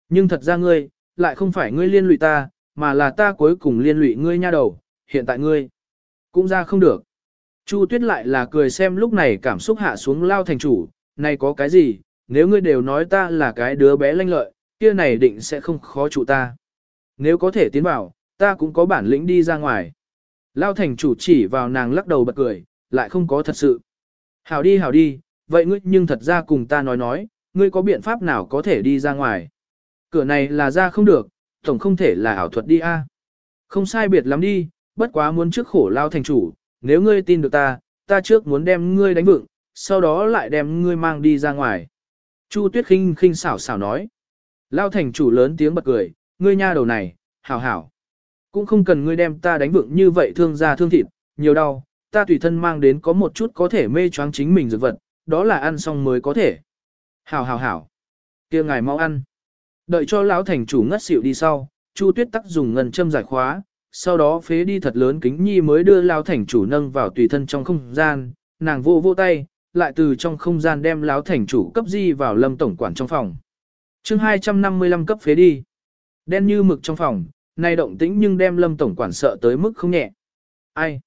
Speaker 1: Nhưng thật ra ngươi, lại không phải ngươi liên lụy ta, mà là ta cuối cùng liên lụy ngươi nha đầu, hiện tại ngươi cũng ra không được. Chu Tuyết lại là cười xem lúc này cảm xúc hạ xuống lao thành chủ, này có cái gì, nếu ngươi đều nói ta là cái đứa bé lanh lợi, kia này định sẽ không khó trụ ta. Nếu có thể tiến vào, ta cũng có bản lĩnh đi ra ngoài. Lao thành chủ chỉ vào nàng lắc đầu bật cười, lại không có thật sự. Hảo đi hảo đi, vậy ngươi nhưng thật ra cùng ta nói nói, ngươi có biện pháp nào có thể đi ra ngoài. Cửa này là ra không được, tổng không thể là ảo thuật đi a. Không sai biệt lắm đi, bất quá muốn trước khổ lao thành chủ, nếu ngươi tin được ta, ta trước muốn đem ngươi đánh vựng, sau đó lại đem ngươi mang đi ra ngoài. Chu Tuyết khinh khinh xảo xảo nói. Lao thành chủ lớn tiếng bật cười, ngươi nha đầu này, hảo hảo. Cũng không cần ngươi đem ta đánh vựng như vậy thương ra thương thịt, nhiều đau, ta tùy thân mang đến có một chút có thể mê choáng chính mình dược vật, đó là ăn xong mới có thể. Hảo hảo hảo. kia ngài mau ăn. Đợi cho lão thành chủ ngất xỉu đi sau, Chu Tuyết tắc dùng ngân châm giải khóa, sau đó phế đi thật lớn kính nhi mới đưa lão thành chủ nâng vào tùy thân trong không gian, nàng vô vô tay, lại từ trong không gian đem lão thành chủ cấp di vào lâm tổng quản trong phòng chương 255 cấp phế đi. Đen như mực trong phòng, nay động tĩnh nhưng đem Lâm tổng quản sợ tới mức không nhẹ. Ai?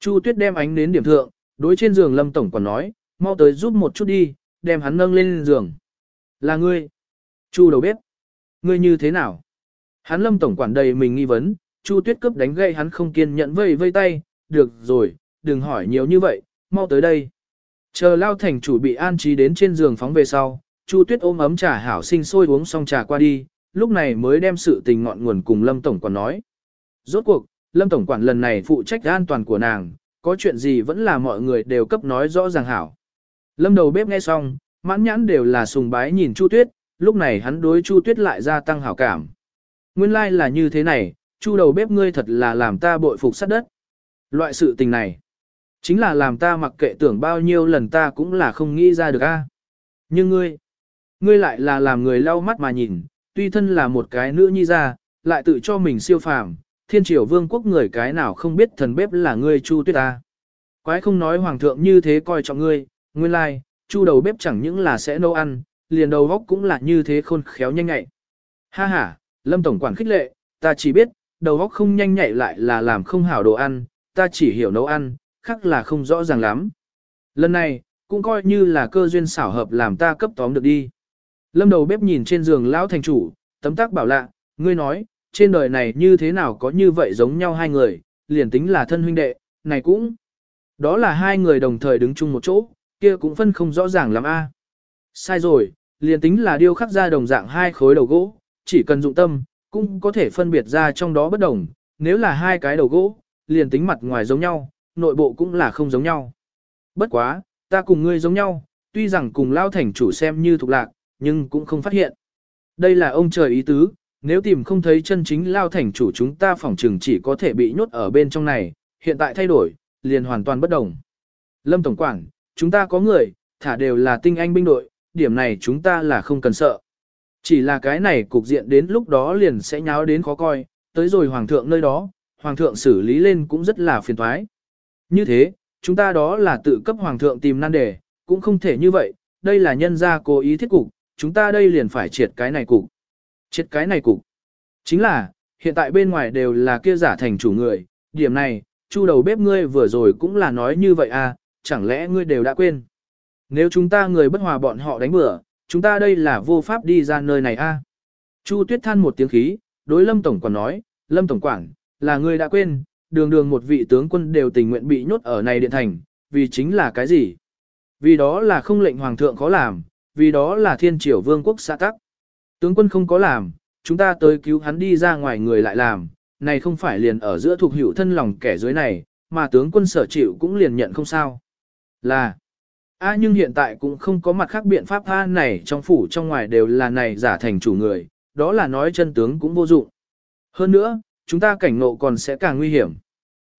Speaker 1: Chu Tuyết đem ánh đến điểm thượng, đối trên giường Lâm tổng quản nói, mau tới giúp một chút đi, đem hắn nâng lên giường. Là ngươi. Chu đầu bếp. Ngươi như thế nào? Hắn Lâm tổng quản đầy mình nghi vấn, Chu Tuyết cướp đánh gậy hắn không kiên nhẫn vây vây tay, được rồi, đừng hỏi nhiều như vậy, mau tới đây. Chờ lao thành chủ bị an trí đến trên giường phóng về sau, Chu Tuyết ôm ấm trà hảo sinh sôi uống xong trà qua đi, lúc này mới đem sự tình ngọn nguồn cùng Lâm Tổng quản nói. Rốt cuộc, Lâm Tổng quản lần này phụ trách an toàn của nàng, có chuyện gì vẫn là mọi người đều cấp nói rõ ràng hảo. Lâm đầu bếp nghe xong, mãn nhãn đều là sùng bái nhìn Chu Tuyết, lúc này hắn đối Chu Tuyết lại gia tăng hảo cảm. Nguyên lai like là như thế này, Chu đầu bếp ngươi thật là làm ta bội phục sát đất. Loại sự tình này, chính là làm ta mặc kệ tưởng bao nhiêu lần ta cũng là không nghĩ ra được a. Nhưng ngươi, ngươi lại là làm người lau mắt mà nhìn, tuy thân là một cái nữ nhi ra, lại tự cho mình siêu phàm, thiên triều vương quốc người cái nào không biết thần bếp là ngươi Chu Tuyết ta. Quái không nói hoàng thượng như thế coi trọng ngươi, nguyên lai, like, Chu đầu bếp chẳng những là sẽ nấu ăn, liền đầu góc cũng là như thế khôn khéo nhanh nhạy. Ha ha, Lâm tổng quản khích lệ, ta chỉ biết, đầu góc không nhanh nhạy lại là làm không hảo đồ ăn, ta chỉ hiểu nấu ăn, khác là không rõ ràng lắm. Lần này, cũng coi như là cơ duyên xảo hợp làm ta cấp tóm được đi. Lâm đầu bếp nhìn trên giường lão thành chủ, tấm tắc bảo lạ, ngươi nói, trên đời này như thế nào có như vậy giống nhau hai người, liền tính là thân huynh đệ, này cũng. Đó là hai người đồng thời đứng chung một chỗ, kia cũng phân không rõ ràng lắm a. Sai rồi, liền tính là điêu khắc ra đồng dạng hai khối đầu gỗ, chỉ cần dụng tâm, cũng có thể phân biệt ra trong đó bất đồng, nếu là hai cái đầu gỗ, liền tính mặt ngoài giống nhau, nội bộ cũng là không giống nhau. Bất quá, ta cùng ngươi giống nhau, tuy rằng cùng lao thành chủ xem như thuộc lạc, nhưng cũng không phát hiện. Đây là ông trời ý tứ, nếu tìm không thấy chân chính lao thành chủ chúng ta phỏng trừng chỉ có thể bị nhốt ở bên trong này, hiện tại thay đổi, liền hoàn toàn bất đồng. Lâm Tổng quảng, chúng ta có người, thả đều là tinh anh binh đội, điểm này chúng ta là không cần sợ. Chỉ là cái này cục diện đến lúc đó liền sẽ nháo đến khó coi, tới rồi hoàng thượng nơi đó, hoàng thượng xử lý lên cũng rất là phiền toái. Như thế, chúng ta đó là tự cấp hoàng thượng tìm nan đề, cũng không thể như vậy, đây là nhân gia cố ý thiết cục, chúng ta đây liền phải triệt cái này cục. Triệt cái này cục. Chính là, hiện tại bên ngoài đều là kia giả thành chủ người, điểm này, chu đầu bếp ngươi vừa rồi cũng là nói như vậy à, chẳng lẽ ngươi đều đã quên. Nếu chúng ta người bất hòa bọn họ đánh bữa, chúng ta đây là vô pháp đi ra nơi này a. Chu Tuyết than một tiếng khí, đối Lâm Tổng quản nói, Lâm Tổng quản, là ngươi đã quên, đường đường một vị tướng quân đều tình nguyện bị nhốt ở này điện thành, vì chính là cái gì? Vì đó là không lệnh hoàng thượng khó làm, vì đó là thiên triều vương quốc xã tắc. Tướng quân không có làm, chúng ta tới cứu hắn đi ra ngoài người lại làm, này không phải liền ở giữa thuộc hữu thân lòng kẻ dưới này, mà tướng quân sở chịu cũng liền nhận không sao. Là, A nhưng hiện tại cũng không có mặt khác biện pháp tha này trong phủ trong ngoài đều là này giả thành chủ người, đó là nói chân tướng cũng vô dụng. Hơn nữa, chúng ta cảnh ngộ còn sẽ càng nguy hiểm.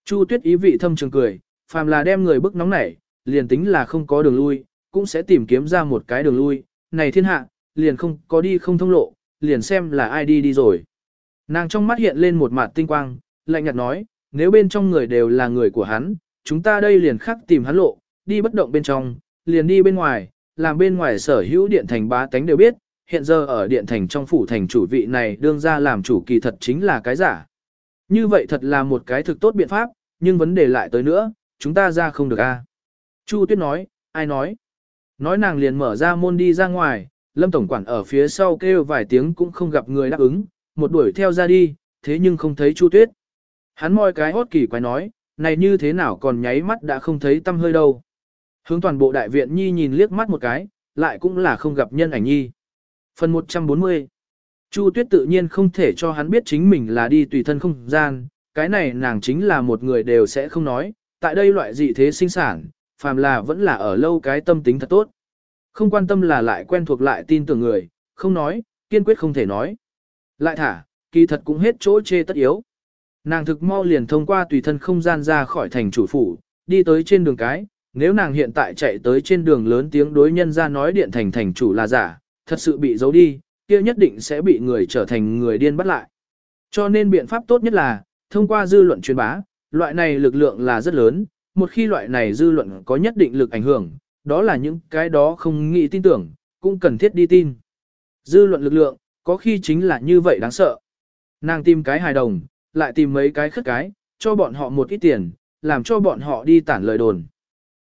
Speaker 1: Chu tuyết ý vị thâm trường cười, phàm là đem người bức nóng nảy, liền tính là không có đường lui, cũng sẽ tìm kiếm ra một cái đường lui, này thiên hạ, liền không có đi không thông lộ, liền xem là ai đi đi rồi. Nàng trong mắt hiện lên một mặt tinh quang, lạnh nhạt nói, nếu bên trong người đều là người của hắn, chúng ta đây liền khắc tìm hắn lộ, đi bất động bên trong, liền đi bên ngoài, làm bên ngoài sở hữu điện thành bá tánh đều biết, hiện giờ ở điện thành trong phủ thành chủ vị này đương ra làm chủ kỳ thật chính là cái giả. Như vậy thật là một cái thực tốt biện pháp, nhưng vấn đề lại tới nữa, chúng ta ra không được a. Chu Tuyết nói, ai nói? Nói nàng liền mở ra môn đi ra ngoài, Lâm Tổng Quản ở phía sau kêu vài tiếng cũng không gặp người đáp ứng, một đuổi theo ra đi, thế nhưng không thấy Chu Tuyết. Hắn moi cái hốt kỳ quái nói, này như thế nào còn nháy mắt đã không thấy tâm hơi đâu. Hướng toàn bộ đại viện nhi nhìn liếc mắt một cái, lại cũng là không gặp nhân ảnh nhi. Phần 140 Chu Tuyết tự nhiên không thể cho hắn biết chính mình là đi tùy thân không gian, cái này nàng chính là một người đều sẽ không nói, tại đây loại dị thế sinh sản, phàm là vẫn là ở lâu cái tâm tính thật tốt. Không quan tâm là lại quen thuộc lại tin tưởng người, không nói, kiên quyết không thể nói. Lại thả, kỳ thật cũng hết chỗ chê tất yếu. Nàng thực mau liền thông qua tùy thân không gian ra khỏi thành chủ phủ, đi tới trên đường cái, nếu nàng hiện tại chạy tới trên đường lớn tiếng đối nhân ra nói điện thành thành chủ là giả, thật sự bị giấu đi, kia nhất định sẽ bị người trở thành người điên bắt lại. Cho nên biện pháp tốt nhất là, thông qua dư luận truyền bá, loại này lực lượng là rất lớn, một khi loại này dư luận có nhất định lực ảnh hưởng, đó là những cái đó không nghĩ tin tưởng, cũng cần thiết đi tin. Dư luận lực lượng, có khi chính là như vậy đáng sợ. Nàng tìm cái hài đồng, lại tìm mấy cái khất cái, cho bọn họ một ít tiền, làm cho bọn họ đi tản lời đồn.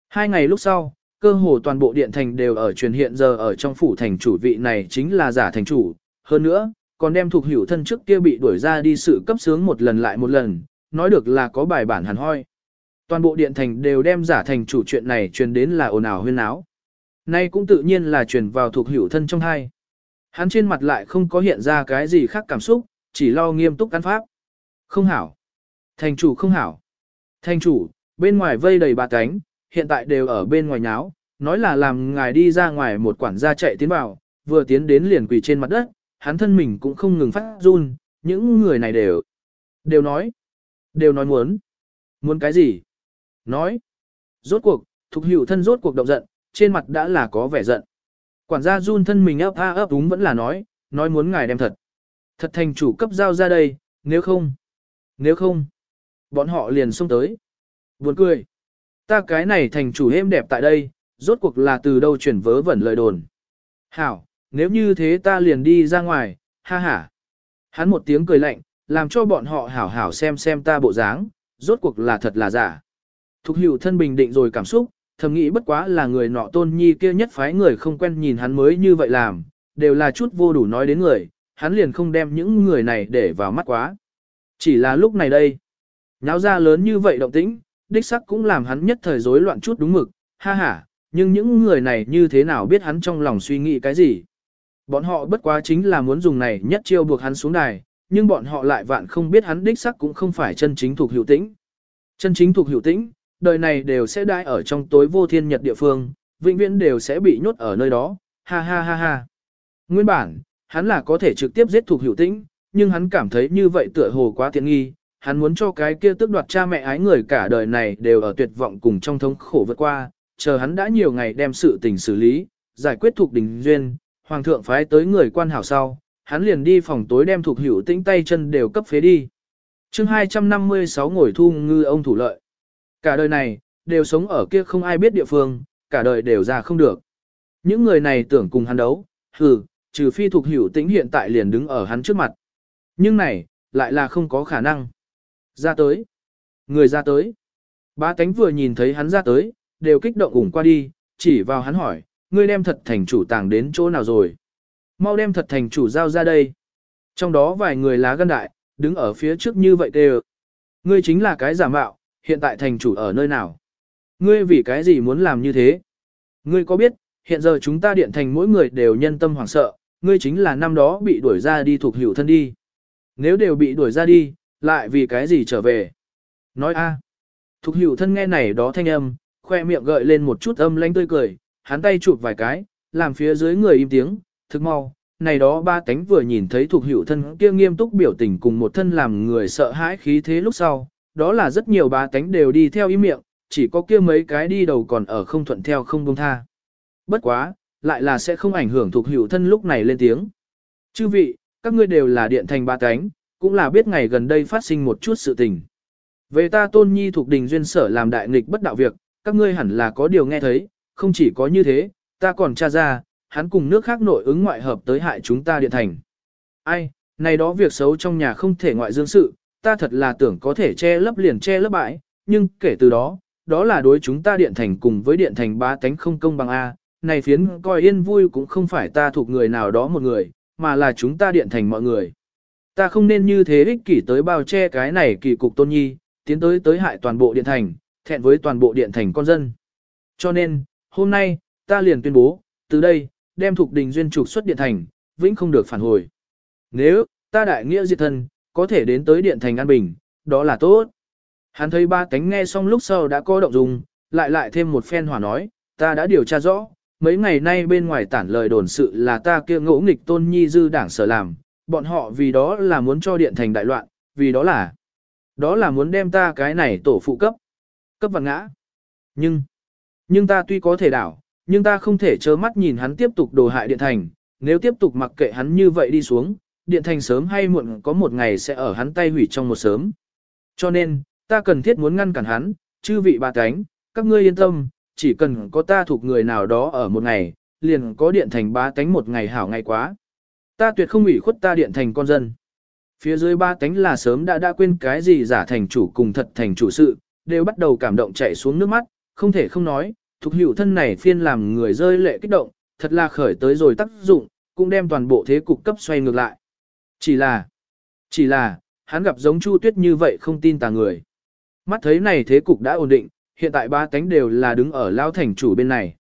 Speaker 1: Hai ngày lúc sau, cơ hồ toàn bộ điện thành đều ở truyền hiện giờ ở trong phủ thành chủ vị này chính là giả thành chủ. Hơn nữa, còn đem thuộc hữu thân trước kia bị đuổi ra đi sự cấp sướng một lần lại một lần, nói được là có bài bản hẳn hoi. Toàn bộ điện thành đều đem giả thành chủ chuyện này truyền đến là ồn ào huyên áo. Nay cũng tự nhiên là truyền vào thuộc hữu thân trong hai. Hắn trên mặt lại không có hiện ra cái gì khác cảm xúc, chỉ lo nghiêm túc căn pháp. Không hảo. Thành chủ không hảo. Thành chủ, bên ngoài vây đầy bà cánh, hiện tại đều ở bên ngoài nháo, nói là làm ngài đi ra ngoài một quản gia chạy tiến vào, vừa tiến đến liền quỳ trên mặt đất, hắn thân mình cũng không ngừng phát run, những người này đều, đều nói, đều nói muốn, muốn cái gì? Nói, rốt cuộc, thục hữu thân rốt cuộc động giận, trên mặt đã là có vẻ giận. Quản gia run thân mình ấp a ấp đúng vẫn là nói, nói muốn ngài đem thật. Thật thành chủ cấp giao ra đây, nếu không, nếu không, bọn họ liền xông tới. Buồn cười. Ta cái này thành chủ êm đẹp tại đây, rốt cuộc là từ đâu chuyển vớ vẩn lời đồn. Hảo, nếu như thế ta liền đi ra ngoài, ha ha. Hắn một tiếng cười lạnh, làm cho bọn họ hảo hảo xem xem ta bộ dáng, rốt cuộc là thật là giả. Thục hữu thân bình định rồi cảm xúc, thầm nghĩ bất quá là người nọ tôn nhi kia nhất phái người không quen nhìn hắn mới như vậy làm, đều là chút vô đủ nói đến người, hắn liền không đem những người này để vào mắt quá. Chỉ là lúc này đây, nháo ra lớn như vậy động tĩnh, đích sắc cũng làm hắn nhất thời rối loạn chút đúng mực, ha ha, nhưng những người này như thế nào biết hắn trong lòng suy nghĩ cái gì. Bọn họ bất quá chính là muốn dùng này nhất chiêu buộc hắn xuống đài, nhưng bọn họ lại vạn không biết hắn đích sắc cũng không phải chân chính thuộc hữu tĩnh. Chân chính thuộc hữu tĩnh, đời này đều sẽ đại ở trong tối vô thiên nhật địa phương, vĩnh viễn đều sẽ bị nhốt ở nơi đó, ha ha ha ha. Nguyên bản, hắn là có thể trực tiếp giết thuộc hữu tĩnh, nhưng hắn cảm thấy như vậy tựa hồ quá tiện nghi, hắn muốn cho cái kia tước đoạt cha mẹ ái người cả đời này đều ở tuyệt vọng cùng trong thống khổ vượt qua, chờ hắn đã nhiều ngày đem sự tình xử lý, giải quyết thuộc đình duyên, hoàng thượng phái tới người quan hảo sau, hắn liền đi phòng tối đem thuộc hữu tĩnh tay chân đều cấp phế đi. chương 256 ngồi thu ngư ông thủ lợi. Cả đời này, đều sống ở kia không ai biết địa phương, cả đời đều ra không được. Những người này tưởng cùng hắn đấu, hừ, trừ phi thuộc hữu tĩnh hiện tại liền đứng ở hắn trước mặt. Nhưng này, lại là không có khả năng. Ra tới. Người ra tới. Ba cánh vừa nhìn thấy hắn ra tới, đều kích động ủng qua đi, chỉ vào hắn hỏi, ngươi đem thật thành chủ tàng đến chỗ nào rồi. Mau đem thật thành chủ giao ra đây. Trong đó vài người lá gan đại, đứng ở phía trước như vậy đều. Ngươi chính là cái giả mạo, hiện tại thành chủ ở nơi nào? Ngươi vì cái gì muốn làm như thế? Ngươi có biết, hiện giờ chúng ta điện thành mỗi người đều nhân tâm hoảng sợ, ngươi chính là năm đó bị đuổi ra đi thuộc hữu thân đi. Nếu đều bị đuổi ra đi, lại vì cái gì trở về? Nói a. À. Thục hữu thân nghe này đó thanh âm, khoe miệng gợi lên một chút âm lanh tươi cười, hắn tay chụp vài cái, làm phía dưới người im tiếng, thực mau. Này đó ba cánh vừa nhìn thấy thuộc hữu thân kia nghiêm túc biểu tình cùng một thân làm người sợ hãi khí thế lúc sau, đó là rất nhiều bá tánh đều đi theo ý miệng, chỉ có kia mấy cái đi đầu còn ở không thuận theo không buông tha. Bất quá, lại là sẽ không ảnh hưởng thuộc hữu thân lúc này lên tiếng. Chư vị, các ngươi đều là điện thành ba cánh, cũng là biết ngày gần đây phát sinh một chút sự tình. Về ta tôn nhi thuộc đình duyên sở làm đại nghịch bất đạo việc, các ngươi hẳn là có điều nghe thấy, không chỉ có như thế, ta còn tra ra, hắn cùng nước khác nội ứng ngoại hợp tới hại chúng ta điện thành. Ai, này đó việc xấu trong nhà không thể ngoại dương sự, ta thật là tưởng có thể che lấp liền che lấp bãi, nhưng kể từ đó, đó là đối chúng ta điện thành cùng với điện thành ba tánh không công bằng A, này phiến coi yên vui cũng không phải ta thuộc người nào đó một người, mà là chúng ta điện thành mọi người. Ta không nên như thế ích kỷ tới bao che cái này kỳ cục tôn nhi, tiến tới tới hại toàn bộ điện thành, thẹn với toàn bộ điện thành con dân. Cho nên, hôm nay, ta liền tuyên bố, từ đây, đem thuộc đình duyên trục xuất điện thành, vĩnh không được phản hồi. Nếu, ta đại nghĩa diệt thân, có thể đến tới điện thành an bình, đó là tốt. Hắn thấy ba cánh nghe xong lúc sau đã có động dung, lại lại thêm một phen hỏa nói, ta đã điều tra rõ, mấy ngày nay bên ngoài tản lời đồn sự là ta kia ngỗ nghịch tôn nhi dư đảng sở làm, bọn họ vì đó là muốn cho điện thành đại loạn, vì đó là, đó là muốn đem ta cái này tổ phụ cấp, cấp vạn ngã. Nhưng, nhưng ta tuy có thể đảo, nhưng ta không thể trơ mắt nhìn hắn tiếp tục đồ hại điện thành, nếu tiếp tục mặc kệ hắn như vậy đi xuống, điện thành sớm hay muộn có một ngày sẽ ở hắn tay hủy trong một sớm. Cho nên, ta cần thiết muốn ngăn cản hắn, chư vị ba cánh, các ngươi yên tâm, chỉ cần có ta thuộc người nào đó ở một ngày, liền có điện thành ba cánh một ngày hảo ngày quá. Ta tuyệt không ủy khuất ta điện thành con dân. Phía dưới ba cánh là sớm đã đã quên cái gì giả thành chủ cùng thật thành chủ sự, đều bắt đầu cảm động chảy xuống nước mắt, không thể không nói, thuộc hữu thân này phiên làm người rơi lệ kích động, thật là khởi tới rồi tác dụng, cũng đem toàn bộ thế cục cấp xoay ngược lại. Chỉ là, chỉ là, hắn gặp giống Chu Tuyết như vậy không tin tà người. Mắt thấy này thế cục đã ổn định, hiện tại ba cánh đều là đứng ở lao thành chủ bên này.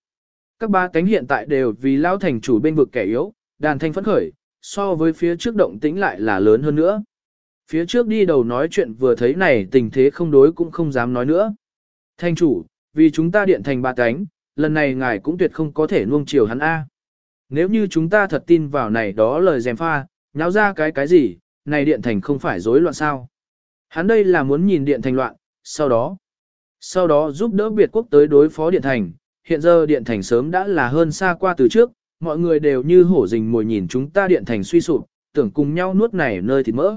Speaker 1: Các ba cánh hiện tại đều vì lao thành chủ bên vực kẻ yếu, đàn thanh phấn khởi, so với phía trước động tĩnh lại là lớn hơn nữa. Phía trước đi đầu nói chuyện vừa thấy này tình thế không đối cũng không dám nói nữa. Thanh chủ, vì chúng ta điện thành ba cánh, lần này ngài cũng tuyệt không có thể nuông chiều hắn A. Nếu như chúng ta thật tin vào này đó lời dèm pha, nháo ra cái cái gì, này điện thành không phải rối loạn sao. Hắn đây là muốn nhìn điện thành loạn, sau đó, sau đó giúp đỡ Việt quốc tới đối phó điện thành, hiện giờ điện thành sớm đã là hơn xa qua từ trước, mọi người đều như hổ rình mồi nhìn chúng ta điện thành suy sụp, tưởng cùng nhau nuốt này nơi thịt mỡ.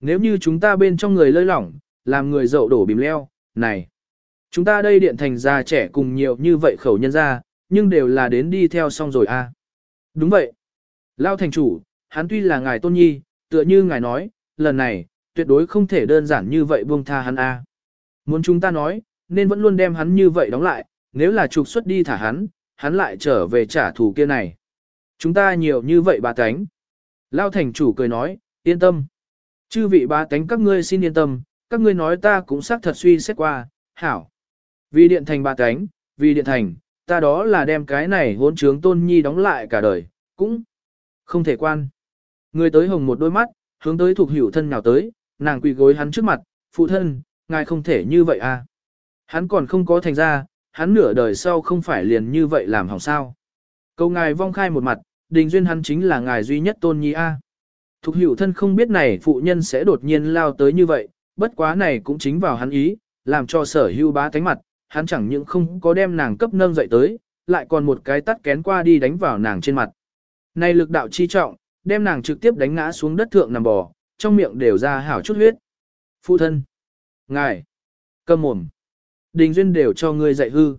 Speaker 1: Nếu như chúng ta bên trong người lơi lỏng, làm người dậu đổ bìm leo, này. Chúng ta đây điện thành già trẻ cùng nhiều như vậy khẩu nhân ra, nhưng đều là đến đi theo xong rồi a. À. Đúng vậy. Lao thành chủ, hắn tuy là ngài tôn nhi, tựa như ngài nói, lần này, tuyệt đối không thể đơn giản như vậy buông tha hắn a. Muốn chúng ta nói, nên vẫn luôn đem hắn như vậy đóng lại, nếu là trục xuất đi thả hắn, hắn lại trở về trả thù kia này. Chúng ta nhiều như vậy bà tánh. Lao thành chủ cười nói, yên tâm. Chư vị bà tánh các ngươi xin yên tâm, các ngươi nói ta cũng xác thật suy xét qua, hảo. Vì điện thành bà tánh, vì điện thành, ta đó là đem cái này hỗn trướng tôn nhi đóng lại cả đời, cũng không thể quan. Người tới hồng một đôi mắt, hướng tới thuộc hữu thân nào tới, nàng quỳ gối hắn trước mặt, phụ thân, ngài không thể như vậy à. Hắn còn không có thành ra, hắn nửa đời sau không phải liền như vậy làm hỏng sao. Câu ngài vong khai một mặt, đình duyên hắn chính là ngài duy nhất tôn nhi a. À. Thục hữu thân không biết này phụ nhân sẽ đột nhiên lao tới như vậy, bất quá này cũng chính vào hắn ý, làm cho sở hưu bá tánh mặt, hắn chẳng những không có đem nàng cấp nâng dậy tới, lại còn một cái tắt kén qua đi đánh vào nàng trên mặt. Này lực đạo chi trọng, đem nàng trực tiếp đánh ngã xuống đất thượng nằm bò, trong miệng đều ra hảo chút huyết. Phụ thân. Ngài. Cầm mồm. Đình duyên đều cho ngươi dạy hư.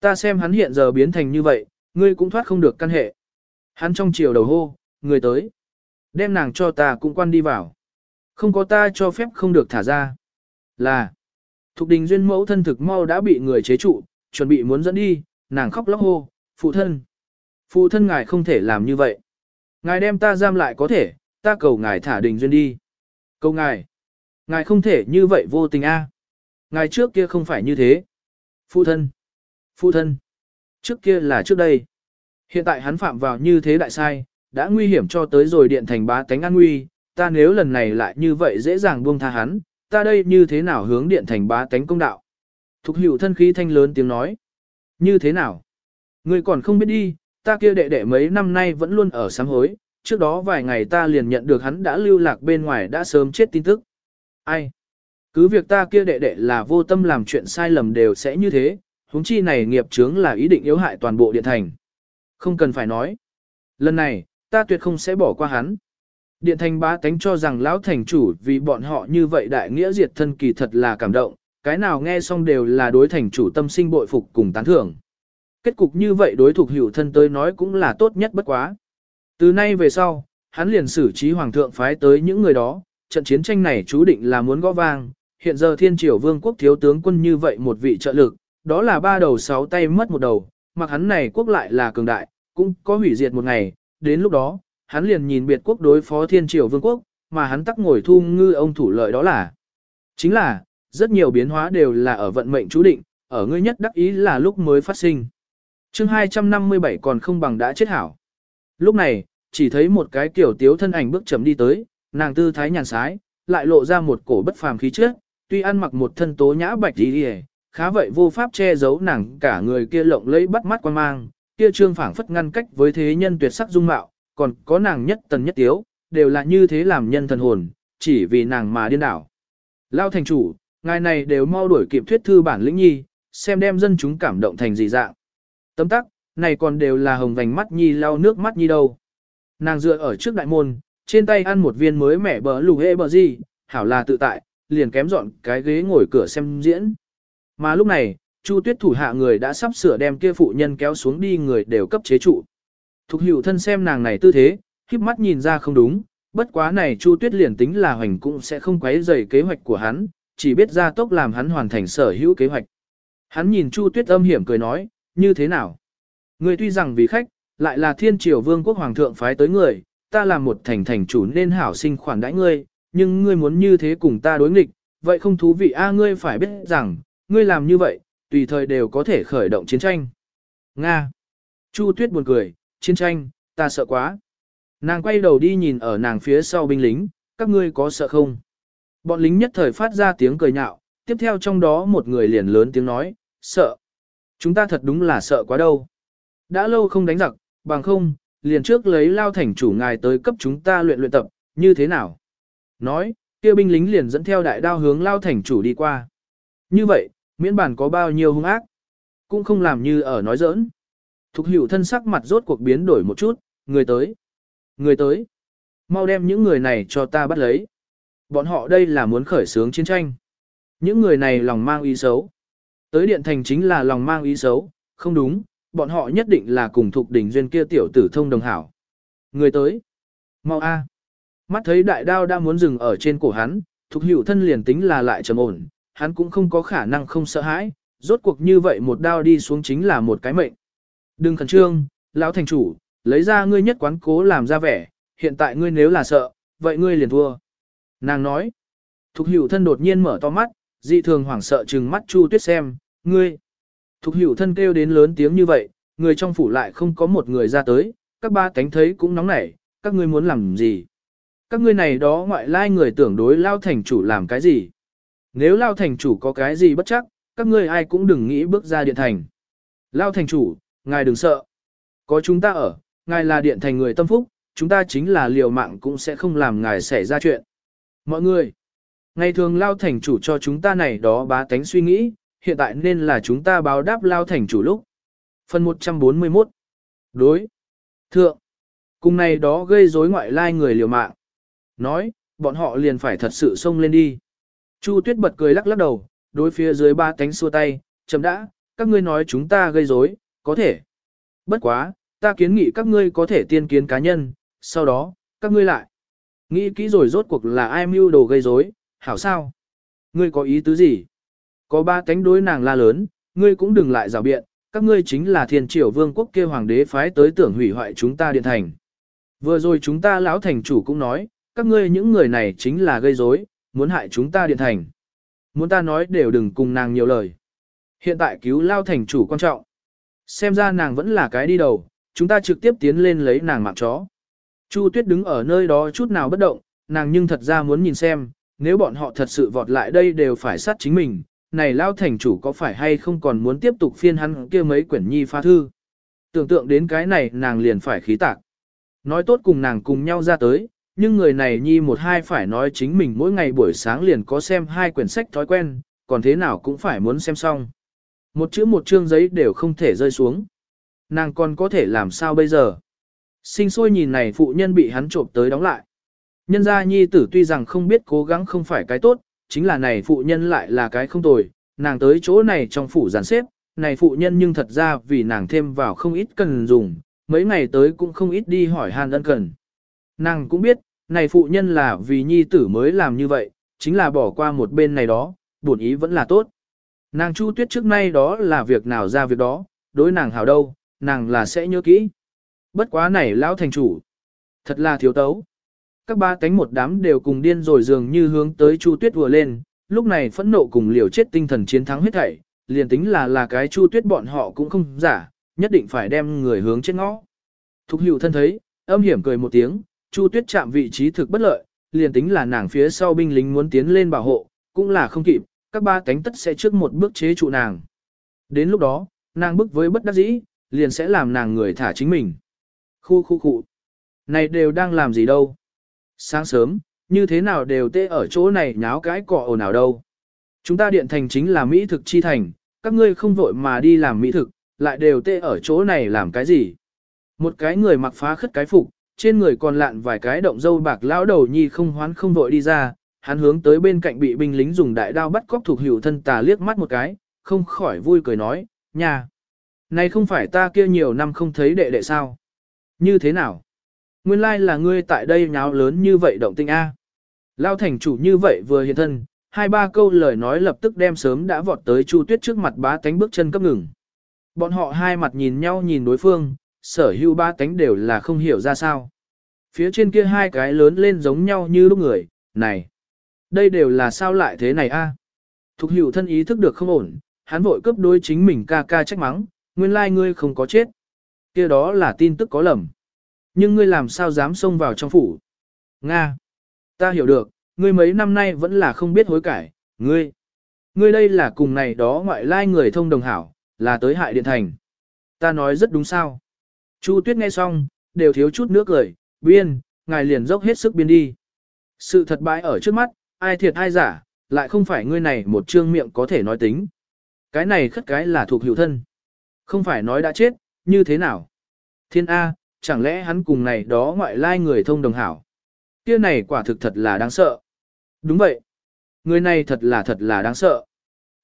Speaker 1: Ta xem hắn hiện giờ biến thành như vậy, ngươi cũng thoát không được căn hệ. Hắn trong chiều đầu hô, người tới. Đem nàng cho ta cũng quan đi vào. Không có ta cho phép không được thả ra. Là. Thục đình duyên mẫu thân thực mau đã bị người chế trụ, chuẩn bị muốn dẫn đi, nàng khóc lóc hô, phụ thân. Phụ thân ngài không thể làm như vậy. Ngài đem ta giam lại có thể, ta cầu ngài thả đình duyên đi. Cầu ngài. Ngài không thể như vậy vô tình a. À. Ngài trước kia không phải như thế. Phụ thân. Phụ thân. Trước kia là trước đây. Hiện tại hắn phạm vào như thế đại sai, đã nguy hiểm cho tới rồi điện thành bá tánh an nguy, ta nếu lần này lại như vậy dễ dàng buông tha hắn, ta đây như thế nào hướng điện thành bá tánh công đạo. Thục hữu thân khí thanh lớn tiếng nói. Như thế nào? Ngươi còn không biết đi, ta kia đệ đệ mấy năm nay vẫn luôn ở sám hối, trước đó vài ngày ta liền nhận được hắn đã lưu lạc bên ngoài đã sớm chết tin tức. Ai? Cứ việc ta kia đệ đệ là vô tâm làm chuyện sai lầm đều sẽ như thế, huống chi này nghiệp chướng là ý định yếu hại toàn bộ điện thành. Không cần phải nói. Lần này, ta tuyệt không sẽ bỏ qua hắn. Điện thành bá tánh cho rằng lão thành chủ vì bọn họ như vậy đại nghĩa diệt thân kỳ thật là cảm động, cái nào nghe xong đều là đối thành chủ tâm sinh bội phục cùng tán thưởng. Kết cục như vậy đối thuộc hữu thân tới nói cũng là tốt nhất bất quá. Từ nay về sau, hắn liền xử trí hoàng thượng phái tới những người đó, trận chiến tranh này chú định là muốn gõ vang, hiện giờ thiên triều vương quốc thiếu tướng quân như vậy một vị trợ lực, đó là ba đầu sáu tay mất một đầu, mặc hắn này quốc lại là cường đại, cũng có hủy diệt một ngày, đến lúc đó, hắn liền nhìn biệt quốc đối phó thiên triều vương quốc, mà hắn tắc ngồi thu ngư ông thủ lợi đó là. Chính là, rất nhiều biến hóa đều là ở vận mệnh chú định, ở ngươi nhất đắc ý là lúc mới phát sinh chương 257 còn không bằng đã chết hảo. Lúc này, chỉ thấy một cái kiểu tiếu thân ảnh bước chậm đi tới, nàng tư thái nhàn sái, lại lộ ra một cổ bất phàm khí trước, tuy ăn mặc một thân tố nhã bạch đi khá vậy vô pháp che giấu nàng cả người kia lộng lẫy bắt mắt quan mang, kia trương phảng phất ngăn cách với thế nhân tuyệt sắc dung mạo, còn có nàng nhất tần nhất tiếu, đều là như thế làm nhân thần hồn, chỉ vì nàng mà điên đảo. Lao thành chủ, ngài này đều mau đuổi kịp thuyết thư bản lĩnh nhi, xem đem dân chúng cảm động thành gì dạng. Tấm tắc, này còn đều là hồng vành mắt nhi lau nước mắt nhi đâu. Nàng dựa ở trước đại môn, trên tay ăn một viên mới mẻ bờ lù hê bờ gì, hảo là tự tại, liền kém dọn cái ghế ngồi cửa xem diễn. Mà lúc này, Chu Tuyết thủ hạ người đã sắp sửa đem kia phụ nhân kéo xuống đi người đều cấp chế trụ. Thục hữu thân xem nàng này tư thế, khiếp mắt nhìn ra không đúng, Bất quá này Chu Tuyết liền tính là hoành cũng sẽ không quấy rầy kế hoạch của hắn, chỉ biết ra tốc làm hắn hoàn thành sở hữu kế hoạch. Hắn nhìn Chu Tuyết âm hiểm cười nói, như thế nào? Người tuy rằng vì khách, lại là thiên triều vương quốc hoàng thượng phái tới người, ta là một thành thành chủ nên hảo sinh khoản đãi ngươi, nhưng ngươi muốn như thế cùng ta đối nghịch, vậy không thú vị a ngươi phải biết rằng, ngươi làm như vậy, tùy thời đều có thể khởi động chiến tranh. Nga. Chu Tuyết buồn cười, chiến tranh, ta sợ quá. Nàng quay đầu đi nhìn ở nàng phía sau binh lính, các ngươi có sợ không? Bọn lính nhất thời phát ra tiếng cười nhạo, tiếp theo trong đó một người liền lớn tiếng nói, sợ. Chúng ta thật đúng là sợ quá đâu. Đã lâu không đánh giặc, bằng không, liền trước lấy lao thành chủ ngài tới cấp chúng ta luyện luyện tập, như thế nào? Nói, kia binh lính liền dẫn theo đại đao hướng lao thành chủ đi qua. Như vậy, miễn bản có bao nhiêu hung ác, cũng không làm như ở nói giỡn. Thục hữu thân sắc mặt rốt cuộc biến đổi một chút, người tới. Người tới. Mau đem những người này cho ta bắt lấy. Bọn họ đây là muốn khởi xướng chiến tranh. Những người này lòng mang ý xấu. Tới điện thành chính là lòng mang ý xấu, không đúng, bọn họ nhất định là cùng thuộc đỉnh duyên kia tiểu tử thông đồng hảo. Người tới. Mau a. Mắt thấy đại đao đã muốn dừng ở trên cổ hắn, thuộc hữu thân liền tính là lại trầm ổn, hắn cũng không có khả năng không sợ hãi, rốt cuộc như vậy một đao đi xuống chính là một cái mệnh. Đừng khẩn trương, lão thành chủ, lấy ra ngươi nhất quán cố làm ra vẻ, hiện tại ngươi nếu là sợ, vậy ngươi liền thua. Nàng nói, Thục hữu thân đột nhiên mở to mắt, dị thường hoảng sợ trừng mắt Chu Tuyết xem, ngươi. Thục hữu thân kêu đến lớn tiếng như vậy, người trong phủ lại không có một người ra tới, các ba cánh thấy cũng nóng nảy, các ngươi muốn làm gì? Các ngươi này đó ngoại lai người tưởng đối lao thành chủ làm cái gì? Nếu lao thành chủ có cái gì bất chắc, các ngươi ai cũng đừng nghĩ bước ra điện thành. Lao thành chủ, ngài đừng sợ. Có chúng ta ở, ngài là điện thành người tâm phúc, chúng ta chính là liều mạng cũng sẽ không làm ngài xảy ra chuyện. Mọi người, ngày thường lao thành chủ cho chúng ta này đó bá tánh suy nghĩ, hiện tại nên là chúng ta báo đáp lao thành chủ lúc. Phần 141 Đối Thượng Cùng này đó gây rối ngoại lai người liều mạng. Nói, bọn họ liền phải thật sự xông lên đi. Chu Tuyết bật cười lắc lắc đầu, đối phía dưới ba cánh xua tay, chấm đã, các ngươi nói chúng ta gây rối, có thể. Bất quá, ta kiến nghị các ngươi có thể tiên kiến cá nhân, sau đó, các ngươi lại. Nghĩ kỹ rồi rốt cuộc là ai mưu đồ gây rối, hảo sao? Ngươi có ý tứ gì? Có ba cánh đối nàng la lớn, ngươi cũng đừng lại rào biện, các ngươi chính là thiên triều vương quốc kia hoàng đế phái tới tưởng hủy hoại chúng ta điện thành. Vừa rồi chúng ta lão thành chủ cũng nói, các ngươi những người này chính là gây rối, muốn hại chúng ta điện thành. Muốn ta nói đều đừng cùng nàng nhiều lời. Hiện tại cứu lao thành chủ quan trọng. Xem ra nàng vẫn là cái đi đầu, chúng ta trực tiếp tiến lên lấy nàng mạng chó. Chu Tuyết đứng ở nơi đó chút nào bất động, nàng nhưng thật ra muốn nhìn xem, nếu bọn họ thật sự vọt lại đây đều phải sát chính mình, này lao thành chủ có phải hay không còn muốn tiếp tục phiên hắn kia mấy quyển nhi phá thư. Tưởng tượng đến cái này nàng liền phải khí tạc. Nói tốt cùng nàng cùng nhau ra tới, nhưng người này nhi một hai phải nói chính mình mỗi ngày buổi sáng liền có xem hai quyển sách thói quen, còn thế nào cũng phải muốn xem xong. Một chữ một chương giấy đều không thể rơi xuống. Nàng còn có thể làm sao bây giờ? Sinh sôi nhìn này phụ nhân bị hắn trộm tới đóng lại. Nhân gia nhi tử tuy rằng không biết cố gắng không phải cái tốt, chính là này phụ nhân lại là cái không tồi, nàng tới chỗ này trong phủ giàn xếp, này phụ nhân nhưng thật ra vì nàng thêm vào không ít cần dùng, mấy ngày tới cũng không ít đi hỏi han ân cần. Nàng cũng biết, này phụ nhân là vì nhi tử mới làm như vậy, chính là bỏ qua một bên này đó, buồn ý vẫn là tốt. Nàng Chu Tuyết trước nay đó là việc nào ra việc đó, đối nàng hảo đâu, nàng là sẽ nhớ kỹ. Bất quá này lão thành chủ, thật là thiếu tấu. Các ba cánh một đám đều cùng điên rồi dường như hướng tới Chu Tuyết vừa lên, lúc này phẫn nộ cùng liều chết tinh thần chiến thắng hết thảy, liền tính là là cái Chu Tuyết bọn họ cũng không giả, nhất định phải đem người hướng chết ngõ. Thục hữu thân thấy, âm hiểm cười một tiếng, Chu Tuyết chạm vị trí thực bất lợi, liền tính là nàng phía sau binh lính muốn tiến lên bảo hộ, cũng là không kịp, các ba cánh tất sẽ trước một bước chế trụ nàng. Đến lúc đó, nàng bức với bất đắc dĩ, liền sẽ làm nàng người thả chính mình. Khu khu khu. Này đều đang làm gì đâu? Sáng sớm, như thế nào đều tê ở chỗ này nháo cái cọ ồn nào đâu. Chúng ta điện thành chính là mỹ thực chi thành, các ngươi không vội mà đi làm mỹ thực, lại đều tê ở chỗ này làm cái gì. Một cái người mặc phá khất cái phục, trên người còn lạn vài cái động dâu bạc lão đầu nhi không hoán không vội đi ra, hắn hướng tới bên cạnh bị binh lính dùng đại đao bắt cóc thuộc hữu thân tà liếc mắt một cái, không khỏi vui cười nói, nhà. Này không phải ta kia nhiều năm không thấy đệ đệ sao? Như thế nào? Nguyên lai like là ngươi tại đây nháo lớn như vậy động tinh A. Lao thành chủ như vậy vừa hiện thân, hai ba câu lời nói lập tức đem sớm đã vọt tới Chu Tuyết trước mặt bá tánh bước chân cấp ngừng. Bọn họ hai mặt nhìn nhau nhìn đối phương, sở hữu ba tánh đều là không hiểu ra sao. Phía trên kia hai cái lớn lên giống nhau như lúc người, này, đây đều là sao lại thế này a? Thục hữu thân ý thức được không ổn, hắn vội cấp đối chính mình ca ca trách mắng, nguyên lai ngươi không có chết. kia đó là tin tức có lầm. Nhưng ngươi làm sao dám xông vào trong phủ? Nga! Ta hiểu được, ngươi mấy năm nay vẫn là không biết hối cải, ngươi. Ngươi đây là cùng này đó ngoại lai người thông đồng hảo, là tới hại điện thành. Ta nói rất đúng sao. Chu Tuyết nghe xong, đều thiếu chút nước cười, biên, ngài liền dốc hết sức biên đi. Sự thật bại ở trước mắt, ai thiệt ai giả, lại không phải ngươi này một trương miệng có thể nói tính. Cái này khất cái là thuộc hữu thân. Không phải nói đã chết, như thế nào? Thiên A, chẳng lẽ hắn cùng này đó ngoại lai người thông đồng hảo? Kia này quả thực thật là đáng sợ. Đúng vậy. Người này thật là thật là đáng sợ.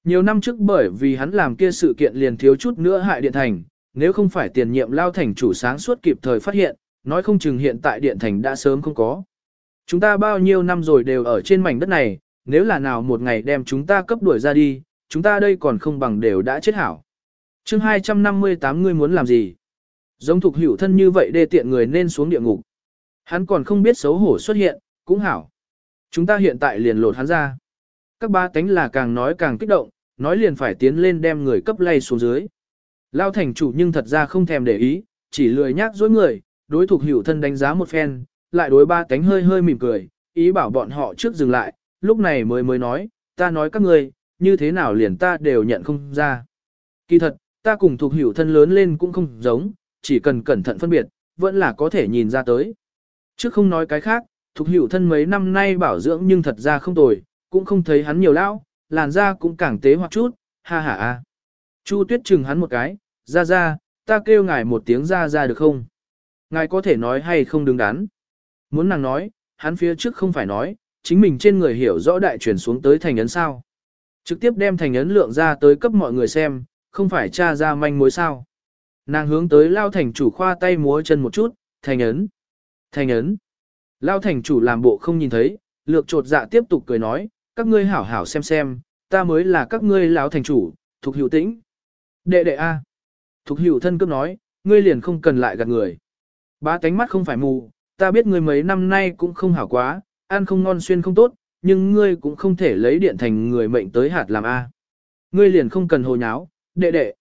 Speaker 1: Nhiều năm trước bởi vì hắn làm kia sự kiện liền thiếu chút nữa hại điện thành, nếu không phải tiền nhiệm lao thành chủ sáng suốt kịp thời phát hiện, nói không chừng hiện tại điện thành đã sớm không có. Chúng ta bao nhiêu năm rồi đều ở trên mảnh đất này, nếu là nào một ngày đem chúng ta cấp đuổi ra đi, chúng ta đây còn không bằng đều đã chết hảo. chương 258 ngươi muốn làm gì? Giống thuộc hữu thân như vậy đê tiện người nên xuống địa ngục. Hắn còn không biết xấu hổ xuất hiện, cũng hảo. Chúng ta hiện tại liền lột hắn ra. Các ba tánh là càng nói càng kích động, nói liền phải tiến lên đem người cấp lay xuống dưới. Lao thành chủ nhưng thật ra không thèm để ý, chỉ lười nhác dối người, đối thuộc hữu thân đánh giá một phen, lại đối ba tánh hơi hơi mỉm cười, ý bảo bọn họ trước dừng lại, lúc này mới mới nói, ta nói các ngươi, như thế nào liền ta đều nhận không ra. Kỳ thật, ta cùng thuộc hữu thân lớn lên cũng không giống, chỉ cần cẩn thận phân biệt, vẫn là có thể nhìn ra tới. Chứ không nói cái khác, thuộc hữu thân mấy năm nay bảo dưỡng nhưng thật ra không tồi, cũng không thấy hắn nhiều lão, làn da cũng càng tế hoặc chút, ha ha a. Chu tuyết chừng hắn một cái, ra ra, ta kêu ngài một tiếng ra ra được không? Ngài có thể nói hay không đứng đắn. Muốn nàng nói, hắn phía trước không phải nói, chính mình trên người hiểu rõ đại chuyển xuống tới thành ấn sao. Trực tiếp đem thành ấn lượng ra tới cấp mọi người xem, không phải tra ra manh mối sao. Nàng hướng tới lao thành chủ khoa tay múa chân một chút, thành ấn. Thành ấn. Lao thành chủ làm bộ không nhìn thấy, lược trột dạ tiếp tục cười nói, các ngươi hảo hảo xem xem, ta mới là các ngươi lão thành chủ, thuộc hữu tĩnh. Đệ đệ A. Thục hữu thân cấp nói, ngươi liền không cần lại gạt người. Bá tánh mắt không phải mù, ta biết ngươi mấy năm nay cũng không hảo quá, ăn không ngon xuyên không tốt, nhưng ngươi cũng không thể lấy điện thành người mệnh tới hạt làm A. Ngươi liền không cần hồ nháo, đệ đệ.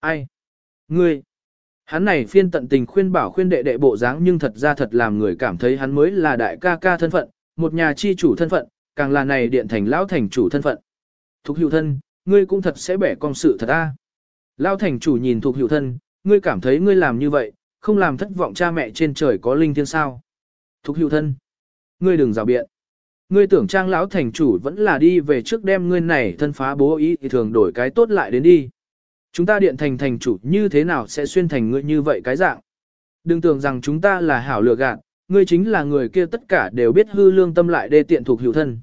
Speaker 1: Ai? Ngươi. Hắn này phiên tận tình khuyên bảo khuyên đệ đệ bộ dáng nhưng thật ra thật làm người cảm thấy hắn mới là đại ca ca thân phận, một nhà chi chủ thân phận, càng là này điện thành lão thành chủ thân phận. Thục hữu thân, ngươi cũng thật sẽ bẻ con sự thật a. lão thành chủ nhìn thục hữu thân, ngươi cảm thấy ngươi làm như vậy, không làm thất vọng cha mẹ trên trời có linh thiên sao. Thục hữu thân, ngươi đừng rào biện. Ngươi tưởng trang lão thành chủ vẫn là đi về trước đem ngươi này thân phá bố ý thì thường đổi cái tốt lại đến đi. Chúng ta điện thành thành chủ như thế nào sẽ xuyên thành ngươi như vậy cái dạng. Đừng tưởng rằng chúng ta là hảo lừa gạt, ngươi chính là người kia tất cả đều biết hư lương tâm lại đê tiện thuộc hữu thân.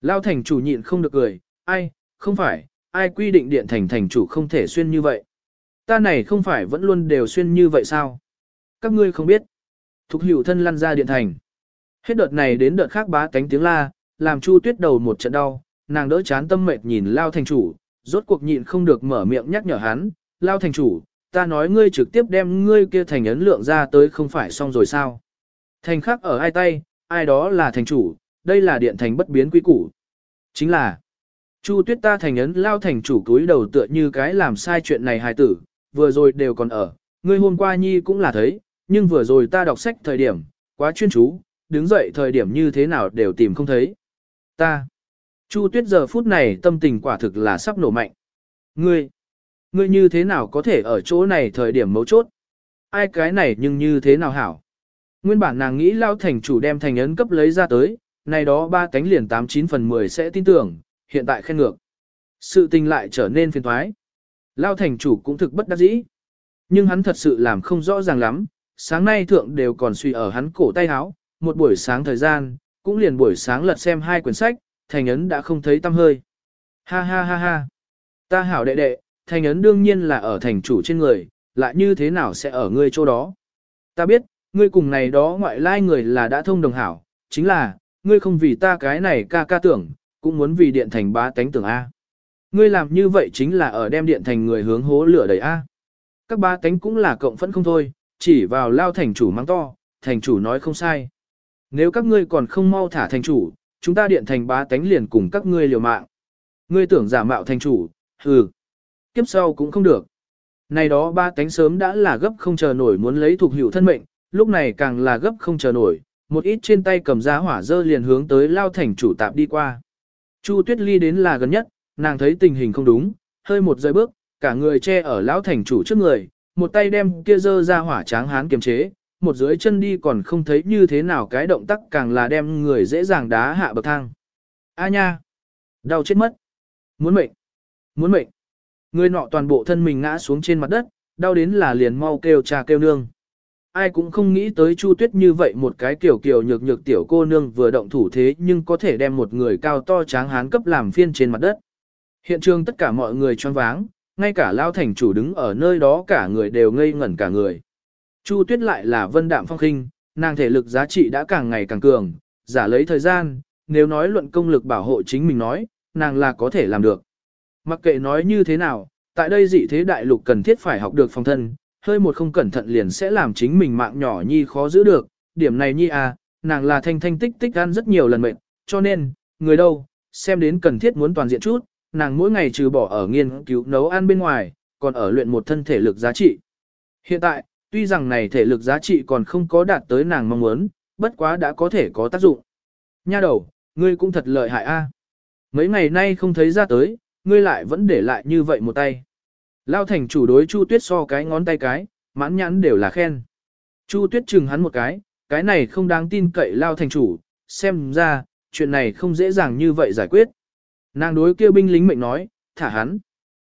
Speaker 1: Lao thành chủ nhịn không được cười, ai, không phải, ai quy định điện thành thành chủ không thể xuyên như vậy. Ta này không phải vẫn luôn đều xuyên như vậy sao? Các ngươi không biết. Thục hữu thân lăn ra điện thành. Hết đợt này đến đợt khác bá cánh tiếng la, làm chu tuyết đầu một trận đau, nàng đỡ chán tâm mệt nhìn lao thành chủ, rốt cuộc nhịn không được mở miệng nhắc nhở hắn, lao thành chủ, ta nói ngươi trực tiếp đem ngươi kia thành ấn lượng ra tới không phải xong rồi sao? Thành khắc ở ai tay, ai đó là thành chủ, đây là điện thành bất biến quý củ. Chính là, Chu tuyết ta thành ấn lao thành chủ túi đầu tựa như cái làm sai chuyện này hài tử, vừa rồi đều còn ở, ngươi hôm qua nhi cũng là thấy, nhưng vừa rồi ta đọc sách thời điểm, quá chuyên chú, đứng dậy thời điểm như thế nào đều tìm không thấy. Ta, Chu tuyết giờ phút này tâm tình quả thực là sắp nổ mạnh. Ngươi, ngươi như thế nào có thể ở chỗ này thời điểm mấu chốt? Ai cái này nhưng như thế nào hảo? Nguyên bản nàng nghĩ lao thành chủ đem thành ấn cấp lấy ra tới, này đó ba cánh liền 89 phần 10 sẽ tin tưởng, hiện tại khen ngược. Sự tình lại trở nên phiền thoái. Lao thành chủ cũng thực bất đắc dĩ. Nhưng hắn thật sự làm không rõ ràng lắm, sáng nay thượng đều còn suy ở hắn cổ tay áo, một buổi sáng thời gian, cũng liền buổi sáng lật xem hai quyển sách, thành ấn đã không thấy tâm hơi. Ha ha ha ha. Ta hảo đệ đệ, thành ấn đương nhiên là ở thành chủ trên người, lại như thế nào sẽ ở ngươi chỗ đó. Ta biết, ngươi cùng này đó ngoại lai người là đã thông đồng hảo, chính là, ngươi không vì ta cái này ca ca tưởng, cũng muốn vì điện thành bá tánh tưởng A. Ngươi làm như vậy chính là ở đem điện thành người hướng hố lửa đầy A. Các bá tánh cũng là cộng phẫn không thôi, chỉ vào lao thành chủ mang to, thành chủ nói không sai. Nếu các ngươi còn không mau thả thành chủ, chúng ta điện thành bá tánh liền cùng các ngươi liều mạng. Ngươi tưởng giả mạo thành chủ, hừ, kiếp sau cũng không được. Này đó ba tánh sớm đã là gấp không chờ nổi muốn lấy thuộc hữu thân mệnh, lúc này càng là gấp không chờ nổi, một ít trên tay cầm giá hỏa dơ liền hướng tới lao thành chủ tạp đi qua. Chu Tuyết Ly đến là gần nhất, nàng thấy tình hình không đúng, hơi một giây bước, cả người che ở lão thành chủ trước người, một tay đem kia dơ ra hỏa tráng hán kiềm chế, một dưới chân đi còn không thấy như thế nào cái động tác càng là đem người dễ dàng đá hạ bậc thang. A nha! Đau chết mất! Muốn mệnh! Muốn mệnh! Người nọ toàn bộ thân mình ngã xuống trên mặt đất, đau đến là liền mau kêu cha kêu nương. Ai cũng không nghĩ tới Chu Tuyết như vậy một cái kiểu kiểu nhược nhược tiểu cô nương vừa động thủ thế nhưng có thể đem một người cao to tráng hán cấp làm phiên trên mặt đất. Hiện trường tất cả mọi người choáng váng, ngay cả lao thành chủ đứng ở nơi đó cả người đều ngây ngẩn cả người. Chu Tuyết lại là vân đạm phong khinh, nàng thể lực giá trị đã càng ngày càng cường, giả lấy thời gian, nếu nói luận công lực bảo hộ chính mình nói, nàng là có thể làm được. Mặc kệ nói như thế nào, tại đây dị thế đại lục cần thiết phải học được phòng thân, hơi một không cẩn thận liền sẽ làm chính mình mạng nhỏ nhi khó giữ được, điểm này nhi à, nàng là thanh thanh tích tích ăn rất nhiều lần mệnh, cho nên, người đâu, xem đến cần thiết muốn toàn diện chút, nàng mỗi ngày trừ bỏ ở nghiên cứu nấu ăn bên ngoài, còn ở luyện một thân thể lực giá trị. Hiện tại, tuy rằng này thể lực giá trị còn không có đạt tới nàng mong muốn, bất quá đã có thể có tác dụng. Nha đầu, ngươi cũng thật lợi hại a. Mấy ngày nay không thấy ra tới, ngươi lại vẫn để lại như vậy một tay. Lao thành chủ đối Chu Tuyết so cái ngón tay cái, mãn nhãn đều là khen. Chu Tuyết chừng hắn một cái, cái này không đáng tin cậy Lao thành chủ, xem ra, chuyện này không dễ dàng như vậy giải quyết. Nàng đối kêu binh lính mệnh nói, thả hắn.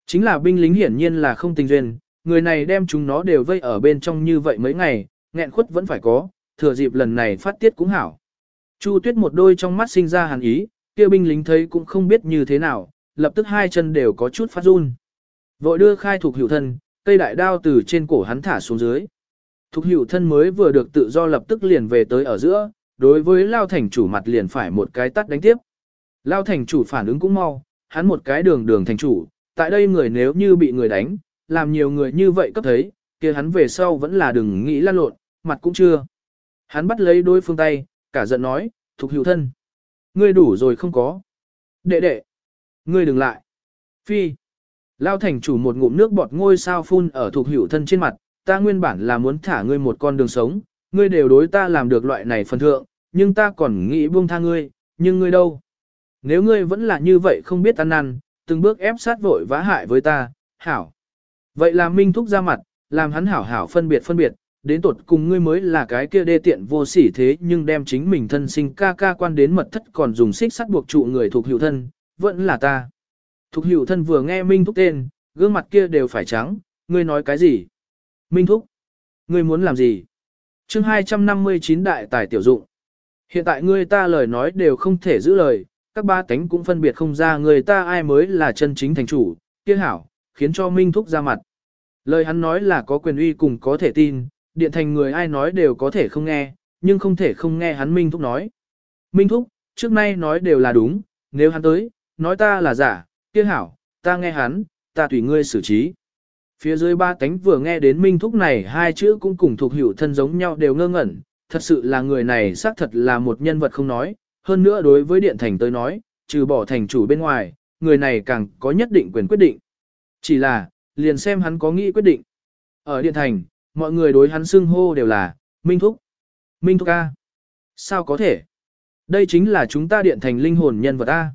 Speaker 1: Chính là binh lính hiển nhiên là không tình duyên, người này đem chúng nó đều vây ở bên trong như vậy mấy ngày, nghẹn khuất vẫn phải có, thừa dịp lần này phát tiết cũng hảo. Chu Tuyết một đôi trong mắt sinh ra hàn ý, kia binh lính thấy cũng không biết như thế nào, lập tức hai chân đều có chút phát run. Vội đưa khai thuộc hữu thân, cây đại đao từ trên cổ hắn thả xuống dưới. Thục hữu thân mới vừa được tự do lập tức liền về tới ở giữa, đối với Lao Thành chủ mặt liền phải một cái tắt đánh tiếp. Lao Thành chủ phản ứng cũng mau, hắn một cái đường đường thành chủ, tại đây người nếu như bị người đánh, làm nhiều người như vậy cấp thấy, kia hắn về sau vẫn là đừng nghĩ lan lộn, mặt cũng chưa. Hắn bắt lấy đôi phương tay, cả giận nói, thục hữu thân. Ngươi đủ rồi không có. Đệ đệ. Ngươi đừng lại. Phi. Lao thành chủ một ngụm nước bọt ngôi sao phun ở thuộc hữu thân trên mặt, ta nguyên bản là muốn thả ngươi một con đường sống, ngươi đều đối ta làm được loại này phần thượng, nhưng ta còn nghĩ buông tha ngươi, nhưng ngươi đâu? Nếu ngươi vẫn là như vậy không biết ăn năn, từng bước ép sát vội vã hại với ta, hảo. Vậy là minh thúc ra mặt, làm hắn hảo hảo phân biệt phân biệt, đến tột cùng ngươi mới là cái kia đê tiện vô sỉ thế nhưng đem chính mình thân sinh ca ca quan đến mật thất còn dùng xích sắt buộc trụ người thuộc hữu thân, vẫn là ta. Thục hữu thân vừa nghe Minh Thúc tên, gương mặt kia đều phải trắng, ngươi nói cái gì? Minh Thúc, ngươi muốn làm gì? chương 259 đại tài tiểu dụng. Hiện tại ngươi ta lời nói đều không thể giữ lời, các ba tánh cũng phân biệt không ra người ta ai mới là chân chính thành chủ, kia hảo, khiến cho Minh Thúc ra mặt. Lời hắn nói là có quyền uy cùng có thể tin, điện thành người ai nói đều có thể không nghe, nhưng không thể không nghe hắn Minh Thúc nói. Minh Thúc, trước nay nói đều là đúng, nếu hắn tới, nói ta là giả, kia hảo, ta nghe hắn, ta tùy ngươi xử trí. Phía dưới ba cánh vừa nghe đến Minh Thúc này hai chữ cũng cùng thuộc hữu thân giống nhau đều ngơ ngẩn, thật sự là người này xác thật là một nhân vật không nói, hơn nữa đối với điện thành tới nói, trừ bỏ thành chủ bên ngoài, người này càng có nhất định quyền quyết định. Chỉ là, liền xem hắn có nghĩ quyết định. Ở điện thành, mọi người đối hắn xưng hô đều là, Minh Thúc. Minh Thúc A. Sao có thể? Đây chính là chúng ta điện thành linh hồn nhân vật A.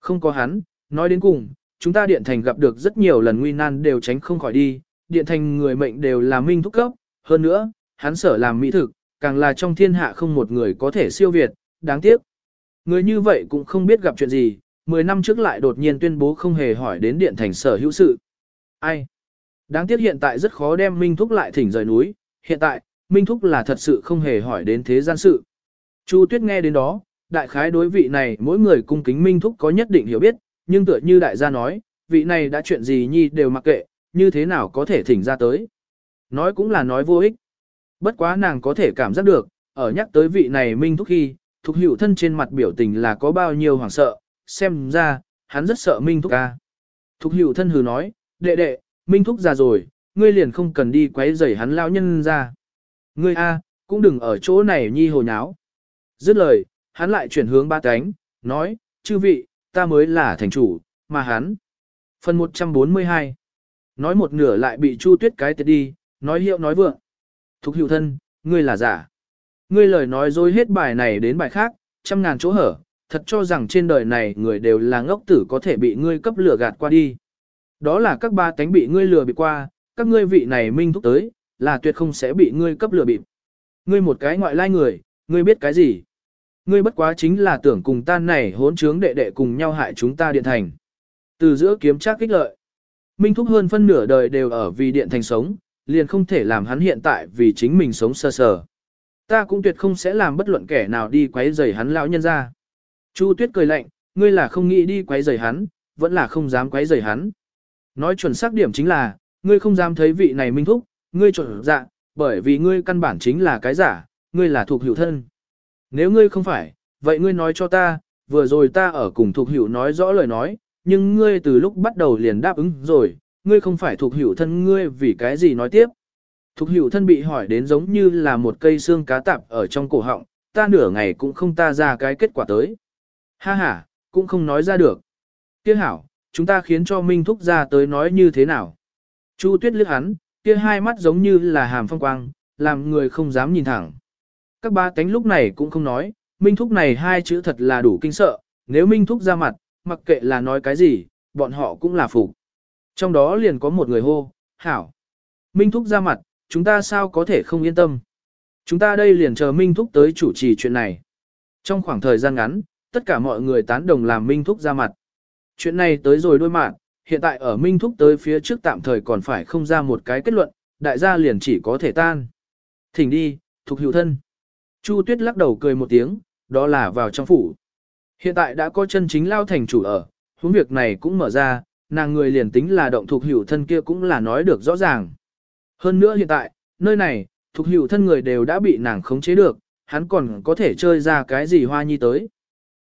Speaker 1: Không có hắn, nói đến cùng, chúng ta điện thành gặp được rất nhiều lần nguy nan đều tránh không khỏi đi, điện thành người mệnh đều là minh thúc cấp, hơn nữa, hắn sở làm mỹ thực, càng là trong thiên hạ không một người có thể siêu việt, đáng tiếc. Người như vậy cũng không biết gặp chuyện gì, 10 năm trước lại đột nhiên tuyên bố không hề hỏi đến điện thành sở hữu sự. Ai? Đáng tiếc hiện tại rất khó đem Minh Thúc lại thỉnh rời núi, hiện tại, Minh Thúc là thật sự không hề hỏi đến thế gian sự. Chu Tuyết nghe đến đó, đại khái đối vị này mỗi người cung kính Minh Thúc có nhất định hiểu biết, nhưng tựa như đại gia nói, vị này đã chuyện gì nhi đều mặc kệ, như thế nào có thể thỉnh ra tới. Nói cũng là nói vô ích. Bất quá nàng có thể cảm giác được, ở nhắc tới vị này Minh Thúc khi, Thục Hữu thân trên mặt biểu tình là có bao nhiêu hoảng sợ, xem ra, hắn rất sợ Minh Thúc ca. Thục Hữu thân hừ nói, đệ đệ, Minh Thúc già rồi, ngươi liền không cần đi quấy rầy hắn lão nhân ra. Ngươi a, cũng đừng ở chỗ này nhi hồ nháo. Dứt lời, hắn lại chuyển hướng ba cánh, nói, chư vị, ta mới là thành chủ, mà hắn. Phần 142 Nói một nửa lại bị Chu Tuyết cái tiệt đi, nói hiệu nói vượng. Thục hữu thân, ngươi là giả. Ngươi lời nói dối hết bài này đến bài khác, trăm ngàn chỗ hở, thật cho rằng trên đời này người đều là ngốc tử có thể bị ngươi cấp lửa gạt qua đi. Đó là các ba tánh bị ngươi lừa bị qua, các ngươi vị này minh thúc tới, là tuyệt không sẽ bị ngươi cấp lừa bịp. Ngươi một cái ngoại lai người, ngươi biết cái gì? Ngươi bất quá chính là tưởng cùng tan này hỗn trướng đệ đệ cùng nhau hại chúng ta điện thành. Từ giữa kiếm chắc kích lợi. Minh thúc hơn phân nửa đời đều ở vì điện thành sống, liền không thể làm hắn hiện tại vì chính mình sống sơ sờ. Ta cũng tuyệt không sẽ làm bất luận kẻ nào đi quấy rầy hắn lão nhân ra. Chu Tuyết cười lạnh, ngươi là không nghĩ đi quấy rầy hắn, vẫn là không dám quấy rầy hắn. Nói chuẩn xác điểm chính là, ngươi không dám thấy vị này minh thúc, ngươi chuẩn dạ, bởi vì ngươi căn bản chính là cái giả, ngươi là thuộc hữu thân. Nếu ngươi không phải, vậy ngươi nói cho ta, vừa rồi ta ở cùng thuộc hữu nói rõ lời nói, nhưng ngươi từ lúc bắt đầu liền đáp ứng rồi, ngươi không phải thuộc hữu thân ngươi vì cái gì nói tiếp. Thục hữu thân bị hỏi đến giống như là một cây xương cá tạp ở trong cổ họng, ta nửa ngày cũng không ta ra cái kết quả tới. Ha ha, cũng không nói ra được. Kia hảo, chúng ta khiến cho Minh Thúc ra tới nói như thế nào. Chu tuyết liếc hắn, kia hai mắt giống như là hàm phong quang, làm người không dám nhìn thẳng. Các ba cánh lúc này cũng không nói, Minh Thúc này hai chữ thật là đủ kinh sợ, nếu Minh Thúc ra mặt, mặc kệ là nói cái gì, bọn họ cũng là phục. Trong đó liền có một người hô, hảo. Minh Thúc ra mặt, chúng ta sao có thể không yên tâm. Chúng ta đây liền chờ Minh Thúc tới chủ trì chuyện này. Trong khoảng thời gian ngắn, tất cả mọi người tán đồng làm Minh Thúc ra mặt. Chuyện này tới rồi đôi mạng, hiện tại ở Minh Thúc tới phía trước tạm thời còn phải không ra một cái kết luận, đại gia liền chỉ có thể tan. Thỉnh đi, thuộc hữu thân. Chu Tuyết lắc đầu cười một tiếng, đó là vào trong phủ. Hiện tại đã có chân chính lao thành chủ ở, huống việc này cũng mở ra, nàng người liền tính là động thuộc hữu thân kia cũng là nói được rõ ràng. Hơn nữa hiện tại, nơi này, thuộc hữu thân người đều đã bị nàng khống chế được, hắn còn có thể chơi ra cái gì hoa nhi tới.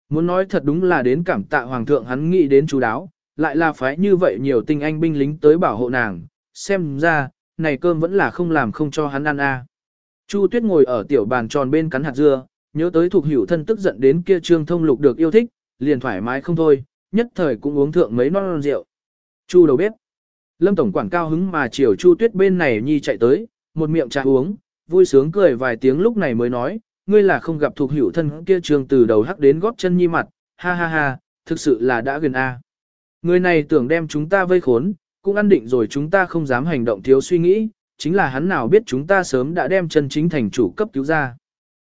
Speaker 1: Muốn nói thật đúng là đến cảm tạ hoàng thượng hắn nghĩ đến chú đáo, lại là phái như vậy nhiều tinh anh binh lính tới bảo hộ nàng, xem ra, này cơm vẫn là không làm không cho hắn ăn a. Chu Tuyết ngồi ở tiểu bàn tròn bên cắn hạt dưa, nhớ tới thuộc hữu thân tức giận đến kia trương thông lục được yêu thích, liền thoải mái không thôi, nhất thời cũng uống thượng mấy non rượu. Chu đầu bếp. Lâm Tổng quản cao hứng mà chiều Chu Tuyết bên này nhi chạy tới, một miệng trà uống, vui sướng cười vài tiếng lúc này mới nói, ngươi là không gặp thuộc hữu thân kia trường từ đầu hắc đến góp chân nhi mặt, ha ha ha, thực sự là đã gần a. Người này tưởng đem chúng ta vây khốn, cũng ăn định rồi chúng ta không dám hành động thiếu suy nghĩ, chính là hắn nào biết chúng ta sớm đã đem chân chính thành chủ cấp cứu ra.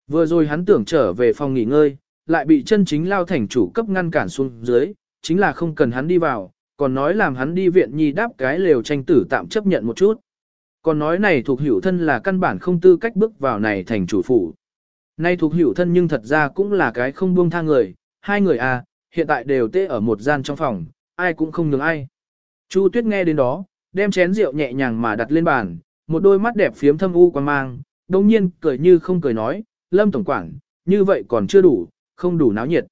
Speaker 1: Vừa rồi hắn tưởng trở về phòng nghỉ ngơi, lại bị chân chính lao thành chủ cấp ngăn cản xuống dưới, chính là không cần hắn đi vào, còn nói làm hắn đi viện nhi đáp cái lều tranh tử tạm chấp nhận một chút. Còn nói này thuộc hữu thân là căn bản không tư cách bước vào này thành chủ phủ. Nay thuộc hữu thân nhưng thật ra cũng là cái không buông tha người, hai người à, hiện tại đều tê ở một gian trong phòng, ai cũng không nhường ai. Chu Tuyết nghe đến đó, đem chén rượu nhẹ nhàng mà đặt lên bàn, một đôi mắt đẹp phiếm thâm u quan mang, đồng nhiên cười như không cười nói, Lâm Tổng Quản, như vậy còn chưa đủ, không đủ náo nhiệt.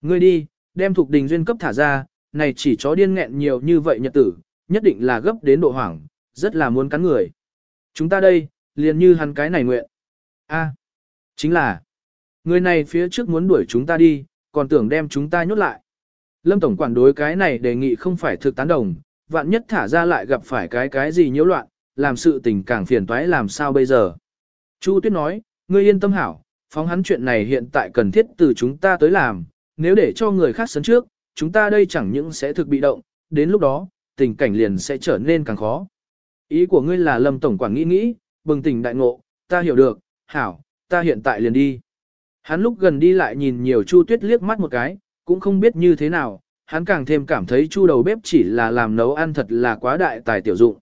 Speaker 1: Ngươi đi, đem thuộc đình duyên cấp thả ra, này chỉ chó điên nghẹn nhiều như vậy nhật tử, nhất định là gấp đến độ hoảng, rất là muốn cắn người. Chúng ta đây, liền như hắn cái này nguyện. a chính là, người này phía trước muốn đuổi chúng ta đi, còn tưởng đem chúng ta nhốt lại. Lâm Tổng quản đối cái này đề nghị không phải thực tán đồng, vạn nhất thả ra lại gặp phải cái cái gì nhiễu loạn, làm sự tình càng phiền toái làm sao bây giờ. Chu Tuyết nói, ngươi yên tâm hảo, phóng hắn chuyện này hiện tại cần thiết từ chúng ta tới làm, nếu để cho người khác sấn trước, chúng ta đây chẳng những sẽ thực bị động, đến lúc đó, tình cảnh liền sẽ trở nên càng khó. Ý của ngươi là Lâm Tổng quản nghĩ nghĩ, bừng tỉnh đại ngộ, ta hiểu được, hảo, ta hiện tại liền đi. Hắn lúc gần đi lại nhìn nhiều Chu Tuyết liếc mắt một cái, cũng không biết như thế nào, hắn càng thêm cảm thấy Chu đầu bếp chỉ là làm nấu ăn thật là quá đại tài tiểu dụng.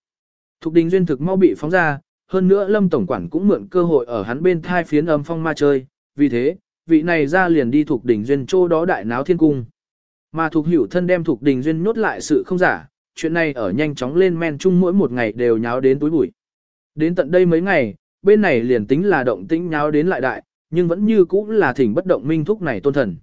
Speaker 1: Thục đình duyên thực mau bị phóng ra, hơn nữa Lâm Tổng quản cũng mượn cơ hội ở hắn bên thai phiến âm phong ma chơi, vì thế, vị này ra liền đi Thục đỉnh duyên chỗ đó đại náo thiên cung. Mà Thục hữu thân đem Thục đình duyên nhốt lại sự không giả, chuyện này ở nhanh chóng lên men chung mỗi một ngày đều nháo đến túi bụi. Đến tận đây mấy ngày, bên này liền tính là động tĩnh nháo đến lại đại, nhưng vẫn như cũ là thỉnh bất động minh thúc này tôn thần.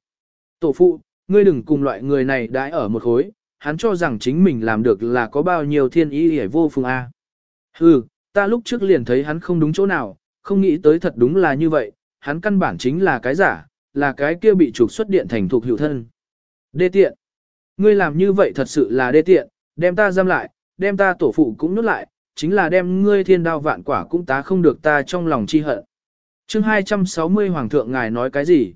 Speaker 1: Tổ phụ, ngươi đừng cùng loại người này đãi ở một khối, hắn cho rằng chính mình làm được là có bao nhiêu thiên ý hề vô phương A. Hừ, ta lúc trước liền thấy hắn không đúng chỗ nào, không nghĩ tới thật đúng là như vậy, hắn căn bản chính là cái giả, là cái kia bị trục xuất điện thành thuộc hữu thân. Đê tiện. Ngươi làm như vậy thật sự là đê tiện, đem ta giam lại, đem ta tổ phụ cũng nút lại, chính là đem ngươi thiên đao vạn quả cũng tá không được ta trong lòng chi hận. chương 260 Hoàng thượng ngài nói cái gì?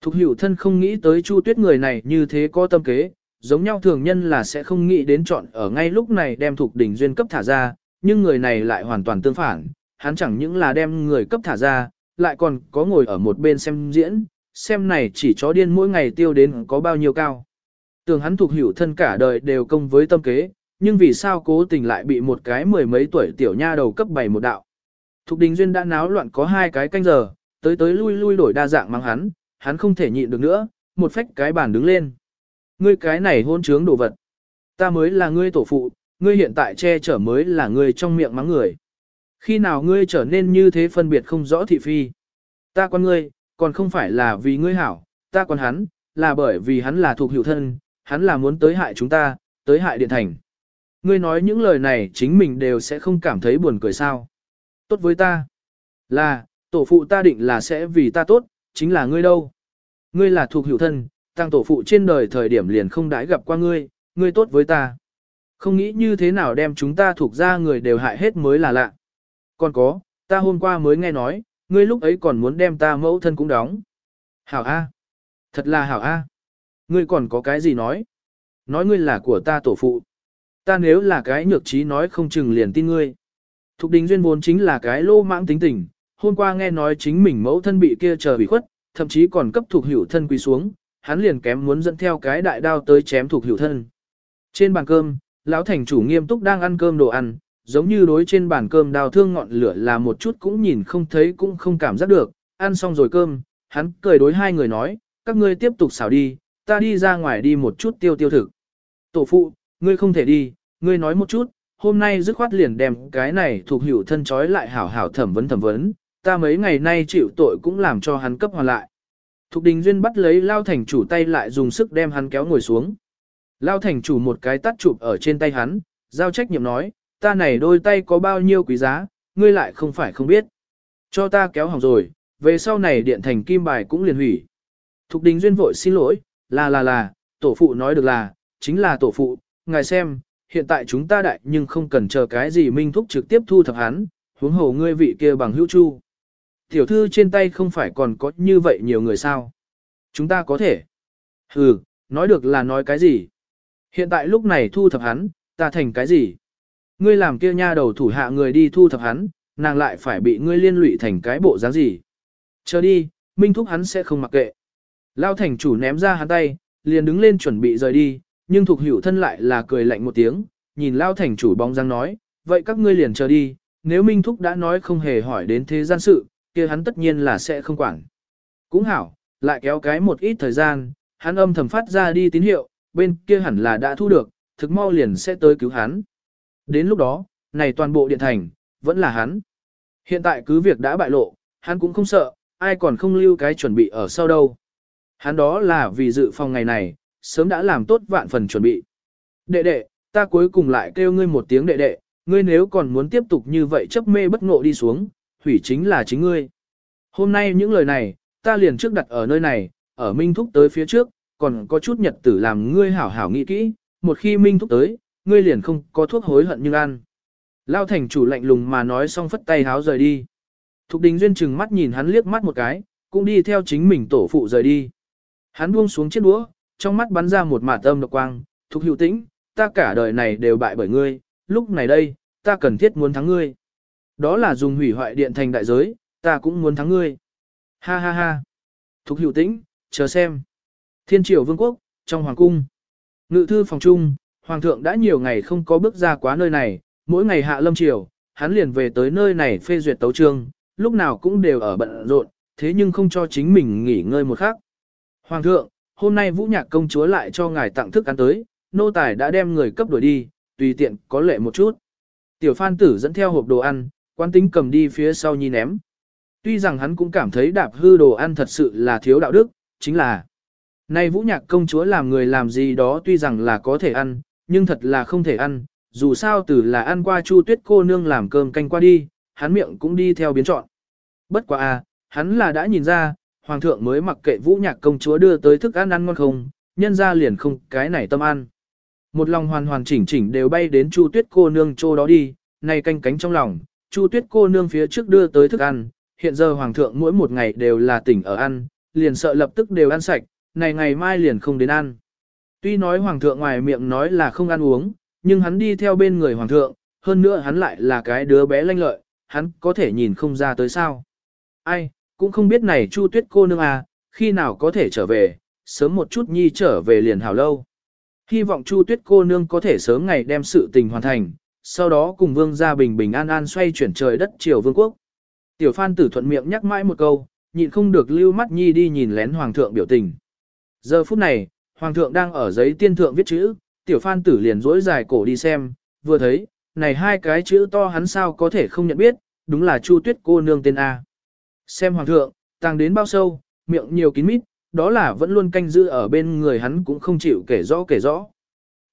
Speaker 1: Thục hữu thân không nghĩ tới Chu Tuyết người này như thế có tâm kế, giống nhau thường nhân là sẽ không nghĩ đến chọn ở ngay lúc này đem Thục đỉnh duyên cấp thả ra, nhưng người này lại hoàn toàn tương phản, hắn chẳng những là đem người cấp thả ra, lại còn có ngồi ở một bên xem diễn, xem này chỉ chó điên mỗi ngày tiêu đến có bao nhiêu cao. Tưởng hắn thuộc hữu thân cả đời đều công với tâm kế, nhưng vì sao cố tình lại bị một cái mười mấy tuổi tiểu nha đầu cấp bảy một đạo. Thục Đình Duyên đã náo loạn có hai cái canh giờ, tới tới lui lui đổi đa dạng mang hắn, hắn không thể nhịn được nữa, một phách cái bàn đứng lên. Ngươi cái này hôn trướng đồ vật. Ta mới là ngươi tổ phụ, ngươi hiện tại che chở mới là ngươi trong miệng mắng người. Khi nào ngươi trở nên như thế phân biệt không rõ thị phi. Ta quan ngươi, còn không phải là vì ngươi hảo, ta quan hắn, là bởi vì hắn là thuộc hữu thân, hắn là muốn tới hại chúng ta, tới hại điện thành. Ngươi nói những lời này chính mình đều sẽ không cảm thấy buồn cười sao. Tốt với ta. Là, tổ phụ ta định là sẽ vì ta tốt, chính là ngươi đâu. Ngươi là thuộc hữu thân, tăng tổ phụ trên đời thời điểm liền không đãi gặp qua ngươi, ngươi tốt với ta. Không nghĩ như thế nào đem chúng ta thuộc ra người đều hại hết mới là lạ. Còn có, ta hôm qua mới nghe nói, ngươi lúc ấy còn muốn đem ta mẫu thân cũng đóng. Hảo A. Thật là hảo A. Ngươi còn có cái gì nói? Nói ngươi là của ta tổ phụ. Ta nếu là cái nhược trí nói không chừng liền tin ngươi. Thục đình duyên vốn chính là cái lô mãng tính tình. Hôm qua nghe nói chính mình mẫu thân bị kia chờ bị khuất, thậm chí còn cấp thuộc hữu thân quỳ xuống, hắn liền kém muốn dẫn theo cái đại đao tới chém thuộc hữu thân. Trên bàn cơm, lão thành chủ nghiêm túc đang ăn cơm đồ ăn, giống như đối trên bàn cơm đào thương ngọn lửa là một chút cũng nhìn không thấy cũng không cảm giác được, ăn xong rồi cơm, hắn cười đối hai người nói, các ngươi tiếp tục xào đi, ta đi ra ngoài đi một chút tiêu tiêu thực. Tổ phụ, ngươi không thể đi, ngươi nói một chút, hôm nay dứt khoát liền đem cái này thuộc hữu thân trói lại hảo hảo thẩm vấn thẩm vấn, ta mấy ngày nay chịu tội cũng làm cho hắn cấp hoàn lại. Thục đình duyên bắt lấy lao thành chủ tay lại dùng sức đem hắn kéo ngồi xuống. Lao thành chủ một cái tắt chụp ở trên tay hắn, giao trách nhiệm nói, ta này đôi tay có bao nhiêu quý giá, ngươi lại không phải không biết. Cho ta kéo hỏng rồi, về sau này điện thành kim bài cũng liền hủy. Thục đình duyên vội xin lỗi, là là là, tổ phụ nói được là, chính là tổ phụ, ngài xem, hiện tại chúng ta đại nhưng không cần chờ cái gì minh thúc trực tiếp thu thập hắn, huống hồ ngươi vị kia bằng hữu chu. Tiểu thư trên tay không phải còn có như vậy nhiều người sao? Chúng ta có thể. Ừ, nói được là nói cái gì? Hiện tại lúc này thu thập hắn, ta thành cái gì? Ngươi làm kia nha đầu thủ hạ người đi thu thập hắn, nàng lại phải bị ngươi liên lụy thành cái bộ dáng gì? Chờ đi, minh thúc hắn sẽ không mặc kệ. Lao thành chủ ném ra hắn tay, liền đứng lên chuẩn bị rời đi, nhưng thuộc hữu thân lại là cười lạnh một tiếng, nhìn Lao thành chủ bóng dáng nói, vậy các ngươi liền chờ đi, nếu Minh Thúc đã nói không hề hỏi đến thế gian sự, kia hắn tất nhiên là sẽ không quản. Cũng hảo, lại kéo cái một ít thời gian, hắn âm thầm phát ra đi tín hiệu, bên kia hẳn là đã thu được, thực mau liền sẽ tới cứu hắn. Đến lúc đó, này toàn bộ điện thành, vẫn là hắn. Hiện tại cứ việc đã bại lộ, hắn cũng không sợ, ai còn không lưu cái chuẩn bị ở sau đâu. Hắn đó là vì dự phòng ngày này, sớm đã làm tốt vạn phần chuẩn bị. Đệ đệ, ta cuối cùng lại kêu ngươi một tiếng đệ đệ, ngươi nếu còn muốn tiếp tục như vậy chấp mê bất ngộ đi xuống, hủy chính là chính ngươi. Hôm nay những lời này, ta liền trước đặt ở nơi này, ở Minh Thúc tới phía trước, còn có chút nhật tử làm ngươi hảo hảo nghĩ kỹ, một khi Minh Thúc tới, ngươi liền không có thuốc hối hận nhưng ăn. Lao thành chủ lạnh lùng mà nói xong phất tay háo rời đi. Thục đình duyên chừng mắt nhìn hắn liếc mắt một cái, cũng đi theo chính mình tổ phụ rời đi. Hắn buông xuống chiếc đũa, trong mắt bắn ra một mạt âm độc quang, thục hữu tĩnh, ta cả đời này đều bại bởi ngươi, lúc này đây, ta cần thiết muốn thắng ngươi. Đó là dùng hủy hoại điện thành đại giới, ta cũng muốn thắng ngươi. Ha ha ha. Thục hữu tĩnh, chờ xem. Thiên triều vương quốc, trong hoàng cung. Ngự thư phòng trung, hoàng thượng đã nhiều ngày không có bước ra quá nơi này, mỗi ngày hạ lâm triều, hắn liền về tới nơi này phê duyệt tấu trương, lúc nào cũng đều ở bận rộn, thế nhưng không cho chính mình nghỉ ngơi một khắc. Hoàng thượng, hôm nay vũ nhạc công chúa lại cho ngài tặng thức ăn tới, nô tài đã đem người cấp đuổi đi, tùy tiện có lệ một chút. Tiểu phan tử dẫn theo hộp đồ ăn, quan tính cầm đi phía sau nhi ném. Tuy rằng hắn cũng cảm thấy đạp hư đồ ăn thật sự là thiếu đạo đức, chính là nay vũ nhạc công chúa làm người làm gì đó tuy rằng là có thể ăn, nhưng thật là không thể ăn, dù sao từ là ăn qua chu tuyết cô nương làm cơm canh qua đi, hắn miệng cũng đi theo biến chọn. Bất quá à, hắn là đã nhìn ra, hoàng thượng mới mặc kệ vũ nhạc công chúa đưa tới thức ăn ăn ngon không, nhân ra liền không cái này tâm ăn. Một lòng hoàn hoàn chỉnh chỉnh đều bay đến chu tuyết cô nương chỗ đó đi, này canh cánh trong lòng, chu tuyết cô nương phía trước đưa tới thức ăn, hiện giờ hoàng thượng mỗi một ngày đều là tỉnh ở ăn, liền sợ lập tức đều ăn sạch, này ngày mai liền không đến ăn. Tuy nói hoàng thượng ngoài miệng nói là không ăn uống, nhưng hắn đi theo bên người hoàng thượng, hơn nữa hắn lại là cái đứa bé lanh lợi, hắn có thể nhìn không ra tới sao. Ai, cũng không biết này Chu Tuyết cô nương à, khi nào có thể trở về, sớm một chút nhi trở về liền hảo lâu. Hy vọng Chu Tuyết cô nương có thể sớm ngày đem sự tình hoàn thành, sau đó cùng vương gia bình bình an an xoay chuyển trời đất triều vương quốc. Tiểu Phan tử thuận miệng nhắc mãi một câu, nhịn không được lưu mắt nhi đi nhìn lén hoàng thượng biểu tình. Giờ phút này, hoàng thượng đang ở giấy tiên thượng viết chữ, tiểu Phan tử liền rỗi dài cổ đi xem, vừa thấy, này hai cái chữ to hắn sao có thể không nhận biết, đúng là Chu Tuyết cô nương tên A. Xem hoàng thượng, tàng đến bao sâu, miệng nhiều kín mít, đó là vẫn luôn canh giữ ở bên người hắn cũng không chịu kể rõ kể rõ.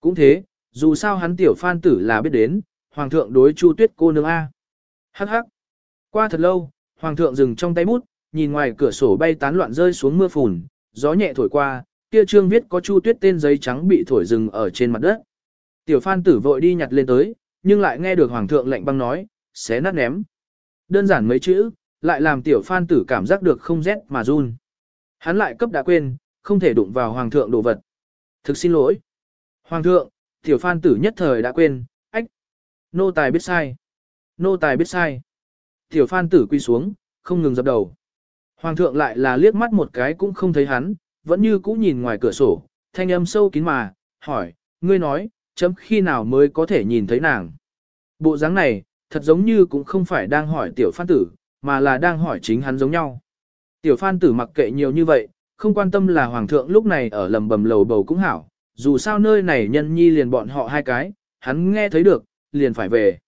Speaker 1: Cũng thế, dù sao hắn tiểu phan tử là biết đến, hoàng thượng đối chu tuyết cô nương A. Hắc hắc. Qua thật lâu, hoàng thượng dừng trong tay bút, nhìn ngoài cửa sổ bay tán loạn rơi xuống mưa phùn, gió nhẹ thổi qua, kia trương viết có chu tuyết tên giấy trắng bị thổi rừng ở trên mặt đất. Tiểu phan tử vội đi nhặt lên tới, nhưng lại nghe được hoàng thượng lệnh băng nói, xé nát ném. Đơn giản mấy chữ, lại làm tiểu phan tử cảm giác được không rét mà run. Hắn lại cấp đã quên, không thể đụng vào hoàng thượng đồ vật. Thực xin lỗi. Hoàng thượng, tiểu phan tử nhất thời đã quên, ách. Nô tài biết sai. Nô tài biết sai. Tiểu phan tử quy xuống, không ngừng dập đầu. Hoàng thượng lại là liếc mắt một cái cũng không thấy hắn, vẫn như cũ nhìn ngoài cửa sổ, thanh âm sâu kín mà, hỏi, ngươi nói, chấm khi nào mới có thể nhìn thấy nàng. Bộ dáng này, thật giống như cũng không phải đang hỏi tiểu phan tử, mà là đang hỏi chính hắn giống nhau. Tiểu phan tử mặc kệ nhiều như vậy, không quan tâm là hoàng thượng lúc này ở lầm bầm lầu bầu cũng hảo, dù sao nơi này nhân nhi liền bọn họ hai cái, hắn nghe thấy được, liền phải về.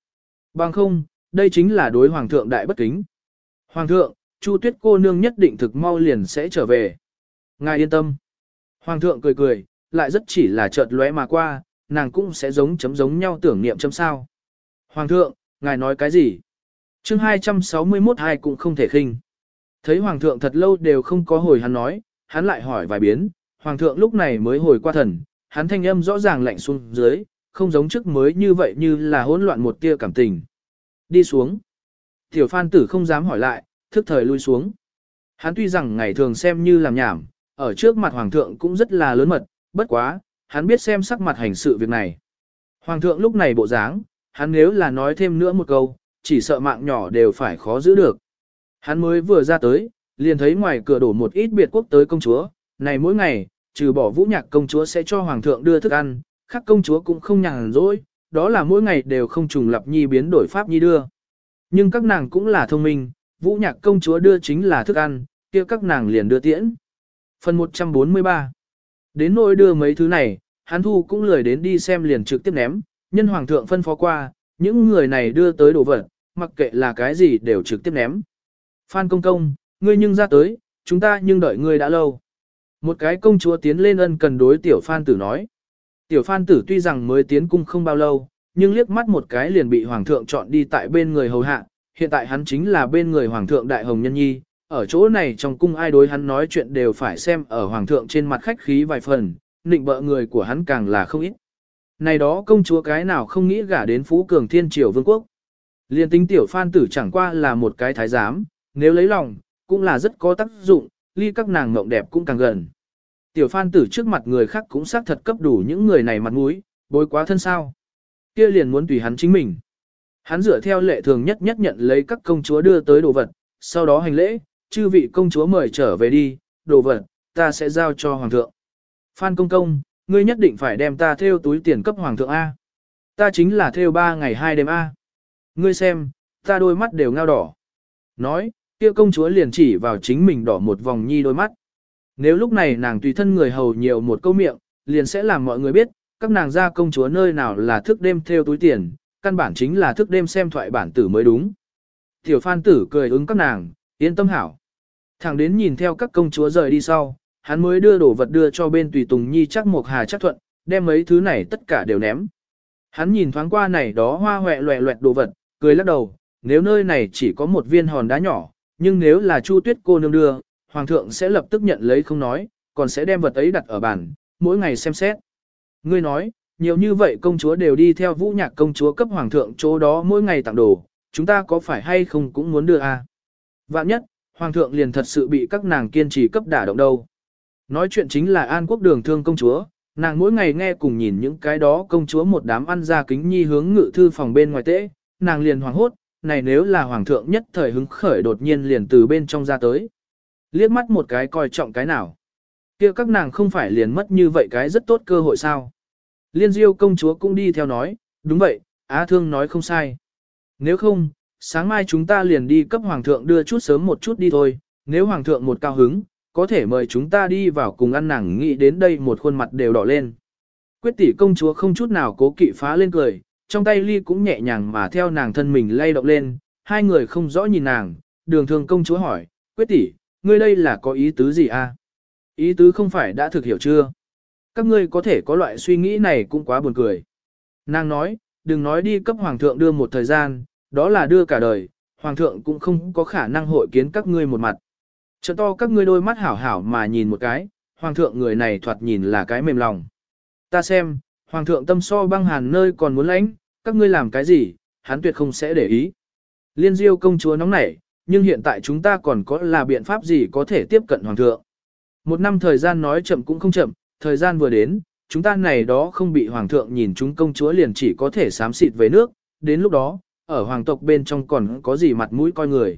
Speaker 1: Bằng không, đây chính là đối hoàng thượng đại bất kính. Hoàng thượng, Chu Tuyết cô nương nhất định thực mau liền sẽ trở về. Ngài yên tâm. Hoàng thượng cười cười, lại rất chỉ là chợt lóe mà qua, nàng cũng sẽ giống chấm giống nhau tưởng niệm chấm sao. Hoàng thượng, ngài nói cái gì? Chương 261 hai cũng không thể khinh. Thấy hoàng thượng thật lâu đều không có hồi hắn nói, hắn lại hỏi vài biến, hoàng thượng lúc này mới hồi qua thần, hắn thanh âm rõ ràng lạnh xuống dưới, không giống trước mới như vậy như là hỗn loạn một tia cảm tình. Đi xuống. Tiểu phan tử không dám hỏi lại, thức thời lui xuống. Hắn tuy rằng ngày thường xem như làm nhảm, ở trước mặt hoàng thượng cũng rất là lớn mật, bất quá, hắn biết xem sắc mặt hành sự việc này. Hoàng thượng lúc này bộ dáng, hắn nếu là nói thêm nữa một câu, chỉ sợ mạng nhỏ đều phải khó giữ được. Hắn mới vừa ra tới, liền thấy ngoài cửa đổ một ít biệt quốc tới công chúa, này mỗi ngày, trừ bỏ vũ nhạc công chúa sẽ cho hoàng thượng đưa thức ăn, khác công chúa cũng không nhàn rỗi, đó là mỗi ngày đều không trùng lập nhi biến đổi pháp nhi đưa. Nhưng các nàng cũng là thông minh, vũ nhạc công chúa đưa chính là thức ăn, kia các nàng liền đưa tiễn. Phần 143 Đến nỗi đưa mấy thứ này, hắn thu cũng lười đến đi xem liền trực tiếp ném, nhân hoàng thượng phân phó qua, những người này đưa tới đồ vật, mặc kệ là cái gì đều trực tiếp ném. Phan công công, ngươi nhưng ra tới, chúng ta nhưng đợi ngươi đã lâu. Một cái công chúa tiến lên ân cần đối tiểu phan tử nói. Tiểu phan tử tuy rằng mới tiến cung không bao lâu, nhưng liếc mắt một cái liền bị hoàng thượng chọn đi tại bên người hầu hạ, hiện tại hắn chính là bên người hoàng thượng đại hồng nhân nhi, ở chỗ này trong cung ai đối hắn nói chuyện đều phải xem ở hoàng thượng trên mặt khách khí vài phần, nịnh bợ người của hắn càng là không ít. Này đó công chúa cái nào không nghĩ gả đến phú cường thiên triều vương quốc. Liên tính tiểu phan tử chẳng qua là một cái thái giám, nếu lấy lòng, cũng là rất có tác dụng, ly các nàng mộng đẹp cũng càng gần. Tiểu phan tử trước mặt người khác cũng xác thật cấp đủ những người này mặt mũi, bối quá thân sao. Kia liền muốn tùy hắn chính mình. Hắn dựa theo lệ thường nhất nhất nhận lấy các công chúa đưa tới đồ vật, sau đó hành lễ, chư vị công chúa mời trở về đi, đồ vật, ta sẽ giao cho hoàng thượng. Phan công công, ngươi nhất định phải đem ta theo túi tiền cấp hoàng thượng A. Ta chính là theo ba ngày hai đêm A. Ngươi xem, ta đôi mắt đều ngao đỏ. Nói, kia công chúa liền chỉ vào chính mình đỏ một vòng nhi đôi mắt. Nếu lúc này nàng tùy thân người hầu nhiều một câu miệng, liền sẽ làm mọi người biết, các nàng ra công chúa nơi nào là thức đêm theo túi tiền, căn bản chính là thức đêm xem thoại bản tử mới đúng. Tiểu phan tử cười ứng các nàng, yên tâm hảo. Thẳng đến nhìn theo các công chúa rời đi sau, hắn mới đưa đồ vật đưa cho bên tùy tùng nhi chắc một hà chắc thuận, đem mấy thứ này tất cả đều ném. Hắn nhìn thoáng qua này đó hoa hoẹ loẹ loẹt đồ vật, cười lắc đầu, nếu nơi này chỉ có một viên hòn đá nhỏ, nhưng nếu là Chu Tuyết cô nương đưa, hoàng thượng sẽ lập tức nhận lấy không nói, còn sẽ đem vật ấy đặt ở bàn, mỗi ngày xem xét. Ngươi nói, nhiều như vậy công chúa đều đi theo vũ nhạc công chúa cấp hoàng thượng chỗ đó mỗi ngày tặng đồ, chúng ta có phải hay không cũng muốn đưa a? À? Vạn nhất, hoàng thượng liền thật sự bị các nàng kiên trì cấp đả động đâu. Nói chuyện chính là an quốc đường thương công chúa, nàng mỗi ngày nghe cùng nhìn những cái đó công chúa một đám ăn ra kính nhi hướng ngự thư phòng bên ngoài tễ, nàng liền hoảng hốt, này nếu là hoàng thượng nhất thời hứng khởi đột nhiên liền từ bên trong ra tới. Liếc mắt một cái coi trọng cái nào. kia các nàng không phải liền mất như vậy cái rất tốt cơ hội sao. Liên diêu công chúa cũng đi theo nói, đúng vậy, Á Thương nói không sai. Nếu không, sáng mai chúng ta liền đi cấp hoàng thượng đưa chút sớm một chút đi thôi, nếu hoàng thượng một cao hứng, có thể mời chúng ta đi vào cùng ăn nàng nghĩ đến đây một khuôn mặt đều đỏ lên. Quyết tỷ công chúa không chút nào cố kỵ phá lên cười, trong tay ly cũng nhẹ nhàng mà theo nàng thân mình lay động lên, hai người không rõ nhìn nàng, đường thường công chúa hỏi, quyết tỷ, ngươi đây là có ý tứ gì a? Ý tứ không phải đã thực hiểu chưa? Các ngươi có thể có loại suy nghĩ này cũng quá buồn cười. Nàng nói, đừng nói đi cấp hoàng thượng đưa một thời gian, đó là đưa cả đời, hoàng thượng cũng không có khả năng hội kiến các ngươi một mặt. Trợ to các ngươi đôi mắt hảo hảo mà nhìn một cái, hoàng thượng người này thoạt nhìn là cái mềm lòng. Ta xem, hoàng thượng tâm so băng hàn nơi còn muốn lãnh, các ngươi làm cái gì, hắn tuyệt không sẽ để ý. Liên diêu công chúa nóng nảy, nhưng hiện tại chúng ta còn có là biện pháp gì có thể tiếp cận hoàng thượng. Một năm thời gian nói chậm cũng không chậm, thời gian vừa đến, chúng ta này đó không bị hoàng thượng nhìn chúng công chúa liền chỉ có thể sám xịt về nước, đến lúc đó, ở hoàng tộc bên trong còn có gì mặt mũi coi người.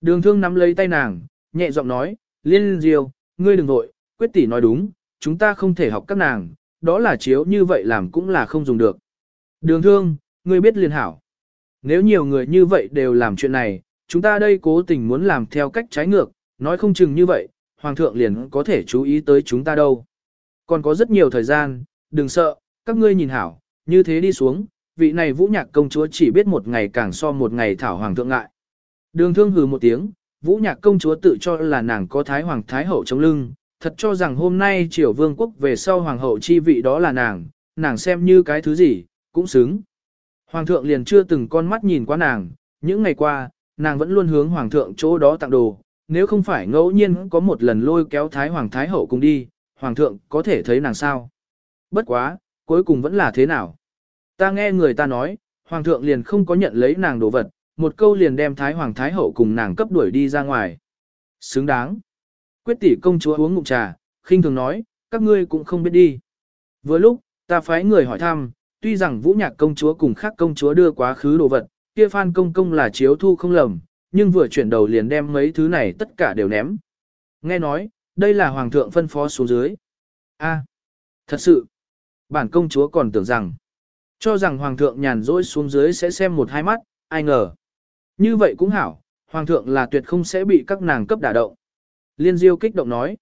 Speaker 1: Đường thương nắm lấy tay nàng, nhẹ giọng nói, liên diêu, ngươi đừng vội, quyết tỷ nói đúng, chúng ta không thể học các nàng, đó là chiếu như vậy làm cũng là không dùng được. Đường thương, ngươi biết liền hảo. Nếu nhiều người như vậy đều làm chuyện này, chúng ta đây cố tình muốn làm theo cách trái ngược, nói không chừng như vậy, hoàng thượng liền có thể chú ý tới chúng ta đâu. Còn có rất nhiều thời gian, đừng sợ, các ngươi nhìn hảo, như thế đi xuống, vị này vũ nhạc công chúa chỉ biết một ngày càng so một ngày thảo hoàng thượng ngại. Đường thương hừ một tiếng, vũ nhạc công chúa tự cho là nàng có thái hoàng thái hậu chống lưng, thật cho rằng hôm nay triều vương quốc về sau hoàng hậu chi vị đó là nàng, nàng xem như cái thứ gì, cũng xứng. Hoàng thượng liền chưa từng con mắt nhìn qua nàng, những ngày qua, nàng vẫn luôn hướng hoàng thượng chỗ đó tặng đồ, nếu không phải ngẫu nhiên có một lần lôi kéo thái hoàng thái hậu cùng đi, hoàng thượng có thể thấy nàng sao. Bất quá, cuối cùng vẫn là thế nào. Ta nghe người ta nói, hoàng thượng liền không có nhận lấy nàng đồ vật, một câu liền đem thái hoàng thái hậu cùng nàng cấp đuổi đi ra ngoài. Xứng đáng. Quyết tỷ công chúa uống ngụm trà, khinh thường nói, các ngươi cũng không biết đi. Vừa lúc, ta phái người hỏi thăm, tuy rằng vũ nhạc công chúa cùng khác công chúa đưa quá khứ đồ vật, kia phan công công là chiếu thu không lầm, nhưng vừa chuyển đầu liền đem mấy thứ này tất cả đều ném. Nghe nói, đây là hoàng thượng phân phó xuống dưới. A, thật sự, bản công chúa còn tưởng rằng, cho rằng hoàng thượng nhàn rỗi xuống dưới sẽ xem một hai mắt, ai ngờ. Như vậy cũng hảo, hoàng thượng là tuyệt không sẽ bị các nàng cấp đả động. Liên diêu kích động nói,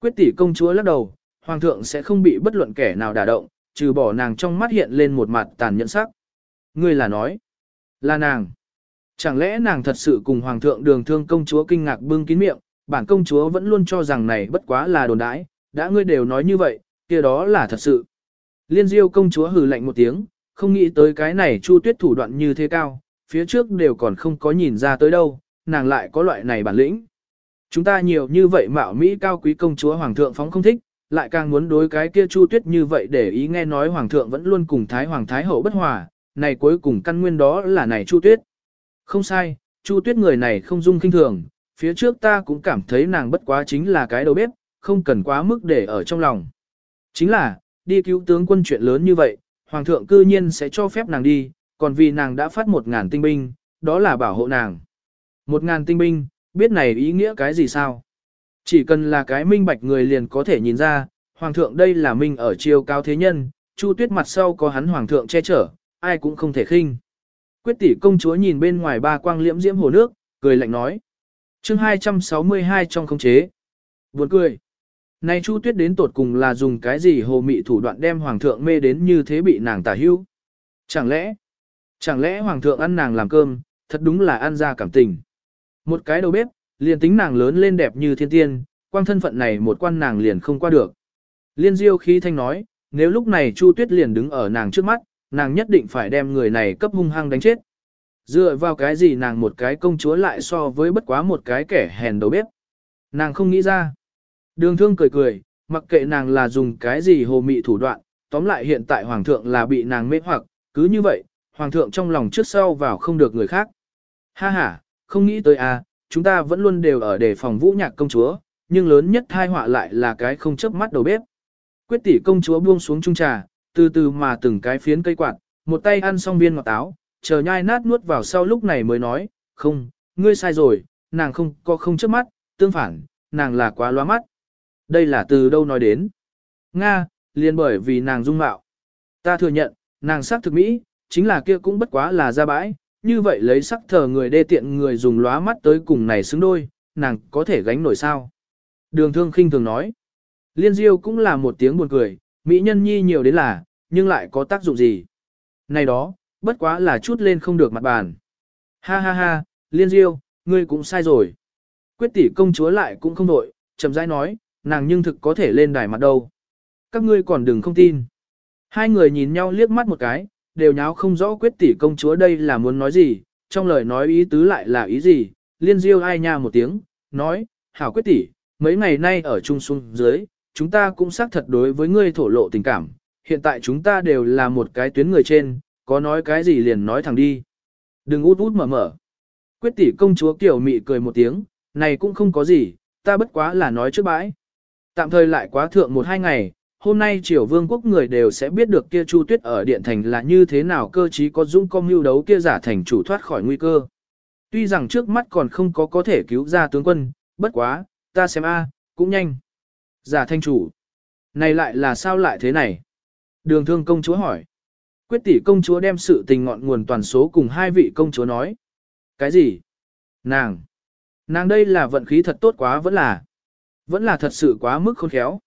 Speaker 1: quyết tỷ công chúa lắc đầu, hoàng thượng sẽ không bị bất luận kẻ nào đả động, trừ bỏ nàng trong mắt hiện lên một mặt tàn nhẫn sắc. Ngươi là nói, là nàng. Chẳng lẽ nàng thật sự cùng hoàng thượng đường thương công chúa kinh ngạc bưng kín miệng, bản công chúa vẫn luôn cho rằng này bất quá là đồn đãi, đã ngươi đều nói như vậy, kia đó là thật sự. Liên diêu công chúa hừ lạnh một tiếng, không nghĩ tới cái này chu tuyết thủ đoạn như thế cao, phía trước đều còn không có nhìn ra tới đâu, nàng lại có loại này bản lĩnh. Chúng ta nhiều như vậy mạo Mỹ cao quý công chúa hoàng thượng phóng không thích, lại càng muốn đối cái kia chu tuyết như vậy để ý nghe nói hoàng thượng vẫn luôn cùng thái hoàng thái hậu bất hòa, này cuối cùng căn nguyên đó là này chu tuyết. Không sai, chu tuyết người này không dung kinh thường, phía trước ta cũng cảm thấy nàng bất quá chính là cái đầu bếp, không cần quá mức để ở trong lòng. Chính là, đi cứu tướng quân chuyện lớn như vậy, hoàng thượng cư nhiên sẽ cho phép nàng đi, còn vì nàng đã phát một ngàn tinh binh, đó là bảo hộ nàng. Một ngàn tinh binh, biết này ý nghĩa cái gì sao? Chỉ cần là cái minh bạch người liền có thể nhìn ra, hoàng thượng đây là minh ở chiều cao thế nhân, chu tuyết mặt sau có hắn hoàng thượng che chở, ai cũng không thể khinh. Quyết tỷ công chúa nhìn bên ngoài ba quang liễm diễm hồ nước, cười lạnh nói. chương 262 trong khống chế. Buồn cười. Này Chu Tuyết đến tột cùng là dùng cái gì hồ mị thủ đoạn đem hoàng thượng mê đến như thế bị nàng tả hữu? Chẳng lẽ, chẳng lẽ hoàng thượng ăn nàng làm cơm, thật đúng là ăn ra cảm tình. Một cái đầu bếp, liền tính nàng lớn lên đẹp như thiên tiên, quang thân phận này một quan nàng liền không qua được. Liên diêu khí thanh nói, nếu lúc này Chu Tuyết liền đứng ở nàng trước mắt, nàng nhất định phải đem người này cấp hung hăng đánh chết. Dựa vào cái gì nàng một cái công chúa lại so với bất quá một cái kẻ hèn đầu bếp. Nàng không nghĩ ra. Đường thương cười cười, mặc kệ nàng là dùng cái gì hồ mị thủ đoạn, tóm lại hiện tại hoàng thượng là bị nàng mê hoặc, cứ như vậy, hoàng thượng trong lòng trước sau vào không được người khác. Ha ha, không nghĩ tới à, chúng ta vẫn luôn đều ở đề phòng vũ nhạc công chúa, nhưng lớn nhất thai họa lại là cái không chớp mắt đầu bếp. Quyết tỷ công chúa buông xuống trung trà, từ từ mà từng cái phiến cây quạt, một tay ăn xong viên ngọt táo, chờ nhai nát nuốt vào sau lúc này mới nói, không, ngươi sai rồi, nàng không có không chớp mắt, tương phản, nàng là quá loa mắt. Đây là từ đâu nói đến? Nga, liền bởi vì nàng dung mạo. Ta thừa nhận, nàng sắc thực mỹ, chính là kia cũng bất quá là ra bãi, như vậy lấy sắc thờ người đê tiện người dùng lóa mắt tới cùng này xứng đôi, nàng có thể gánh nổi sao. Đường thương khinh thường nói. Liên diêu cũng là một tiếng buồn cười, mỹ nhân nhi nhiều đến là, nhưng lại có tác dụng gì. Này đó, bất quá là chút lên không được mặt bàn. Ha ha ha, liên diêu, ngươi cũng sai rồi. Quyết tỷ công chúa lại cũng không đội, chậm rãi nói, nàng nhưng thực có thể lên đài mặt đâu. Các ngươi còn đừng không tin. Hai người nhìn nhau liếc mắt một cái, đều nháo không rõ quyết tỷ công chúa đây là muốn nói gì, trong lời nói ý tứ lại là ý gì, liên diêu ai nha một tiếng, nói, hảo quyết tỷ, mấy ngày nay ở trung xuân dưới, chúng ta cũng xác thật đối với ngươi thổ lộ tình cảm, hiện tại chúng ta đều là một cái tuyến người trên, có nói cái gì liền nói thẳng đi. Đừng út út mở mở. Quyết tỷ công chúa kiểu mị cười một tiếng, này cũng không có gì, ta bất quá là nói trước bãi. Tạm thời lại quá thượng một hai ngày, hôm nay triều vương quốc người đều sẽ biết được kia Chu Tuyết ở điện thành là như thế nào cơ trí có dũng công mưu đấu kia giả thành chủ thoát khỏi nguy cơ. Tuy rằng trước mắt còn không có có thể cứu ra tướng quân, bất quá, ta xem a, cũng nhanh. Giả thanh chủ. Này lại là sao lại thế này? Đường thương công chúa hỏi. Quyết tỷ công chúa đem sự tình ngọn nguồn toàn số cùng hai vị công chúa nói. Cái gì? Nàng. Nàng đây là vận khí thật tốt quá vẫn là. Vẫn là thật sự quá mức khôn khéo.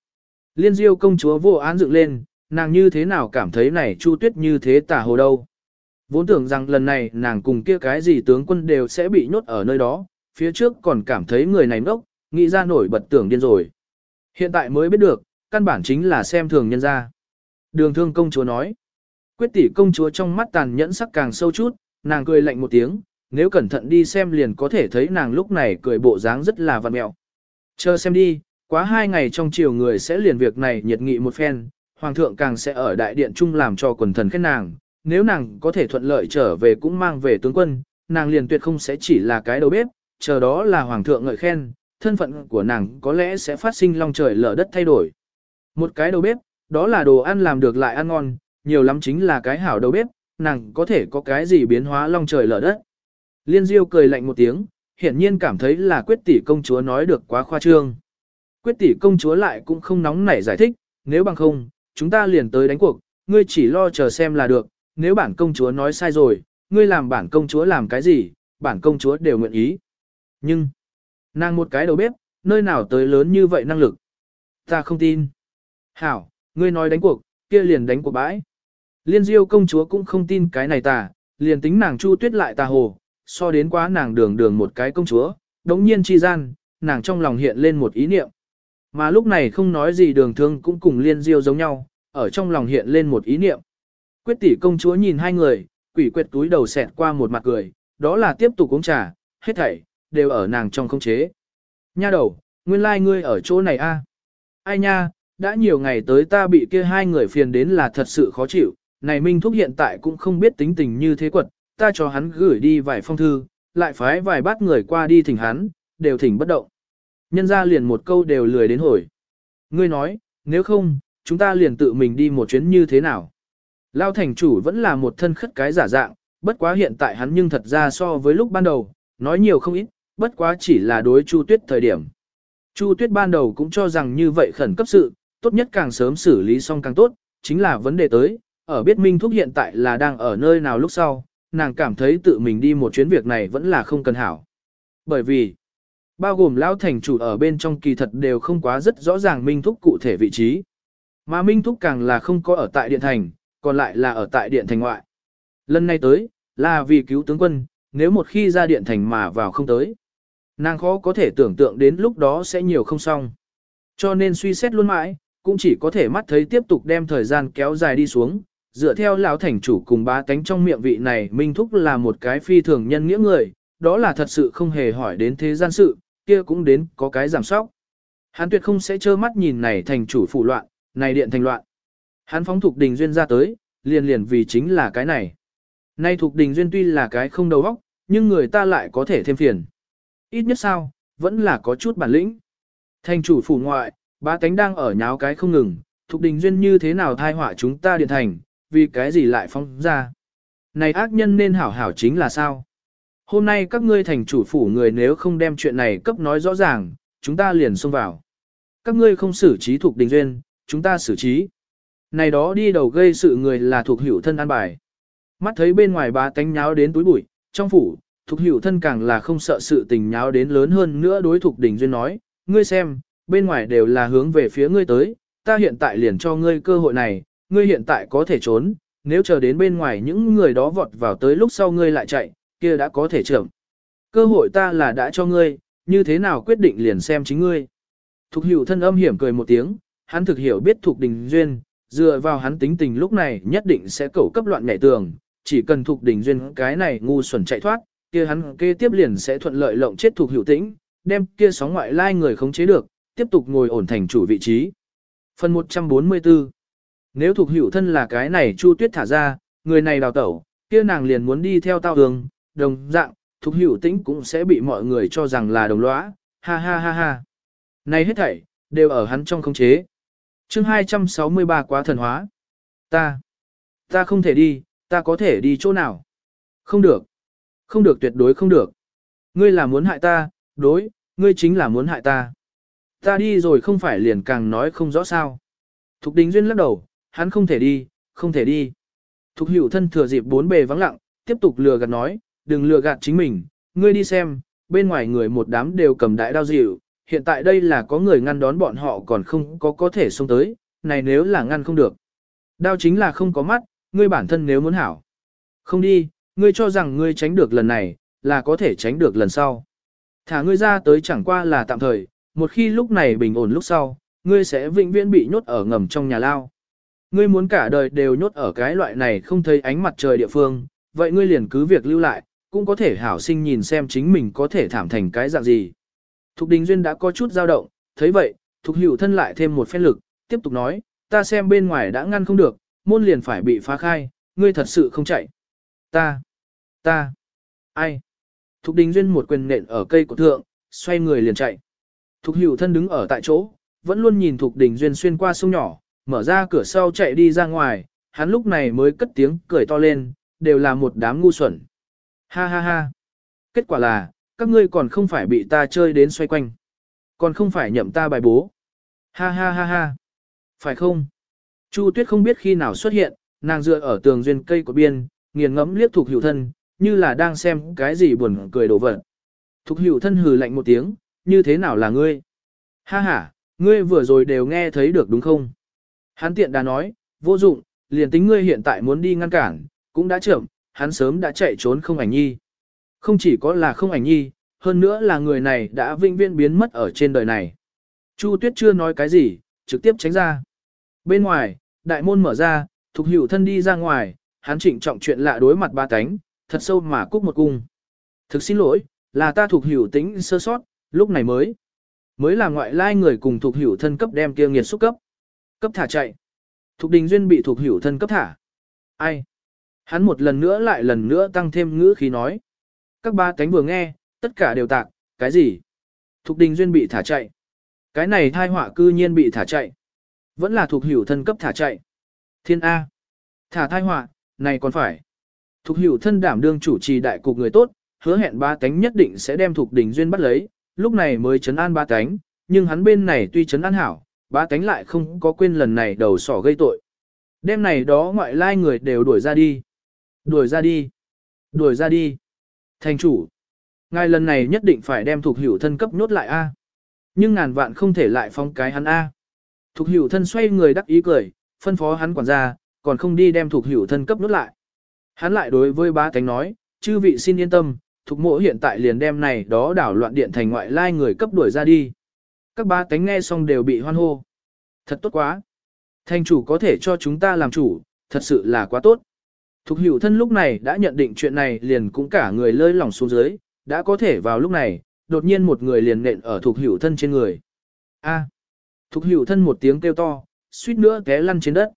Speaker 1: Liên diêu công chúa vô án dựng lên, nàng như thế nào cảm thấy này chu tuyết như thế tả hồ đâu. Vốn tưởng rằng lần này nàng cùng kia cái gì tướng quân đều sẽ bị nhốt ở nơi đó, phía trước còn cảm thấy người này ngốc, nghĩ ra nổi bật tưởng điên rồi. Hiện tại mới biết được, căn bản chính là xem thường nhân ra. Đường thương công chúa nói. Quyết tỷ công chúa trong mắt tàn nhẫn sắc càng sâu chút, nàng cười lạnh một tiếng, nếu cẩn thận đi xem liền có thể thấy nàng lúc này cười bộ dáng rất là vặn mẹo. Chờ xem đi, quá hai ngày trong chiều người sẽ liền việc này nhiệt nghị một phen, hoàng thượng càng sẽ ở đại điện chung làm cho quần thần khen nàng, nếu nàng có thể thuận lợi trở về cũng mang về tướng quân, nàng liền tuyệt không sẽ chỉ là cái đầu bếp, chờ đó là hoàng thượng ngợi khen, thân phận của nàng có lẽ sẽ phát sinh long trời lở đất thay đổi. Một cái đầu bếp, đó là đồ ăn làm được lại ăn ngon, nhiều lắm chính là cái hảo đầu bếp, nàng có thể có cái gì biến hóa long trời lở đất. Liên Diêu cười lạnh một tiếng, hiển nhiên cảm thấy là quyết tỷ công chúa nói được quá khoa trương. Quyết tỷ công chúa lại cũng không nóng nảy giải thích, nếu bằng không, chúng ta liền tới đánh cuộc, ngươi chỉ lo chờ xem là được, nếu bản công chúa nói sai rồi, ngươi làm bản công chúa làm cái gì, bản công chúa đều nguyện ý. Nhưng, nàng một cái đầu bếp, nơi nào tới lớn như vậy năng lực? Ta không tin. Hảo, ngươi nói đánh cuộc, kia liền đánh cuộc bãi. Liên diêu công chúa cũng không tin cái này ta, liền tính nàng chu tuyết lại ta hồ, so đến quá nàng đường đường một cái công chúa, đống nhiên chi gian, nàng trong lòng hiện lên một ý niệm. Mà lúc này không nói gì đường thương cũng cùng liên diêu giống nhau, ở trong lòng hiện lên một ý niệm. Quyết tỷ công chúa nhìn hai người, quỷ quyệt túi đầu xẹt qua một mặt cười, đó là tiếp tục uống trà, hết thảy, đều ở nàng trong không chế. Nha đầu, nguyên lai like ngươi ở chỗ này a? Ai nha, đã nhiều ngày tới ta bị kia hai người phiền đến là thật sự khó chịu, này Minh Thúc hiện tại cũng không biết tính tình như thế quật, ta cho hắn gửi đi vài phong thư, lại phái vài bát người qua đi thỉnh hắn, đều thỉnh bất động. Nhân ra liền một câu đều lười đến hồi. Ngươi nói, nếu không, chúng ta liền tự mình đi một chuyến như thế nào? Lao thành chủ vẫn là một thân khất cái giả dạng, bất quá hiện tại hắn nhưng thật ra so với lúc ban đầu, nói nhiều không ít, bất quá chỉ là đối Chu Tuyết thời điểm. Chu Tuyết ban đầu cũng cho rằng như vậy khẩn cấp sự, tốt nhất càng sớm xử lý xong càng tốt, chính là vấn đề tới, ở biết Minh Thúc hiện tại là đang ở nơi nào lúc sau, nàng cảm thấy tự mình đi một chuyến việc này vẫn là không cần hảo. Bởi vì, bao gồm lão thành chủ ở bên trong kỳ thật đều không quá rất rõ ràng Minh Thúc cụ thể vị trí. Mà Minh Thúc càng là không có ở tại Điện Thành, còn lại là ở tại Điện Thành ngoại. Lần này tới, là vì cứu tướng quân, nếu một khi ra điện thành mà vào không tới. Nàng khó có thể tưởng tượng đến lúc đó sẽ nhiều không xong. Cho nên suy xét luôn mãi, cũng chỉ có thể mắt thấy tiếp tục đem thời gian kéo dài đi xuống, dựa theo lão thành chủ cùng bá tánh trong miệng vị này Minh Thúc là một cái phi thường nhân nghĩa người, đó là thật sự không hề hỏi đến thế gian sự, kia cũng đến có cái giảm sóc. Hắn tuyệt không sẽ trơ mắt nhìn này thành chủ phụ loạn, này điện thành loạn. Hắn phóng thuộc đình duyên ra tới, liền liền vì chính là cái này. Nay thuộc đình duyên tuy là cái không đầu óc, nhưng người ta lại có thể thêm phiền. Ít nhất sao, vẫn là có chút bản lĩnh. Thành chủ phủ ngoại, ba tánh đang ở nháo cái không ngừng, thuộc đình duyên như thế nào thai họa chúng ta điện thành, vì cái gì lại phóng ra. Này ác nhân nên hảo hảo chính là sao? Hôm nay các ngươi thành chủ phủ người nếu không đem chuyện này cấp nói rõ ràng, chúng ta liền xông vào. Các ngươi không xử trí thuộc đình duyên, chúng ta xử trí. Này đó đi đầu gây sự người là thuộc hữu thân an bài. Mắt thấy bên ngoài ba tánh nháo đến túi bụi, trong phủ, thuộc hữu thân càng là không sợ sự tình nháo đến lớn hơn nữa đối thuộc đình duyên nói, ngươi xem, bên ngoài đều là hướng về phía ngươi tới, ta hiện tại liền cho ngươi cơ hội này, ngươi hiện tại có thể trốn, nếu chờ đến bên ngoài những người đó vọt vào tới lúc sau ngươi lại chạy, kia đã có thể trưởng. Cơ hội ta là đã cho ngươi, như thế nào quyết định liền xem chính ngươi. Thục hữu thân âm hiểm cười một tiếng, hắn thực hiểu biết Thục Đình Duyên, dựa vào hắn tính tình lúc này nhất định sẽ cẩu cấp loạn nhảy tường, chỉ cần Thục Đình Duyên cái này ngu xuẩn chạy thoát, kia hắn kế tiếp liền sẽ thuận lợi lộng chết Thục hữu tĩnh, đem kia sóng ngoại lai người khống chế được, tiếp tục ngồi ổn thành chủ vị trí. Phần 144 Nếu Thục hữu thân là cái này Chu Tuyết thả ra, người này đào tẩu, kia nàng liền muốn đi theo tao đường, đồng dạng, Thục hữu tĩnh cũng sẽ bị mọi người cho rằng là đồng lõa, ha ha ha ha. Này hết thảy, đều ở hắn trong khống chế. chương 263 quá thần hóa. Ta, ta không thể đi, ta có thể đi chỗ nào? Không được. Không được tuyệt đối không được. Ngươi là muốn hại ta, đối, ngươi chính là muốn hại ta. Ta đi rồi không phải liền càng nói không rõ sao. Thục Đình Duyên lắc đầu, hắn không thể đi, không thể đi. Thục Hữu thân thừa dịp bốn bề vắng lặng, tiếp tục lừa gạt nói, đừng lừa gạt chính mình, ngươi đi xem, bên ngoài người một đám đều cầm đại đao dịu, hiện tại đây là có người ngăn đón bọn họ còn không có có thể xông tới, này nếu là ngăn không được. Đao chính là không có mắt, ngươi bản thân nếu muốn hảo. Không đi, ngươi cho rằng ngươi tránh được lần này, là có thể tránh được lần sau. Thả ngươi ra tới chẳng qua là tạm thời, một khi lúc này bình ổn lúc sau, ngươi sẽ vĩnh viễn bị nhốt ở ngầm trong nhà lao. Ngươi muốn cả đời đều nhốt ở cái loại này không thấy ánh mặt trời địa phương, vậy ngươi liền cứ việc lưu lại, cũng có thể hảo sinh nhìn xem chính mình có thể thảm thành cái dạng gì. Thục Đình Duyên đã có chút dao động, thấy vậy, Thục Hữu thân lại thêm một phen lực, tiếp tục nói, ta xem bên ngoài đã ngăn không được, môn liền phải bị phá khai, ngươi thật sự không chạy. Ta, ta, ai? Thục Đình Duyên một quyền nện ở cây của thượng, xoay người liền chạy. Thục Hữu thân đứng ở tại chỗ, vẫn luôn nhìn Thục Đình Duyên xuyên qua sông nhỏ, mở ra cửa sau chạy đi ra ngoài, hắn lúc này mới cất tiếng cười to lên, đều là một đám ngu xuẩn. Ha ha ha. Kết quả là, các ngươi còn không phải bị ta chơi đến xoay quanh. Còn không phải nhậm ta bài bố. Ha ha ha ha. Phải không? Chu tuyết không biết khi nào xuất hiện, nàng dựa ở tường duyên cây của biên, nghiền ngẫm liếc thuộc hữu thân, như là đang xem cái gì buồn cười đổ vật. Thục hữu thân hừ lạnh một tiếng, như thế nào là ngươi? Ha ha, ngươi vừa rồi đều nghe thấy được đúng không? Hắn tiện đã nói, vô dụng, liền tính ngươi hiện tại muốn đi ngăn cản, cũng đã chậm, hắn sớm đã chạy trốn không ảnh nhi. Không chỉ có là không ảnh nhi, hơn nữa là người này đã vinh viên biến mất ở trên đời này. Chu Tuyết chưa nói cái gì, trực tiếp tránh ra. Bên ngoài, đại môn mở ra, Thục Hữu thân đi ra ngoài, hắn trịnh trọng chuyện lạ đối mặt ba cánh, thật sâu mà cúc một cung. Thực xin lỗi, là ta Thục Hữu tính sơ sót, lúc này mới. Mới là ngoại lai người cùng Thục Hữu thân cấp đem kia nghiệt xúc cấp. Cấp thả chạy. Thục Đình Duyên bị Thục Hữu thân cấp thả. Ai? Hắn một lần nữa lại lần nữa tăng thêm ngữ khí nói. Các ba cánh vừa nghe, tất cả đều tạc, cái gì? Thục đình duyên bị thả chạy. Cái này thai họa cư nhiên bị thả chạy. Vẫn là thuộc hiểu thân cấp thả chạy. Thiên A. Thả thai họa, này còn phải. Thục hiểu thân đảm đương chủ trì đại cục người tốt, hứa hẹn ba cánh nhất định sẽ đem thục đình duyên bắt lấy, lúc này mới chấn an ba cánh, nhưng hắn bên này tuy chấn an hảo, ba cánh lại không có quên lần này đầu sỏ gây tội. Đêm này đó ngoại lai người đều đuổi ra đi. Đuổi ra đi. Đuổi ra đi. Thành chủ. Ngài lần này nhất định phải đem thuộc hữu thân cấp nhốt lại A. Nhưng ngàn vạn không thể lại phong cái hắn A. Thuộc hữu thân xoay người đắc ý cười, phân phó hắn quản gia, còn không đi đem thuộc hữu thân cấp nhốt lại. Hắn lại đối với ba cánh nói, chư vị xin yên tâm, thuộc mộ hiện tại liền đem này đó đảo loạn điện thành ngoại lai người cấp đuổi ra đi. Các ba tánh nghe xong đều bị hoan hô. Thật tốt quá. Thành chủ có thể cho chúng ta làm chủ, thật sự là quá tốt. Thục hữu thân lúc này đã nhận định chuyện này liền cũng cả người lơi lỏng xuống dưới, đã có thể vào lúc này, đột nhiên một người liền nện ở thục hữu thân trên người. A. Thục hữu thân một tiếng kêu to, suýt nữa té lăn trên đất.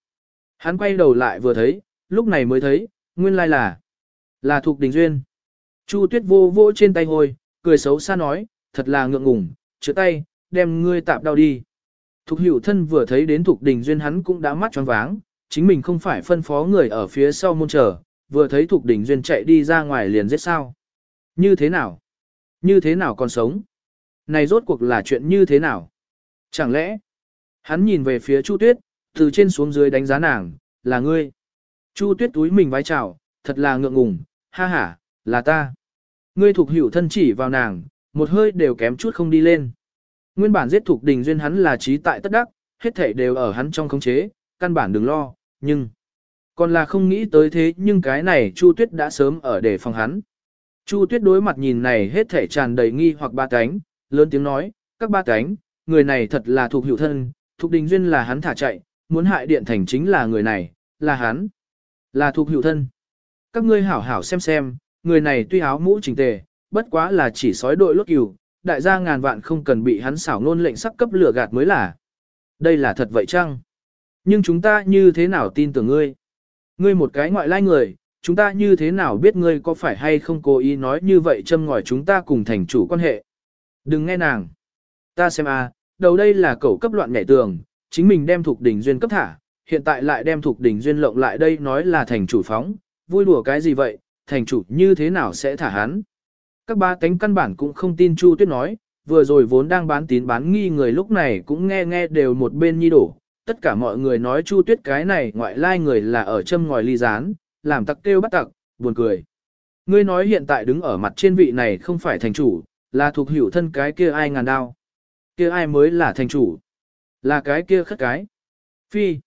Speaker 1: Hắn quay đầu lại vừa thấy, lúc này mới thấy, nguyên lai là, là thục đình duyên. Chu tuyết vô vô trên tay hồi, cười xấu xa nói, thật là ngượng ngùng, chữa tay, đem ngươi tạp đau đi. Thục hữu thân vừa thấy đến thục đình duyên hắn cũng đã mắt tròn váng, chính mình không phải phân phó người ở phía sau môn chờ, vừa thấy thục đình duyên chạy đi ra ngoài liền giết sao. Như thế nào? Như thế nào còn sống? Này rốt cuộc là chuyện như thế nào? Chẳng lẽ? Hắn nhìn về phía Chu Tuyết, từ trên xuống dưới đánh giá nàng, là ngươi. Chu Tuyết túi mình vái chào, thật là ngượng ngùng, ha ha, là ta. Ngươi thuộc hữu thân chỉ vào nàng, một hơi đều kém chút không đi lên. Nguyên bản giết thuộc đình duyên hắn là trí tại tất đắc, hết thể đều ở hắn trong khống chế, căn bản đừng lo, nhưng... Còn là không nghĩ tới thế nhưng cái này Chu Tuyết đã sớm ở để phòng hắn. Chu Tuyết đối mặt nhìn này hết thể tràn đầy nghi hoặc ba cánh, lớn tiếng nói, các ba cánh, người này thật là thuộc hữu thân, thuộc đình duyên là hắn thả chạy, muốn hại điện thành chính là người này, là hắn, là thuộc hữu thân. Các ngươi hảo hảo xem xem, người này tuy áo mũ chỉnh tề, bất quá là chỉ sói đội lốt cừu, đại gia ngàn vạn không cần bị hắn xảo ngôn lệnh sắc cấp lửa gạt mới là. Đây là thật vậy chăng? Nhưng chúng ta như thế nào tin tưởng ngươi? Ngươi một cái ngoại lai người, chúng ta như thế nào biết ngươi có phải hay không cố ý nói như vậy châm ngòi chúng ta cùng thành chủ quan hệ? Đừng nghe nàng. Ta xem a, à, đầu đây là cậu cấp loạn nhảy tường, chính mình đem thuộc đỉnh duyên cấp thả, hiện tại lại đem thuộc đỉnh duyên lộng lại đây nói là thành chủ phóng, vui đùa cái gì vậy, thành chủ như thế nào sẽ thả hắn? Các ba tánh căn bản cũng không tin Chu Tuyết nói, vừa rồi vốn đang bán tín bán nghi người lúc này cũng nghe nghe đều một bên nhi đổ, tất cả mọi người nói Chu Tuyết cái này ngoại lai người là ở châm ngòi ly gián, làm tặc kêu bắt tặc, buồn cười. Ngươi nói hiện tại đứng ở mặt trên vị này không phải thành chủ, là thuộc hữu thân cái kia ai ngàn đao. Kia ai mới là thành chủ? Là cái kia khất cái. Phi.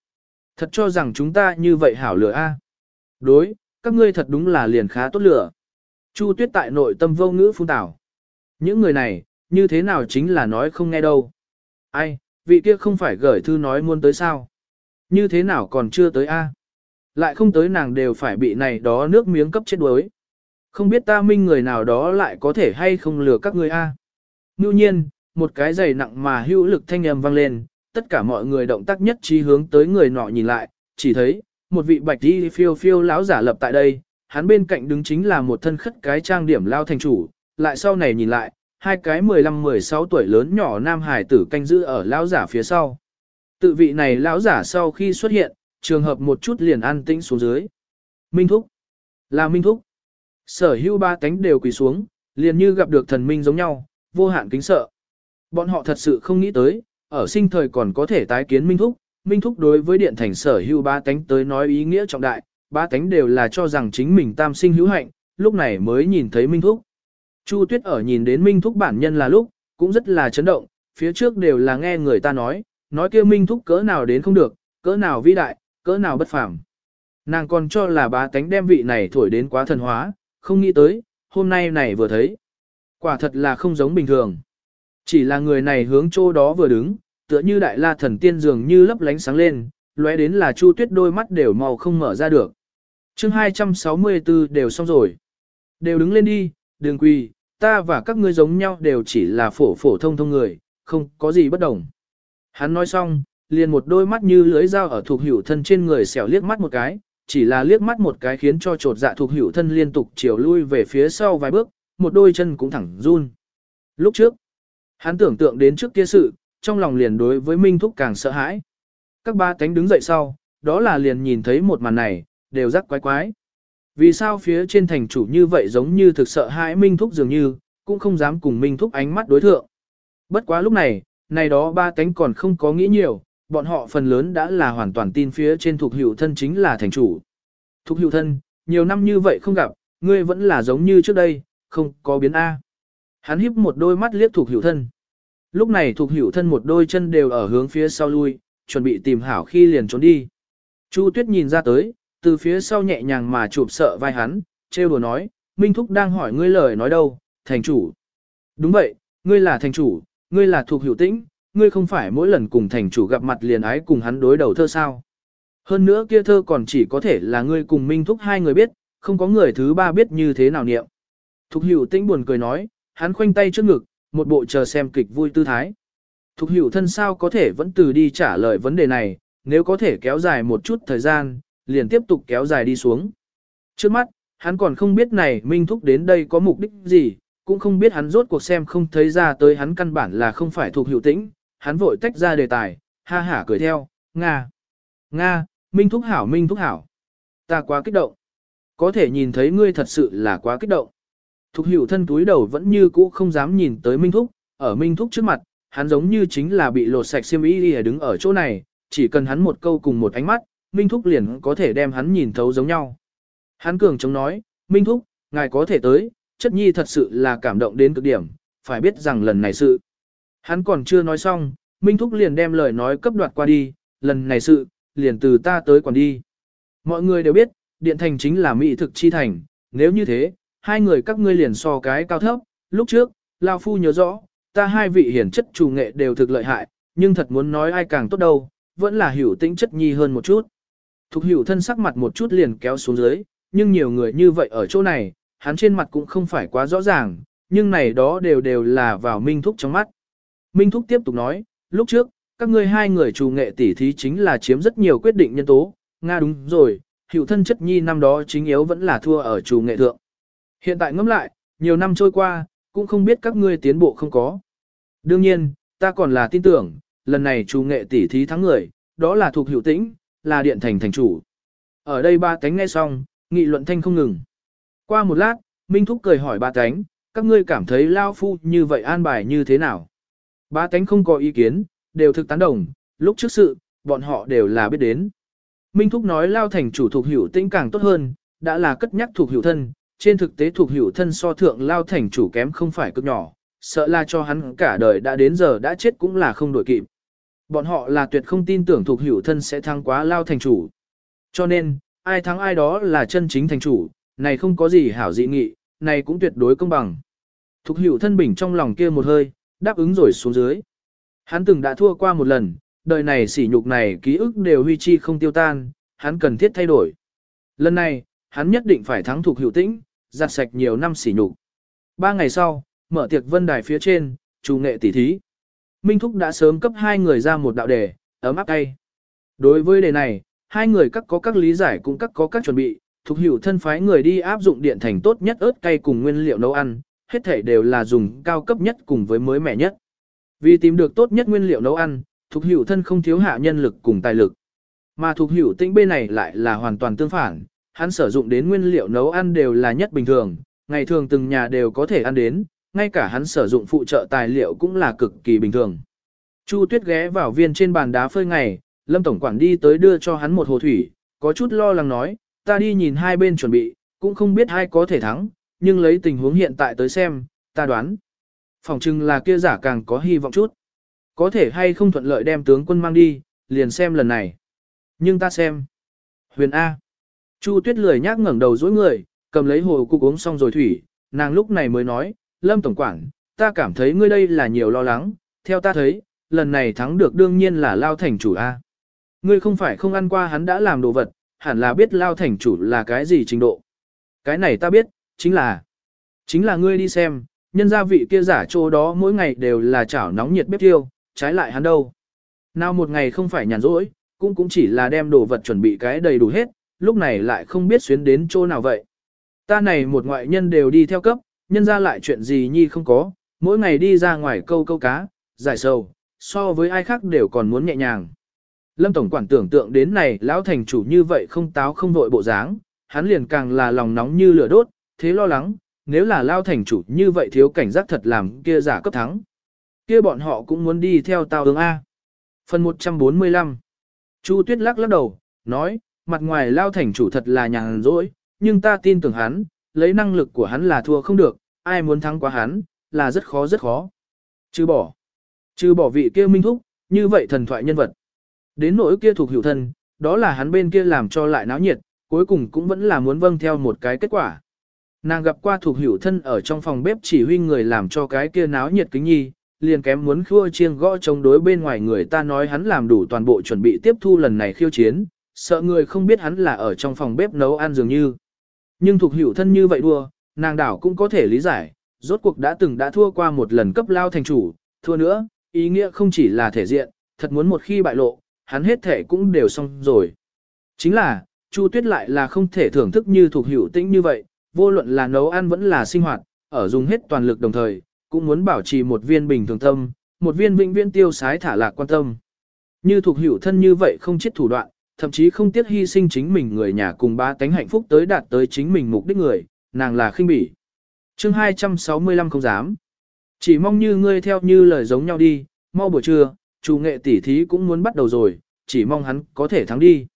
Speaker 1: Thật cho rằng chúng ta như vậy hảo lửa a. À? Đối, các ngươi thật đúng là liền khá tốt lửa. Chu tuyết tại nội tâm vô ngữ phun tảo. Những người này, như thế nào chính là nói không nghe đâu. Ai, vị kia không phải gửi thư nói muốn tới sao. Như thế nào còn chưa tới a? Lại không tới nàng đều phải bị này đó nước miếng cấp chết đuối. Không biết ta minh người nào đó lại có thể hay không lừa các ngươi a? À. Ngưu nhiên, một cái giày nặng mà hữu lực thanh âm vang lên, tất cả mọi người động tác nhất trí hướng tới người nọ nhìn lại, chỉ thấy, một vị bạch đi phiêu phiêu lão giả lập tại đây, hắn bên cạnh đứng chính là một thân khất cái trang điểm lao thành chủ, lại sau này nhìn lại, hai cái 15-16 tuổi lớn nhỏ nam hải tử canh giữ ở lão giả phía sau. Tự vị này lão giả sau khi xuất hiện, trường hợp một chút liền an tĩnh xuống dưới. Minh Thúc. Là Minh Thúc. Sở hữu ba cánh đều quỳ xuống, liền như gặp được thần minh giống nhau, vô hạn kính sợ. Bọn họ thật sự không nghĩ tới, ở sinh thời còn có thể tái kiến Minh Thúc. Minh Thúc đối với điện thành sở hữu ba cánh tới nói ý nghĩa trọng đại, ba cánh đều là cho rằng chính mình tam sinh hữu hạnh, lúc này mới nhìn thấy Minh Thúc. Chu Tuyết ở nhìn đến Minh Thúc bản nhân là lúc, cũng rất là chấn động, phía trước đều là nghe người ta nói, nói kia Minh Thúc cỡ nào đến không được, cỡ nào vĩ đại, cỡ nào bất phàm. Nàng còn cho là bá tánh đem vị này thổi đến quá thần hóa, không nghĩ tới, hôm nay này vừa thấy. Quả thật là không giống bình thường. Chỉ là người này hướng chỗ đó vừa đứng, tựa như đại la thần tiên dường như lấp lánh sáng lên, lóe đến là chu tuyết đôi mắt đều màu không mở ra được. chương 264 đều xong rồi. Đều đứng lên đi, đường quy ta và các ngươi giống nhau đều chỉ là phổ phổ thông thông người, không có gì bất đồng. Hắn nói xong, liền một đôi mắt như lưới dao ở thuộc hữu thân trên người xẻo liếc mắt một cái, chỉ là liếc mắt một cái khiến cho trột dạ thuộc hữu thân liên tục chiều lui về phía sau vài bước, một đôi chân cũng thẳng run. Lúc trước, hắn tưởng tượng đến trước kia sự, trong lòng liền đối với Minh Thúc càng sợ hãi. Các ba cánh đứng dậy sau, đó là liền nhìn thấy một màn này, đều rắc quái quái. Vì sao phía trên thành chủ như vậy giống như thực sợ hãi Minh Thúc dường như, cũng không dám cùng Minh Thúc ánh mắt đối thượng. Bất quá lúc này, này đó ba cánh còn không có nghĩ nhiều, bọn họ phần lớn đã là hoàn toàn tin phía trên thuộc hữu thân chính là thành chủ. Thuộc hữu thân, nhiều năm như vậy không gặp, ngươi vẫn là giống như trước đây, không có biến A. Hắn híp một đôi mắt liếc thuộc hữu thân. Lúc này thuộc hữu thân một đôi chân đều ở hướng phía sau lui, chuẩn bị tìm hảo khi liền trốn đi. Chu tuyết nhìn ra tới, từ phía sau nhẹ nhàng mà chụp sợ vai hắn, trêu đùa nói, Minh Thúc đang hỏi ngươi lời nói đâu, thành chủ. Đúng vậy, ngươi là thành chủ, ngươi là thuộc hữu tĩnh, ngươi không phải mỗi lần cùng thành chủ gặp mặt liền ái cùng hắn đối đầu thơ sao. Hơn nữa kia thơ còn chỉ có thể là ngươi cùng Minh Thúc hai người biết, không có người thứ ba biết như thế nào niệm. Thục hữu tĩnh buồn cười nói, hắn khoanh tay trước ngực, một bộ chờ xem kịch vui tư thái. Thục hữu thân sao có thể vẫn từ đi trả lời vấn đề này, nếu có thể kéo dài một chút thời gian, liền tiếp tục kéo dài đi xuống. Trước mắt, hắn còn không biết này Minh Thúc đến đây có mục đích gì, cũng không biết hắn rốt cuộc xem không thấy ra tới hắn căn bản là không phải thuộc hiệu tĩnh, hắn vội tách ra đề tài, ha hả cười theo, Nga, Nga, Minh Thúc hảo Minh Thúc hảo. Ta quá kích động. Có thể nhìn thấy ngươi thật sự là quá kích động. Thục hiệu thân túi đầu vẫn như cũ không dám nhìn tới Minh Thúc, ở Minh Thúc trước mặt, hắn giống như chính là bị lột sạch xiêm y đi đứng ở chỗ này, chỉ cần hắn một câu cùng một ánh mắt, Minh Thúc liền có thể đem hắn nhìn thấu giống nhau. Hắn cường chống nói, Minh Thúc, ngài có thể tới, chất nhi thật sự là cảm động đến cực điểm, phải biết rằng lần này sự. Hắn còn chưa nói xong, Minh Thúc liền đem lời nói cấp đoạt qua đi, lần này sự, liền từ ta tới còn đi. Mọi người đều biết, điện thành chính là mỹ thực chi thành, nếu như thế, hai người các ngươi liền so cái cao thấp, lúc trước, Lao Phu nhớ rõ, ta hai vị hiển chất chủ nghệ đều thực lợi hại, nhưng thật muốn nói ai càng tốt đâu, vẫn là hiểu tính chất nhi hơn một chút. Thục hữu thân sắc mặt một chút liền kéo xuống dưới, nhưng nhiều người như vậy ở chỗ này, hắn trên mặt cũng không phải quá rõ ràng, nhưng này đó đều đều là vào Minh Thúc trong mắt. Minh Thúc tiếp tục nói, lúc trước, các ngươi hai người chủ nghệ tỷ thí chính là chiếm rất nhiều quyết định nhân tố, Nga đúng rồi, hữu thân chất nhi năm đó chính yếu vẫn là thua ở chủ nghệ thượng. Hiện tại ngẫm lại, nhiều năm trôi qua, cũng không biết các ngươi tiến bộ không có. Đương nhiên, ta còn là tin tưởng, lần này chủ nghệ tỷ thí thắng người, đó là thuộc hữu tĩnh, là điện thành thành chủ. Ở đây ba cánh nghe xong, nghị luận thanh không ngừng. Qua một lát, Minh Thúc cười hỏi ba cánh, các ngươi cảm thấy Lao Phu như vậy an bài như thế nào? Ba cánh không có ý kiến, đều thực tán đồng, lúc trước sự, bọn họ đều là biết đến. Minh Thúc nói Lao thành chủ thuộc hiểu tĩnh càng tốt hơn, đã là cất nhắc thuộc hiểu thân, trên thực tế thuộc hiểu thân so thượng Lao thành chủ kém không phải cực nhỏ, sợ là cho hắn cả đời đã đến giờ đã chết cũng là không đổi kịp. Bọn họ là tuyệt không tin tưởng thuộc hữu thân sẽ thắng quá Lao thành chủ. Cho nên, ai thắng ai đó là chân chính thành chủ, này không có gì hảo dị nghị, này cũng tuyệt đối công bằng. Thục hữu thân bình trong lòng kia một hơi, đáp ứng rồi xuống dưới. Hắn từng đã thua qua một lần, đời này sỉ nhục này ký ức đều huy chi không tiêu tan, hắn cần thiết thay đổi. Lần này, hắn nhất định phải thắng thuộc hữu tĩnh, giặt sạch nhiều năm sỉ nhục. Ba ngày sau, mở tiệc vân đài phía trên, chủ nghệ tỷ thí. Minh Thúc đã sớm cấp hai người ra một đạo đề, ấm áp tay. Đối với đề này, hai người các có các lý giải cũng các có các chuẩn bị, thuộc hữu thân phái người đi áp dụng điện thành tốt nhất ớt cay cùng nguyên liệu nấu ăn, hết thể đều là dùng cao cấp nhất cùng với mới mẻ nhất. Vì tìm được tốt nhất nguyên liệu nấu ăn, thuộc hữu thân không thiếu hạ nhân lực cùng tài lực. Mà thuộc hữu tĩnh bên này lại là hoàn toàn tương phản, hắn sử dụng đến nguyên liệu nấu ăn đều là nhất bình thường, ngày thường từng nhà đều có thể ăn đến, ngay cả hắn sử dụng phụ trợ tài liệu cũng là cực kỳ bình thường. Chu Tuyết ghé vào viên trên bàn đá phơi ngày, Lâm Tổng Quản đi tới đưa cho hắn một hồ thủy, có chút lo lắng nói, ta đi nhìn hai bên chuẩn bị, cũng không biết ai có thể thắng, nhưng lấy tình huống hiện tại tới xem, ta đoán. Phòng trưng là kia giả càng có hy vọng chút. Có thể hay không thuận lợi đem tướng quân mang đi, liền xem lần này. Nhưng ta xem. Huyền A. Chu tuyết lười nhác ngẩng đầu dối người, cầm lấy hồ cục uống xong rồi thủy, nàng lúc này mới nói, Lâm Tổng Quản, ta cảm thấy ngươi đây là nhiều lo lắng, theo ta thấy, lần này thắng được đương nhiên là lao thành chủ A. Ngươi không phải không ăn qua hắn đã làm đồ vật, hẳn là biết lao thành chủ là cái gì trình độ. Cái này ta biết, chính là, chính là ngươi đi xem, nhân gia vị kia giả chỗ đó mỗi ngày đều là chảo nóng nhiệt bếp tiêu, trái lại hắn đâu. Nào một ngày không phải nhàn rỗi, cũng cũng chỉ là đem đồ vật chuẩn bị cái đầy đủ hết, lúc này lại không biết xuyến đến chỗ nào vậy. Ta này một ngoại nhân đều đi theo cấp, nhân ra lại chuyện gì nhi không có, mỗi ngày đi ra ngoài câu câu cá, giải sầu, so với ai khác đều còn muốn nhẹ nhàng. Lâm Tổng quản tưởng tượng đến này lão thành chủ như vậy không táo không vội bộ dáng, hắn liền càng là lòng nóng như lửa đốt, thế lo lắng, nếu là lao thành chủ như vậy thiếu cảnh giác thật làm kia giả cấp thắng. Kia bọn họ cũng muốn đi theo tao ứng A. Phần 145 Chu Tuyết lắc lắc đầu, nói, mặt ngoài lao thành chủ thật là nhàn rỗi, nhưng ta tin tưởng hắn, lấy năng lực của hắn là thua không được, ai muốn thắng quá hắn, là rất khó rất khó. Chứ bỏ. Chứ bỏ vị kia minh thúc, như vậy thần thoại nhân vật. Đến nỗi kia thuộc hữu thân, đó là hắn bên kia làm cho lại náo nhiệt, cuối cùng cũng vẫn là muốn vâng theo một cái kết quả. Nàng gặp qua thuộc hữu thân ở trong phòng bếp chỉ huy người làm cho cái kia náo nhiệt kính nhi, liền kém muốn khua chiêng gõ chống đối bên ngoài người ta nói hắn làm đủ toàn bộ chuẩn bị tiếp thu lần này khiêu chiến, sợ người không biết hắn là ở trong phòng bếp nấu ăn dường như. Nhưng thuộc hữu thân như vậy đua, nàng đảo cũng có thể lý giải, rốt cuộc đã từng đã thua qua một lần cấp lao thành chủ, thua nữa, ý nghĩa không chỉ là thể diện, thật muốn một khi bại lộ, hắn hết thể cũng đều xong rồi. Chính là, Chu Tuyết lại là không thể thưởng thức như thuộc hữu tĩnh như vậy, vô luận là nấu ăn vẫn là sinh hoạt, ở dùng hết toàn lực đồng thời, cũng muốn bảo trì một viên bình thường tâm, một viên vĩnh viễn tiêu sái thả lạc quan tâm. Như thuộc hữu thân như vậy không chết thủ đoạn, thậm chí không tiếc hy sinh chính mình người nhà cùng ba tánh hạnh phúc tới đạt tới chính mình mục đích người, nàng là khinh bỉ. chương 265 không dám. Chỉ mong như ngươi theo như lời giống nhau đi, mau buổi trưa, chủ nghệ tỷ thí cũng muốn bắt đầu rồi, chỉ mong hắn có thể thắng đi.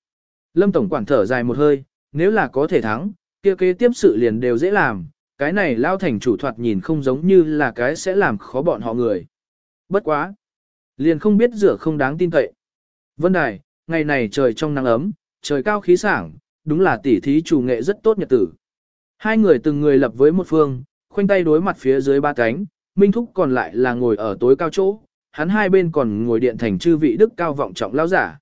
Speaker 1: Lâm Tổng quản thở dài một hơi, nếu là có thể thắng, kia kế tiếp sự liền đều dễ làm, cái này lao thành chủ thoạt nhìn không giống như là cái sẽ làm khó bọn họ người. Bất quá. Liền không biết rửa không đáng tin cậy. Vân Đài, ngày này trời trong nắng ấm, trời cao khí sảng, đúng là tỉ thí chủ nghệ rất tốt nhật tử. Hai người từng người lập với một phương, khoanh tay đối mặt phía dưới ba cánh, Minh Thúc còn lại là ngồi ở tối cao chỗ, hắn hai bên còn ngồi điện thành chư vị đức cao vọng trọng lao giả.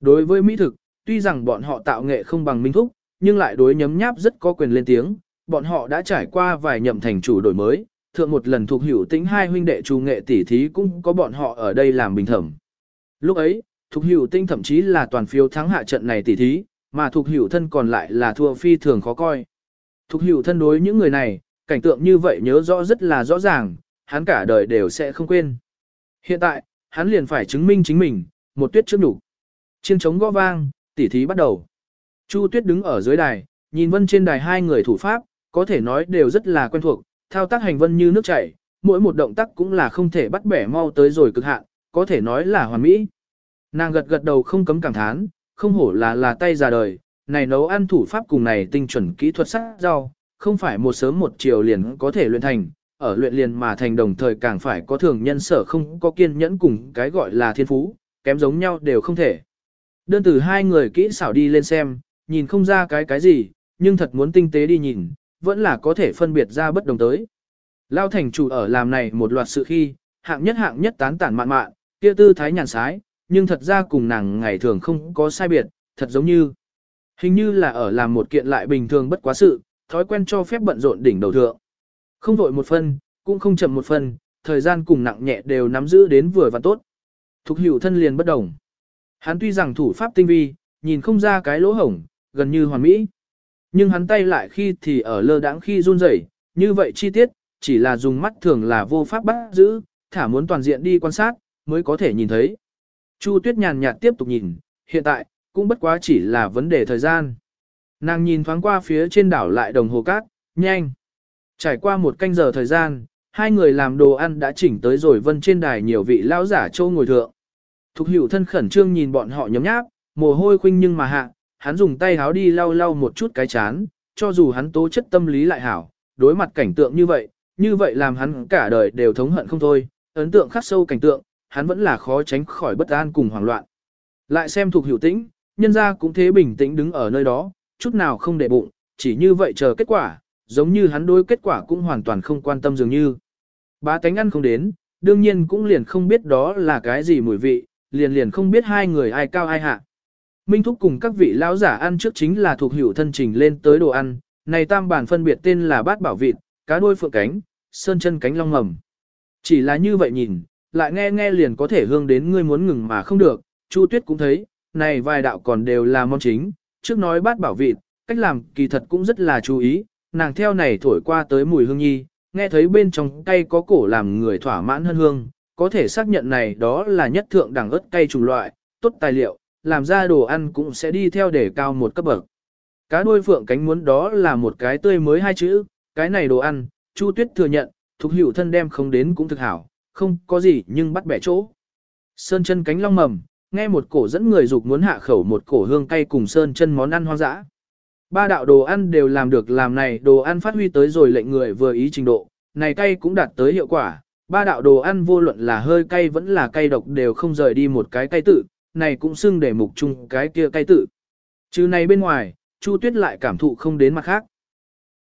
Speaker 1: Đối với mỹ thực, tuy rằng bọn họ tạo nghệ không bằng Minh Thúc, nhưng lại đối nhấm nháp rất có quyền lên tiếng, bọn họ đã trải qua vài nhậm thành chủ đổi mới, thượng một lần thuộc hữu tính hai huynh đệ chủ nghệ tỷ thí cũng có bọn họ ở đây làm bình thẩm. Lúc ấy, thuộc hữu tinh thậm chí là toàn phiếu thắng hạ trận này tỷ thí, mà thuộc hữu thân còn lại là thua phi thường khó coi. Thuộc hữu thân đối những người này, cảnh tượng như vậy nhớ rõ rất là rõ ràng, hắn cả đời đều sẽ không quên. Hiện tại, hắn liền phải chứng minh chính mình, một tuyết trước đủ. Chiên trống gõ vang, tỷ thí bắt đầu. Chu tuyết đứng ở dưới đài, nhìn vân trên đài hai người thủ pháp, có thể nói đều rất là quen thuộc, thao tác hành vân như nước chảy, mỗi một động tác cũng là không thể bắt bẻ mau tới rồi cực hạn, có thể nói là hoàn mỹ. Nàng gật gật đầu không cấm cảm thán, không hổ là là tay già đời, này nấu ăn thủ pháp cùng này tinh chuẩn kỹ thuật sắc rau, không phải một sớm một chiều liền có thể luyện thành, ở luyện liền mà thành đồng thời càng phải có thường nhân sở không có kiên nhẫn cùng cái gọi là thiên phú, kém giống nhau đều không thể. Đơn từ hai người kỹ xảo đi lên xem, nhìn không ra cái cái gì, nhưng thật muốn tinh tế đi nhìn, vẫn là có thể phân biệt ra bất đồng tới. Lao thành chủ ở làm này một loạt sự khi, hạng nhất hạng nhất tán tản mạn mạn, kia tư thái nhàn sái, nhưng thật ra cùng nàng ngày thường không có sai biệt, thật giống như. Hình như là ở làm một kiện lại bình thường bất quá sự, thói quen cho phép bận rộn đỉnh đầu thượng. Không vội một phân, cũng không chậm một phân, thời gian cùng nặng nhẹ đều nắm giữ đến vừa và tốt. Thục hữu thân liền bất đồng. Hắn tuy rằng thủ pháp tinh vi, nhìn không ra cái lỗ hổng, gần như hoàn mỹ. Nhưng hắn tay lại khi thì ở lơ đãng khi run rẩy, như vậy chi tiết, chỉ là dùng mắt thường là vô pháp bắt giữ, thả muốn toàn diện đi quan sát, mới có thể nhìn thấy. Chu Tuyết nhàn nhạt tiếp tục nhìn, hiện tại, cũng bất quá chỉ là vấn đề thời gian. Nàng nhìn thoáng qua phía trên đảo lại đồng hồ cát, nhanh. Trải qua một canh giờ thời gian, hai người làm đồ ăn đã chỉnh tới rồi vân trên đài nhiều vị lão giả châu ngồi thượng. Thục hữu thân khẩn trương nhìn bọn họ nhấm nháp, mồ hôi khuynh nhưng mà hạ, hắn dùng tay háo đi lau lau một chút cái chán, cho dù hắn tố chất tâm lý lại hảo, đối mặt cảnh tượng như vậy, như vậy làm hắn cả đời đều thống hận không thôi, ấn tượng khắc sâu cảnh tượng, hắn vẫn là khó tránh khỏi bất an cùng hoảng loạn. Lại xem thuộc hữu tĩnh, nhân ra cũng thế bình tĩnh đứng ở nơi đó, chút nào không để bụng, chỉ như vậy chờ kết quả, giống như hắn đối kết quả cũng hoàn toàn không quan tâm dường như. Ba cánh ăn không đến, đương nhiên cũng liền không biết đó là cái gì mùi vị, liền liền không biết hai người ai cao ai hạ. Minh Thúc cùng các vị lão giả ăn trước chính là thuộc hữu thân trình lên tới đồ ăn, này tam bản phân biệt tên là bát bảo vịt, cá đuôi phượng cánh, sơn chân cánh long mầm. Chỉ là như vậy nhìn, lại nghe nghe liền có thể hương đến ngươi muốn ngừng mà không được, Chu Tuyết cũng thấy, này vài đạo còn đều là món chính, trước nói bát bảo vịt, cách làm kỳ thật cũng rất là chú ý, nàng theo này thổi qua tới mùi hương nhi, nghe thấy bên trong cây có cổ làm người thỏa mãn hơn hương, có thể xác nhận này đó là nhất thượng đẳng ớt cây chủng loại, tốt tài liệu, làm ra đồ ăn cũng sẽ đi theo để cao một cấp bậc. Cá đuôi phượng cánh muốn đó là một cái tươi mới hai chữ, cái này đồ ăn, Chu Tuyết thừa nhận, thuộc hữu thân đem không đến cũng thực hảo, không có gì nhưng bắt bẻ chỗ. Sơn chân cánh long mầm, nghe một cổ dẫn người dục muốn hạ khẩu một cổ hương cay cùng sơn chân món ăn hoang dã. Ba đạo đồ ăn đều làm được làm này đồ ăn phát huy tới rồi lệnh người vừa ý trình độ, này cay cũng đạt tới hiệu quả. Ba đạo đồ ăn vô luận là hơi cay vẫn là cay độc đều không rời đi một cái cay tự, này cũng xưng để mục chung cái kia cay tự. Chứ này bên ngoài, Chu Tuyết lại cảm thụ không đến mặt khác.